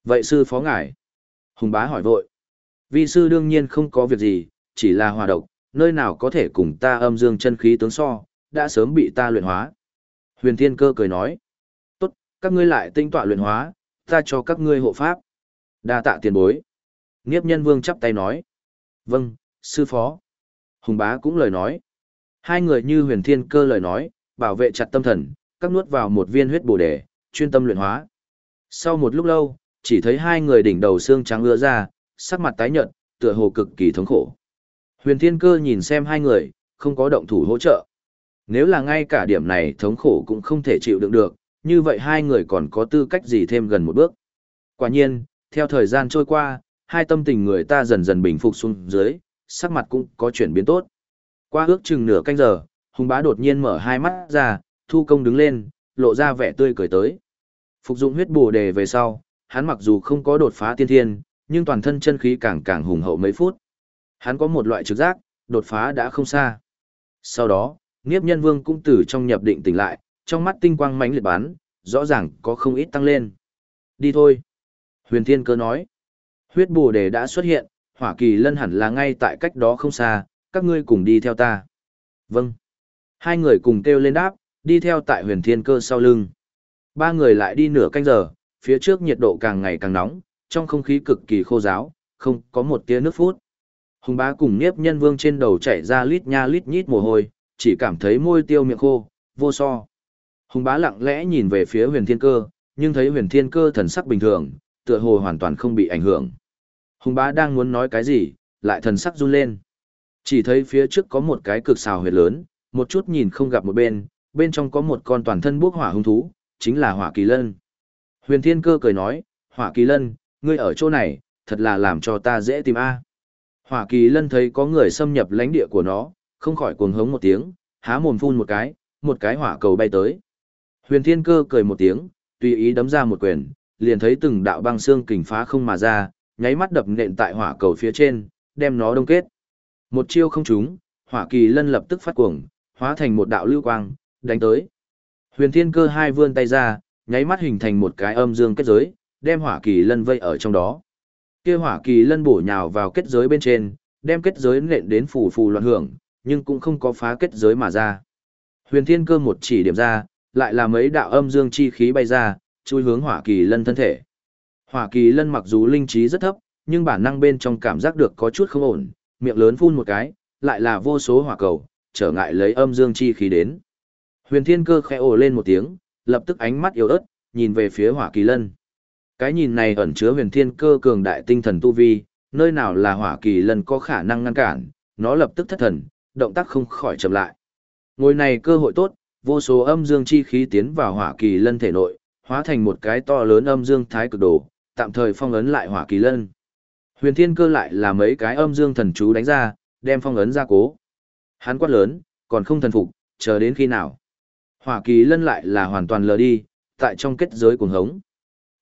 Vậy sư phó ngài? Hùng bá hỏi vội. Vi sư đương nhiên không có việc gì, chỉ là hỏa độc, nơi nào có thể cùng ta âm dương chân khí tướng so, đã sớm bị ta luyện hóa. Huyền thiên cơ cười nói. Tốt, các ngươi lại tinh tọa luyện hóa, ta cho các ngươi hộ pháp. Đa tạ tiền bối. Nghiếp nhân vương chắp tay nói. Vâng, sư phó. Hùng bá cũng lời nói. Hai người như huyền thiên cơ lời nói, bảo vệ chặt tâm thần, các nuốt vào một viên huyết bồ đề, chuyên tâm luyện hóa. Sau một lúc lâu, chỉ thấy hai người đỉnh đầu xương trắng ưa ra, sắc mặt tái nhợt, tựa hồ cực kỳ thống khổ. Huyền thiên cơ nhìn xem hai người, không có động thủ hỗ trợ. Nếu là ngay cả điểm này thống khổ cũng không thể chịu đựng được, như vậy hai người còn có tư cách gì thêm gần một bước. Quả nhiên, theo thời gian trôi qua, hai tâm tình người ta dần dần bình phục xuống dưới, sắc mặt cũng có chuyển biến tốt. Qua ước chừng nửa canh giờ, Hùng bá đột nhiên mở hai mắt ra, thu công đứng lên, lộ ra vẻ tươi cười tới. Phục dụng huyết bổ đề về sau, hắn mặc dù không có đột phá tiên thiên, nhưng toàn thân chân khí càng càng hùng hậu mấy phút. Hắn có một loại trực giác, đột phá đã không xa. Sau đó, Niếp Nhân Vương cũng từ trong nhập định tỉnh lại, trong mắt tinh quang mãnh liệt bắn, rõ ràng có không ít tăng lên. Đi thôi. Huyền Thiên Cơ nói. Huyết bồ đề đã xuất hiện, hỏa kỳ lân hẳn là ngay tại cách đó không xa, các ngươi cùng đi theo ta. Vâng. Hai người cùng kêu lên đáp, đi theo tại huyền thiên cơ sau lưng. Ba người lại đi nửa canh giờ, phía trước nhiệt độ càng ngày càng nóng, trong không khí cực kỳ khô giáo, không có một tia nước phút. Hùng bá cùng Niếp Nhân Vương trên đầu chảy ra lít nha lít nhít mồ hôi, chỉ cảm thấy môi tiêu miệng khô, vô so. Hùng bá lặng lẽ nhìn về phía huyền thiên cơ, nhưng thấy huyền thiên cơ thần sắc bình thường, tựa hồ hoàn toàn không bị ảnh hưởng. Hùng bá đang muốn nói cái gì, lại thần sắc run lên. Chỉ thấy phía trước có một cái cực xào huyệt lớn, một chút nhìn không gặp một bên, bên trong có một con toàn thân bốc hỏa hung thú, chính là hỏa kỳ lân. Huyền thiên cơ cười nói, hỏa kỳ lân, ngươi ở chỗ này, thật là làm cho ta dễ tìm a. Hỏa kỳ lân thấy có người xâm nhập lãnh địa của nó, không khỏi cuồng hống một tiếng, há mồm phun một cái, một cái hỏa cầu bay tới. Huyền Thiên Cơ cười một tiếng, tùy ý đấm ra một quyền, liền thấy từng đạo băng xương kình phá không mà ra, nháy mắt đập nện tại hỏa cầu phía trên, đem nó đông kết. Một chiêu không trúng, hỏa kỳ lân lập tức phát cuồng, hóa thành một đạo lưu quang, đánh tới. Huyền Thiên Cơ hai vươn tay ra, nháy mắt hình thành một cái âm dương kết giới, đem hỏa kỳ lân vây ở trong đó. Kia hỏa kỳ lân bổ nhào vào kết giới bên trên, đem kết giới nện đến phù phù loạn hưởng, nhưng cũng không có phá kết giới mà ra. Huyền Thiên Cơ một chỉ điểm ra, lại là mấy đạo âm dương chi khí bay ra, chui hướng hỏa kỳ lân thân thể. Hỏa kỳ lân mặc dù linh trí rất thấp, nhưng bản năng bên trong cảm giác được có chút không ổn, miệng lớn phun một cái, lại là vô số hỏa cầu, trở ngại lấy âm dương chi khí đến. Huyền thiên cơ khẽ ồ lên một tiếng, lập tức ánh mắt yếu ớt, nhìn về phía hỏa kỳ lân. Cái nhìn này ẩn chứa huyền thiên cơ cường đại tinh thần tu vi, nơi nào là hỏa kỳ lân có khả năng ngăn cản, nó lập tức thất thần, động tác không khỏi chậm lại. Ngồi này cơ hội tốt, vô số âm dương chi khí tiến vào hỏa kỳ lân thể nội, hóa thành một cái to lớn âm dương thái cực đồ, tạm thời phong ấn lại hỏa kỳ lân. Huyền thiên cơ lại là mấy cái âm dương thần chú đánh ra, đem phong ấn ra cố. Hắn quát lớn, còn không thần phục, chờ đến khi nào. Hỏa kỳ lân lại là hoàn toàn lờ đi, tại trong kết giới cuồng hống.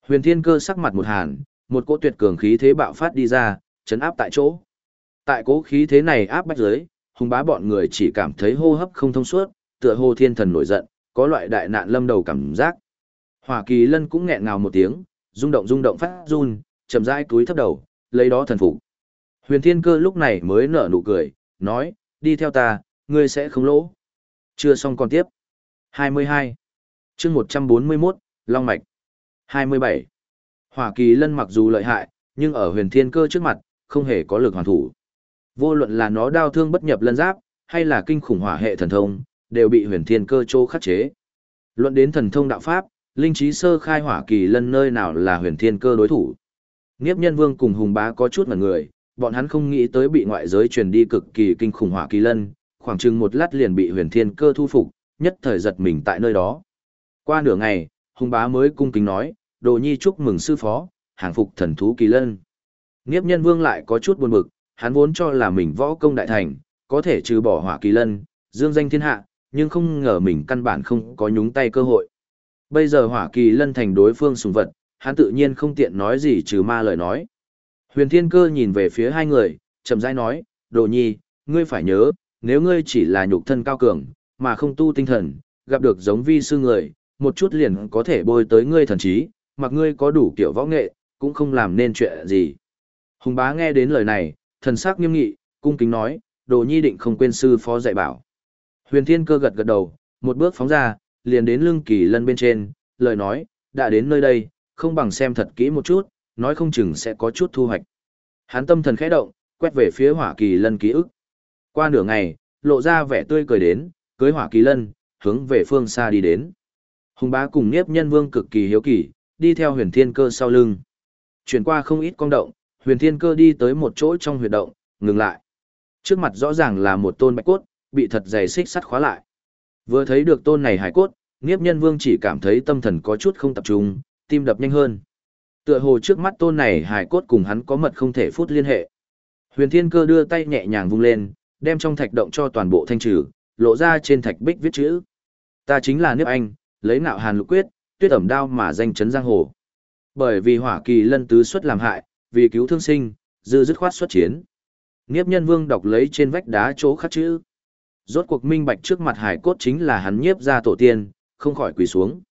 Huyền thiên cơ sắc mặt một hàn, một cỗ tuyệt cường khí thế bạo phát đi ra, chấn áp tại chỗ. Tại cỗ khí thế này áp bách giới, hung bá bọn người chỉ cảm thấy hô hấp không thông suốt, tựa hồ thiên thần nổi giận, có loại đại nạn lâm đầu cảm giác. Hỏa kỳ lân cũng nghẹn ngào một tiếng, rung động rung động phát run, chậm rãi cúi thấp đầu, lấy đó thần phục. Huyền Thiên Cơ lúc này mới nở nụ cười, nói, đi theo ta, ngươi sẽ không lỗ. Chưa xong còn tiếp. 22. chương 141, Long Mạch. 27. Hỏa kỳ lân mặc dù lợi hại, nhưng ở huyền thiên cơ trước mặt, không hề có lực hoàn thủ. Vô luận là nó đau thương bất nhập lân giáp, hay là kinh khủng hỏa hệ thần thông, đều bị huyền thiên cơ chô khắc chế. Luận đến thần thông đạo pháp, linh trí sơ khai hỏa kỳ lân nơi nào là huyền thiên cơ đối thủ. Nghiếp nhân vương cùng hùng bá có chút ngần người, bọn hắn không nghĩ tới bị ngoại giới truyền đi cực kỳ kinh khủng hỏa kỳ lân, khoảng chừng một lát liền bị huyền thiên cơ thu phục, nhất thời giật mình tại nơi đó. Qua nửa ngày, hùng bá mới cung kính nói, đồ nhi chúc mừng sư phó, hàng phục thần thú kỳ lân. Nghiếp nhân vương lại có chút buồn bực, hắn vốn cho là mình võ công đại thành, có thể trừ bỏ hỏa kỳ lân, dương danh thiên hạ, nhưng không ngờ mình căn bản không có nhúng tay cơ hội. Bây giờ hỏa kỳ lân thành đối phương sùng vật, hắn tự nhiên không tiện nói gì trừ ma lời nói. Huyền thiên cơ nhìn về phía hai người, chậm rãi nói, đồ nhi, ngươi phải nhớ, nếu ngươi chỉ là nhục thân cao cường, mà không tu tinh thần, gặp được giống vi sư người, một chút liền có thể bôi tới ngươi thần trí, mặc ngươi có đủ kiểu võ nghệ, cũng không làm nên chuyện gì. Hùng bá nghe đến lời này, thần sắc nghiêm nghị, cung kính nói, đồ nhi định không quên sư phó dạy bảo. Huyền thiên cơ gật gật đầu, một bước phóng ra, liền đến lưng kỳ lân bên trên, lời nói, đã đến nơi đây, không bằng xem thật kỹ một chút, nói không chừng sẽ có chút thu hoạch. Hắn tâm thần khẽ động, quét về phía hỏa kỳ lân ký ức. Qua nửa ngày, lộ ra vẻ tươi cười đến, cưới hỏa kỳ lân, hướng về phương xa đi đến. Hùng bá cùng nghiếp Nhân Vương cực kỳ hiếu kỳ, đi theo huyền thiên cơ sau lưng. Chuyển qua không ít con động, huyền thiên cơ đi tới một chỗ trong huyệt động, ngừng lại. Trước mặt rõ ràng là một tôn bạch cốt, bị thật dày xích sắt khóa lại. Vừa thấy được tôn này hải cốt, Niếp Nhân Vương chỉ cảm thấy tâm thần có chút không tập trung, tim đập nhanh hơn. Tựa hồ trước mắt tôn này hải cốt cùng hắn có mật không thể phút liên hệ. Huyền Thiên Cơ đưa tay nhẹ nhàng vung lên, đem trong thạch động cho toàn bộ thanh trừ, lộ ra trên thạch bích viết chữ. Ta chính là Niếp Anh, lấy nạo hàn lục quyết, tuyết ẩm đao mà danh chấn giang hồ. Bởi vì hỏa kỳ lân tứ xuất làm hại, vì cứu thương sinh, dư dứt khoát xuất chiến. Niếp nhân vương đọc lấy trên vách đá chỗ khắc chữ. Rốt cuộc minh bạch trước mặt hải cốt chính là hắn nhiếp ra tổ tiên, không khỏi quỳ xuống.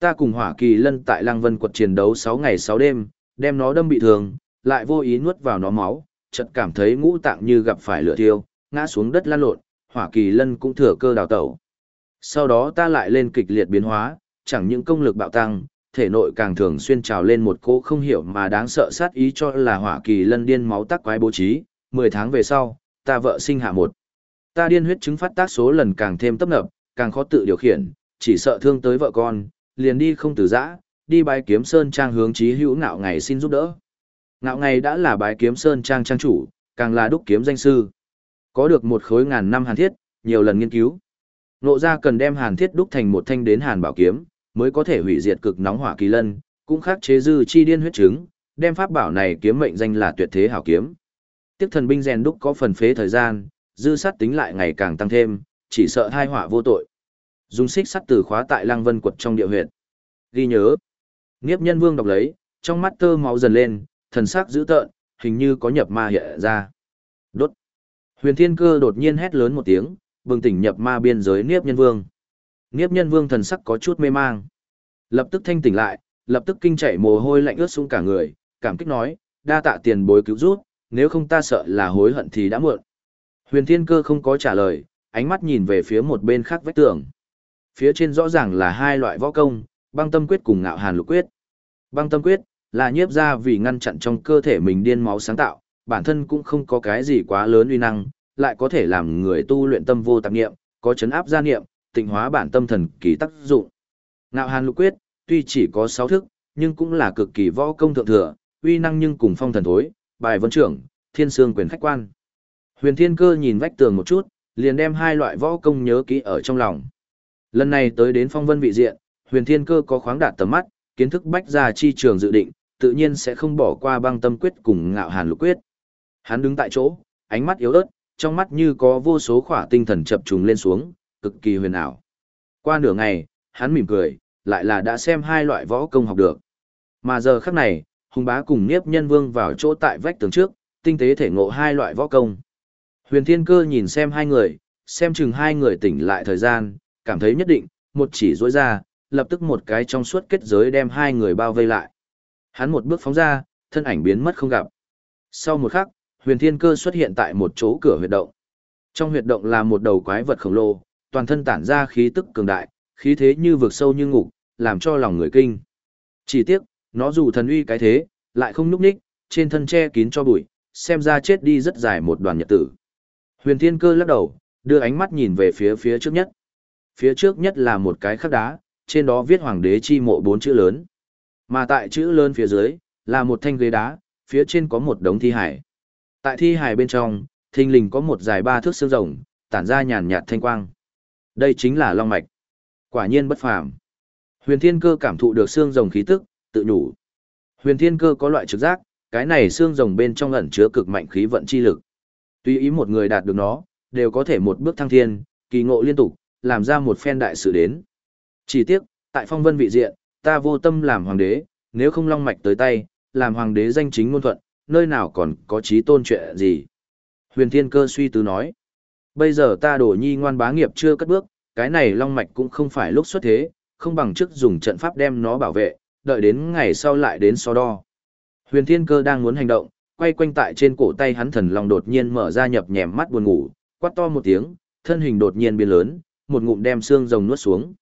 Ta cùng hỏa kỳ lân tại lăng vân quật chiến đấu 6 ngày 6 đêm, đem nó đâm bị thương, lại vô ý nuốt vào nó máu, chợt cảm thấy ngũ tạng như gặp phải lửa thiêu, ngã xuống đất lăn lộn, hỏa kỳ lân cũng thừa cơ đào tẩu. Sau đó ta lại lên kịch liệt biến hóa, chẳng những công lực bạo tăng, thể nội càng thường xuyên trào lên một cỗ không hiểu mà đáng sợ sát ý cho là hỏa kỳ lân điên máu tắc quái bố trí, 10 tháng về sau, ta vợ sinh hạ một. Ta điên huyết chứng phát tác số lần càng thêm tấp nập, càng khó tự điều khiển, chỉ sợ thương tới vợ con, liền đi không từ giã, đi bái kiếm sơn trang hướng chí hữu ngạo ngày xin giúp đỡ. Ngạo ngày đã là bái kiếm sơn trang trang chủ, càng là đúc kiếm danh sư. Có được một khối ngàn năm hàn thiết, nhiều lần nghiên cứu. Nộ ra cần đem hàn thiết đúc thành một thanh đến hàn bảo kiếm, mới có thể hủy diệt cực nóng hỏa kỳ lân, cũng khắc chế dư chi điên huyết chứng, đem pháp bảo này kiếm mệnh danh là tuyệt thế hảo kiếm. Tiếp thần binh rèn đúc có phần phế thời gian, dư sát tính lại ngày càng tăng thêm, chỉ sợ hai hỏa vô tội. Dùng xích sắt từ khóa tại Lăng Vân quật trong địa huyệt. Ghi nhớ. Niếp Nhân Vương đọc lấy, trong mắt tơ máu dần lên, thần sắc dữ tợn, hình như có nhập ma hiện ra. Đốt. Huyền Thiên Cơ đột nhiên hét lớn một tiếng, bừng tỉnh nhập ma biên giới Niếp Nhân Vương. Niếp Nhân Vương thần sắc có chút mê mang. Lập tức thanh tỉnh lại, lập tức kinh chảy mồ hôi lạnh ướt xuống cả người, cảm kích nói, đa tạ tiền bối cứu rút, nếu không ta sợ là hối hận thì đã muộn. Huyền Thiên Cơ không có trả lời, ánh mắt nhìn về phía một bên khác vách tường. Phía trên rõ ràng là hai loại võ công, băng tâm quyết cùng ngạo hàn lục quyết. Băng tâm quyết là nhiếp ra vì ngăn chặn trong cơ thể mình điên máu sáng tạo, bản thân cũng không có cái gì quá lớn uy năng, lại có thể làm người tu luyện tâm vô tạp niệm, có chấn áp gia niệm, tịnh hóa bản tâm thần kỳ tác dụng. Ngạo Hàn Lục Quyết, tuy chỉ có 6 thức, nhưng cũng là cực kỳ võ công thượng thừa, uy năng nhưng cùng phong thần thối, bài vân trưởng, thiên sương quyền khách quan. Huyền Thiên Cơ nhìn vách tường một chút, liền đem hai loại võ công nhớ kỹ ở trong lòng. Lần này tới đến phong vân vị diện, Huyền Thiên Cơ có khoáng đạt tầm mắt, kiến thức bách gia chi trường dự định, tự nhiên sẽ không bỏ qua băng tâm quyết cùng ngạo hàn lục quyết. Hắn đứng tại chỗ, ánh mắt yếu ớt, trong mắt như có vô số khỏa tinh thần chập trùng lên xuống, cực kỳ huyền ảo. Qua nửa ngày, hắn mỉm cười, lại là đã xem hai loại võ công học được. Mà giờ khắc này, hùng bá cùng Niếp Nhân Vương vào chỗ tại vách tường trước, tinh tế thể ngộ hai loại võ công. Huyền Thiên Cơ nhìn xem hai người, xem chừng hai người tỉnh lại thời gian, cảm thấy nhất định, một chỉ rối ra, lập tức một cái trong suốt kết giới đem hai người bao vây lại. Hắn một bước phóng ra, thân ảnh biến mất không gặp. Sau một khắc, Huyền Thiên Cơ xuất hiện tại một chỗ cửa huyệt động. Trong huyệt động là một đầu quái vật khổng lồ, toàn thân tản ra khí tức cường đại, khí thế như vực sâu như ngục, làm cho lòng người kinh. Chỉ tiếc, nó dù thần uy cái thế, lại không núp ních, trên thân che kín cho bụi, xem ra chết đi rất dài một đoàn nhật tử. Huyền Thiên Cơ lắc đầu, đưa ánh mắt nhìn về phía phía trước nhất. Phía trước nhất là một cái khắc đá, trên đó viết Hoàng đế chi mộ bốn chữ lớn. Mà tại chữ lớn phía dưới, là một thanh ghế đá, phía trên có một đống thi hải. Tại thi hải bên trong, thình lình có một dài ba thước xương rồng, tản ra nhàn nhạt thanh quang. Đây chính là long mạch. Quả nhiên bất phàm. Huyền Thiên Cơ cảm thụ được xương rồng khí tức, tự nhủ. Huyền Thiên Cơ có loại trực giác, cái này xương rồng bên trong ẩn chứa cực mạnh khí vận chi lực. Tuy ý một người đạt được nó, đều có thể một bước thăng thiên, kỳ ngộ liên tục, làm ra một phen đại sự đến. Chỉ tiếc, tại phong vân vị diện, ta vô tâm làm hoàng đế, nếu không long mạch tới tay, làm hoàng đế danh chính ngôn thuận, nơi nào còn có trí tôn chuyện gì. Huyền Thiên Cơ suy tư nói, bây giờ ta đổ nhi ngoan bá nghiệp chưa cất bước, cái này long mạch cũng không phải lúc xuất thế, không bằng trước dùng trận pháp đem nó bảo vệ, đợi đến ngày sau lại đến so đo. Huyền Thiên Cơ đang muốn hành động, quay quanh tại trên cổ tay hắn thần long đột nhiên mở ra nhập nhèm mắt buồn ngủ, quát to một tiếng, thân hình đột nhiên biến lớn, một ngụm đem xương rồng nuốt xuống.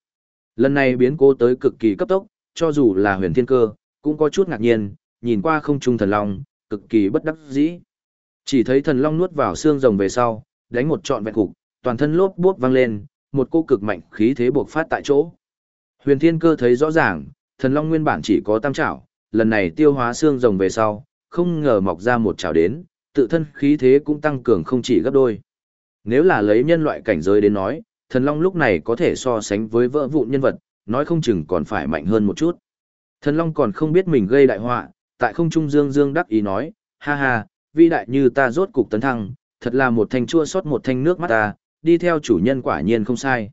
Lần này biến cố tới cực kỳ cấp tốc, cho dù là huyền thiên cơ, cũng có chút ngạc nhiên, nhìn qua không trung thần long, cực kỳ bất đắc dĩ. Chỉ thấy thần long nuốt vào xương rồng về sau, đánh một trọn vẹn cục, toàn thân lốp bốp vang lên, một cô cực mạnh khí thế buộc phát tại chỗ. Huyền thiên cơ thấy rõ ràng, thần long nguyên bản chỉ có tam chảo, lần này tiêu hóa xương rồng về sau, không ngờ mọc ra một chảo đến, tự thân khí thế cũng tăng cường không chỉ gấp đôi. Nếu là lấy nhân loại cảnh giới đến nói, thần long lúc này có thể so sánh với vỡ vụn nhân vật, nói không chừng còn phải mạnh hơn một chút. Thần long còn không biết mình gây đại họa, tại không trung dương dương đắc ý nói, ha ha, vi đại như ta rốt cục tấn thăng, thật là một thanh chua sót một thanh nước mắt ta, đi theo chủ nhân quả nhiên không sai.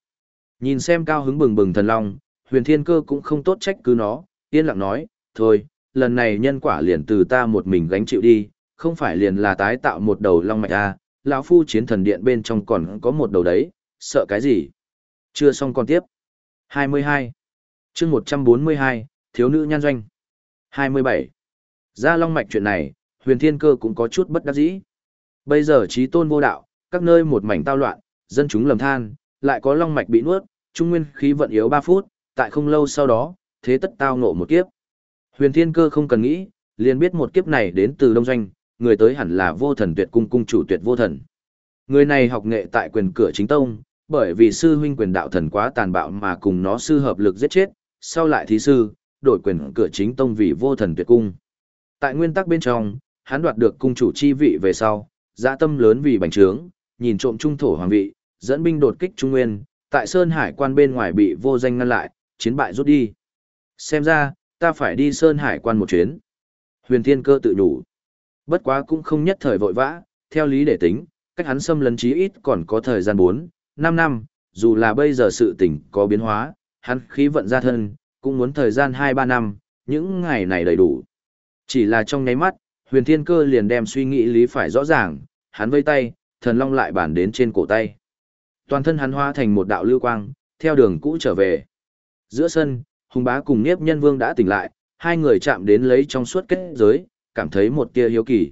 Nhìn xem cao hứng bừng bừng thần long, huyền thiên cơ cũng không tốt trách cứ nó, yên lặng nói, thôi, lần này nhân quả liền từ ta một mình gánh chịu đi, không phải liền là tái tạo một đầu long mạch à, lão phu chiến thần điện bên trong còn có một đầu đấy, sợ cái gì? Chưa xong còn tiếp. 22. chương 142, thiếu nữ nhan doanh. 27. Ra long mạch chuyện này, huyền thiên cơ cũng có chút bất đắc dĩ. Bây giờ trí tôn vô đạo, các nơi một mảnh tao loạn, dân chúng lầm than, lại có long mạch bị nuốt, trung nguyên khí vận yếu 3 phút, tại không lâu sau đó, thế tất tao ngộ một kiếp. Huyền thiên cơ không cần nghĩ, liền biết một kiếp này đến từ đông doanh, người tới hẳn là vô thần tuyệt cung cung chủ tuyệt vô thần. Người này học nghệ tại quyền cửa chính tông, bởi vì sư huynh quyền đạo thần quá tàn bạo mà cùng nó sư hợp lực giết chết, sau lại thí sư, đổi quyền cửa chính tông vì vô thần tuyệt cung. Tại nguyên tắc bên trong, hắn đoạt được cung chủ chi vị về sau, dã tâm lớn vì bành trướng, nhìn trộm trung thổ hoàng vị, dẫn binh đột kích trung nguyên, tại Sơn Hải quan bên ngoài bị vô danh ngăn lại, chiến bại rút đi. Xem ra, ta phải đi Sơn Hải quan một chuyến. Huyền Thiên Cơ tự nhủ. Bất quá cũng không nhất thời vội vã, theo lý để tính, cách hắn xâm lấn chí ít còn có thời gian 4, 5 năm, dù là bây giờ sự tình có biến hóa, hắn khí vận ra thân, cũng muốn thời gian 2-3 năm, những ngày này đầy đủ. Chỉ là trong nháy mắt, huyền thiên cơ liền đem suy nghĩ lý phải rõ ràng, hắn vây tay, thần long lại bản đến trên cổ tay. Toàn thân hắn hóa thành một đạo lưu quang, theo đường cũ trở về. Giữa sân, hùng bá cùng Niếp Nhân Vương đã tỉnh lại, hai người chạm đến lấy trong suốt kết giới, cảm thấy một tia hiếu kỳ.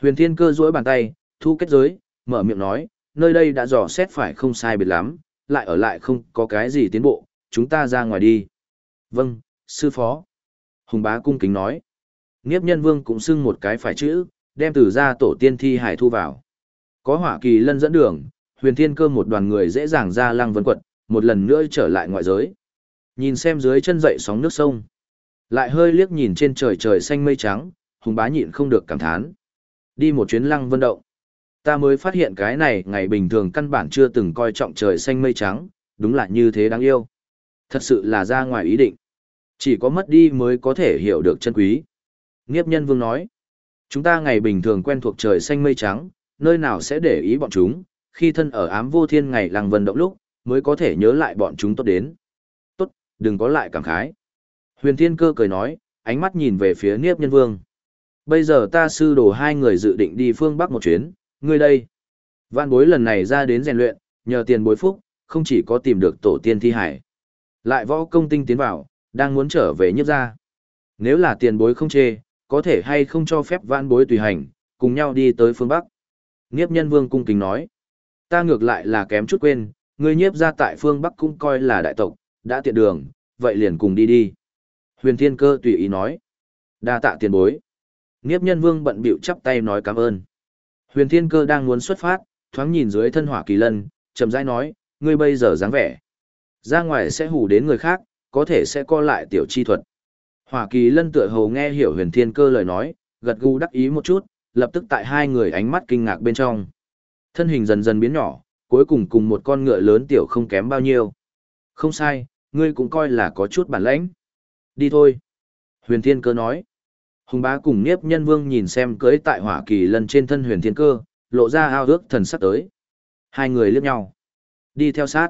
Huyền Thiên Cơ duỗi bàn tay, thu kết giới, mở miệng nói, nơi đây đã dò xét phải không sai biệt lắm, lại ở lại không có cái gì tiến bộ, chúng ta ra ngoài đi. Vâng, sư phó. Hùng bá cung kính nói. Nghiếp nhân vương cũng xưng một cái phải chữ, đem từ ra tổ tiên thi hải thu vào. Có hỏa kỳ lân dẫn đường, huyền thiên cơ một đoàn người dễ dàng ra lăng vân quật, một lần nữa trở lại ngoại giới. Nhìn xem dưới chân dậy sóng nước sông. Lại hơi liếc nhìn trên trời trời xanh mây trắng, hùng bá nhịn không được cảm thán. Đi một chuyến lăng vân động. Ta mới phát hiện cái này ngày bình thường căn bản chưa từng coi trọng trời xanh mây trắng, đúng là như thế đáng yêu. Thật sự là ra ngoài ý định. Chỉ có mất đi mới có thể hiểu được chân quý. Nghiếp nhân vương nói, chúng ta ngày bình thường quen thuộc trời xanh mây trắng, nơi nào sẽ để ý bọn chúng, khi thân ở ám vô thiên ngày làng vân động lúc, mới có thể nhớ lại bọn chúng tốt đến. Đừng có lại cảm khái. Huyền thiên cơ cười nói, ánh mắt nhìn về phía Niếp nhân vương. Bây giờ ta sư đồ hai người dự định đi phương Bắc một chuyến, ngươi đây. Vạn bối lần này ra đến rèn luyện, nhờ tiền bối phúc, không chỉ có tìm được tổ tiên thi hải. Lại võ công tinh tiến vào, đang muốn trở về nhiếp ra. Nếu là tiền bối không chê, có thể hay không cho phép vạn bối tùy hành, cùng nhau đi tới phương Bắc. Niếp nhân vương cung kính nói. Ta ngược lại là kém chút quên, ngươi nhiếp ra tại phương Bắc cũng coi là đại tộc, đã tiện đường, vậy liền cùng đi đi. Huyền thiên cơ tùy ý nói. đa tạ tiền bối. Nghiếp nhân vương bận bịu chắp tay nói cảm ơn. Huyền thiên cơ đang muốn xuất phát, thoáng nhìn dưới thân hỏa kỳ lân, chậm rãi nói, ngươi bây giờ dáng vẻ. Ra ngoài sẽ hù đến người khác, có thể sẽ co lại tiểu chi thuật. Hỏa kỳ lân tựa hồ nghe hiểu huyền thiên cơ lời nói, gật gù đắc ý một chút, lập tức tại hai người ánh mắt kinh ngạc bên trong. Thân hình dần dần biến nhỏ, cuối cùng cùng một con ngựa lớn tiểu không kém bao nhiêu. Không sai, ngươi cũng coi là có chút bản lãnh. Đi thôi. Huyền thiên cơ nói. Hùng bá cùng Niếp Nhân Vương nhìn xem cưỡi tại hỏa kỳ lần trên thân huyền thiên cơ, lộ ra ao ước thần sắc tới. Hai người liếc nhau. Đi theo sát.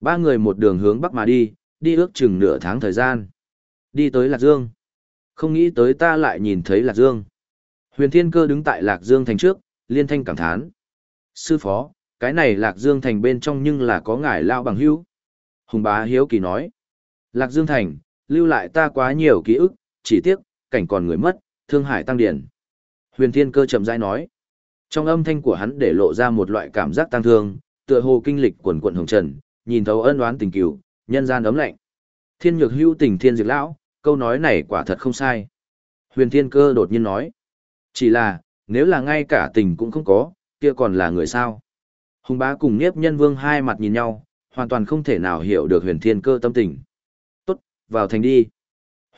Ba người một đường hướng bắc mà đi, đi ước chừng nửa tháng thời gian. Đi tới Lạc Dương. Không nghĩ tới ta lại nhìn thấy Lạc Dương. Huyền Thiên Cơ đứng tại Lạc Dương thành trước, liên thanh cảm thán. Sư phó, cái này Lạc Dương thành bên trong nhưng là có ngải lao bằng hữu. Hùng bá hiếu kỳ nói. Lạc Dương thành, lưu lại ta quá nhiều ký ức, chỉ tiếc, cảnh còn người mất, thương hải tăng điển. Huyền Thiên Cơ chậm rãi nói. Trong âm thanh của hắn để lộ ra một loại cảm giác tăng thương, tựa hồ kinh lịch quần quận hồng trần, nhìn thấu ân oán tình cửu, nhân gian ấm lạnh. Thiên nhược hưu tình thiên diệt lão, câu nói này quả thật không sai. Huyền Thiên Cơ đột nhiên nói. Chỉ là, nếu là ngay cả tình cũng không có, kia còn là người sao? Hùng bá cùng Niếp Nhân Vương hai mặt nhìn nhau, hoàn toàn không thể nào hiểu được Huyền Thiên Cơ tâm tình. Tốt, vào thành đi.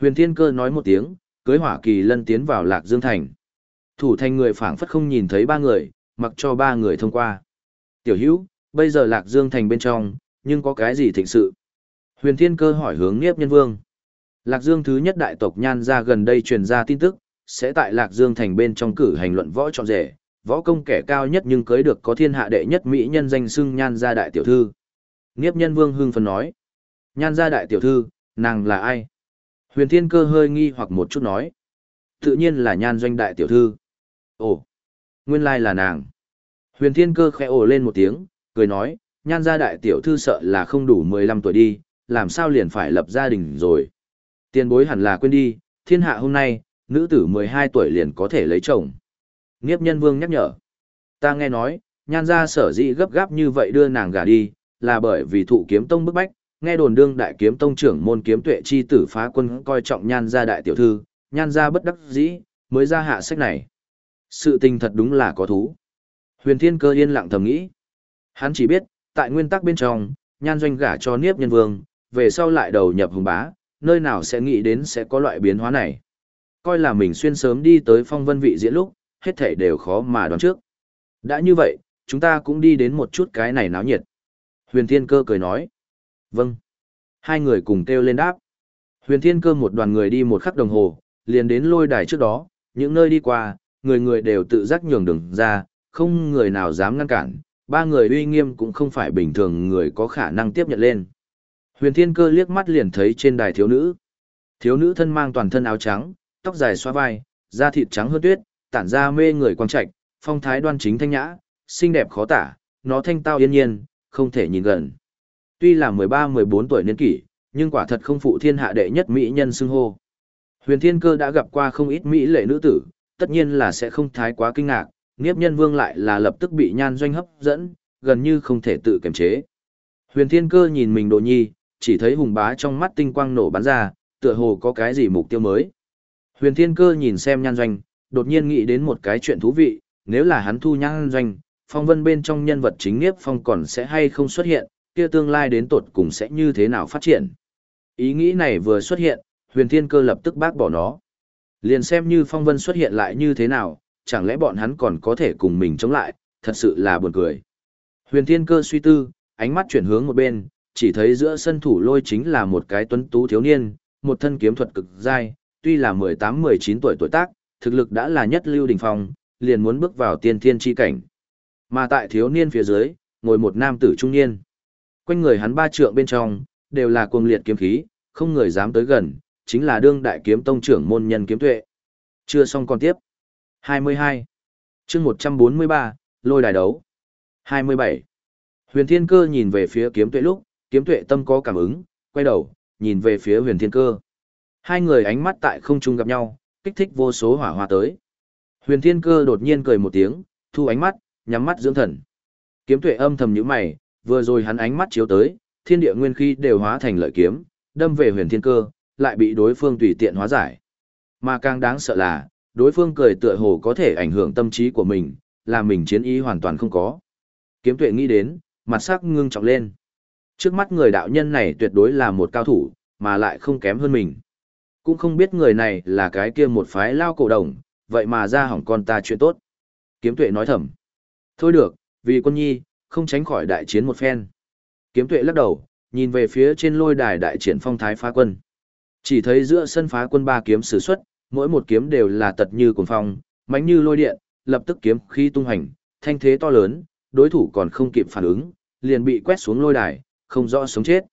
Huyền Thiên Cơ nói một tiếng, cưới hỏa kỳ lân tiến vào Lạc Dương Thành. Thủ thành người phảng phất không nhìn thấy ba người, mặc cho ba người thông qua. Tiểu hữu, bây giờ Lạc Dương Thành bên trong, nhưng có cái gì thịnh sự? Huyền Thiên Cơ hỏi hướng Niếp Nhân Vương. Lạc Dương thứ nhất đại tộc nhan ra gần đây truyền ra tin tức, sẽ tại Lạc Dương thành bên trong cử hành luận võ trọn rể, võ công kẻ cao nhất nhưng cưới được có thiên hạ đệ nhất mỹ nhân danh xưng nhan gia đại tiểu thư. Niếp Nhân Vương hưng phấn nói. Nhan gia đại tiểu thư, nàng là ai? Huyền Thiên Cơ hơi nghi hoặc một chút nói. Tự nhiên là nhan doanh đại tiểu thư. Ồ, nguyên lai là nàng. Huyền Thiên Cơ khẽ ồ lên một tiếng, cười nói, nhan gia đại tiểu thư sợ là không đủ 15 tuổi đi, làm sao liền phải lập gia đình rồi. Tiền bối hẳn là quên đi, thiên hạ hôm nay, nữ tử 12 tuổi liền có thể lấy chồng. Nghiếp nhân vương nhắc nhở. Ta nghe nói, nhan gia sở dĩ gấp gáp như vậy đưa nàng gả đi, là bởi vì thụ kiếm tông bức bách, nghe đồn đương đại kiếm tông trưởng môn kiếm tuệ chi tử phá quân coi trọng nhan gia đại tiểu thư, nhan gia bất đắc dĩ, mới ra hạ sách này. Sự tình thật đúng là có thú. Huyền thiên cơ yên lặng thầm nghĩ. Hắn chỉ biết, tại nguyên tắc bên trong, nhan doanh gả cho Niếp Nhân Vương, về sau lại đầu nhập hùng bá, nơi nào sẽ nghĩ đến sẽ có loại biến hóa này. Coi là mình xuyên sớm đi tới phong vân vị diễn lúc, hết thảy đều khó mà đoán trước. Đã như vậy, chúng ta cũng đi đến một chút cái này náo nhiệt. Huyền Thiên Cơ cười nói. Vâng. Hai người cùng kêu lên đáp. Huyền Thiên Cơ một đoàn người đi một khắc đồng hồ, liền đến lôi đài trước đó, những nơi đi qua, người người đều tự giác nhường đường ra, không người nào dám ngăn cản, ba người uy nghiêm cũng không phải bình thường người có khả năng tiếp nhận lên. Huyền Thiên Cơ liếc mắt liền thấy trên đài thiếu nữ. Thiếu nữ thân mang toàn thân áo trắng, tóc dài xóa vai, da thịt trắng hơn tuyết, tản ra mê người quang trạch, phong thái đoan chính thanh nhã, xinh đẹp khó tả, nó thanh tao yên nhiên, không thể nhìn gần. Tuy là 13-14 tuổi niên kỷ, nhưng quả thật không phụ thiên hạ đệ nhất mỹ nhân xưng hô. Huyền Thiên Cơ đã gặp qua không ít mỹ lệ nữ tử, tất nhiên là sẽ không thái quá kinh ngạc, Niếp Nhân Vương lại là lập tức bị nhan doanh hấp dẫn, gần như không thể tự kiềm chế. Huyền Thiên Cơ nhìn mình Đồ Nhi, chỉ thấy hùng bá trong mắt tinh quang nổ bắn ra, tựa hồ có cái gì mục tiêu mới. Huyền Thiên Cơ nhìn xem nhan doanh, đột nhiên nghĩ đến một cái chuyện thú vị, nếu là hắn thu nhan doanh, phong vân bên trong nhân vật chính Niếp Phong còn sẽ hay không xuất hiện, kia tương lai đến tột cùng sẽ như thế nào phát triển. Ý nghĩ này vừa xuất hiện, huyền thiên cơ lập tức bác bỏ nó. Liền xem như phong vân xuất hiện lại như thế nào, chẳng lẽ bọn hắn còn có thể cùng mình chống lại, thật sự là buồn cười. Huyền thiên cơ suy tư, ánh mắt chuyển hướng một bên, chỉ thấy giữa sân thủ lôi chính là một cái tuấn tú thiếu niên, một thân kiếm thuật cực dai, tuy là 18-19 tuổi tuổi tác, thực lực đã là nhất lưu đỉnh phong, liền muốn bước vào tiên thiên chi cảnh. Mà tại thiếu niên phía dưới, ngồi một nam tử trung niên. Quanh người hắn ba trượng bên trong, đều là cuồng liệt kiếm khí, không người dám tới gần, chính là đương đại kiếm tông trưởng môn nhân kiếm tuệ. Chưa xong còn tiếp. 22. chương 143, lôi đài đấu. 27. Huyền Thiên Cơ nhìn về phía kiếm tuệ lúc, kiếm tuệ tâm có cảm ứng, quay đầu, nhìn về phía huyền Thiên Cơ. Hai người ánh mắt tại không trung gặp nhau, kích thích vô số hỏa hoa tới. Huyền Thiên Cơ đột nhiên cười một tiếng, thu ánh mắt, nhắm mắt dưỡng thần. Kiếm tuệ âm thầm nhíu mày, vừa rồi hắn ánh mắt chiếu tới, thiên địa nguyên khí đều hóa thành lợi kiếm, đâm về huyền thiên cơ, lại bị đối phương tùy tiện hóa giải. Mà càng đáng sợ là, đối phương cười tựa hồ có thể ảnh hưởng tâm trí của mình, làm mình chiến ý hoàn toàn không có. Kiếm tuệ nghĩ đến, mặt sắc ngưng trọng lên. Trước mắt người đạo nhân này tuyệt đối là một cao thủ, mà lại không kém hơn mình. Cũng không biết người này là cái kia một phái lao cổ đồng, vậy mà ra hỏng con ta chuyện tốt. Kiếm tuệ nói thầm. Thôi được, vì quân nhi, không tránh khỏi đại chiến một phen. Kiếm tuệ lắc đầu, nhìn về phía trên lôi đài đại triển phong thái phá quân. Chỉ thấy giữa sân phá quân ba kiếm sử xuất, mỗi một kiếm đều là tật như cuồng phong, mãnh như lôi điện, lập tức kiếm khí tung hành, thanh thế to lớn, đối thủ còn không kịp phản ứng, liền bị quét xuống lôi đài, không rõ sống chết.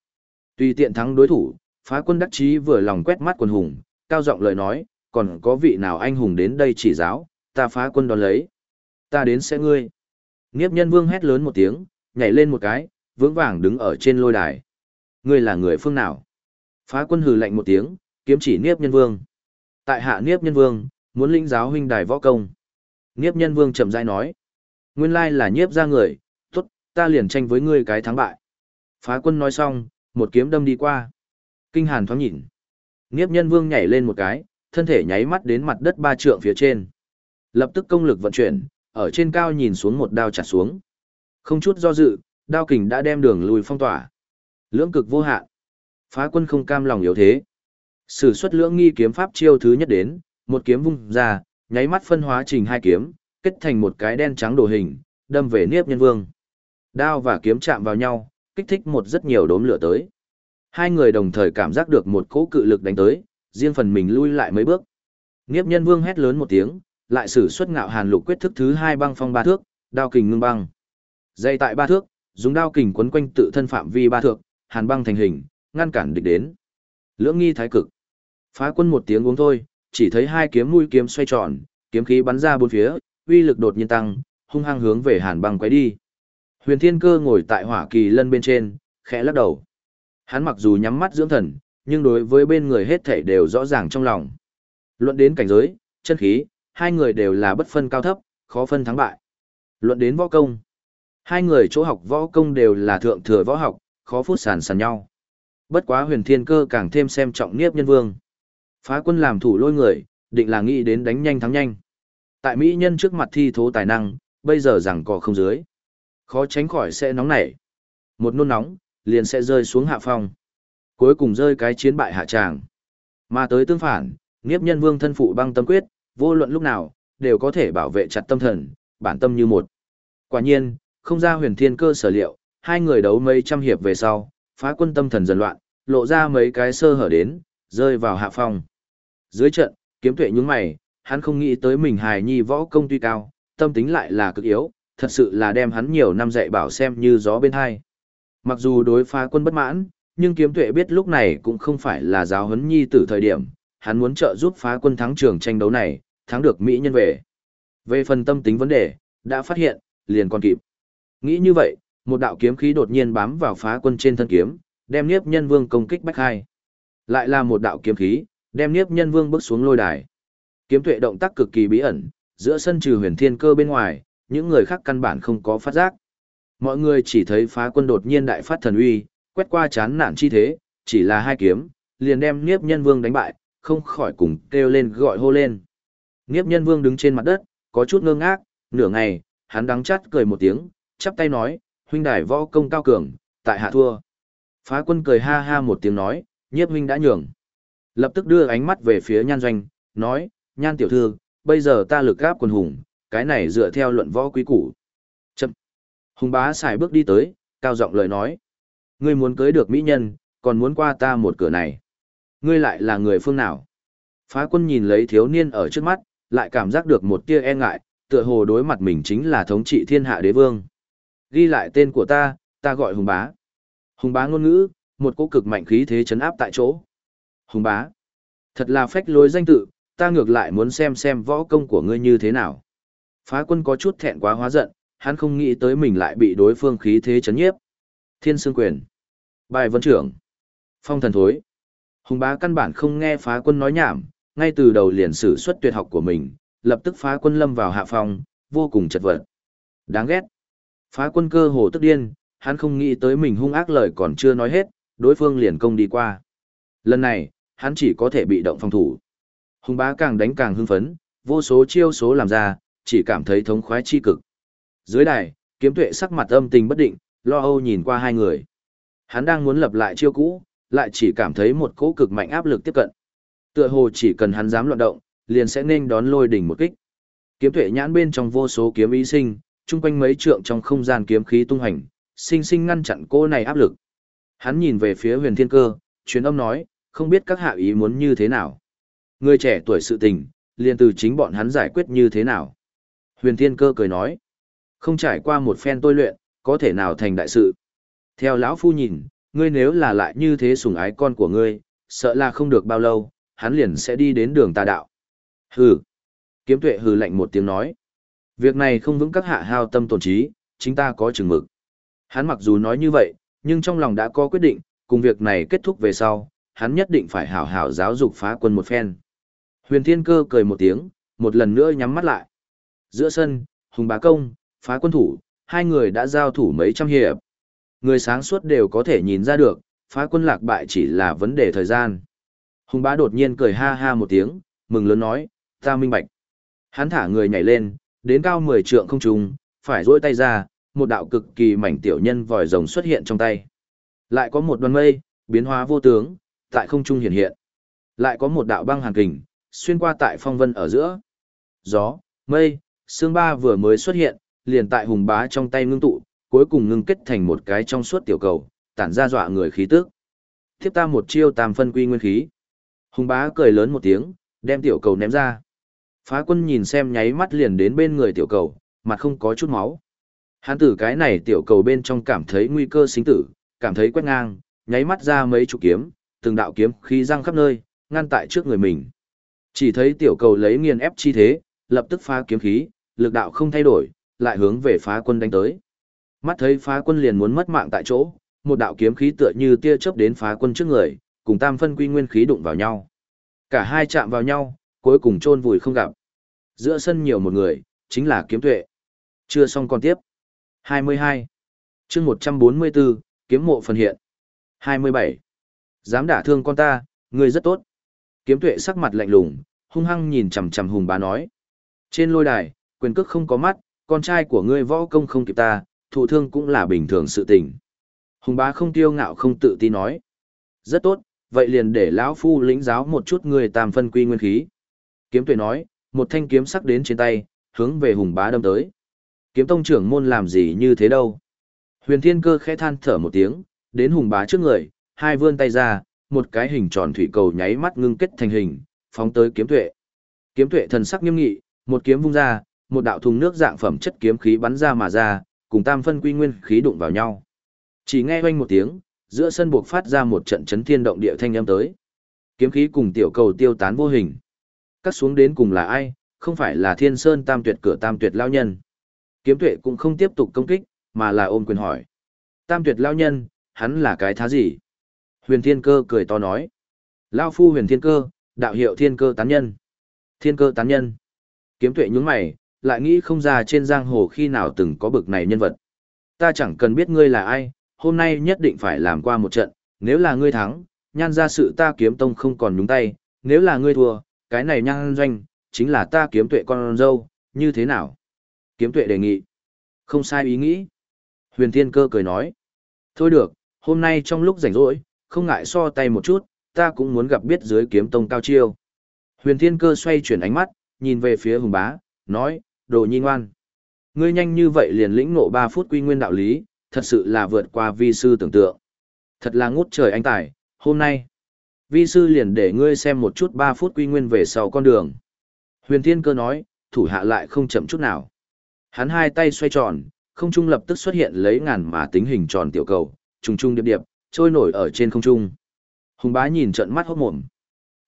Tùy tiện thắng đối thủ, phá quân đắc chí vừa lòng quét mắt quần hùng, cao giọng lời nói, còn có vị nào anh hùng đến đây chỉ giáo, ta phá quân đón lấy. Ta đến sẽ ngươi. Nghiếp nhân vương hét lớn một tiếng, nhảy lên một cái, vững vàng đứng ở trên lôi đài. Ngươi là người phương nào? Phá quân hừ lạnh một tiếng, kiếm chỉ Niếp Nhân Vương. Tại hạ Niếp Nhân Vương, muốn lĩnh giáo huynh đài võ công. Niếp Nhân Vương chậm rãi nói. Nguyên lai là nhiếp ra người, tốt, ta liền tranh với ngươi cái thắng bại. Phá quân nói xong, một kiếm đâm đi qua. Kinh hàn thoáng nhìn. Niếp Nhân Vương nhảy lên một cái, thân thể nháy mắt đến mặt đất ba trượng phía trên. Lập tức công lực vận chuyển, ở trên cao nhìn xuống một đao chặt xuống. Không chút do dự, đao kình đã đem đường lùi phong tỏa. Lưỡng cực vô hạn. Phá quân không cam lòng yếu thế. Sử xuất lưỡng nghi kiếm pháp chiêu thứ nhất đến, một kiếm vung ra, nháy mắt phân hóa trình hai kiếm, kết thành một cái đen trắng đồ hình, đâm về Niếp Nhân Vương. Đao và kiếm chạm vào nhau, kích thích một rất nhiều đốm lửa tới. Hai người đồng thời cảm giác được một cỗ cự lực đánh tới, riêng phần mình lui lại mấy bước. Niếp Nhân Vương hét lớn một tiếng, lại sử xuất ngạo hàn lục quyết thức thứ hai băng phong ba thước, đao kình ngưng băng. Dây tại ba thước, dùng đao kình quấn quanh tự thân phạm vi ba thước, hàn băng thành hình, ngăn cản địch đến. Lưỡng nghi thái cực. Phá quân một tiếng uống thôi, chỉ thấy hai kiếm mũi kiếm xoay tròn, kiếm khí bắn ra bốn phía, uy lực đột nhiên tăng, hung hăng hướng về hàn băng quấy đi. Huyền Thiên Cơ ngồi tại hỏa kỳ lân bên trên, khẽ lắc đầu. Hắn mặc dù nhắm mắt dưỡng thần, nhưng đối với bên người hết thảy đều rõ ràng trong lòng. Luận đến cảnh giới, chân khí, hai người đều là bất phân cao thấp, khó phân thắng bại. Luận đến võ công, hai người chỗ học võ công đều là thượng thừa võ học, khó phút sàn sàn nhau. Bất quá huyền thiên cơ càng thêm xem trọng niếp nhân vương. Phá quân làm thủ lôi người, định là nghĩ đến đánh nhanh thắng nhanh. Tại Mỹ nhân trước mặt thi thố tài năng, bây giờ rằng cò không dưới. Khó tránh khỏi sẽ nóng nảy. Một nôn nóng, liền sẽ rơi xuống hạ phong. Cuối cùng rơi cái chiến bại hạ tràng. Mà tới tương phản, Niếp Nhân Vương thân phụ băng tâm quyết, vô luận lúc nào, đều có thể bảo vệ chặt tâm thần, bản tâm như một. Quả nhiên, không ra huyền thiên cơ sở liệu, hai người đấu mấy trăm hiệp về sau, phá quân tâm thần dần loạn, lộ ra mấy cái sơ hở đến, rơi vào hạ phong. Dưới trận, kiếm tuệ nhúng mày, hắn không nghĩ tới mình hài nhi võ công tuy cao, tâm tính lại là cực yếu, thật sự là đem hắn nhiều năm dạy bảo xem như gió bên hai. Mặc dù đối phá quân bất mãn, nhưng kiếm tuệ biết lúc này cũng không phải là giáo huấn nhi tử thời điểm, hắn muốn trợ giúp phá quân thắng trường tranh đấu này, thắng được Mỹ nhân về. Về phần tâm tính vấn đề, đã phát hiện, liền còn kịp. Nghĩ như vậy, một đạo kiếm khí đột nhiên bám vào phá quân trên thân kiếm, đem Niếp Nhân Vương công kích bách hai. Lại là một đạo kiếm khí, đem Niếp Nhân Vương bước xuống lôi đài. Kiếm tuệ động tác cực kỳ bí ẩn, giữa sân trừ Huyền Thiên Cơ bên ngoài, những người khác căn bản không có phát giác. Mọi người chỉ thấy phá quân đột nhiên đại phát thần uy, quét qua chán nản chi thế, chỉ là hai kiếm, liền đem Niếp Nhân Vương đánh bại, không khỏi cùng kêu lên gọi hô lên. Niếp Nhân Vương đứng trên mặt đất, có chút ngơ ngác, nửa ngày, hắn đắng chát cười một tiếng, chắp tay nói, huynh đài võ công cao cường, tại hạ thua. Phá quân cười ha ha một tiếng nói, nhiếp huynh đã nhường. Lập tức đưa ánh mắt về phía nhan doanh, nói, nhan tiểu thư, bây giờ ta lực gáp Quần hùng, cái này dựa theo luận võ quý củ. Chậm. Hùng bá xài bước đi tới, cao giọng lời nói. Ngươi muốn cưới được mỹ nhân, còn muốn qua ta một cửa này. Ngươi lại là người phương nào? Phá quân nhìn lấy thiếu niên ở trước mắt, lại cảm giác được một tia e ngại, tựa hồ đối mặt mình chính là thống trị thiên hạ đế vương. Ghi lại tên của ta, ta gọi Hùng bá. Hùng bá ngôn ngữ, một cỗ cực mạnh khí thế chấn áp tại chỗ. Hùng bá. Thật là phách lối danh tự, ta ngược lại muốn xem xem võ công của ngươi như thế nào. Phá quân có chút thẹn quá hóa giận, hắn không nghĩ tới mình lại bị đối phương khí thế chấn nhiếp. Thiên Sương Quyền. Bài vân trưởng. Phong thần thối. Hùng bá căn bản không nghe phá quân nói nhảm, ngay từ đầu liền sử xuất tuyệt học của mình, lập tức phá quân lâm vào hạ phòng, vô cùng chật vật. Đáng ghét. Phá quân cơ hồ tức điên, hắn không nghĩ tới mình hung ác lời còn chưa nói hết, đối phương liền công đi qua. Lần này, hắn chỉ có thể bị động phòng thủ. Hùng bá càng đánh càng hưng phấn, vô số chiêu số làm ra, chỉ cảm thấy thống khoái chi cực. Dưới đài, kiếm tuệ sắc mặt âm tình bất định, lo âu nhìn qua hai người. Hắn đang muốn lập lại chiêu cũ, lại chỉ cảm thấy một cỗ cực mạnh áp lực tiếp cận. Tựa hồ chỉ cần hắn dám loạn động, liền sẽ nên đón lôi đỉnh một kích. Kiếm tuệ nhãn bên trong vô số kiếm ý sinh, chung quanh mấy trượng trong không gian kiếm khí tung hành, sinh sinh ngăn chặn cô này áp lực. Hắn nhìn về phía huyền thiên cơ, truyền âm nói, không biết các hạ ý muốn như thế nào. Người trẻ tuổi sự tình, liền từ chính bọn hắn giải quyết như thế nào. Huyền thiên cơ cười nói, không trải qua một phen tôi luyện, có thể nào thành đại sự. Theo lão phu nhìn, ngươi nếu là lại như thế sủng ái con của ngươi, sợ là không được bao lâu, hắn liền sẽ đi đến đường tà đạo. Hừ. Kiếm tuệ hừ lạnh một tiếng nói. Việc này không vững các hạ hao tâm tổn trí, chính ta có chừng mực. Hắn mặc dù nói như vậy, nhưng trong lòng đã có quyết định, cùng việc này kết thúc về sau, hắn nhất định phải hảo hảo giáo dục phá quân một phen. Huyền Thiên Cơ cười một tiếng, một lần nữa nhắm mắt lại. Giữa sân, Hùng Bá Công, phá quân thủ, hai người đã giao thủ mấy trăm hiệp. Người sáng suốt đều có thể nhìn ra được, phá quân lạc bại chỉ là vấn đề thời gian. Hùng bá đột nhiên cười ha ha một tiếng, mừng lớn nói, ta minh bạch. Hắn thả người nhảy lên, đến cao 10 trượng không trung, phải duỗi tay ra, một đạo cực kỳ mảnh tiểu nhân vòi rồng xuất hiện trong tay. Lại có một đoàn mây, biến hóa vô tướng, tại không trung hiện hiện. Lại có một đạo băng hàn kình, xuyên qua tại phong vân ở giữa. Gió, mây, xương ba vừa mới xuất hiện, liền tại hùng bá trong tay ngưng tụ, cuối cùng ngưng kết thành một cái trong suốt tiểu cầu, tản ra dọa người khí tức. Tiếp ta một chiêu tam phân quy nguyên khí. Hùng bá cười lớn một tiếng, đem tiểu cầu ném ra. Phá quân nhìn xem nháy mắt liền đến bên người tiểu cầu, mặt không có chút máu. Hắn tử cái này tiểu cầu bên trong cảm thấy nguy cơ sinh tử, cảm thấy quét ngang, nháy mắt ra mấy chục kiếm, từng đạo kiếm khí răng khắp nơi, ngăn tại trước người mình. Chỉ thấy tiểu cầu lấy nghiền ép chi thế, lập tức phá kiếm khí, lực đạo không thay đổi, lại hướng về phá quân đánh tới. Mắt thấy phá quân liền muốn mất mạng tại chỗ, một đạo kiếm khí tựa như tia chớp đến phá quân trước người, cùng tam phân quy nguyên khí đụng vào nhau. Cả hai chạm vào nhau, cuối cùng chôn vùi không gặp. Giữa sân nhiều một người, chính là kiếm tuệ. Chưa xong còn tiếp. 22. chương 144, kiếm mộ phần hiện. 27. Dám đả thương con ta, người rất tốt. Kiếm tuệ sắc mặt lạnh lùng, hung hăng nhìn chằm chằm hùng bá nói. Trên lôi đài, quyền cước không có mắt, con trai của ngươi võ công không kịp ta, thụ thương cũng là bình thường sự tình. Hùng bá không tiêu ngạo không tự ti nói. Rất tốt, vậy liền để lão phu lĩnh giáo một chút người tam phân quy nguyên khí. Kiếm tuệ nói, một thanh kiếm sắc đến trên tay, hướng về hùng bá đâm tới. Kiếm tông trưởng môn làm gì như thế đâu. Huyền thiên cơ khẽ than thở một tiếng, đến hùng bá trước người, hai vươn tay ra, một cái hình tròn thủy cầu nháy mắt ngưng kết thành hình, phóng tới kiếm tuệ. Kiếm tuệ thần sắc nghiêm nghị, một kiếm vung ra, một đạo thùng nước dạng phẩm chất kiếm khí bắn ra mà ra, cùng tam phân quy nguyên khí đụng vào nhau. Chỉ nghe oanh một tiếng, giữa sân buộc phát ra một trận chấn thiên động địa thanh âm tới. Kiếm khí cùng tiểu cầu tiêu tán vô hình. Cắt xuống đến cùng là ai, không phải là thiên sơn tam tuyệt cửa tam tuyệt lao nhân. Kiếm tuệ cũng không tiếp tục công kích, mà là ôm quyền hỏi. Tam tuyệt lao nhân, hắn là cái thá gì? Huyền thiên cơ cười to nói. Lao phu huyền thiên cơ, đạo hiệu thiên cơ tán nhân. Thiên cơ tán nhân. Kiếm tuệ nhướng mày, lại nghĩ không ra trên giang hồ khi nào từng có bực này nhân vật. Ta chẳng cần biết ngươi là ai, hôm nay nhất định phải làm qua một trận, nếu là ngươi thắng, nhan ra sự ta kiếm tông không còn nhúng tay, nếu là ngươi thua, cái này nhan doanh, chính là ta kiếm tuệ con dâu, như thế nào? Kiếm tuệ đề nghị. Không sai ý nghĩ. Huyền Thiên Cơ cười nói. Thôi được, hôm nay trong lúc rảnh rỗi, không ngại so tay một chút, ta cũng muốn gặp biết dưới kiếm tông cao chiêu. Huyền Thiên Cơ xoay chuyển ánh mắt, nhìn về phía Hùng Bá, nói, đồ nhi ngoan. Ngươi nhanh như vậy liền lĩnh ngộ 3 phút quy nguyên đạo lý, thật sự là vượt qua vi sư tưởng tượng. Thật là ngút trời anh tài, hôm nay. Vi sư liền để ngươi xem một chút 3 phút quy nguyên về sau con đường. Huyền Thiên Cơ nói, thủ hạ lại không chậm chút nào. Hắn hai tay xoay tròn, không trung lập tức xuất hiện lấy ngàn mà tính hình tròn tiểu cầu, trùng trùng điệp điệp, trôi nổi ở trên không trung. Hùng bá nhìn trận mắt hốt mồm.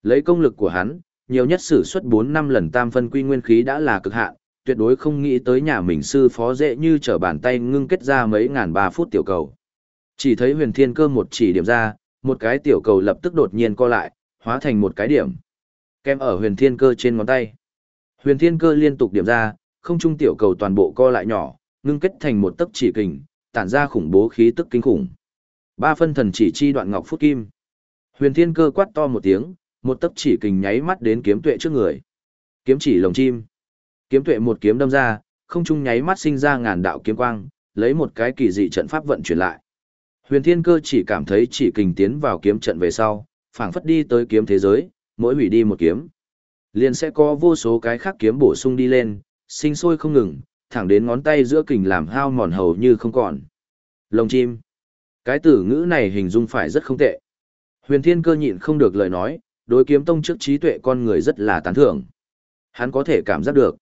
Lấy công lực của hắn, nhiều nhất sử xuất 4 năm lần tam phân quy nguyên khí đã là cực hạn, tuyệt đối không nghĩ tới nhà mình sư phó dễ như trở bàn tay ngưng kết ra mấy ngàn ba phút tiểu cầu. Chỉ thấy huyền thiên cơ một chỉ điểm ra, một cái tiểu cầu lập tức đột nhiên co lại, hóa thành một cái điểm. Kem ở huyền thiên cơ trên ngón tay. Huyền thiên cơ liên tục điểm ra, không trung tiểu cầu toàn bộ co lại nhỏ, ngưng kết thành một tấc chỉ kình, tản ra khủng bố khí tức kinh khủng. Ba phân thần chỉ chi đoạn ngọc phút kim. Huyền thiên cơ quát to một tiếng, một tấc chỉ kình nháy mắt đến kiếm tuệ trước người. Kiếm chỉ lồng chim. Kiếm tuệ một kiếm đâm ra, không trung nháy mắt sinh ra ngàn đạo kiếm quang, lấy một cái kỳ dị trận pháp vận chuyển lại. Huyền Thiên Cơ chỉ cảm thấy chỉ kình tiến vào kiếm trận về sau, phảng phất đi tới kiếm thế giới, mỗi hủy đi một kiếm, liền sẽ có vô số cái khác kiếm bổ sung đi lên, sinh sôi không ngừng, thẳng đến ngón tay giữa kình làm hao mòn hầu như không còn. Lồng chim. Cái từ ngữ này hình dung phải rất không tệ. Huyền Thiên Cơ nhịn không được lời nói, đối kiếm tông trước trí tuệ con người rất là tán thưởng. Hắn có thể cảm giác được.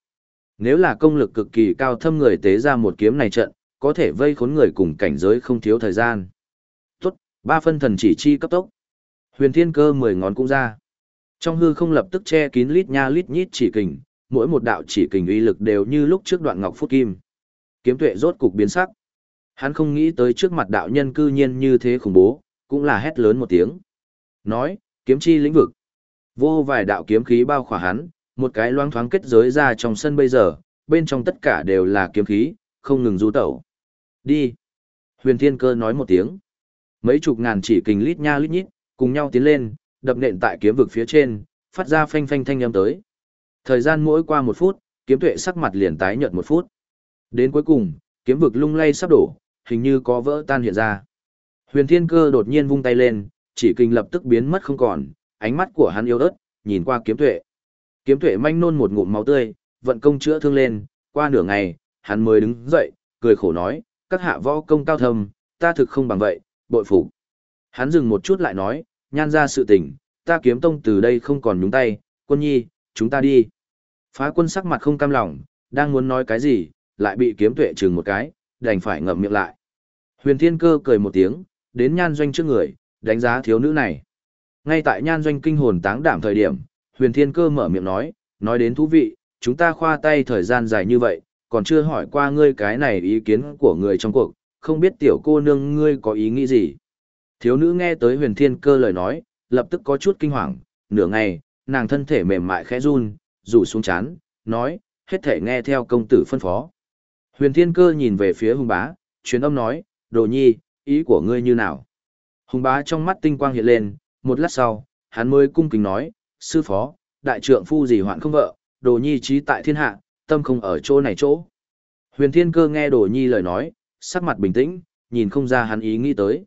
Nếu là công lực cực kỳ cao thâm người tế ra một kiếm này trận, có thể vây khốn người cùng cảnh giới không thiếu thời gian. Tốt, ba phân thần chỉ chi cấp tốc. Huyền thiên cơ mười ngón cũng ra. Trong hư không lập tức che kín lít nha lít nhít chỉ kình, mỗi một đạo chỉ kình uy lực đều như lúc trước đoạn ngọc phút kim. Kiếm tuệ rốt cục biến sắc. Hắn không nghĩ tới trước mặt đạo nhân cư nhiên như thế khủng bố, cũng là hét lớn một tiếng. Nói, kiếm chi lĩnh vực. Vô vài đạo kiếm khí bao khỏa hắn, một cái loang thoáng kết giới ra trong sân bây giờ, bên trong tất cả đều là kiếm khí, không ngừng du tẩu. Đi. Huyền Thiên Cơ nói một tiếng. Mấy chục ngàn chỉ kình lít nha lít nhít, cùng nhau tiến lên, đập nện tại kiếm vực phía trên, phát ra phanh phanh thanh âm tới. Thời gian mỗi qua một phút, kiếm tuệ sắc mặt liền tái nhợt một phút. Đến cuối cùng, kiếm vực lung lay sắp đổ, hình như có vỡ tan hiện ra. Huyền Thiên Cơ đột nhiên vung tay lên, chỉ kình lập tức biến mất không còn, ánh mắt của hắn yếu ớt, nhìn qua kiếm tuệ. Kiếm tuệ manh nôn một ngụm máu tươi, vận công chữa thương lên, qua nửa ngày, hắn mới đứng dậy, cười khổ nói, các hạ võ công cao thâm, ta thực không bằng vậy, bội phục. Hắn dừng một chút lại nói, nhan ra sự tình, ta kiếm tông từ đây không còn nhúng tay, quân nhi, chúng ta đi. Phá quân sắc mặt không cam lòng, đang muốn nói cái gì, lại bị kiếm tuệ chừng một cái, đành phải ngậm miệng lại. Huyền thiên cơ cười một tiếng, đến nhan doanh trước người, đánh giá thiếu nữ này. Ngay tại nhan doanh kinh hồn táng đảm thời điểm, huyền thiên cơ mở miệng nói, nói đến thú vị, chúng ta khoa tay thời gian dài như vậy, còn chưa hỏi qua ngươi cái này ý kiến của người trong cuộc, không biết tiểu cô nương ngươi có ý nghĩ gì. Thiếu nữ nghe tới huyền thiên cơ lời nói, lập tức có chút kinh hoàng, nửa ngày, nàng thân thể mềm mại khẽ run, rủ xuống chán, nói, hết thể nghe theo công tử phân phó. Huyền thiên cơ nhìn về phía hùng bá, truyền âm nói, đồ nhi, ý của ngươi như nào? Hùng bá trong mắt tinh quang hiện lên, một lát sau, hắn mới cung kính nói, sư phó, đại trượng phu gì hoạn không vợ, đồ nhi trí tại thiên hạ, tâm không ở chỗ này chỗ. Huyền thiên cơ nghe đồ nhi lời nói, sắc mặt bình tĩnh, nhìn không ra hắn ý nghĩ tới.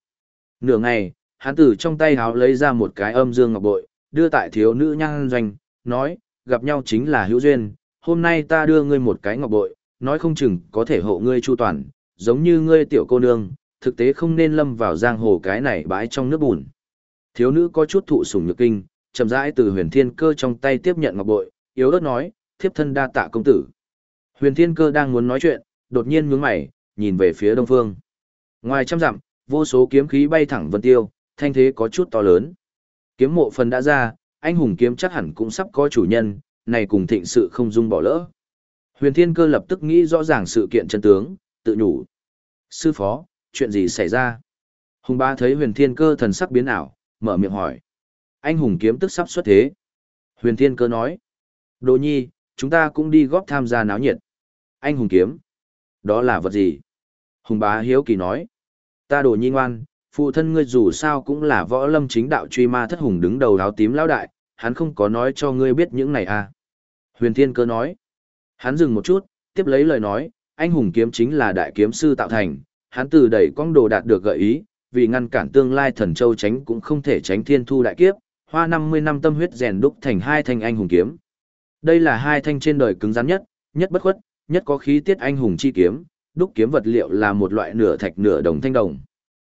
Nửa ngày, hắn từ trong tay háo lấy ra một cái âm dương ngọc bội, đưa tại thiếu nữ nhan doanh, nói, gặp nhau chính là hữu duyên, hôm nay ta đưa ngươi một cái ngọc bội, nói không chừng có thể hộ ngươi chu toàn, giống như ngươi tiểu cô nương, thực tế không nên lâm vào giang hồ cái này bãi trong nước bùn. Thiếu nữ có chút thụ sủng nhược kinh, chậm rãi từ huyền thiên cơ trong tay tiếp nhận ngọc bội, yếu ớt nói, thiếp thân đa tạ công tử. Huyền thiên cơ đang muốn nói chuyện, đột nhiên nhướng mày, nhìn về phía đông phương. Ngoài trăm dặm, vô số kiếm khí bay thẳng vân tiêu, thanh thế có chút to lớn. Kiếm mộ phần đã ra, anh hùng kiếm chắc hẳn cũng sắp có chủ nhân, này cùng thịnh sự không dung bỏ lỡ. Huyền thiên cơ lập tức nghĩ rõ ràng sự kiện chân tướng, tự nhủ. Sư phó, chuyện gì xảy ra? Hùng ba thấy huyền thiên cơ thần sắc biến ảo, mở miệng hỏi anh hùng kiếm tức sắp xuất thế. Huyền Thiên Cơ nói, Đồ nhi, chúng ta cũng đi góp tham gia náo nhiệt. Anh hùng kiếm, đó là vật gì? Hùng bá hiếu kỳ nói. Ta đồ nhi ngoan, phụ thân ngươi dù sao cũng là võ lâm chính đạo truy ma thất hùng đứng đầu áo tím lão đại, hắn không có nói cho ngươi biết những này à. Huyền Thiên Cơ nói. Hắn dừng một chút, tiếp lấy lời nói, anh hùng kiếm chính là đại kiếm sư tạo thành, hắn từ đẩy con đồ đạt được gợi ý, vì ngăn cản tương lai thần châu tránh cũng không thể tránh thiên thu đại kiếp, hoa 50 năm tâm huyết rèn đúc thành hai thanh anh hùng kiếm. Đây là hai thanh trên đời cứng rắn nhất, nhất bất khuất, nhất có khí tiết anh hùng chi kiếm, đúc kiếm vật liệu là một loại nửa thạch nửa đồng thanh đồng.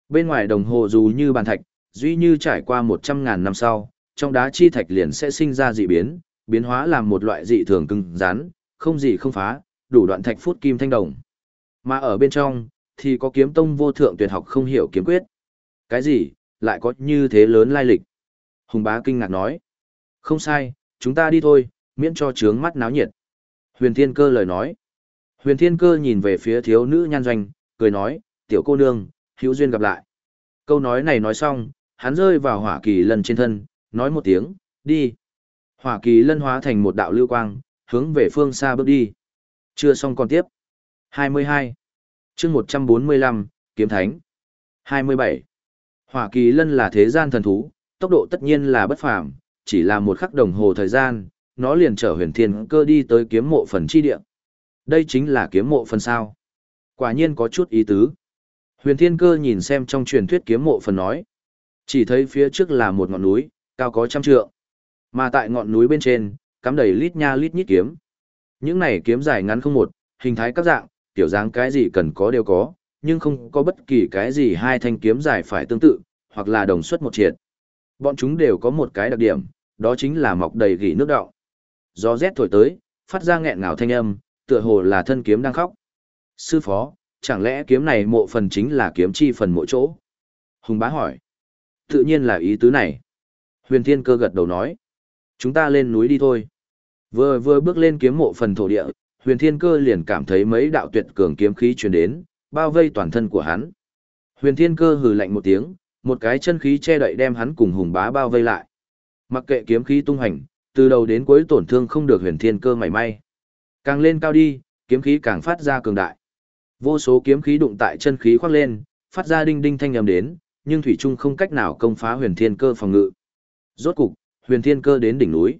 Bên ngoài đồng hồ dù như bàn thạch, duy như trải qua 100.000 năm sau, trong đá chi thạch liền sẽ sinh ra dị biến, biến hóa làm một loại dị thường cứng rắn, không gì không phá, đủ đoạn thạch phút kim thanh đồng. Mà ở bên trong, thì có kiếm tông vô thượng tuyệt học không hiểu kiếm quyết. Cái gì, lại có như thế lớn lai lịch? Hùng bá kinh ngạc nói. Không sai, chúng ta đi thôi, miễn cho trướng mắt náo nhiệt. Huyền Thiên Cơ lời nói. Huyền Thiên Cơ nhìn về phía thiếu nữ nhan doanh, cười nói, tiểu cô nương, hữu duyên gặp lại. Câu nói này nói xong, hắn rơi vào hỏa kỳ lân trên thân, nói một tiếng, đi. Hỏa kỳ lân hóa thành một đạo lưu quang, hướng về phương xa bước đi. Chưa xong còn tiếp. 22. chương 145, Kiếm Thánh. 27. Hỏa kỳ lân là thế gian thần thú, tốc độ tất nhiên là bất phàm, chỉ là một khắc đồng hồ thời gian, nó liền chở huyền thiên cơ đi tới kiếm mộ phần chi địa. Đây chính là kiếm mộ phần sao. Quả nhiên có chút ý tứ. Huyền thiên cơ nhìn xem trong truyền thuyết kiếm mộ phần nói. Chỉ thấy phía trước là một ngọn núi, cao có trăm trượng. Mà tại ngọn núi bên trên, cắm đầy lít nha lít nhít kiếm. Những này kiếm dài ngắn không một, hình thái các dạng, tiểu dáng cái gì cần có đều có, nhưng không có bất kỳ cái gì hai thanh kiếm dài phải tương tự, hoặc là đồng xuất một triệt. Bọn chúng đều có một cái đặc điểm, đó chính là mọc đầy gỉ nước đọng. Gió rét thổi tới, phát ra nghẹn ngào thanh âm, tựa hồ là thân kiếm đang khóc. Sư phó, chẳng lẽ kiếm này mộ phần chính là kiếm chi phần mỗi chỗ? Hùng bá hỏi. Tự nhiên là ý tứ này. Huyền Thiên Cơ gật đầu nói. Chúng ta lên núi đi thôi. Vừa vừa bước lên kiếm mộ phần thổ địa, Huyền Thiên Cơ liền cảm thấy mấy đạo tuyệt cường kiếm khí truyền đến, bao vây toàn thân của hắn. Huyền Thiên Cơ hừ lạnh một tiếng, một cái chân khí che đậy đem hắn cùng Hùng Bá bao vây lại. Mặc kệ kiếm khí tung hành, từ đầu đến cuối tổn thương không được Huyền Thiên Cơ mảy may. Càng lên cao đi, kiếm khí càng phát ra cường đại. Vô số kiếm khí đụng tại chân khí khoác lên, phát ra đinh đinh thanh nhầm đến, nhưng thủy trung không cách nào công phá Huyền Thiên Cơ phòng ngự. Rốt cục, Huyền Thiên Cơ đến đỉnh núi.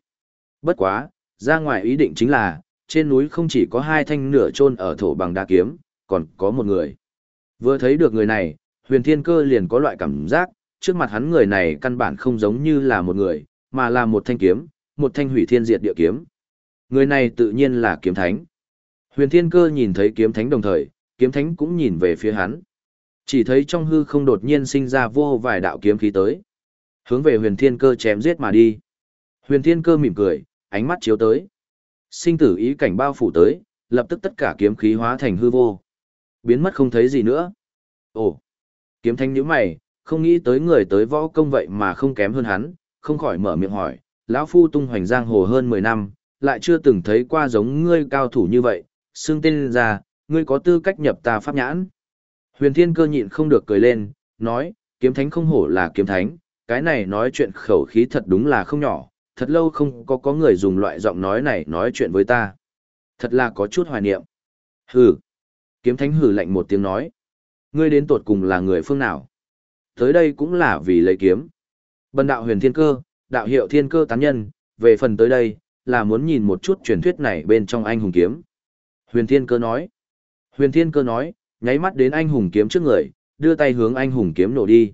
Bất quá, ra ngoài ý định chính là, trên núi không chỉ có hai thanh nửa chôn ở thổ bằng đá kiếm, còn có một người. Vừa thấy được người này, huyền thiên cơ liền có loại cảm giác, trước mặt hắn người này căn bản không giống như là một người, mà là một thanh kiếm, một thanh hủy thiên diệt địa kiếm. Người này tự nhiên là kiếm thánh. Huyền thiên cơ nhìn thấy kiếm thánh đồng thời, kiếm thánh cũng nhìn về phía hắn. Chỉ thấy trong hư không đột nhiên sinh ra vô vài đạo kiếm khí tới. Hướng về huyền thiên cơ chém giết mà đi. Huyền thiên cơ mỉm cười, ánh mắt chiếu tới. Sinh tử ý cảnh bao phủ tới, lập tức tất cả kiếm khí hóa thành hư vô. Biến mất không thấy gì nữa. Ồ, kiếm thanh nhíu mày, không nghĩ tới người tới võ công vậy mà không kém hơn hắn, không khỏi mở miệng hỏi, lão phu tung hoành giang hồ hơn 10 năm, lại chưa từng thấy qua giống ngươi cao thủ như vậy, xương tên ra, ngươi có tư cách nhập ta pháp nhãn. Huyền Thiên Cơ nhịn không được cười lên, nói, kiếm thánh không hổ là kiếm thánh, cái này nói chuyện khẩu khí thật đúng là không nhỏ, thật lâu không có có người dùng loại giọng nói này nói chuyện với ta. Thật là có chút hoài niệm. Hừ. Kiếm thánh hừ lạnh một tiếng nói. Ngươi đến tột cùng là người phương nào? Tới đây cũng là vì lấy kiếm. Bần đạo huyền thiên cơ, đạo hiệu thiên cơ tán nhân, về phần tới đây, là muốn nhìn một chút truyền thuyết này bên trong anh hùng kiếm. Huyền thiên cơ nói. Huyền thiên cơ nói, nháy mắt đến anh hùng kiếm trước người, đưa tay hướng anh hùng kiếm nổ đi.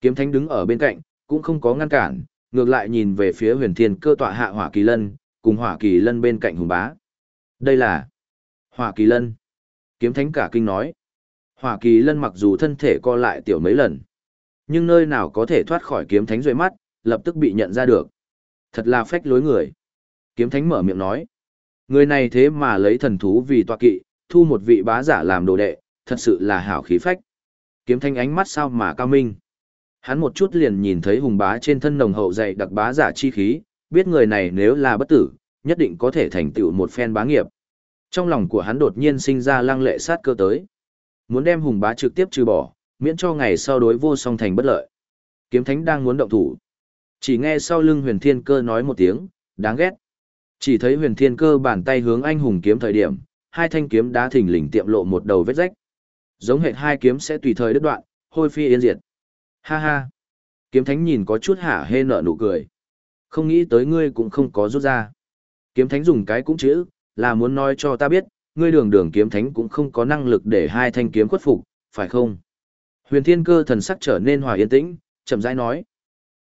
Kiếm thánh đứng ở bên cạnh, cũng không có ngăn cản, ngược lại nhìn về phía huyền thiên cơ tọa hạ hỏa kỳ lân, cùng hỏa kỳ lân bên cạnh hùng bá. Đây là hỏa kỳ lân. Kiếm thánh cả kinh nói. Hỏa kỳ lân mặc dù thân thể co lại tiểu mấy lần, nhưng nơi nào có thể thoát khỏi kiếm thánh rơi mắt, lập tức bị nhận ra được. Thật là phách lối người. Kiếm thánh mở miệng nói. Người này thế mà lấy thần thú vì tọa kỵ, thu một vị bá giả làm đồ đệ, thật sự là hảo khí phách. Kiếm thánh ánh mắt sao mà cao minh. Hắn một chút liền nhìn thấy hùng bá trên thân nồng hậu dày đặc bá giả chi khí, biết người này nếu là bất tử, nhất định có thể thành tựu một phen bá nghiệp. Trong lòng của hắn đột nhiên sinh ra lăng lệ sát cơ tới. Muốn đem hùng bá trực tiếp trừ bỏ, miễn cho ngày sau đối vô song thành bất lợi. Kiếm thánh đang muốn động thủ. Chỉ nghe sau lưng huyền thiên cơ nói một tiếng, đáng ghét. Chỉ thấy huyền thiên cơ bàn tay hướng anh hùng kiếm thời điểm, hai thanh kiếm đá thình lình tiệm lộ một đầu vết rách. Giống hệt hai kiếm sẽ tùy thời đứt đoạn, hôi phi yên diệt. Ha ha. Kiếm thánh nhìn có chút hả hê nở nụ cười. Không nghĩ tới ngươi cũng không có rút ra. Kiếm thánh dùng cái cũng chữ, là muốn nói cho ta biết, ngươi đường đường kiếm thánh cũng không có năng lực để hai thanh kiếm khuất phục, phải không? Huyền thiên cơ thần sắc trở nên hòa yên tĩnh, chậm rãi nói.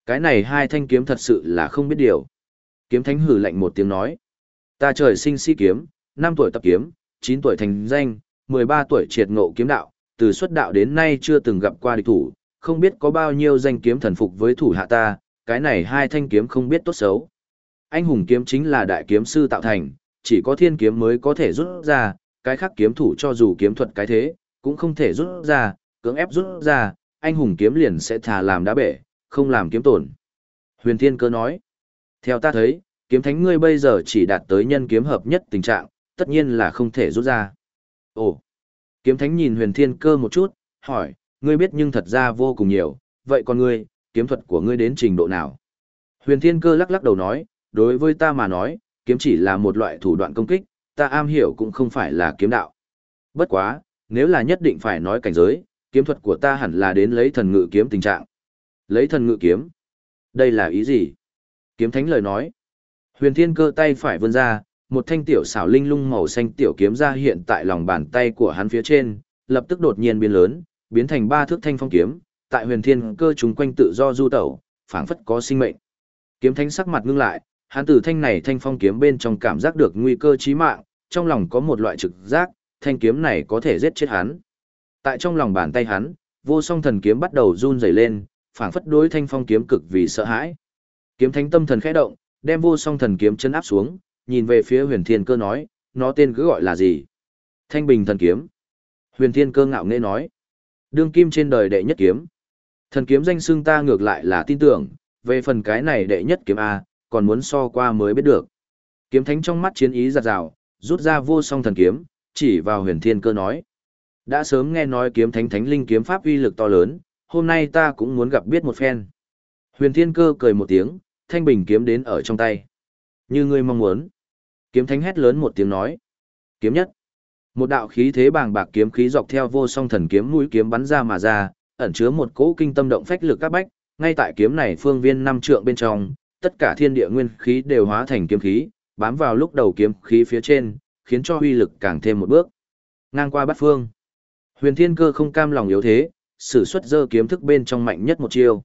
Cái này hai thanh kiếm thật sự là không biết điều. Kiếm thánh hử lạnh một tiếng nói. Ta trời sinh si kiếm, 5 tuổi tập kiếm, 9 tuổi thành danh, 13 tuổi triệt ngộ kiếm đạo, từ xuất đạo đến nay chưa từng gặp qua địch thủ, không biết có bao nhiêu danh kiếm thần phục với thủ hạ ta, cái này hai thanh kiếm không biết tốt xấu. Anh hùng kiếm chính là đại kiếm sư tạo thành, chỉ có thiên kiếm mới có thể rút ra, cái khác kiếm thủ cho dù kiếm thuật cái thế, cũng không thể rút ra, cưỡng ép rút ra, anh hùng kiếm liền sẽ thà làm đá bể, không làm kiếm tổn. Huyền Thiên Cơ nói, theo ta thấy, kiếm thánh ngươi bây giờ chỉ đạt tới nhân kiếm hợp nhất tình trạng, tất nhiên là không thể rút ra. Ồ, kiếm thánh nhìn Huyền Thiên Cơ một chút, hỏi, ngươi biết nhưng thật ra vô cùng nhiều, vậy còn ngươi, kiếm thuật của ngươi đến trình độ nào? Huyền Thiên Cơ lắc lắc đầu nói, đối với ta mà nói, kiếm chỉ là một loại thủ đoạn công kích, ta am hiểu cũng không phải là kiếm đạo. Bất quá, nếu là nhất định phải nói cảnh giới, kiếm thuật của ta hẳn là đến lấy thần ngự kiếm tình trạng. Lấy thần ngự kiếm? Đây là ý gì? Kiếm thánh lời nói. Huyền Thiên Cơ tay phải vươn ra, một thanh tiểu xảo linh lung màu xanh tiểu kiếm ra hiện tại lòng bàn tay của hắn phía trên, lập tức đột nhiên biến lớn, biến thành ba thước thanh phong kiếm, tại huyền thiên cơ chúng quanh tự do du tẩu, phảng phất có sinh mệnh. Kiếm thánh sắc mặt ngưng lại, hắn từ thanh này thanh phong kiếm bên trong cảm giác được nguy cơ chí mạng, trong lòng có một loại trực giác, thanh kiếm này có thể giết chết hắn. Tại trong lòng bàn tay hắn, vô song thần kiếm bắt đầu run rẩy lên, phảng phất đối thanh phong kiếm cực vì sợ hãi. Kiếm thánh tâm thần khẽ động, đem vô song thần kiếm chân áp xuống, nhìn về phía huyền thiên cơ nói, nó tên cứ gọi là gì? Thanh bình thần kiếm. Huyền thiên cơ ngạo nghễ nói, đương kim trên đời đệ nhất kiếm. Thần kiếm danh xưng ta ngược lại là tin tưởng, về phần cái này đệ nhất kiếm A, còn muốn so qua mới biết được. Kiếm thánh trong mắt chiến ý giặt rào, rút ra vô song thần kiếm, chỉ vào huyền thiên cơ nói. Đã sớm nghe nói kiếm thánh thánh linh kiếm pháp uy lực to lớn, hôm nay ta cũng muốn gặp biết một phen. Huyền thiên cơ cười một tiếng, thanh bình kiếm đến ở trong tay. Như ngươi mong muốn. Kiếm thánh hét lớn một tiếng nói. Kiếm nhất. Một đạo khí thế bàng bạc kiếm khí dọc theo vô song thần kiếm mũi kiếm bắn ra mà ra, ẩn chứa một cỗ kinh tâm động phách lực các bách, ngay tại kiếm này phương viên năm trượng bên trong, tất cả thiên địa nguyên khí đều hóa thành kiếm khí, bám vào lúc đầu kiếm khí phía trên, khiến cho uy lực càng thêm một bước. Ngang qua bát phương. Huyền Thiên Cơ không cam lòng yếu thế, sử xuất dơ kiếm thức bên trong mạnh nhất một chiêu.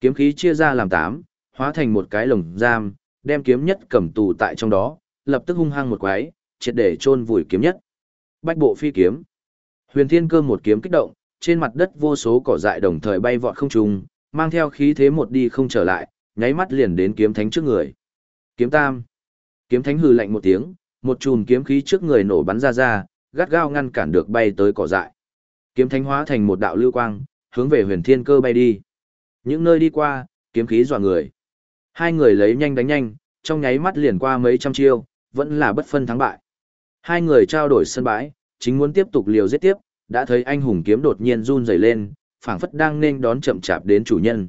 Kiếm khí chia ra làm tám, hóa thành một cái lồng giam, đem kiếm nhất cầm tù tại trong đó, lập tức hung hăng một quái, triệt để chôn vùi kiếm nhất. Bách bộ phi kiếm. Huyền Thiên Cơ một kiếm kích động, trên mặt đất vô số cỏ dại đồng thời bay vọt không trung, mang theo khí thế một đi không trở lại, nháy mắt liền đến kiếm thánh trước người. Kiếm tam. Kiếm thánh hừ lạnh một tiếng, một chùm kiếm khí trước người nổ bắn ra ra, gắt gao ngăn cản được bay tới cỏ dại. Kiếm thánh hóa thành một đạo lưu quang, hướng về huyền thiên cơ bay đi. Những nơi đi qua, kiếm khí dọa người. Hai người lấy nhanh đánh nhanh, trong nháy mắt liền qua mấy trăm chiêu, vẫn là bất phân thắng bại. Hai người trao đổi sân bãi, chính muốn tiếp tục liều giết tiếp, đã thấy anh hùng kiếm đột nhiên run rẩy lên, phảng phất đang nên đón chậm chạp đến chủ nhân.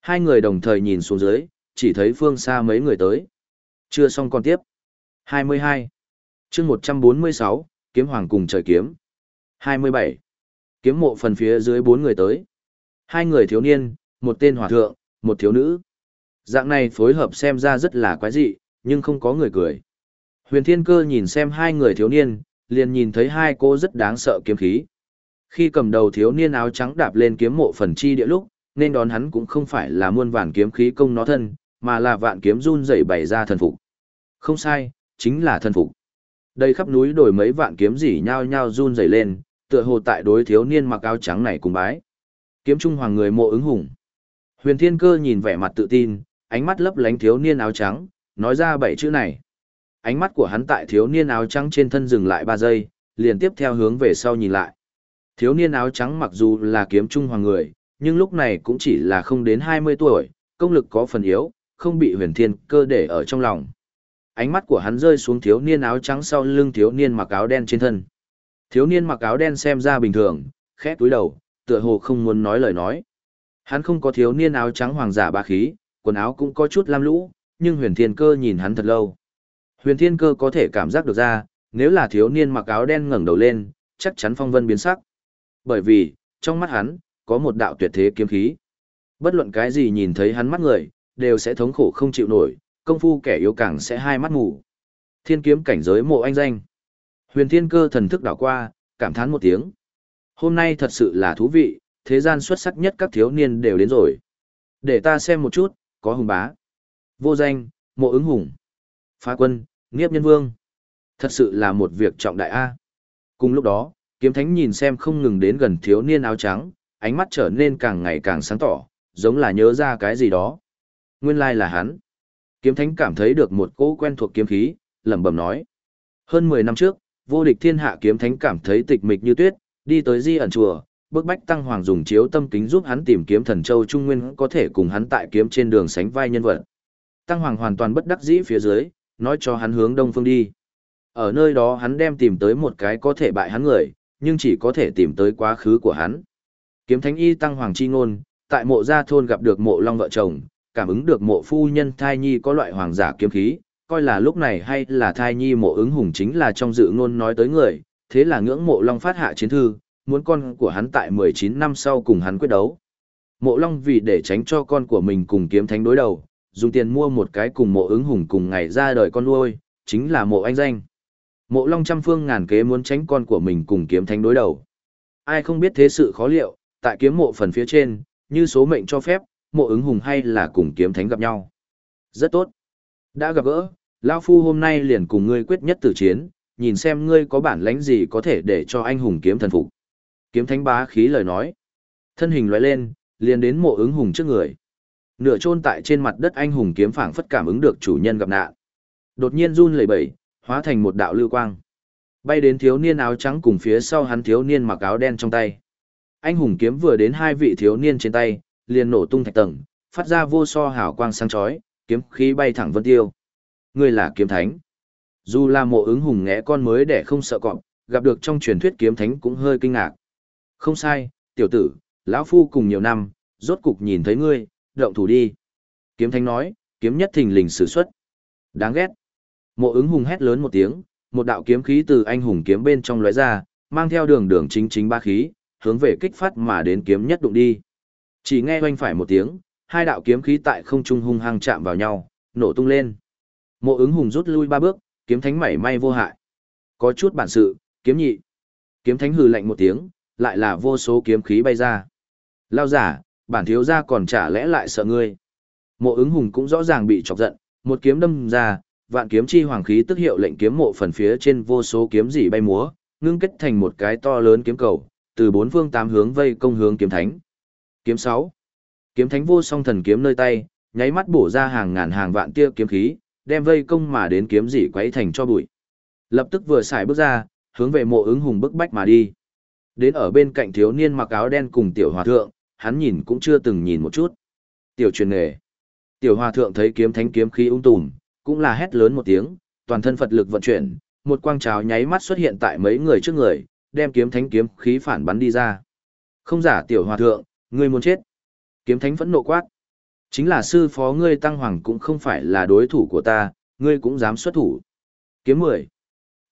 Hai người đồng thời nhìn xuống dưới, chỉ thấy phương xa mấy người tới. Chưa xong còn tiếp. 22. chương 146, kiếm hoàng cùng trời kiếm. 27. Kiếm mộ phần phía dưới bốn người tới. Hai người thiếu niên, một tên hòa thượng, một thiếu nữ. Dạng này phối hợp xem ra rất là quái dị, nhưng không có người cười. Huyền Thiên Cơ nhìn xem hai người thiếu niên, liền nhìn thấy hai cô rất đáng sợ kiếm khí. Khi cầm đầu thiếu niên áo trắng đạp lên kiếm mộ phần chi địa lúc, nên đón hắn cũng không phải là muôn vạn kiếm khí công nó thân, mà là vạn kiếm run rẩy bày ra thần phục. Không sai, chính là thần phục. Đây khắp núi đổi mấy vạn kiếm rỉ nhao nhao run rẩy lên, tựa hồ tại đối thiếu niên mặc áo trắng này cùng bái. Kiếm trung hoàng người mộ ứng hùng. Huyền Thiên Cơ nhìn vẻ mặt tự tin, ánh mắt lấp lánh thiếu niên áo trắng, nói ra bảy chữ này. Ánh mắt của hắn tại thiếu niên áo trắng trên thân dừng lại ba giây, liền tiếp theo hướng về sau nhìn lại. Thiếu niên áo trắng mặc dù là kiếm trung hoàng người, nhưng lúc này cũng chỉ là không đến 20 tuổi, công lực có phần yếu, không bị huyền thiên cơ để ở trong lòng. Ánh mắt của hắn rơi xuống thiếu niên áo trắng sau lưng thiếu niên mặc áo đen trên thân. Thiếu niên mặc áo đen xem ra bình thường, khẽ túi đầu, tựa hồ không muốn nói lời nói. Hắn không có thiếu niên áo trắng hoàng giả bá khí, quần áo cũng có chút lam lũ, nhưng huyền thiên cơ nhìn hắn thật lâu. Huyền thiên cơ có thể cảm giác được ra, nếu là thiếu niên mặc áo đen ngẩng đầu lên, chắc chắn phong vân biến sắc. bởi vì, trong mắt hắn, có một đạo tuyệt thế kiếm khí. Bất luận cái gì nhìn thấy hắn mắt người, đều sẽ thống khổ không chịu nổi, công phu kẻ yếu càng sẽ hai mắt mù. Thiên kiếm cảnh giới mộ anh danh. Huyền thiên cơ thần thức đảo qua, cảm thán một tiếng. Hôm nay thật sự là thú vị, thế gian xuất sắc nhất các thiếu niên đều đến rồi. Để ta xem một chút, có hùng bá. Vô danh, mộ ứng hùng. Phá quân, nghiếp nhân vương. Thật sự là một việc trọng đại A. Cùng lúc đó, kiếm thánh nhìn xem không ngừng đến gần thiếu niên áo trắng, ánh mắt trở nên càng ngày càng sáng tỏ, giống là nhớ ra cái gì đó. Nguyên lai là hắn. Kiếm thánh cảm thấy được một cỗ quen thuộc kiếm khí, lẩm bẩm nói. Hơn 10 năm trước, vô địch thiên hạ kiếm thánh cảm thấy tịch mịch như tuyết, đi tới di ẩn chùa, bức bách tăng hoàng dùng chiếu tâm kính giúp hắn tìm kiếm thần châu trung nguyên có thể cùng hắn tại kiếm trên đường sánh vai nhân vật. Tăng hoàng hoàn toàn bất đắc dĩ phía dưới, nói cho hắn hướng đông phương đi. Ở nơi đó hắn đem tìm tới một cái có thể bại hắn người, nhưng chỉ có thể tìm tới quá khứ của hắn. Kiếm thánh y tăng hoàng chi ngôn, tại mộ gia thôn gặp được mộ long vợ chồng, cảm ứng được mộ phu nhân thai nhi có loại hoàng giả kiếm khí, coi là lúc này hay là thai nhi mộ ứng hùng chính là trong dự ngôn nói tới người, thế là ngưỡng mộ long phát hạ chiến thư, muốn con của hắn tại 19 năm sau cùng hắn quyết đấu. Mộ long vì để tránh cho con của mình cùng kiếm thánh đối đầu, dùng tiền mua một cái cùng mộ ứng hùng cùng ngày ra đời con nuôi, chính là mộ anh danh. Mộ long trăm phương ngàn kế muốn tránh con của mình cùng kiếm thánh đối đầu. Ai không biết thế sự khó liệu, tại kiếm mộ phần phía trên, như số mệnh cho phép, mộ ứng hùng hay là cùng kiếm thánh gặp nhau. Rất tốt. Đã gặp gỡ, Lao Phu hôm nay liền cùng ngươi quyết nhất tử chiến, nhìn xem ngươi có bản lãnh gì có thể để cho anh hùng kiếm thần phục. Kiếm thánh bá khí lời nói. Thân hình lóe lên, liền đến mộ ứng hùng trước người. Nửa chôn tại trên mặt đất anh hùng kiếm phảng phất cảm ứng được chủ nhân gặp nạn. Đột nhiên run lẩy bẩy, hóa thành một đạo lưu quang. Bay đến thiếu niên áo trắng cùng phía sau hắn thiếu niên mặc áo đen trong tay. Anh hùng kiếm vừa đến hai vị thiếu niên trên tay, liền nổ tung thạch tầng, phát ra vô so hào quang sáng chói, kiếm khí bay thẳng vân tiêu. Ngươi là kiếm thánh. Dù là mộ ứng hùng ngẽ con mới để không sợ cọp, gặp được trong truyền thuyết kiếm thánh cũng hơi kinh ngạc. Không sai, tiểu tử, lão phu cùng nhiều năm, rốt cục nhìn thấy ngươi, động thủ đi. Kiếm thánh nói, kiếm nhất thình lình sử xuất. Đáng ghét. Mộ ứng hùng hét lớn một tiếng, một đạo kiếm khí từ anh hùng kiếm bên trong lóe ra, mang theo đường đường chính chính ba khí, hướng về kích phát mà đến kiếm nhất đụng đi. Chỉ nghe oanh phải một tiếng, hai đạo kiếm khí tại không trung hung hăng chạm vào nhau, nổ tung lên. Mộ ứng hùng rút lui ba bước, kiếm thánh mảy may vô hại. Có chút bản sự, kiếm nhị. Kiếm thánh hừ lạnh một tiếng, lại là vô số kiếm khí bay ra. Lao giả, bản thiếu gia còn chả lẽ lại sợ ngươi. Mộ ứng hùng cũng rõ ràng bị chọc giận, một kiếm đâm ra, vạn kiếm chi hoàng khí tức hiệu lệnh kiếm mộ phần phía trên vô số kiếm dị bay múa, ngưng kết thành một cái to lớn kiếm cầu, từ bốn phương tám hướng vây công hướng kiếm thánh. Kiếm 6. Kiếm thánh vô song thần kiếm nơi tay, nháy mắt bổ ra hàng ngàn hàng vạn tia kiếm khí, đem vây công mà đến kiếm dị quấy thành cho bụi. Lập tức vừa xài bước ra, hướng về mộ ứng hùng bức bách mà đi. Đến ở bên cạnh thiếu niên mặc áo đen cùng tiểu hòa thượng, hắn nhìn cũng chưa từng nhìn một chút. Tiểu truyền nghề. Tiểu hòa thượng thấy kiếm thánh kiếm khí ung tùm, cũng là hét lớn một tiếng, toàn thân Phật lực vận chuyển, một quang trào nháy mắt xuất hiện tại mấy người trước người, đem kiếm thánh kiếm khí phản bắn đi ra. Không giả tiểu hòa thượng, ngươi muốn chết. Kiếm thánh phẫn nộ quát. Chính là sư phó ngươi tăng hoàng cũng không phải là đối thủ của ta, ngươi cũng dám xuất thủ. Kiếm mười.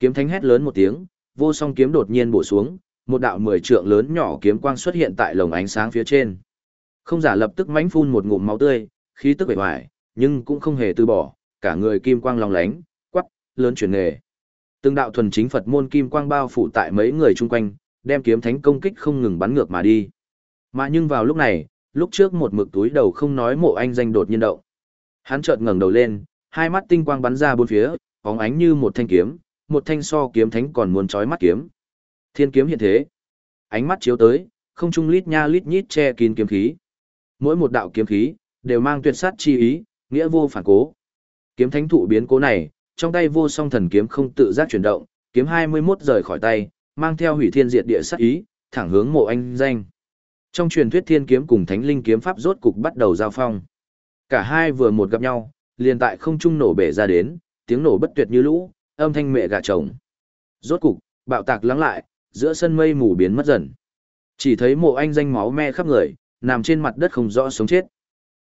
Kiếm thánh hét lớn một tiếng, vô song kiếm đột nhiên bổ xuống, một đạo mười trượng lớn nhỏ kiếm quang xuất hiện tại lồng ánh sáng phía trên. Không giả lập tức mãnh phun một ngụm máu tươi, khí tức bể hoài, nhưng cũng không hề từ bỏ, cả người kim quang long lánh, quắc, lớn chuyển nghề. Từng đạo thuần chính Phật môn kim quang bao phủ tại mấy người chung quanh, đem kiếm thánh công kích không ngừng bắn ngược mà đi. Mà nhưng vào lúc này, lúc trước một mực túi đầu không nói mộ anh danh đột nhiên động. Hắn chợt ngẩng đầu lên, hai mắt tinh quang bắn ra bốn phía, bóng ánh như một thanh kiếm, một thanh so kiếm thánh còn muốn chói mắt kiếm. Thiên kiếm hiện thế. Ánh mắt chiếu tới, không trung lít nha lít nhít che kín kiếm khí. Mỗi một đạo kiếm khí đều mang tuyệt sát chi ý, nghĩa vô phản cố. Kiếm thánh thụ biến cố này, trong tay vô song thần kiếm không tự giác chuyển động, kiếm 21 rời khỏi tay, mang theo hủy thiên diệt địa sát ý, thẳng hướng mộ anh danh. Trong truyền thuyết thiên kiếm cùng thánh linh kiếm pháp rốt cục bắt đầu giao phong. Cả hai vừa một gặp nhau, liền tại không trung nổ bể ra đến, tiếng nổ bất tuyệt như lũ, âm thanh mẹ gà trống. Rốt cục, bạo tạc lắng lại, giữa sân mây mù biến mất dần. Chỉ thấy mộ anh danh máu me khắp người, nằm trên mặt đất không rõ sống chết.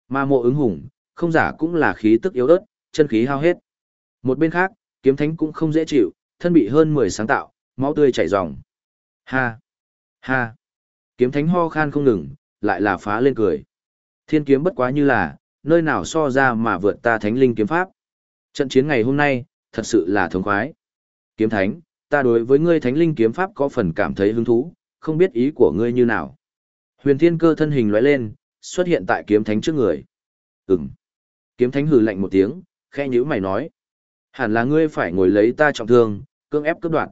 Mà mộ ứng hùng, không giả cũng là khí tức yếu ớt, chân khí hao hết. Một bên khác, kiếm thánh cũng không dễ chịu, thân bị hơn 10 sáng tạo, máu tươi chảy ròng. Ha! Ha! Kiếm thánh ho khan không ngừng, lại là phá lên cười. Thiên kiếm bất quá như là, nơi nào so ra mà vượt ta thánh linh kiếm pháp. Trận chiến ngày hôm nay, thật sự là thống khoái. Kiếm thánh, ta đối với ngươi thánh linh kiếm pháp có phần cảm thấy hứng thú, không biết ý của ngươi như nào. Huyền thiên cơ thân hình lóe lên, xuất hiện tại kiếm thánh trước người. Ừm. Kiếm thánh hừ lạnh một tiếng, khẽ nhíu mày nói. Hẳn là ngươi phải ngồi lấy ta trọng thương, cưỡng ép cướp đoạt.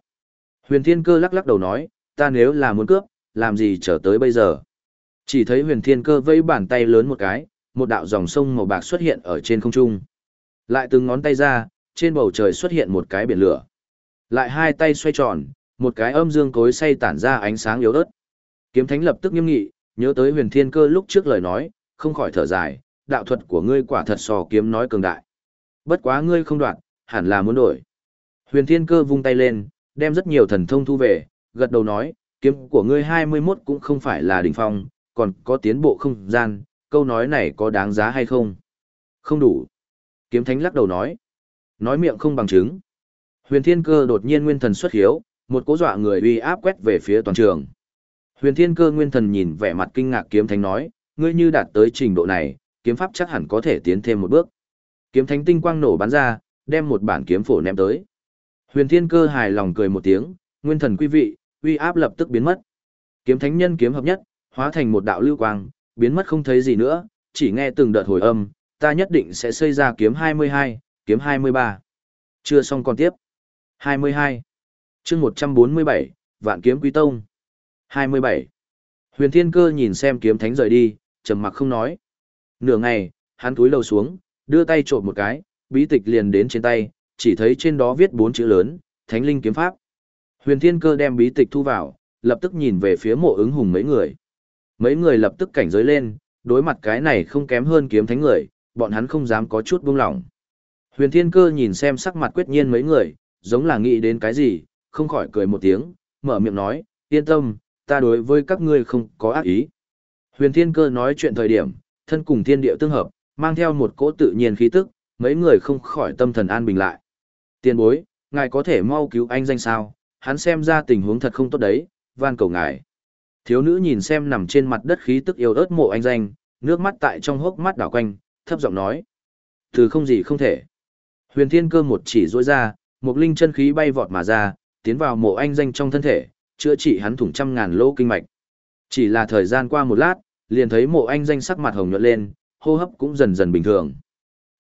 Huyền thiên cơ lắc lắc đầu nói, ta nếu là muốn cướp, làm gì trở tới bây giờ. Chỉ thấy huyền thiên cơ vẫy bàn tay lớn một cái, một đạo dòng sông màu bạc xuất hiện ở trên không trung. Lại từng ngón tay ra, trên bầu trời xuất hiện một cái biển lửa. Lại hai tay xoay tròn, một cái âm dương cối say tản ra ánh sáng yếu ớt. Kiếm thánh lập tức nghiêm nghị, nhớ tới huyền thiên cơ lúc trước lời nói, không khỏi thở dài, đạo thuật của ngươi quả thật so kiếm nói cường đại. Bất quá ngươi không đoạn, hẳn là muốn đổi. Huyền thiên cơ vung tay lên, đem rất nhiều thần thông thu về, gật đầu nói, kiếm của ngươi 21 cũng không phải là đỉnh phong, còn có tiến bộ không gian, câu nói này có đáng giá hay không? Không đủ. Kiếm thánh lắc đầu nói. Nói miệng không bằng chứng. Huyền thiên cơ đột nhiên nguyên thần xuất hiếu, một cố dọa người uy áp quét về phía toàn trường. Huyền thiên cơ nguyên thần nhìn vẻ mặt kinh ngạc kiếm thánh nói, ngươi như đạt tới trình độ này, kiếm pháp chắc hẳn có thể tiến thêm một bước. Kiếm thánh tinh quang nổ bắn ra, đem một bản kiếm phổ ném tới. Huyền thiên cơ hài lòng cười một tiếng, nguyên thần quý vị, uy áp lập tức biến mất. Kiếm thánh nhân kiếm hợp nhất, hóa thành một đạo lưu quang, biến mất không thấy gì nữa, chỉ nghe từng đợt hồi âm, ta nhất định sẽ xây ra kiếm 22, kiếm 23. Chưa xong còn tiếp. 22. chương 147, Vạn Kiếm Quý Tông. 27. Huyền Thiên Cơ nhìn xem kiếm thánh rời đi, trầm mặc không nói. Nửa ngày, hắn túi đầu xuống, đưa tay trộm một cái, bí tịch liền đến trên tay, chỉ thấy trên đó viết bốn chữ lớn, Thánh Linh Kiếm Pháp. Huyền Thiên Cơ đem bí tịch thu vào, lập tức nhìn về phía mộ ứng hùng mấy người. Mấy người lập tức cảnh giới lên, đối mặt cái này không kém hơn kiếm thánh người, bọn hắn không dám có chút buông lỏng. Huyền Thiên Cơ nhìn xem sắc mặt quyết nhiên mấy người, giống là nghĩ đến cái gì, không khỏi cười một tiếng, mở miệng nói, yên tâm, ta đối với các ngươi không có ác ý. Huyền Thiên Cơ nói chuyện thời điểm, thân cùng thiên địa tương hợp, mang theo một cỗ tự nhiên khí tức, mấy người không khỏi tâm thần an bình lại. Tiên bối, ngài có thể mau cứu anh danh sao, hắn xem ra tình huống thật không tốt đấy, van cầu ngài. Thiếu nữ nhìn xem nằm trên mặt đất khí tức yêu ớt mộ anh danh, nước mắt tại trong hốc mắt đảo quanh, thấp giọng nói. Từ không gì không thể. Huyền thiên cơ một chỉ rỗi ra, một linh chân khí bay vọt mà ra, tiến vào mộ anh danh trong thân thể, chữa trị hắn thủng trăm ngàn lỗ kinh mạch. Chỉ là thời gian qua một lát, liền thấy mộ anh danh sắc mặt hồng nhuận lên, hô hấp cũng dần dần bình thường.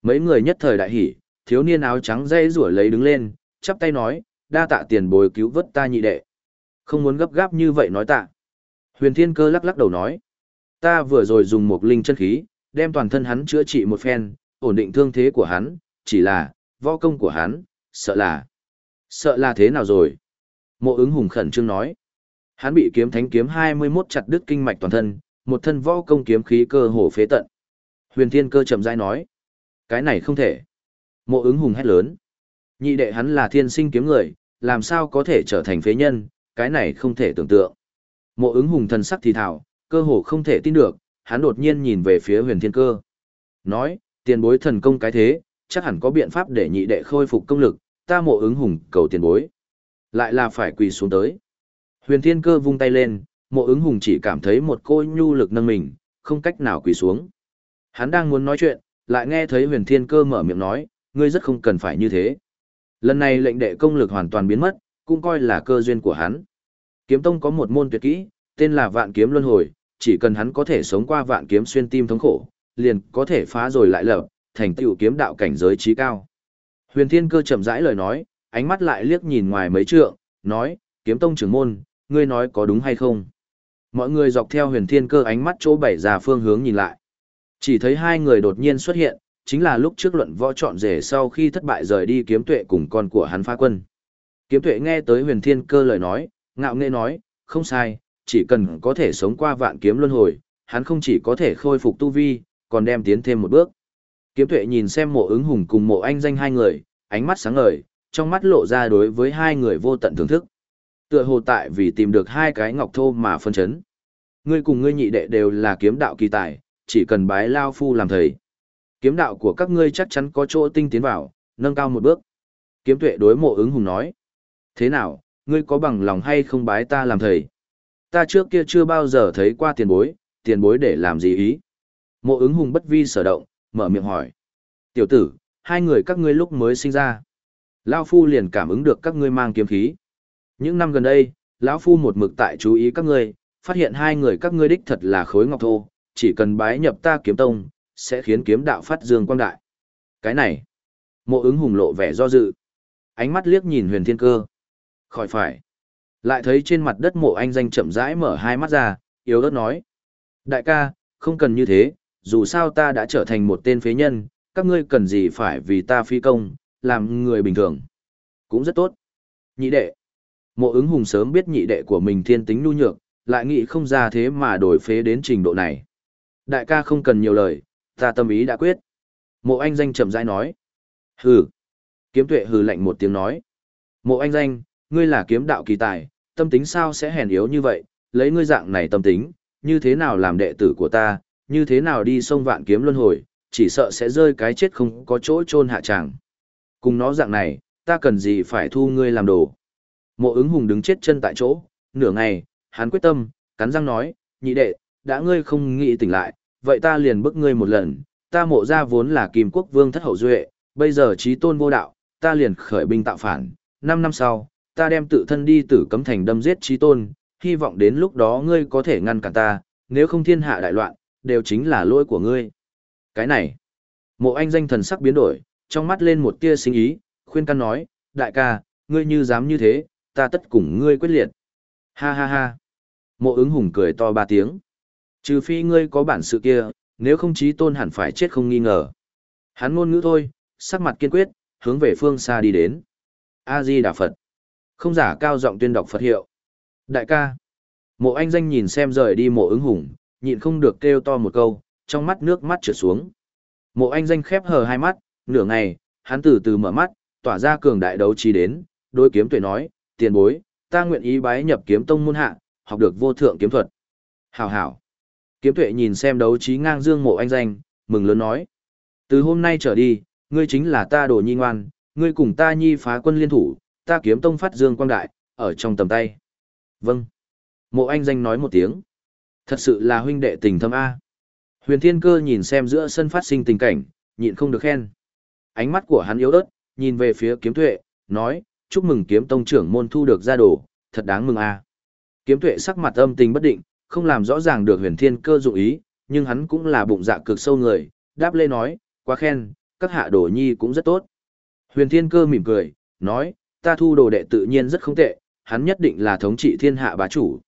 Mấy người nhất thời đại hỉ, thiếu niên áo trắng dây rủa lấy đứng lên, chắp tay nói, đa tạ tiền bồi cứu vớt ta nhị đệ. Không muốn gấp gáp như vậy nói tạ. Huyền Thiên Cơ lắc lắc đầu nói, ta vừa rồi dùng một linh chân khí, đem toàn thân hắn chữa trị một phen, ổn định thương thế của hắn, chỉ là, võ công của hắn, sợ là, sợ là thế nào rồi? Mộ ứng hùng khẩn trương nói, hắn bị kiếm thánh kiếm 21 chặt đứt kinh mạch toàn thân, một thân võ công kiếm khí cơ hồ phế tận. Huyền Thiên Cơ chậm rãi nói, cái này không thể. Mộ ứng hùng hét lớn, nhị đệ hắn là thiên sinh kiếm người, làm sao có thể trở thành phế nhân, cái này không thể tưởng tượng. Mộ ứng hùng thần sắc thì thảo, cơ hồ không thể tin được, hắn đột nhiên nhìn về phía huyền thiên cơ. Nói, tiền bối thần công cái thế, chắc hẳn có biện pháp để nhị đệ khôi phục công lực, ta mộ ứng hùng cầu tiền bối. Lại là phải quỳ xuống tới. Huyền thiên cơ vung tay lên, mộ ứng hùng chỉ cảm thấy một cô nhu lực nâng mình, không cách nào quỳ xuống. Hắn đang muốn nói chuyện, lại nghe thấy huyền thiên cơ mở miệng nói, ngươi rất không cần phải như thế. Lần này lệnh đệ công lực hoàn toàn biến mất, cũng coi là cơ duyên của hắn. Kiếm tông có một môn tuyệt kỹ, tên là vạn kiếm luân hồi, chỉ cần hắn có thể sống qua vạn kiếm xuyên tim thống khổ, liền có thể phá rồi lại lập, thành tựu kiếm đạo cảnh giới trí cao. Huyền Thiên Cơ chậm rãi lời nói, ánh mắt lại liếc nhìn ngoài mấy trượng, nói, kiếm tông trưởng môn, ngươi nói có đúng hay không? Mọi người dọc theo huyền thiên cơ ánh mắt chỗ bảy già phương hướng nhìn lại. Chỉ thấy hai người đột nhiên xuất hiện, chính là lúc trước luận võ chọn rể sau khi thất bại rời đi kiếm tuệ cùng con của hắn phá quân. Kiếm tuệ nghe tới huyền thiên cơ lời nói, ngạo nghễ nói, không sai, chỉ cần có thể sống qua vạn kiếm luân hồi, hắn không chỉ có thể khôi phục tu vi, còn đem tiến thêm một bước. Kiếm tuệ nhìn xem mộ ứng hùng cùng mộ anh danh hai người, ánh mắt sáng ngời, trong mắt lộ ra đối với hai người vô tận thưởng thức. Tựa hồ tại vì tìm được hai cái ngọc thô mà phân chấn. Ngươi cùng ngươi nhị đệ đều là kiếm đạo kỳ tài, chỉ cần bái lao phu làm thầy. Kiếm đạo của các ngươi chắc chắn có chỗ tinh tiến vào, nâng cao một bước. Kiếm tuệ đối mộ ứng hùng nói. Thế nào, ngươi có bằng lòng hay không bái ta làm thầy? Ta trước kia chưa bao giờ thấy qua tiền bối, tiền bối để làm gì ý? Mộ ứng hùng bất vi sở động, mở miệng hỏi. Tiểu tử, hai người các ngươi lúc mới sinh ra. Lao Phu liền cảm ứng được các ngươi mang kiếm khí. Những năm gần đây, lão Phu một mực tại chú ý các ngươi, phát hiện hai người các ngươi đích thật là khối ngọc thô, chỉ cần bái nhập ta kiếm tông, sẽ khiến kiếm đạo phát dương quang đại. Cái này, mộ ứng hùng lộ vẻ do dự. Ánh mắt liếc nhìn huyền thiên cơ. Khỏi phải. Lại thấy trên mặt đất mộ anh danh chậm rãi mở hai mắt ra, yếu ớt nói. Đại ca, không cần như thế, dù sao ta đã trở thành một tên phế nhân, các ngươi cần gì phải vì ta phi công, làm người bình thường. Cũng rất tốt. Nhị đệ. Mộ ứng hùng sớm biết nhị đệ của mình thiên tính nhu nhược, lại nghĩ không ra thế mà đổi phế đến trình độ này. Đại ca không cần nhiều lời, ta tâm ý đã quyết. Mộ anh danh chậm rãi nói. Hừ. Kiếm tuệ hừ lạnh một tiếng nói. Mộ anh danh, ngươi là kiếm đạo kỳ tài, tâm tính sao sẽ hèn yếu như vậy, lấy ngươi dạng này tâm tính, như thế nào làm đệ tử của ta, như thế nào đi sông vạn kiếm luân hồi, chỉ sợ sẽ rơi cái chết không có chỗ chôn hạ tràng. Cùng nó dạng này, ta cần gì phải thu ngươi làm đồ. Mộ ứng hùng đứng chết chân tại chỗ, nửa ngày, hắn quyết tâm, cắn răng nói, nhị đệ, đã ngươi không nghĩ tỉnh lại, vậy ta liền bức ngươi một lần, ta mộ ra vốn là kim quốc vương thất hậu duệ, bây giờ trí tôn vô đạo, ta liền khởi binh tạo phản, năm năm sau, ta đem tự thân đi tử cấm thành đâm giết trí tôn, hy vọng đến lúc đó ngươi có thể ngăn cản ta, nếu không thiên hạ đại loạn, đều chính là lỗi của ngươi. Cái này, mộ anh danh thần sắc biến đổi, trong mắt lên một tia sinh ý, khuyên can nói, đại ca, ngươi như dám như thế, ta tất cùng ngươi quyết liệt. Ha ha ha. Mộ ứng hùng cười to ba tiếng. Trừ phi ngươi có bản sự kia, nếu không chí tôn hẳn phải chết không nghi ngờ. Hắn ngôn ngữ thôi, sắc mặt kiên quyết, hướng về phương xa đi đến. A-di Đà Phật. Không giả cao giọng tuyên đọc Phật hiệu. Đại ca. Mộ anh danh nhìn xem rời đi mộ ứng hùng, nhịn không được kêu to một câu, trong mắt nước mắt trượt xuống. Mộ anh danh khép hờ hai mắt, nửa ngày, hắn từ từ mở mắt, tỏa ra cường đại đấu trí đến, đối kiếm tuệ nói, tiền bối, ta nguyện ý bái nhập kiếm tông môn hạ, học được vô thượng kiếm thuật. Hảo hảo. Kiếm tuệ nhìn xem đấu trí ngang dương mộ anh danh, mừng lớn nói. Từ hôm nay trở đi, ngươi chính là ta đồ nhi ngoan, ngươi cùng ta nhi phá quân liên thủ, ta kiếm tông phát dương quang đại, ở trong tầm tay. Vâng. Mộ anh danh nói một tiếng. Thật sự là huynh đệ tình thâm A. Huyền Thiên Cơ nhìn xem giữa sân phát sinh tình cảnh, nhịn không được khen. Ánh mắt của hắn yếu ớt, nhìn về phía kiếm tuệ, nói, chúc mừng kiếm tông trưởng môn thu được gia đồ, thật đáng mừng a. Kiếm tuệ sắc mặt âm tình bất định, không làm rõ ràng được huyền thiên cơ dụng ý, nhưng hắn cũng là bụng dạ cực sâu người, đáp lê nói, quá khen, các hạ đồ nhi cũng rất tốt. Huyền thiên cơ mỉm cười, nói, ta thu đồ đệ tự nhiên rất không tệ, hắn nhất định là thống trị thiên hạ bá chủ.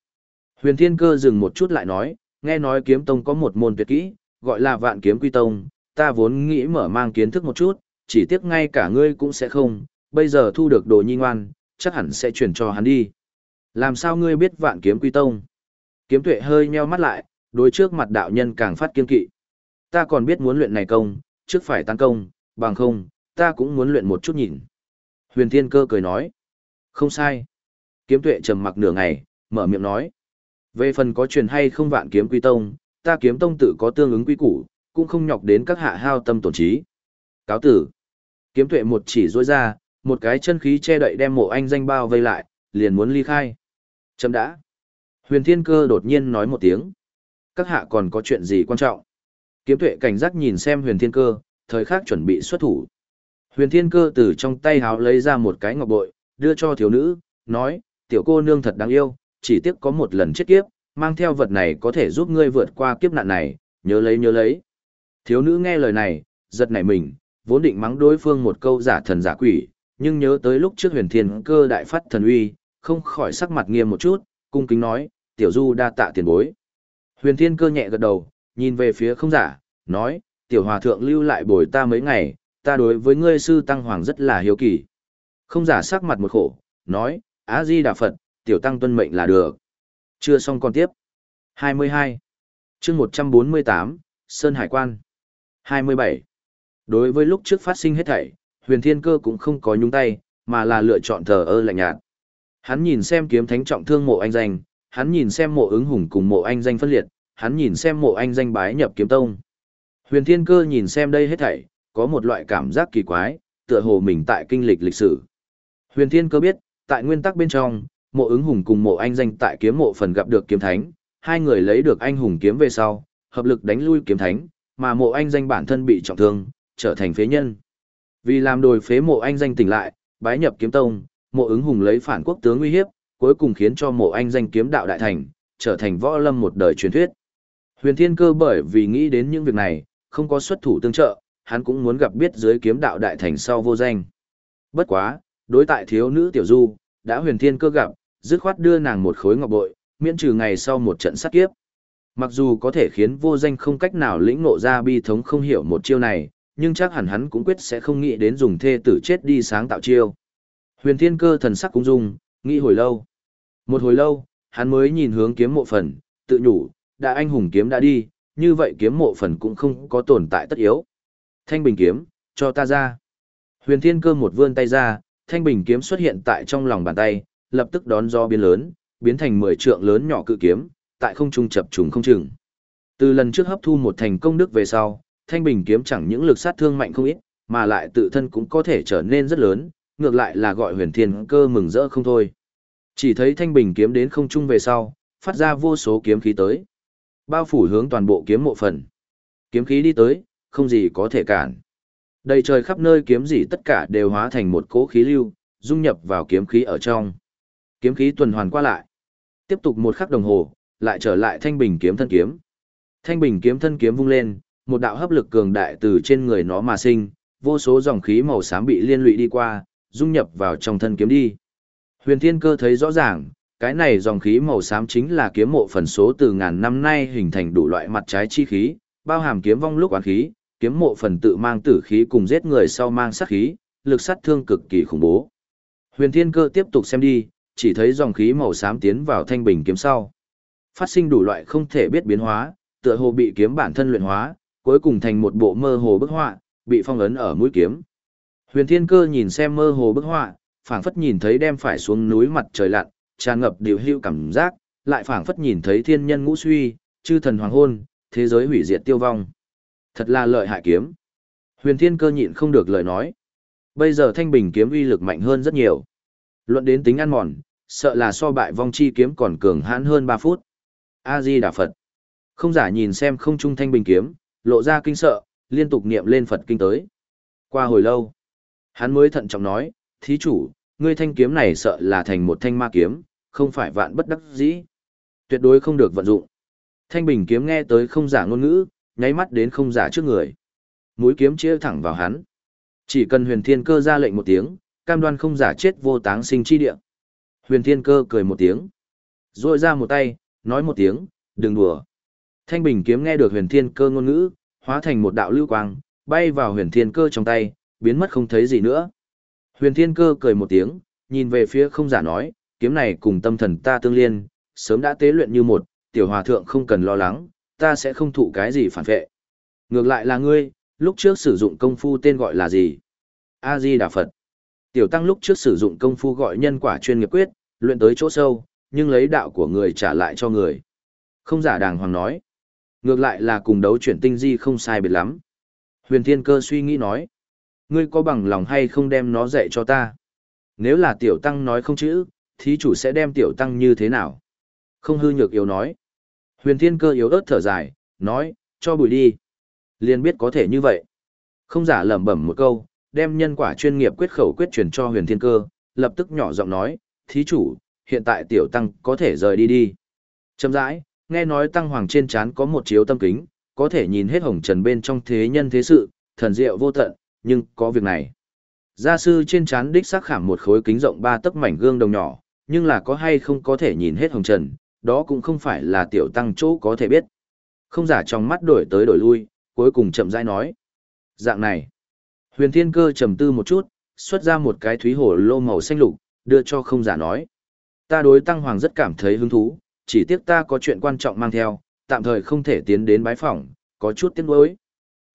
Huyền thiên cơ dừng một chút lại nói, nghe nói kiếm tông có một môn tuyệt kỹ, gọi là vạn kiếm quy tông, ta vốn nghĩ mở mang kiến thức một chút, chỉ tiếc ngay cả ngươi cũng sẽ không, bây giờ thu được đồ nhi ngoan, chắc hẳn sẽ chuyển cho hắn đi. Làm sao ngươi biết vạn kiếm quy tông? Kiếm tuệ hơi nheo mắt lại, đối trước mặt đạo nhân càng phát kiên kỵ. Ta còn biết muốn luyện này công, trước phải tăng công, bằng không, ta cũng muốn luyện một chút nhìn. Huyền Thiên Cơ cười nói. Không sai. Kiếm tuệ trầm mặc nửa ngày, mở miệng nói. Về phần có truyền hay không vạn kiếm quy tông, ta kiếm tông tự có tương ứng quy củ, cũng không nhọc đến các hạ hao tâm tổn trí. Cáo tử. Kiếm tuệ một chỉ rối ra, một cái chân khí che đậy đem mộ anh danh bao vây lại, liền muốn ly khai. Chấm đã. Huyền Thiên Cơ đột nhiên nói một tiếng. Các hạ còn có chuyện gì quan trọng? Kiếm tuệ cảnh giác nhìn xem Huyền Thiên Cơ, thời khắc chuẩn bị xuất thủ. Huyền Thiên Cơ từ trong tay háo lấy ra một cái ngọc bội, đưa cho thiếu nữ, nói, tiểu cô nương thật đáng yêu, chỉ tiếc có một lần chết kiếp, mang theo vật này có thể giúp ngươi vượt qua kiếp nạn này, nhớ lấy nhớ lấy. Thiếu nữ nghe lời này, giật nảy mình, vốn định mắng đối phương một câu giả thần giả quỷ, nhưng nhớ tới lúc trước huyền thiên cơ đại phát thần uy, không khỏi sắc mặt nghiêm một chút, cung kính nói, tiểu du đa tạ tiền bối. Huyền thiên cơ nhẹ gật đầu, nhìn về phía không giả, nói, tiểu hòa thượng lưu lại bồi ta mấy ngày, ta đối với ngươi sư tăng hoàng rất là hiếu kỳ. Không giả sắc mặt một khổ, nói, á di đà Phật, tiểu tăng tuân mệnh là được. Chưa xong còn tiếp. 22. chương 148, Sơn Hải Quan. 27. Đối với lúc trước phát sinh hết thảy, huyền thiên cơ cũng không có nhúng tay, mà là lựa chọn thờ ơ lạnh nhạt. Hắn nhìn xem kiếm thánh trọng thương mộ anh danh, hắn nhìn xem mộ ứng hùng cùng mộ anh danh phân liệt, hắn nhìn xem mộ anh danh bái nhập kiếm tông. Huyền thiên cơ nhìn xem đây hết thảy, có một loại cảm giác kỳ quái, tựa hồ mình tại kinh lịch lịch sử. Huyền thiên cơ biết, tại nguyên tắc bên trong, mộ ứng hùng cùng mộ anh danh tại kiếm mộ phần gặp được kiếm thánh, hai người lấy được anh hùng kiếm về sau, hợp lực đánh lui kiếm thánh, mà mộ anh danh bản thân bị trọng thương, trở thành phế nhân. Vì làm đồi phế mộ anh danh tỉnh lại, bái nhập kiếm tông, mộ ứng hùng lấy phản quốc tướng uy hiếp, cuối cùng khiến cho mộ anh danh kiếm đạo đại thành, trở thành võ lâm một đời truyền thuyết. Huyền Thiên Cơ bởi vì nghĩ đến những việc này, không có xuất thủ tương trợ, hắn cũng muốn gặp biết dưới kiếm đạo đại thành sau vô danh. Bất quá, đối tại thiếu nữ tiểu du, đã Huyền Thiên Cơ gặp, dứt khoát đưa nàng một khối ngọc bội, miễn trừ ngày sau một trận sát kiếp. Mặc dù có thể khiến vô danh không cách nào lĩnh ngộ ra bi thống không hiểu một chiêu này, nhưng chắc hẳn hắn cũng quyết sẽ không nghĩ đến dùng thê tử chết đi sáng tạo chiêu. Huyền Thiên Cơ thần sắc cũng dung, nghĩ hồi lâu. Một hồi lâu, hắn mới nhìn hướng kiếm mộ phần, tự nhủ, đã anh hùng kiếm đã đi, như vậy kiếm mộ phần cũng không có tồn tại tất yếu. Thanh bình kiếm, cho ta ra. Huyền Thiên Cơ một vươn tay ra, thanh bình kiếm xuất hiện tại trong lòng bàn tay, lập tức đón gió biến lớn, biến thành 10 trượng lớn nhỏ cự kiếm, tại không trung chập trùng không chừng. Từ lần trước hấp thu một thành công đức về sau, thanh bình kiếm chẳng những lực sát thương mạnh không ít, mà lại tự thân cũng có thể trở nên rất lớn, ngược lại là gọi huyền thiên cơ mừng rỡ không thôi. Chỉ thấy thanh bình kiếm đến không trung về sau, phát ra vô số kiếm khí tới. Bao phủ hướng toàn bộ kiếm mộ phần. Kiếm khí đi tới, không gì có thể cản. Đầy trời khắp nơi kiếm gì tất cả đều hóa thành một cỗ khí lưu, dung nhập vào kiếm khí ở trong. Kiếm khí tuần hoàn qua lại. Tiếp tục một khắc đồng hồ, lại trở lại thanh bình kiếm thân kiếm. Thanh bình kiếm thân kiếm vung lên, một đạo hấp lực cường đại từ trên người nó mà sinh, vô số dòng khí màu xám bị liên lụy đi qua, dung nhập vào trong thân kiếm đi. Huyền Thiên Cơ thấy rõ ràng, cái này dòng khí màu xám chính là kiếm mộ phần số từ ngàn năm nay hình thành đủ loại mặt trái chi khí, bao hàm kiếm vong lúc oán khí, kiếm mộ phần tự mang tử khí cùng giết người sau mang sát khí, lực sát thương cực kỳ khủng bố. Huyền Thiên Cơ tiếp tục xem đi, chỉ thấy dòng khí màu xám tiến vào thanh bình kiếm sau. Phát sinh đủ loại không thể biết biến hóa, tựa hồ bị kiếm bản thân luyện hóa, cuối cùng thành một bộ mơ hồ bức họa, bị phong ấn ở mũi kiếm. Huyền Thiên Cơ nhìn xem mơ hồ bức họa, phảng phất nhìn thấy đem phải xuống núi mặt trời lặn, tràn ngập điều hữu cảm giác, lại phảng phất nhìn thấy thiên nhân ngũ suy, chư thần hoàng hôn, thế giới hủy diệt tiêu vong. Thật là lợi hại kiếm. Huyền Thiên Cơ nhịn không được lời nói. Bây giờ thanh bình kiếm uy lực mạnh hơn rất nhiều. Luận đến tính ăn mòn, sợ là so bại vong chi kiếm còn cường hãn hơn 3 phút. A Di Đà Phật. Không giả nhìn xem không trung thanh bình kiếm, lộ ra kinh sợ, liên tục niệm lên Phật kinh tới. Qua hồi lâu, hắn mới thận trọng nói, thí chủ, ngươi thanh kiếm này sợ là thành một thanh ma kiếm, không phải vạn bất đắc dĩ. Tuyệt đối không được vận dụng. Thanh bình kiếm nghe tới không giả ngôn ngữ, nháy mắt đến không giả trước người. Mũi kiếm chia thẳng vào hắn. Chỉ cần huyền thiên cơ ra lệnh một tiếng, cam đoan không giả chết vô táng sinh chi địa. Huyền thiên cơ cười một tiếng. Rồi ra một tay, nói một tiếng, đừng đùa. Thanh bình kiếm nghe được huyền thiên cơ ngôn ngữ, hóa thành một đạo lưu quang, bay vào huyền thiên cơ trong tay, biến mất không thấy gì nữa. Huyền thiên cơ cười một tiếng, nhìn về phía không giả nói, kiếm này cùng tâm thần ta tương liên, sớm đã tế luyện như một, tiểu hòa thượng không cần lo lắng, ta sẽ không thụ cái gì phản vệ. Ngược lại là ngươi, lúc trước sử dụng công phu tên gọi là gì? A-di Đà Phật. Tiểu tăng lúc trước sử dụng công phu gọi nhân quả chuyên nghiệp quyết, luyện tới chỗ sâu, nhưng lấy đạo của người trả lại cho người. Không giả đàng hoàng nói. Ngược lại là cùng đấu chuyển tinh di không sai biệt lắm. Huyền Thiên Cơ suy nghĩ nói. Ngươi có bằng lòng hay không đem nó dạy cho ta? Nếu là tiểu tăng nói không chữ, thí chủ sẽ đem tiểu tăng như thế nào? Không hư nhược yếu nói. Huyền Thiên Cơ yếu ớt thở dài, nói, cho bùi đi. Liên biết có thể như vậy. Không giả lẩm bẩm một câu, đem nhân quả chuyên nghiệp quyết khẩu quyết truyền cho Huyền Thiên Cơ, lập tức nhỏ giọng nói, thí chủ, hiện tại tiểu tăng có thể rời đi đi. Chậm rãi, nghe nói tăng hoàng trên trán có một chiếu tâm kính, có thể nhìn hết hồng trần bên trong thế nhân thế sự, thần diệu vô tận, nhưng có việc này. Gia sư trên trán đích xác khảm một khối kính rộng ba tấc mảnh gương đồng nhỏ, nhưng là có hay không có thể nhìn hết hồng trần, đó cũng không phải là tiểu tăng chỗ có thể biết. Không giả trong mắt đổi tới đổi lui, cuối cùng chậm rãi nói. Dạng này, huyền thiên cơ trầm tư một chút, xuất ra một cái thúy hổ lô màu xanh lục, đưa cho không giả nói. Ta đối tăng hoàng rất cảm thấy hứng thú, chỉ tiếc ta có chuyện quan trọng mang theo, tạm thời không thể tiến đến bái phỏng, có chút tiếc nuối.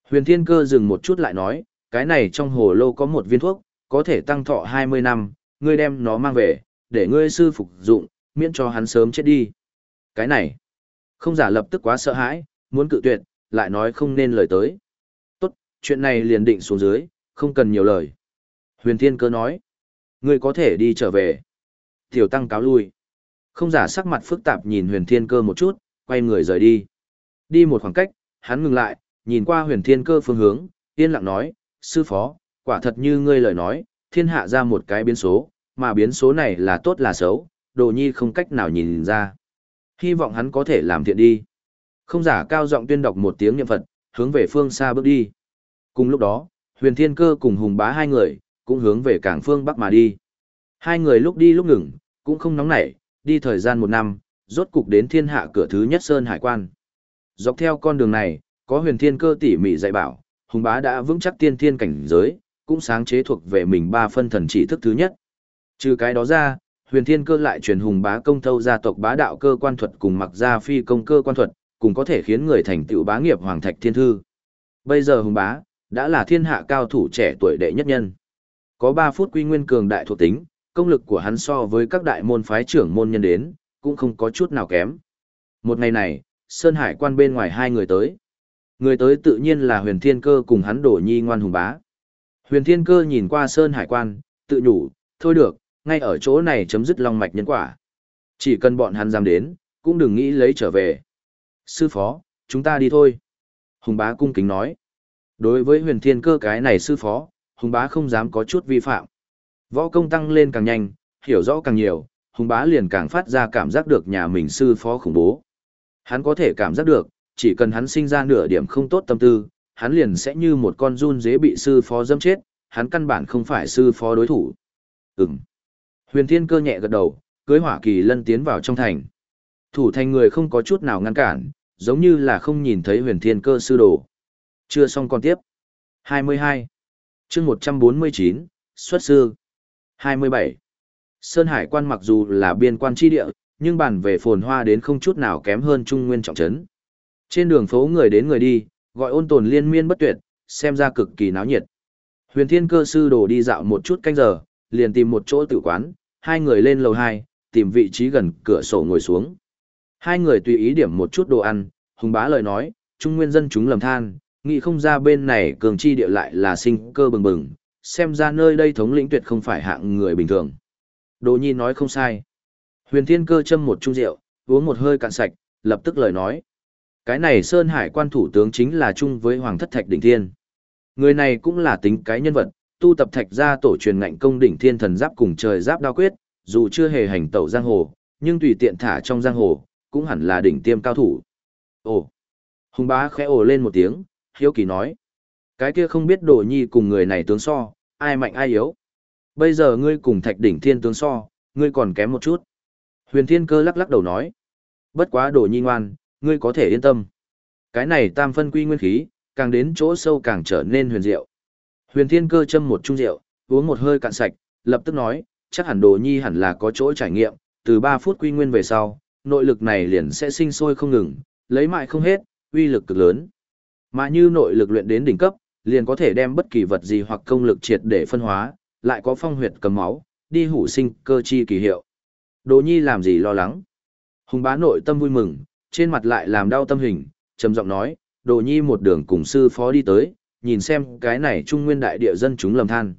Huyền Thiên Cơ dừng một chút lại nói, cái này trong hồ lô có một viên thuốc, có thể tăng thọ 20 năm, ngươi đem nó mang về, để ngươi sư phục dụng, miễn cho hắn sớm chết đi. Cái này, không giả lập tức quá sợ hãi, muốn cự tuyệt, lại nói không nên lời tới. Tốt, chuyện này liền định xuống dưới, không cần nhiều lời. Huyền Thiên Cơ nói, ngươi có thể đi trở về. Tiểu tăng cáo lui. Không giả sắc mặt phức tạp nhìn huyền thiên cơ một chút, quay người rời đi. Đi một khoảng cách, hắn ngừng lại, nhìn qua huyền thiên cơ phương hướng, yên lặng nói, sư phó, quả thật như ngươi lời nói, thiên hạ ra một cái biến số, mà biến số này là tốt là xấu, đồ nhi không cách nào nhìn ra. Hy vọng hắn có thể làm thiện đi. Không giả cao giọng tuyên đọc một tiếng niệm Phật, hướng về phương xa bước đi. Cùng lúc đó, huyền thiên cơ cùng hùng bá hai người, cũng hướng về cảng phương Bắc mà đi. Hai người lúc đi lúc ngừng, cũng không nóng nảy, đi thời gian một năm, rốt cục đến thiên hạ cửa thứ nhất Sơn Hải quan. Dọc theo con đường này, có huyền thiên cơ tỉ mỉ dạy bảo, hùng bá đã vững chắc tiên thiên cảnh giới, cũng sáng chế thuộc về mình ba phân thần chỉ thức thứ nhất. Trừ cái đó ra, huyền thiên cơ lại truyền hùng bá công thâu gia tộc bá đạo cơ quan thuật cùng mặc gia phi công cơ quan thuật, cùng có thể khiến người thành tựu bá nghiệp hoàng thạch thiên thư. Bây giờ hùng bá, đã là thiên hạ cao thủ trẻ tuổi đệ nhất nhân. Có 3 phút quy nguyên cường đại thuộc tính, công lực của hắn so với các đại môn phái trưởng môn nhân đến, cũng không có chút nào kém. Một ngày này, Sơn Hải quan bên ngoài hai người tới. Người tới tự nhiên là huyền thiên cơ cùng hắn đổ nhi ngoan hùng bá. Huyền thiên cơ nhìn qua Sơn Hải quan, tự nhủ, thôi được, ngay ở chỗ này chấm dứt long mạch nhân quả. Chỉ cần bọn hắn dám đến, cũng đừng nghĩ lấy trở về. Sư phó, chúng ta đi thôi. Hùng bá cung kính nói. Đối với huyền thiên cơ cái này sư phó, hùng bá không dám có chút vi phạm. Võ công tăng lên càng nhanh, hiểu rõ càng nhiều, hùng bá liền càng phát ra cảm giác được nhà mình sư phó khủng bố. Hắn có thể cảm giác được, chỉ cần hắn sinh ra nửa điểm không tốt tâm tư, hắn liền sẽ như một con run dế bị sư phó dâm chết, hắn căn bản không phải sư phó đối thủ. Ừm. Huyền Thiên Cơ nhẹ gật đầu, cưới hỏa kỳ lân tiến vào trong thành. Thủ thành người không có chút nào ngăn cản, giống như là không nhìn thấy huyền thiên cơ sư đồ. Chưa xong còn tiếp. 22. chương 149, xuất sư. 27. Sơn Hải quan mặc dù là biên quan tri địa, nhưng bản về phồn hoa đến không chút nào kém hơn Trung Nguyên trọng trấn. Trên đường phố người đến người đi, gọi ôn tồn liên miên bất tuyệt, xem ra cực kỳ náo nhiệt. Huyền Thiên Cơ sư đồ đi dạo một chút canh giờ, liền tìm một chỗ tử quán, hai người lên lầu 2, tìm vị trí gần cửa sổ ngồi xuống. Hai người tùy ý điểm một chút đồ ăn, hùng bá lời nói, trung nguyên dân chúng lầm than, nghĩ không ra bên này cường chi địa lại là sinh cơ bừng bừng, xem ra nơi đây thống lĩnh tuyệt không phải hạng người bình thường. Đồ nhi nói không sai. Huyền thiên cơ châm một chung rượu, uống một hơi cạn sạch, lập tức lời nói. Cái này Sơn Hải quan thủ tướng chính là chung với Hoàng thất thạch đỉnh thiên. Người này cũng là tính cái nhân vật, tu tập thạch gia tổ truyền ngạnh công đỉnh thiên thần giáp cùng trời giáp đao quyết, dù chưa hề hành tẩu giang hồ, nhưng tùy tiện thả trong giang hồ, cũng hẳn là đỉnh tiêm cao thủ. Ồ! Hùng bá khẽ ồ lên một tiếng, hiếu kỳ nói. Cái kia không biết đồ nhi cùng người này tướng so, ai mạnh ai yếu. Bây giờ ngươi cùng thạch đỉnh thiên tướng so, ngươi còn kém một chút. Huyền thiên cơ lắc lắc đầu nói. Bất quá đồ nhi ngoan, ngươi có thể yên tâm. Cái này tam phân quy nguyên khí, càng đến chỗ sâu càng trở nên huyền diệu. Huyền thiên cơ châm một chung rượu, uống một hơi cạn sạch, lập tức nói, chắc hẳn đồ nhi hẳn là có chỗ trải nghiệm, từ 3 phút quy nguyên về sau, nội lực này liền sẽ sinh sôi không ngừng, lấy mại không hết, uy lực cực lớn. Mà như nội lực luyện đến đỉnh cấp, liền có thể đem bất kỳ vật gì hoặc công lực triệt để phân hóa, lại có phong huyệt cầm máu, đi hủ sinh cơ chi kỳ hiệu. Đồ Nhi làm gì lo lắng? Hùng bá nội tâm vui mừng, trên mặt lại làm đau tâm hình, trầm giọng nói, Đồ Nhi một đường cùng sư phó đi tới, nhìn xem cái này trung nguyên đại địa dân chúng lầm than.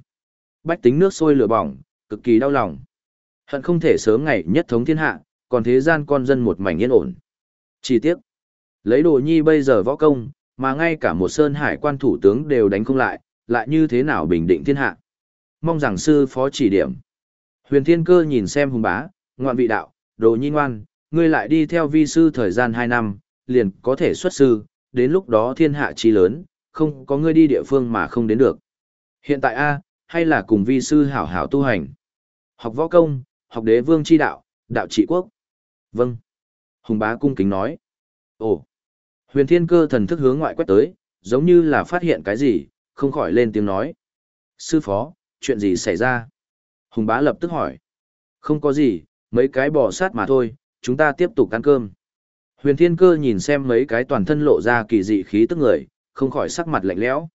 Bách tính nước sôi lửa bỏng, cực kỳ đau lòng. Hận không thể sớm ngày nhất thống thiên hạ, còn thế gian con dân một mảnh yên ổn. Chỉ tiếc, lấy đồ nhi bây giờ võ công, mà ngay cả một sơn hải quan thủ tướng đều đánh không lại, lại như thế nào bình định thiên hạ. Mong rằng sư phó chỉ điểm. Huyền thiên cơ nhìn xem hùng bá, ngoạn vị đạo, đồ nhi ngoan, ngươi lại đi theo vi sư thời gian 2 năm, liền có thể xuất sư, đến lúc đó thiên hạ chi lớn, không có ngươi đi địa phương mà không đến được. Hiện tại A, hay là cùng vi sư hảo hảo tu hành. Học võ công, học đế vương chi đạo, đạo trị quốc. Vâng. Hùng bá cung kính nói. Ồ. Huyền thiên cơ thần thức hướng ngoại quét tới, giống như là phát hiện cái gì, không khỏi lên tiếng nói. Sư phó, chuyện gì xảy ra? Hùng bá lập tức hỏi. Không có gì, mấy cái bò sát mà thôi, chúng ta tiếp tục ăn cơm. Huyền thiên cơ nhìn xem mấy cái toàn thân lộ ra kỳ dị khí tức người, không khỏi sắc mặt lạnh lẽo.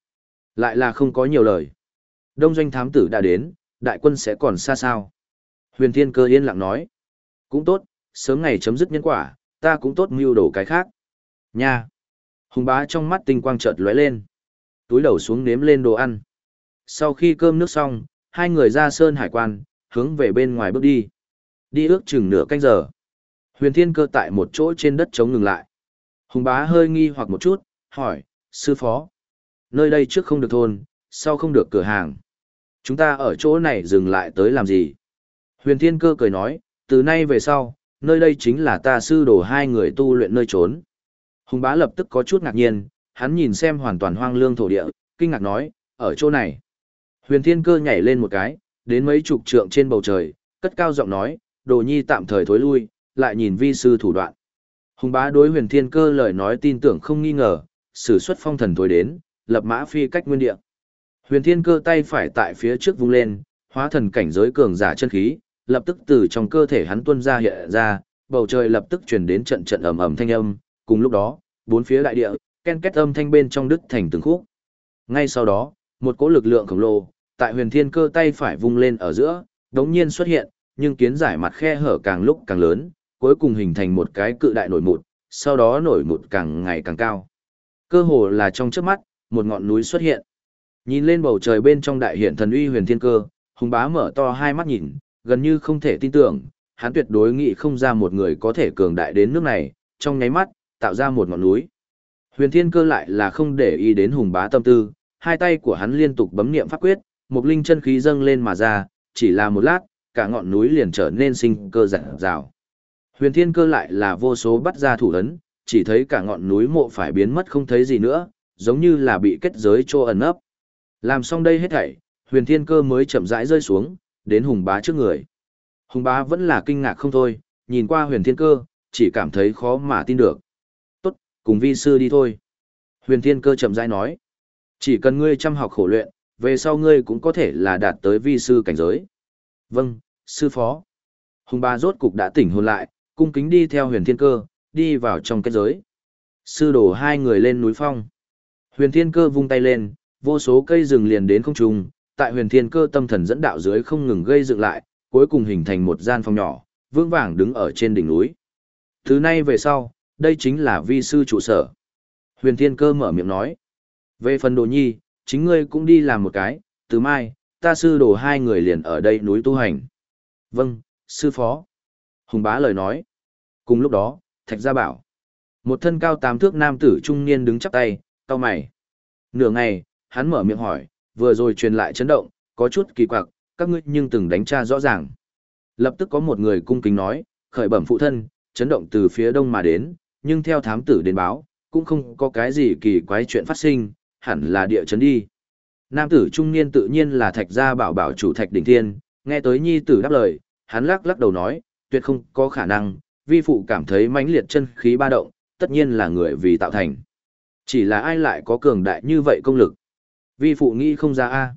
Lại là không có nhiều lời. Đông doanh thám tử đã đến, đại quân sẽ còn xa sao. Huyền thiên cơ yên lặng nói. Cũng tốt, sớm ngày chấm dứt nhân quả, ta cũng tốt mưu đồ cái khác. Nha! Hùng bá trong mắt tinh quang chợt lóe lên. Túi đầu xuống nếm lên đồ ăn. Sau khi cơm nước xong, hai người ra sơn hải quan, hướng về bên ngoài bước đi. Đi ước chừng nửa canh giờ. Huyền Thiên Cơ tại một chỗ trên đất chống ngừng lại. Hùng bá hơi nghi hoặc một chút, hỏi, sư phó. Nơi đây trước không được thôn, sau không được cửa hàng. Chúng ta ở chỗ này dừng lại tới làm gì? Huyền Thiên Cơ cười nói, từ nay về sau, nơi đây chính là ta sư đồ hai người tu luyện nơi trốn. Hùng bá lập tức có chút ngạc nhiên, hắn nhìn xem hoàn toàn hoang lương thổ địa, kinh ngạc nói, ở chỗ này. Huyền Thiên Cơ nhảy lên một cái, đến mấy chục trượng trên bầu trời, cất cao giọng nói, đồ nhi tạm thời thối lui, lại nhìn vi sư thủ đoạn. Hùng bá đối huyền thiên cơ lời nói tin tưởng không nghi ngờ, sử xuất phong thần tối đến, lập mã phi cách nguyên địa. Huyền thiên cơ tay phải tại phía trước vung lên, hóa thần cảnh giới cường giả chân khí, lập tức từ trong cơ thể hắn tuôn ra hiện ra, bầu trời lập tức truyền đến trận trận ầm ầm thanh âm, cùng lúc đó, bốn phía đại địa, ken két âm thanh bên trong đứt thành từng khúc. Ngay sau đó, một cỗ lực lượng khổng lồ, tại huyền thiên cơ tay phải vung lên ở giữa, đống nhiên xuất hiện, nhưng kiến giải mặt khe hở càng lúc càng lớn, cuối cùng hình thành một cái cự đại nổi mụt, sau đó nổi mụt càng ngày càng cao. Cơ hồ là trong trước mắt, một ngọn núi xuất hiện. Nhìn lên bầu trời bên trong đại hiện thần uy huyền thiên cơ, hùng bá mở to hai mắt nhìn, gần như không thể tin tưởng, hắn tuyệt đối nghĩ không ra một người có thể cường đại đến nước này, trong nháy mắt, tạo ra một ngọn núi. Huyền thiên cơ lại là không để ý đến hùng bá tâm tư, hai tay của hắn liên tục bấm niệm pháp quyết, một linh chân khí dâng lên mà ra, chỉ là một lát, cả ngọn núi liền trở nên sinh cơ rạng rào. Huyền thiên cơ lại là vô số bắt ra thủ ấn, chỉ thấy cả ngọn núi mộ phải biến mất không thấy gì nữa, giống như là bị kết giới trô ẩn ấp. Làm xong đây hết thảy, huyền thiên cơ mới chậm rãi rơi xuống, đến hùng bá trước người. Hùng bá vẫn là kinh ngạc không thôi, nhìn qua huyền thiên cơ, chỉ cảm thấy khó mà tin được. Tốt, cùng vi sư đi thôi. Huyền thiên cơ chậm rãi nói. Chỉ cần ngươi chăm học khổ luyện, về sau ngươi cũng có thể là đạt tới vi sư cảnh giới. Vâng, sư phó. Hùng bá rốt cục đã tỉnh hồn lại, cung kính đi theo huyền thiên cơ, đi vào trong kết giới. Sư đổ hai người lên núi phong. Huyền thiên cơ vung tay lên, vô số cây rừng liền đến không trung, tại huyền thiên cơ tâm thần dẫn đạo dưới không ngừng gây dựng lại, cuối cùng hình thành một gian phòng nhỏ, vững vàng đứng ở trên đỉnh núi. Thứ nay về sau, đây chính là vi sư trụ sở. Huyền thiên cơ mở miệng nói. Về phần đồ nhi, chính ngươi cũng đi làm một cái, từ mai, ta sư đồ hai người liền ở đây núi tu hành. Vâng, sư phó. Hùng bá lời nói. Cùng lúc đó, Thạch Gia bảo. Một thân cao tám thước nam tử trung niên đứng chắp tay, cao mày. Nửa ngày, hắn mở miệng hỏi, vừa rồi truyền lại chấn động, có chút kỳ quặc, các ngươi nhưng từng đánh tra rõ ràng. Lập tức có một người cung kính nói, khởi bẩm phụ thân, chấn động từ phía đông mà đến, nhưng theo thám tử đến báo, cũng không có cái gì kỳ quái chuyện phát sinh, hẳn là địa chấn đi. Nam tử trung niên tự nhiên là Thạch Gia bảo bảo chủ Thạch Đỉnh Thiên, nghe tới nhi tử đáp lời, hắn lắc lắc đầu nói, tuyệt không có khả năng, vi phụ cảm thấy mãnh liệt chân khí ba động, tất nhiên là người vì tạo thành. Chỉ là ai lại có cường đại như vậy công lực? Vi phụ nghĩ không ra a.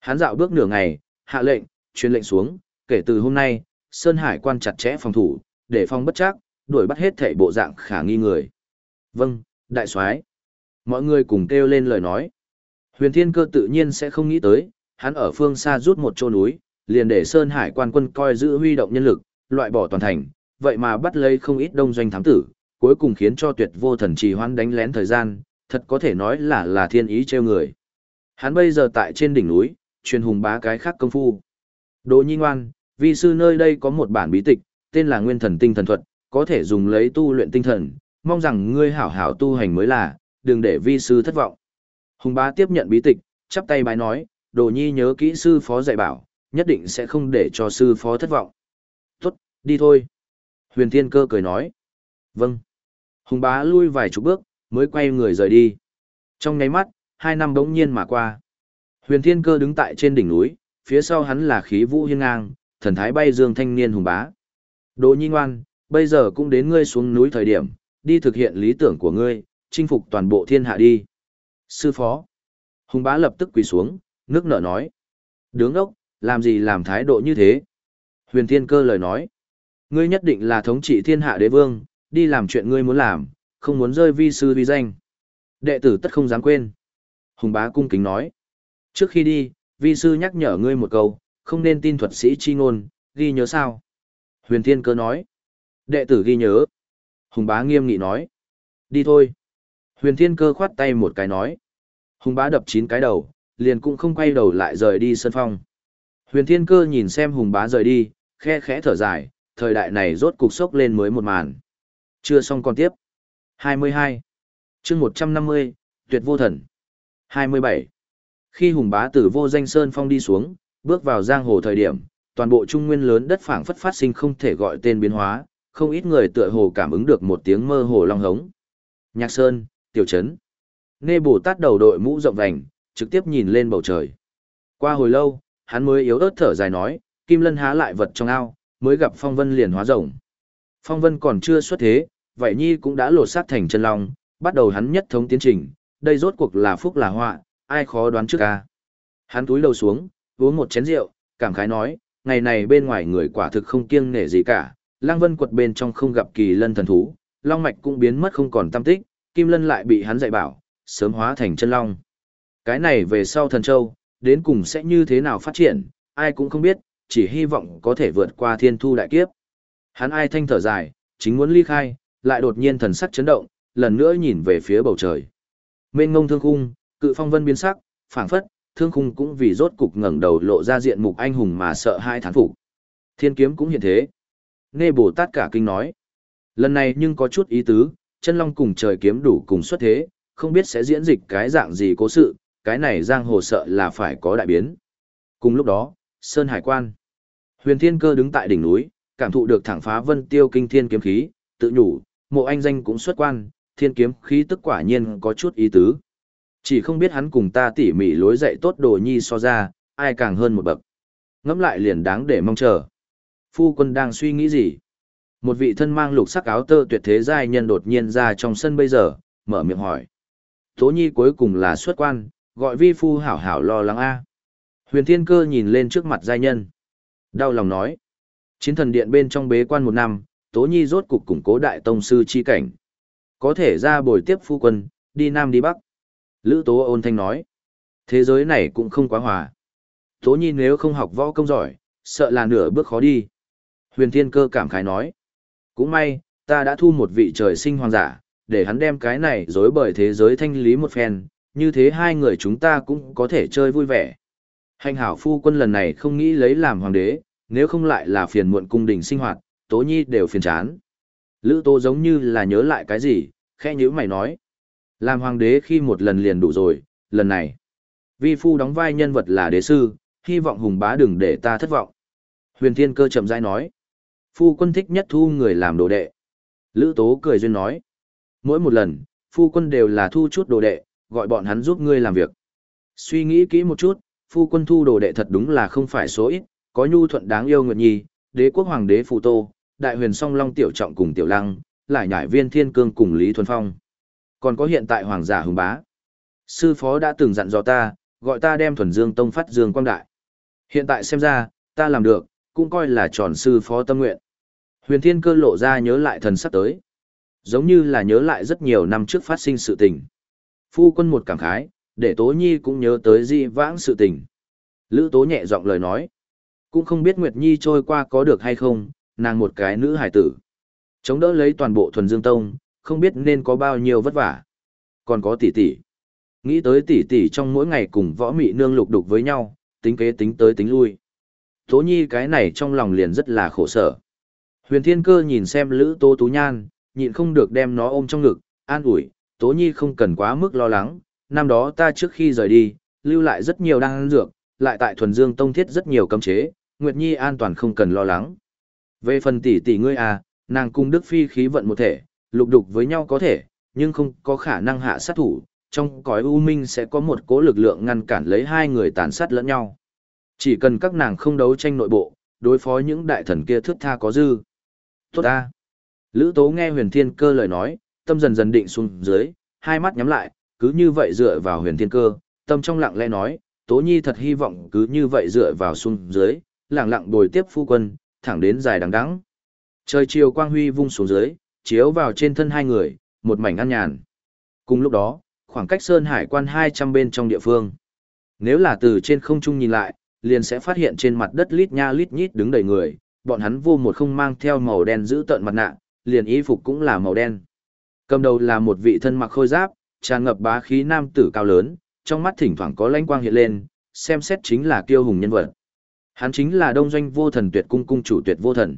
Hắn dạo bước nửa ngày, hạ lệnh, truyền lệnh xuống, kể từ hôm nay, Sơn Hải quan chặt chẽ phòng thủ, để phòng bất chắc, đuổi bắt hết thể bộ dạng khả nghi người. Vâng, đại soái. Mọi người cùng kêu lên lời nói. Huyền Thiên Cơ tự nhiên sẽ không nghĩ tới, hắn ở phương xa rút một chỗ núi, liền để Sơn Hải quan quân coi giữ huy động nhân lực, loại bỏ toàn thành, vậy mà bắt lấy không ít đông doanh thám tử, cuối cùng khiến cho tuyệt vô thần trì hoãn đánh lén thời gian, thật có thể nói là là thiên ý treo người. Hắn bây giờ tại trên đỉnh núi, truyền hùng bá cái khác công phu. Đỗ Nhi ngoan, vi sư nơi đây có một bản bí tịch, tên là Nguyên Thần Tinh Thần Thuật, có thể dùng lấy tu luyện tinh thần, mong rằng ngươi hảo hảo tu hành mới là, đừng để vi sư thất vọng. Hùng bá tiếp nhận bí tịch, chắp tay bái nói, Đồ Nhi nhớ kỹ sư phó dạy bảo, nhất định sẽ không để cho sư phó thất vọng. Đi thôi. Huyền Thiên Cơ cười nói. Vâng. Hùng bá lui vài chục bước, mới quay người rời đi. Trong nháy mắt, hai năm bỗng nhiên mà qua. Huyền Thiên Cơ đứng tại trên đỉnh núi, phía sau hắn là khí vũ hiên ngang, thần thái bay dương thanh niên hùng bá. Đỗ Nhi ngoan, bây giờ cũng đến ngươi xuống núi thời điểm, đi thực hiện lý tưởng của ngươi, chinh phục toàn bộ thiên hạ đi. Sư phó. Hùng bá lập tức quỳ xuống, nước nở nói. Đứng ốc, làm gì làm thái độ như thế? Huyền Thiên Cơ lời nói. Ngươi nhất định là thống trị thiên hạ đế vương, đi làm chuyện ngươi muốn làm, không muốn rơi vi sư vi danh. Đệ tử tất không dám quên. Hùng bá cung kính nói. Trước khi đi, vi sư nhắc nhở ngươi một câu, không nên tin thuật sĩ chi ngôn, ghi nhớ sao? Huyền Thiên Cơ nói. Đệ tử ghi nhớ. Hùng bá nghiêm nghị nói. Đi thôi. Huyền Thiên Cơ khoát tay một cái nói. Hùng bá đập chín cái đầu, liền cũng không quay đầu lại rời đi sân phong. Huyền Thiên Cơ nhìn xem Hùng bá rời đi, khe khẽ thở dài, thời đại này rốt cục sốc lên mới một màn. Chưa xong còn tiếp. 22. chương 150, Tuyệt vô thần. 27. Khi Hùng Bá tử vô danh Sơn Phong đi xuống, bước vào giang hồ thời điểm, toàn bộ trung nguyên lớn đất phảng phất phát sinh không thể gọi tên biến hóa, không ít người tựa hồ cảm ứng được một tiếng mơ hồ long hống. Nhạc Sơn, Tiểu Trấn. nê Bồ Tát đầu đội mũ rộng vành, trực tiếp nhìn lên bầu trời. Qua hồi lâu, hắn mới yếu ớt thở dài nói, Kim Lân há lại vật trong ao, mới gặp Phong Vân liền hóa rồng. Phong Vân còn chưa xuất thế, vậy Nhi cũng đã lột xác thành chân long, bắt đầu hắn nhất thống tiến trình, đây rốt cuộc là phúc là họa, ai khó đoán trước ca. Hắn túi đầu xuống, uống một chén rượu, cảm khái nói, ngày này bên ngoài người quả thực không kiêng nể gì cả, Lang Vân quật bên trong không gặp kỳ lân thần thú, long mạch cũng biến mất không còn tâm tích, Kim Lân lại bị hắn dạy bảo, sớm hóa thành chân long. Cái này về sau thần châu, đến cùng sẽ như thế nào phát triển, ai cũng không biết, chỉ hy vọng có thể vượt qua thiên thu đại kiếp. Hắn ai thanh thở dài, chính muốn ly khai, lại đột nhiên thần sắc chấn động, lần nữa nhìn về phía bầu trời. Mênh ngông thương khung, cự phong vân biến sắc, phảng phất, thương khung cũng vì rốt cục ngẩng đầu lộ ra diện mục anh hùng mà sợ hai thán phục. Thiên kiếm cũng hiện thế. Nghe Bồ Tát cả kinh nói. Lần này nhưng có chút ý tứ, chân long cùng trời kiếm đủ cùng xuất thế, không biết sẽ diễn dịch cái dạng gì cố sự, cái này giang hồ sợ là phải có đại biến. Cùng lúc đó, Sơn Hải Quan. Huyền Thiên Cơ đứng tại đỉnh núi, cảm thụ được thẳng phá vân tiêu kinh thiên kiếm khí, tự nhủ, mộ anh danh cũng xuất quan, thiên kiếm khí tức quả nhiên có chút ý tứ. Chỉ không biết hắn cùng ta tỉ mỉ lối dạy tốt đồ nhi so ra, ai càng hơn một bậc. Ngẫm lại liền đáng để mong chờ. Phu quân đang suy nghĩ gì? Một vị thân mang lục sắc áo tơ tuyệt thế giai nhân đột nhiên ra trong sân bây giờ, mở miệng hỏi. Tố nhi cuối cùng là xuất quan, gọi vi phu hảo hảo lo lắng a. Huyền Thiên Cơ nhìn lên trước mặt giai nhân. Đau lòng nói. Chiến thần điện bên trong bế quan một năm, Tố Nhi rốt cục củng cố đại tông sư chi cảnh. Có thể ra bồi tiếp phu quân, đi nam đi bắc. Lữ Tố ôn thanh nói. Thế giới này cũng không quá hòa. Tố Nhi nếu không học võ công giỏi, sợ là nửa bước khó đi. Huyền Thiên Cơ cảm khái nói. Cũng may, ta đã thu một vị trời sinh hoàng giả, để hắn đem cái này dối bởi thế giới thanh lý một phen, như thế hai người chúng ta cũng có thể chơi vui vẻ. Hành hảo phu quân lần này không nghĩ lấy làm hoàng đế, nếu không lại là phiền muộn cung đình sinh hoạt, tố nhi đều phiền chán. Lữ tố giống như là nhớ lại cái gì, khẽ nhữ mày nói. Làm hoàng đế khi một lần liền đủ rồi, lần này. Vi phu đóng vai nhân vật là đế sư, hy vọng hùng bá đừng để ta thất vọng. Huyền Thiên Cơ chậm rãi nói. Phu quân thích nhất thu người làm đồ đệ. Lữ Tố cười duyên nói. Mỗi một lần, phu quân đều là thu chút đồ đệ, gọi bọn hắn giúp ngươi làm việc. Suy nghĩ kỹ một chút, phu quân thu đồ đệ thật đúng là không phải số ít, có nhu thuận đáng yêu nguyệt nhi, đế quốc hoàng đế phù tô, đại huyền song long tiểu trọng cùng tiểu lăng, lại nhải viên thiên cương cùng Lý Thuần Phong. Còn có hiện tại hoàng giả hùng bá. Sư phó đã từng dặn dò ta, gọi ta đem thuần dương tông phát dương quang đại. Hiện tại xem ra, ta làm được, cũng coi là tròn sư phó tâm nguyện. Huyền thiên cơ lộ ra nhớ lại thần sắp tới. Giống như là nhớ lại rất nhiều năm trước phát sinh sự tình. Phu quân một cảm khái, để Tố Nhi cũng nhớ tới di vãng sự tình. Lữ Tố nhẹ giọng lời nói. Cũng không biết Nguyệt Nhi trôi qua có được hay không, nàng một cái nữ hải tử. Chống đỡ lấy toàn bộ thuần dương tông, không biết nên có bao nhiêu vất vả. Còn có tỷ tỷ. Nghĩ tới tỷ tỷ trong mỗi ngày cùng võ mị nương lục đục với nhau, tính kế tính tới tính lui. Tố Nhi cái này trong lòng liền rất là khổ sở. Huyền Thiên Cơ nhìn xem Lữ Tố Tú Nhan, nhịn không được đem nó ôm trong ngực, an ủi, Tố Nhi không cần quá mức lo lắng, năm đó ta trước khi rời đi, lưu lại rất nhiều đan dược, lại tại thuần dương tông thiết rất nhiều cấm chế, Nguyệt Nhi an toàn không cần lo lắng. Về phần tỷ tỷ ngươi à, nàng cung Đức Phi khí vận một thể, lục đục với nhau có thể, nhưng không có khả năng hạ sát thủ, trong cõi u minh sẽ có một cố lực lượng ngăn cản lấy hai người tàn sát lẫn nhau. Chỉ cần các nàng không đấu tranh nội bộ, đối phó những đại thần kia thước tha có dư. Tốt ta. Lữ Tố nghe huyền thiên cơ lời nói, tâm dần dần định xuống dưới, hai mắt nhắm lại, cứ như vậy dựa vào huyền thiên cơ, tâm trong lặng lẽ nói, Tố Nhi thật hy vọng cứ như vậy dựa vào xuống dưới, lặng lặng bồi tiếp phu quân, thẳng đến dài đằng đẵng. Trời chiều quang huy vung xuống dưới, chiếu vào trên thân hai người, một mảnh an nhàn. Cùng lúc đó, khoảng cách Sơn Hải quan 200 bên trong địa phương. Nếu là từ trên không trung nhìn lại, liền sẽ phát hiện trên mặt đất lít nha lít nhít đứng đầy người, bọn hắn vô một không mang theo màu đen giữ tợn mặt nạ, liền y phục cũng là màu đen. Cầm đầu là một vị thân mặc khôi giáp, tràn ngập bá khí nam tử cao lớn, trong mắt thỉnh thoảng có lãnh quang hiện lên, xem xét chính là kiêu hùng nhân vật. Hắn chính là đông doanh vô thần tuyệt cung cung chủ tuyệt vô thần.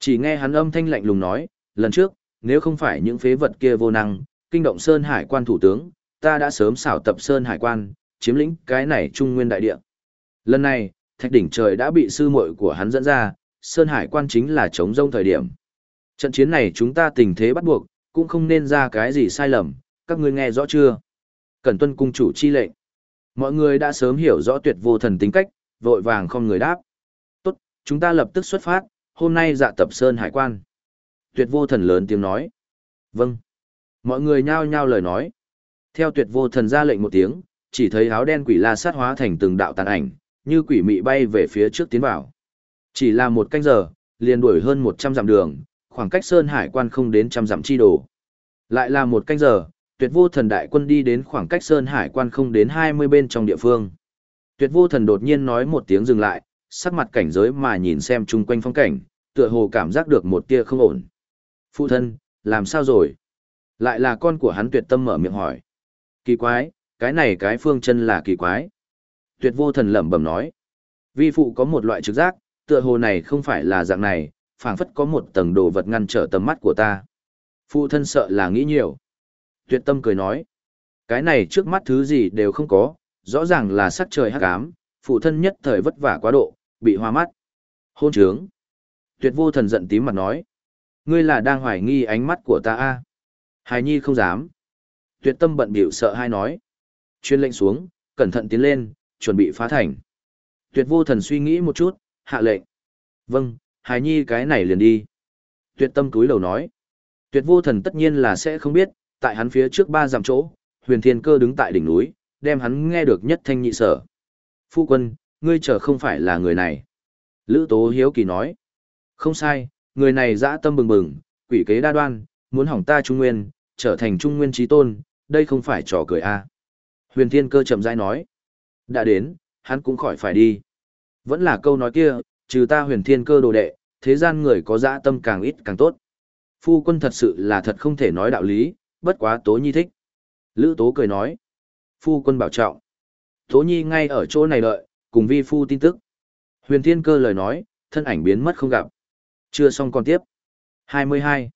Chỉ nghe hắn âm thanh lạnh lùng nói, lần trước, nếu không phải những phế vật kia vô năng, kinh động Sơn Hải quan thủ tướng, ta đã sớm xảo tập Sơn Hải quan, chiếm lĩnh cái này trung nguyên đại địa. Lần này, thạch đỉnh trời đã bị sư muội của hắn dẫn ra, Sơn Hải quan chính là chống rông thời điểm. Trận chiến này chúng ta tình thế bắt buộc, cũng không nên ra cái gì sai lầm, các ngươi nghe rõ chưa? Cẩn tuân cung chủ chi lệnh. Mọi người đã sớm hiểu rõ tuyệt vô thần tính cách, vội vàng không người đáp. Tốt, chúng ta lập tức xuất phát, hôm nay dạ tập Sơn Hải quan. Tuyệt vô thần lớn tiếng nói. Vâng. Mọi người nhao nhao lời nói. Theo tuyệt vô thần ra lệnh một tiếng, chỉ thấy áo đen quỷ la sát hóa thành từng đạo tàn ảnh, như quỷ mị bay về phía trước tiến vào. Chỉ là một canh giờ, liền đuổi hơn 100 dặm đường, khoảng cách Sơn Hải quan không đến trăm dặm chi đồ. Lại là một canh giờ, tuyệt vô thần đại quân đi đến khoảng cách Sơn Hải quan không đến 20 bên trong địa phương. Tuyệt vô thần đột nhiên nói một tiếng dừng lại, sắc mặt cảnh giới mà nhìn xem chung quanh phong cảnh, tựa hồ cảm giác được một tia không ổn. Phụ thân, làm sao rồi? Lại là con của hắn tuyệt tâm mở miệng hỏi. Kỳ quái, cái này cái phương chân là kỳ quái. Tuyệt vô thần lẩm bẩm nói. Vi phụ có một loại trực giác, tựa hồ này không phải là dạng này, phảng phất có một tầng đồ vật ngăn trở tầm mắt của ta. Phụ thân sợ là nghĩ nhiều. Tuyệt tâm cười nói. Cái này trước mắt thứ gì đều không có, rõ ràng là sắc trời hắc ám, phụ thân nhất thời vất vả quá độ, bị hoa mắt. Hôn trướng. Tuyệt vô thần giận tím mặt nói. Ngươi là đang hoài nghi ánh mắt của ta a à? Hài nhi không dám. Tuyệt tâm bận biểu sợ hai nói. Chuyên lệnh xuống, cẩn thận tiến lên, chuẩn bị phá thành. Tuyệt vô thần suy nghĩ một chút, hạ lệnh. Vâng, hài nhi cái này liền đi. Tuyệt tâm túi lầu nói. Tuyệt vô thần tất nhiên là sẽ không biết, tại hắn phía trước ba dặm chỗ, huyền thiên cơ đứng tại đỉnh núi, đem hắn nghe được nhất thanh nhị sở. Phu quân, ngươi chờ không phải là người này. Lữ Tố Hiếu Kỳ nói. Không sai, người này dã tâm bừng bừng, quỷ kế đa đoan, muốn hỏng ta trung nguyên, trở thành trung nguyên trí tôn, đây không phải trò cười a. À. Huyền Thiên Cơ chậm rãi nói. Đã đến, hắn cũng khỏi phải đi. Vẫn là câu nói kia, trừ ta huyền thiên cơ đồ đệ, thế gian người có dã tâm càng ít càng tốt. Phu quân thật sự là thật không thể nói đạo lý, bất quá Tố Nhi thích. Lữ Tố cười nói. Phu quân bảo trọng. Tố Nhi ngay ở chỗ này đợi, cùng vi phu tin tức. Huyền thiên cơ lời nói, thân ảnh biến mất không gặp. Chưa xong còn tiếp. 22.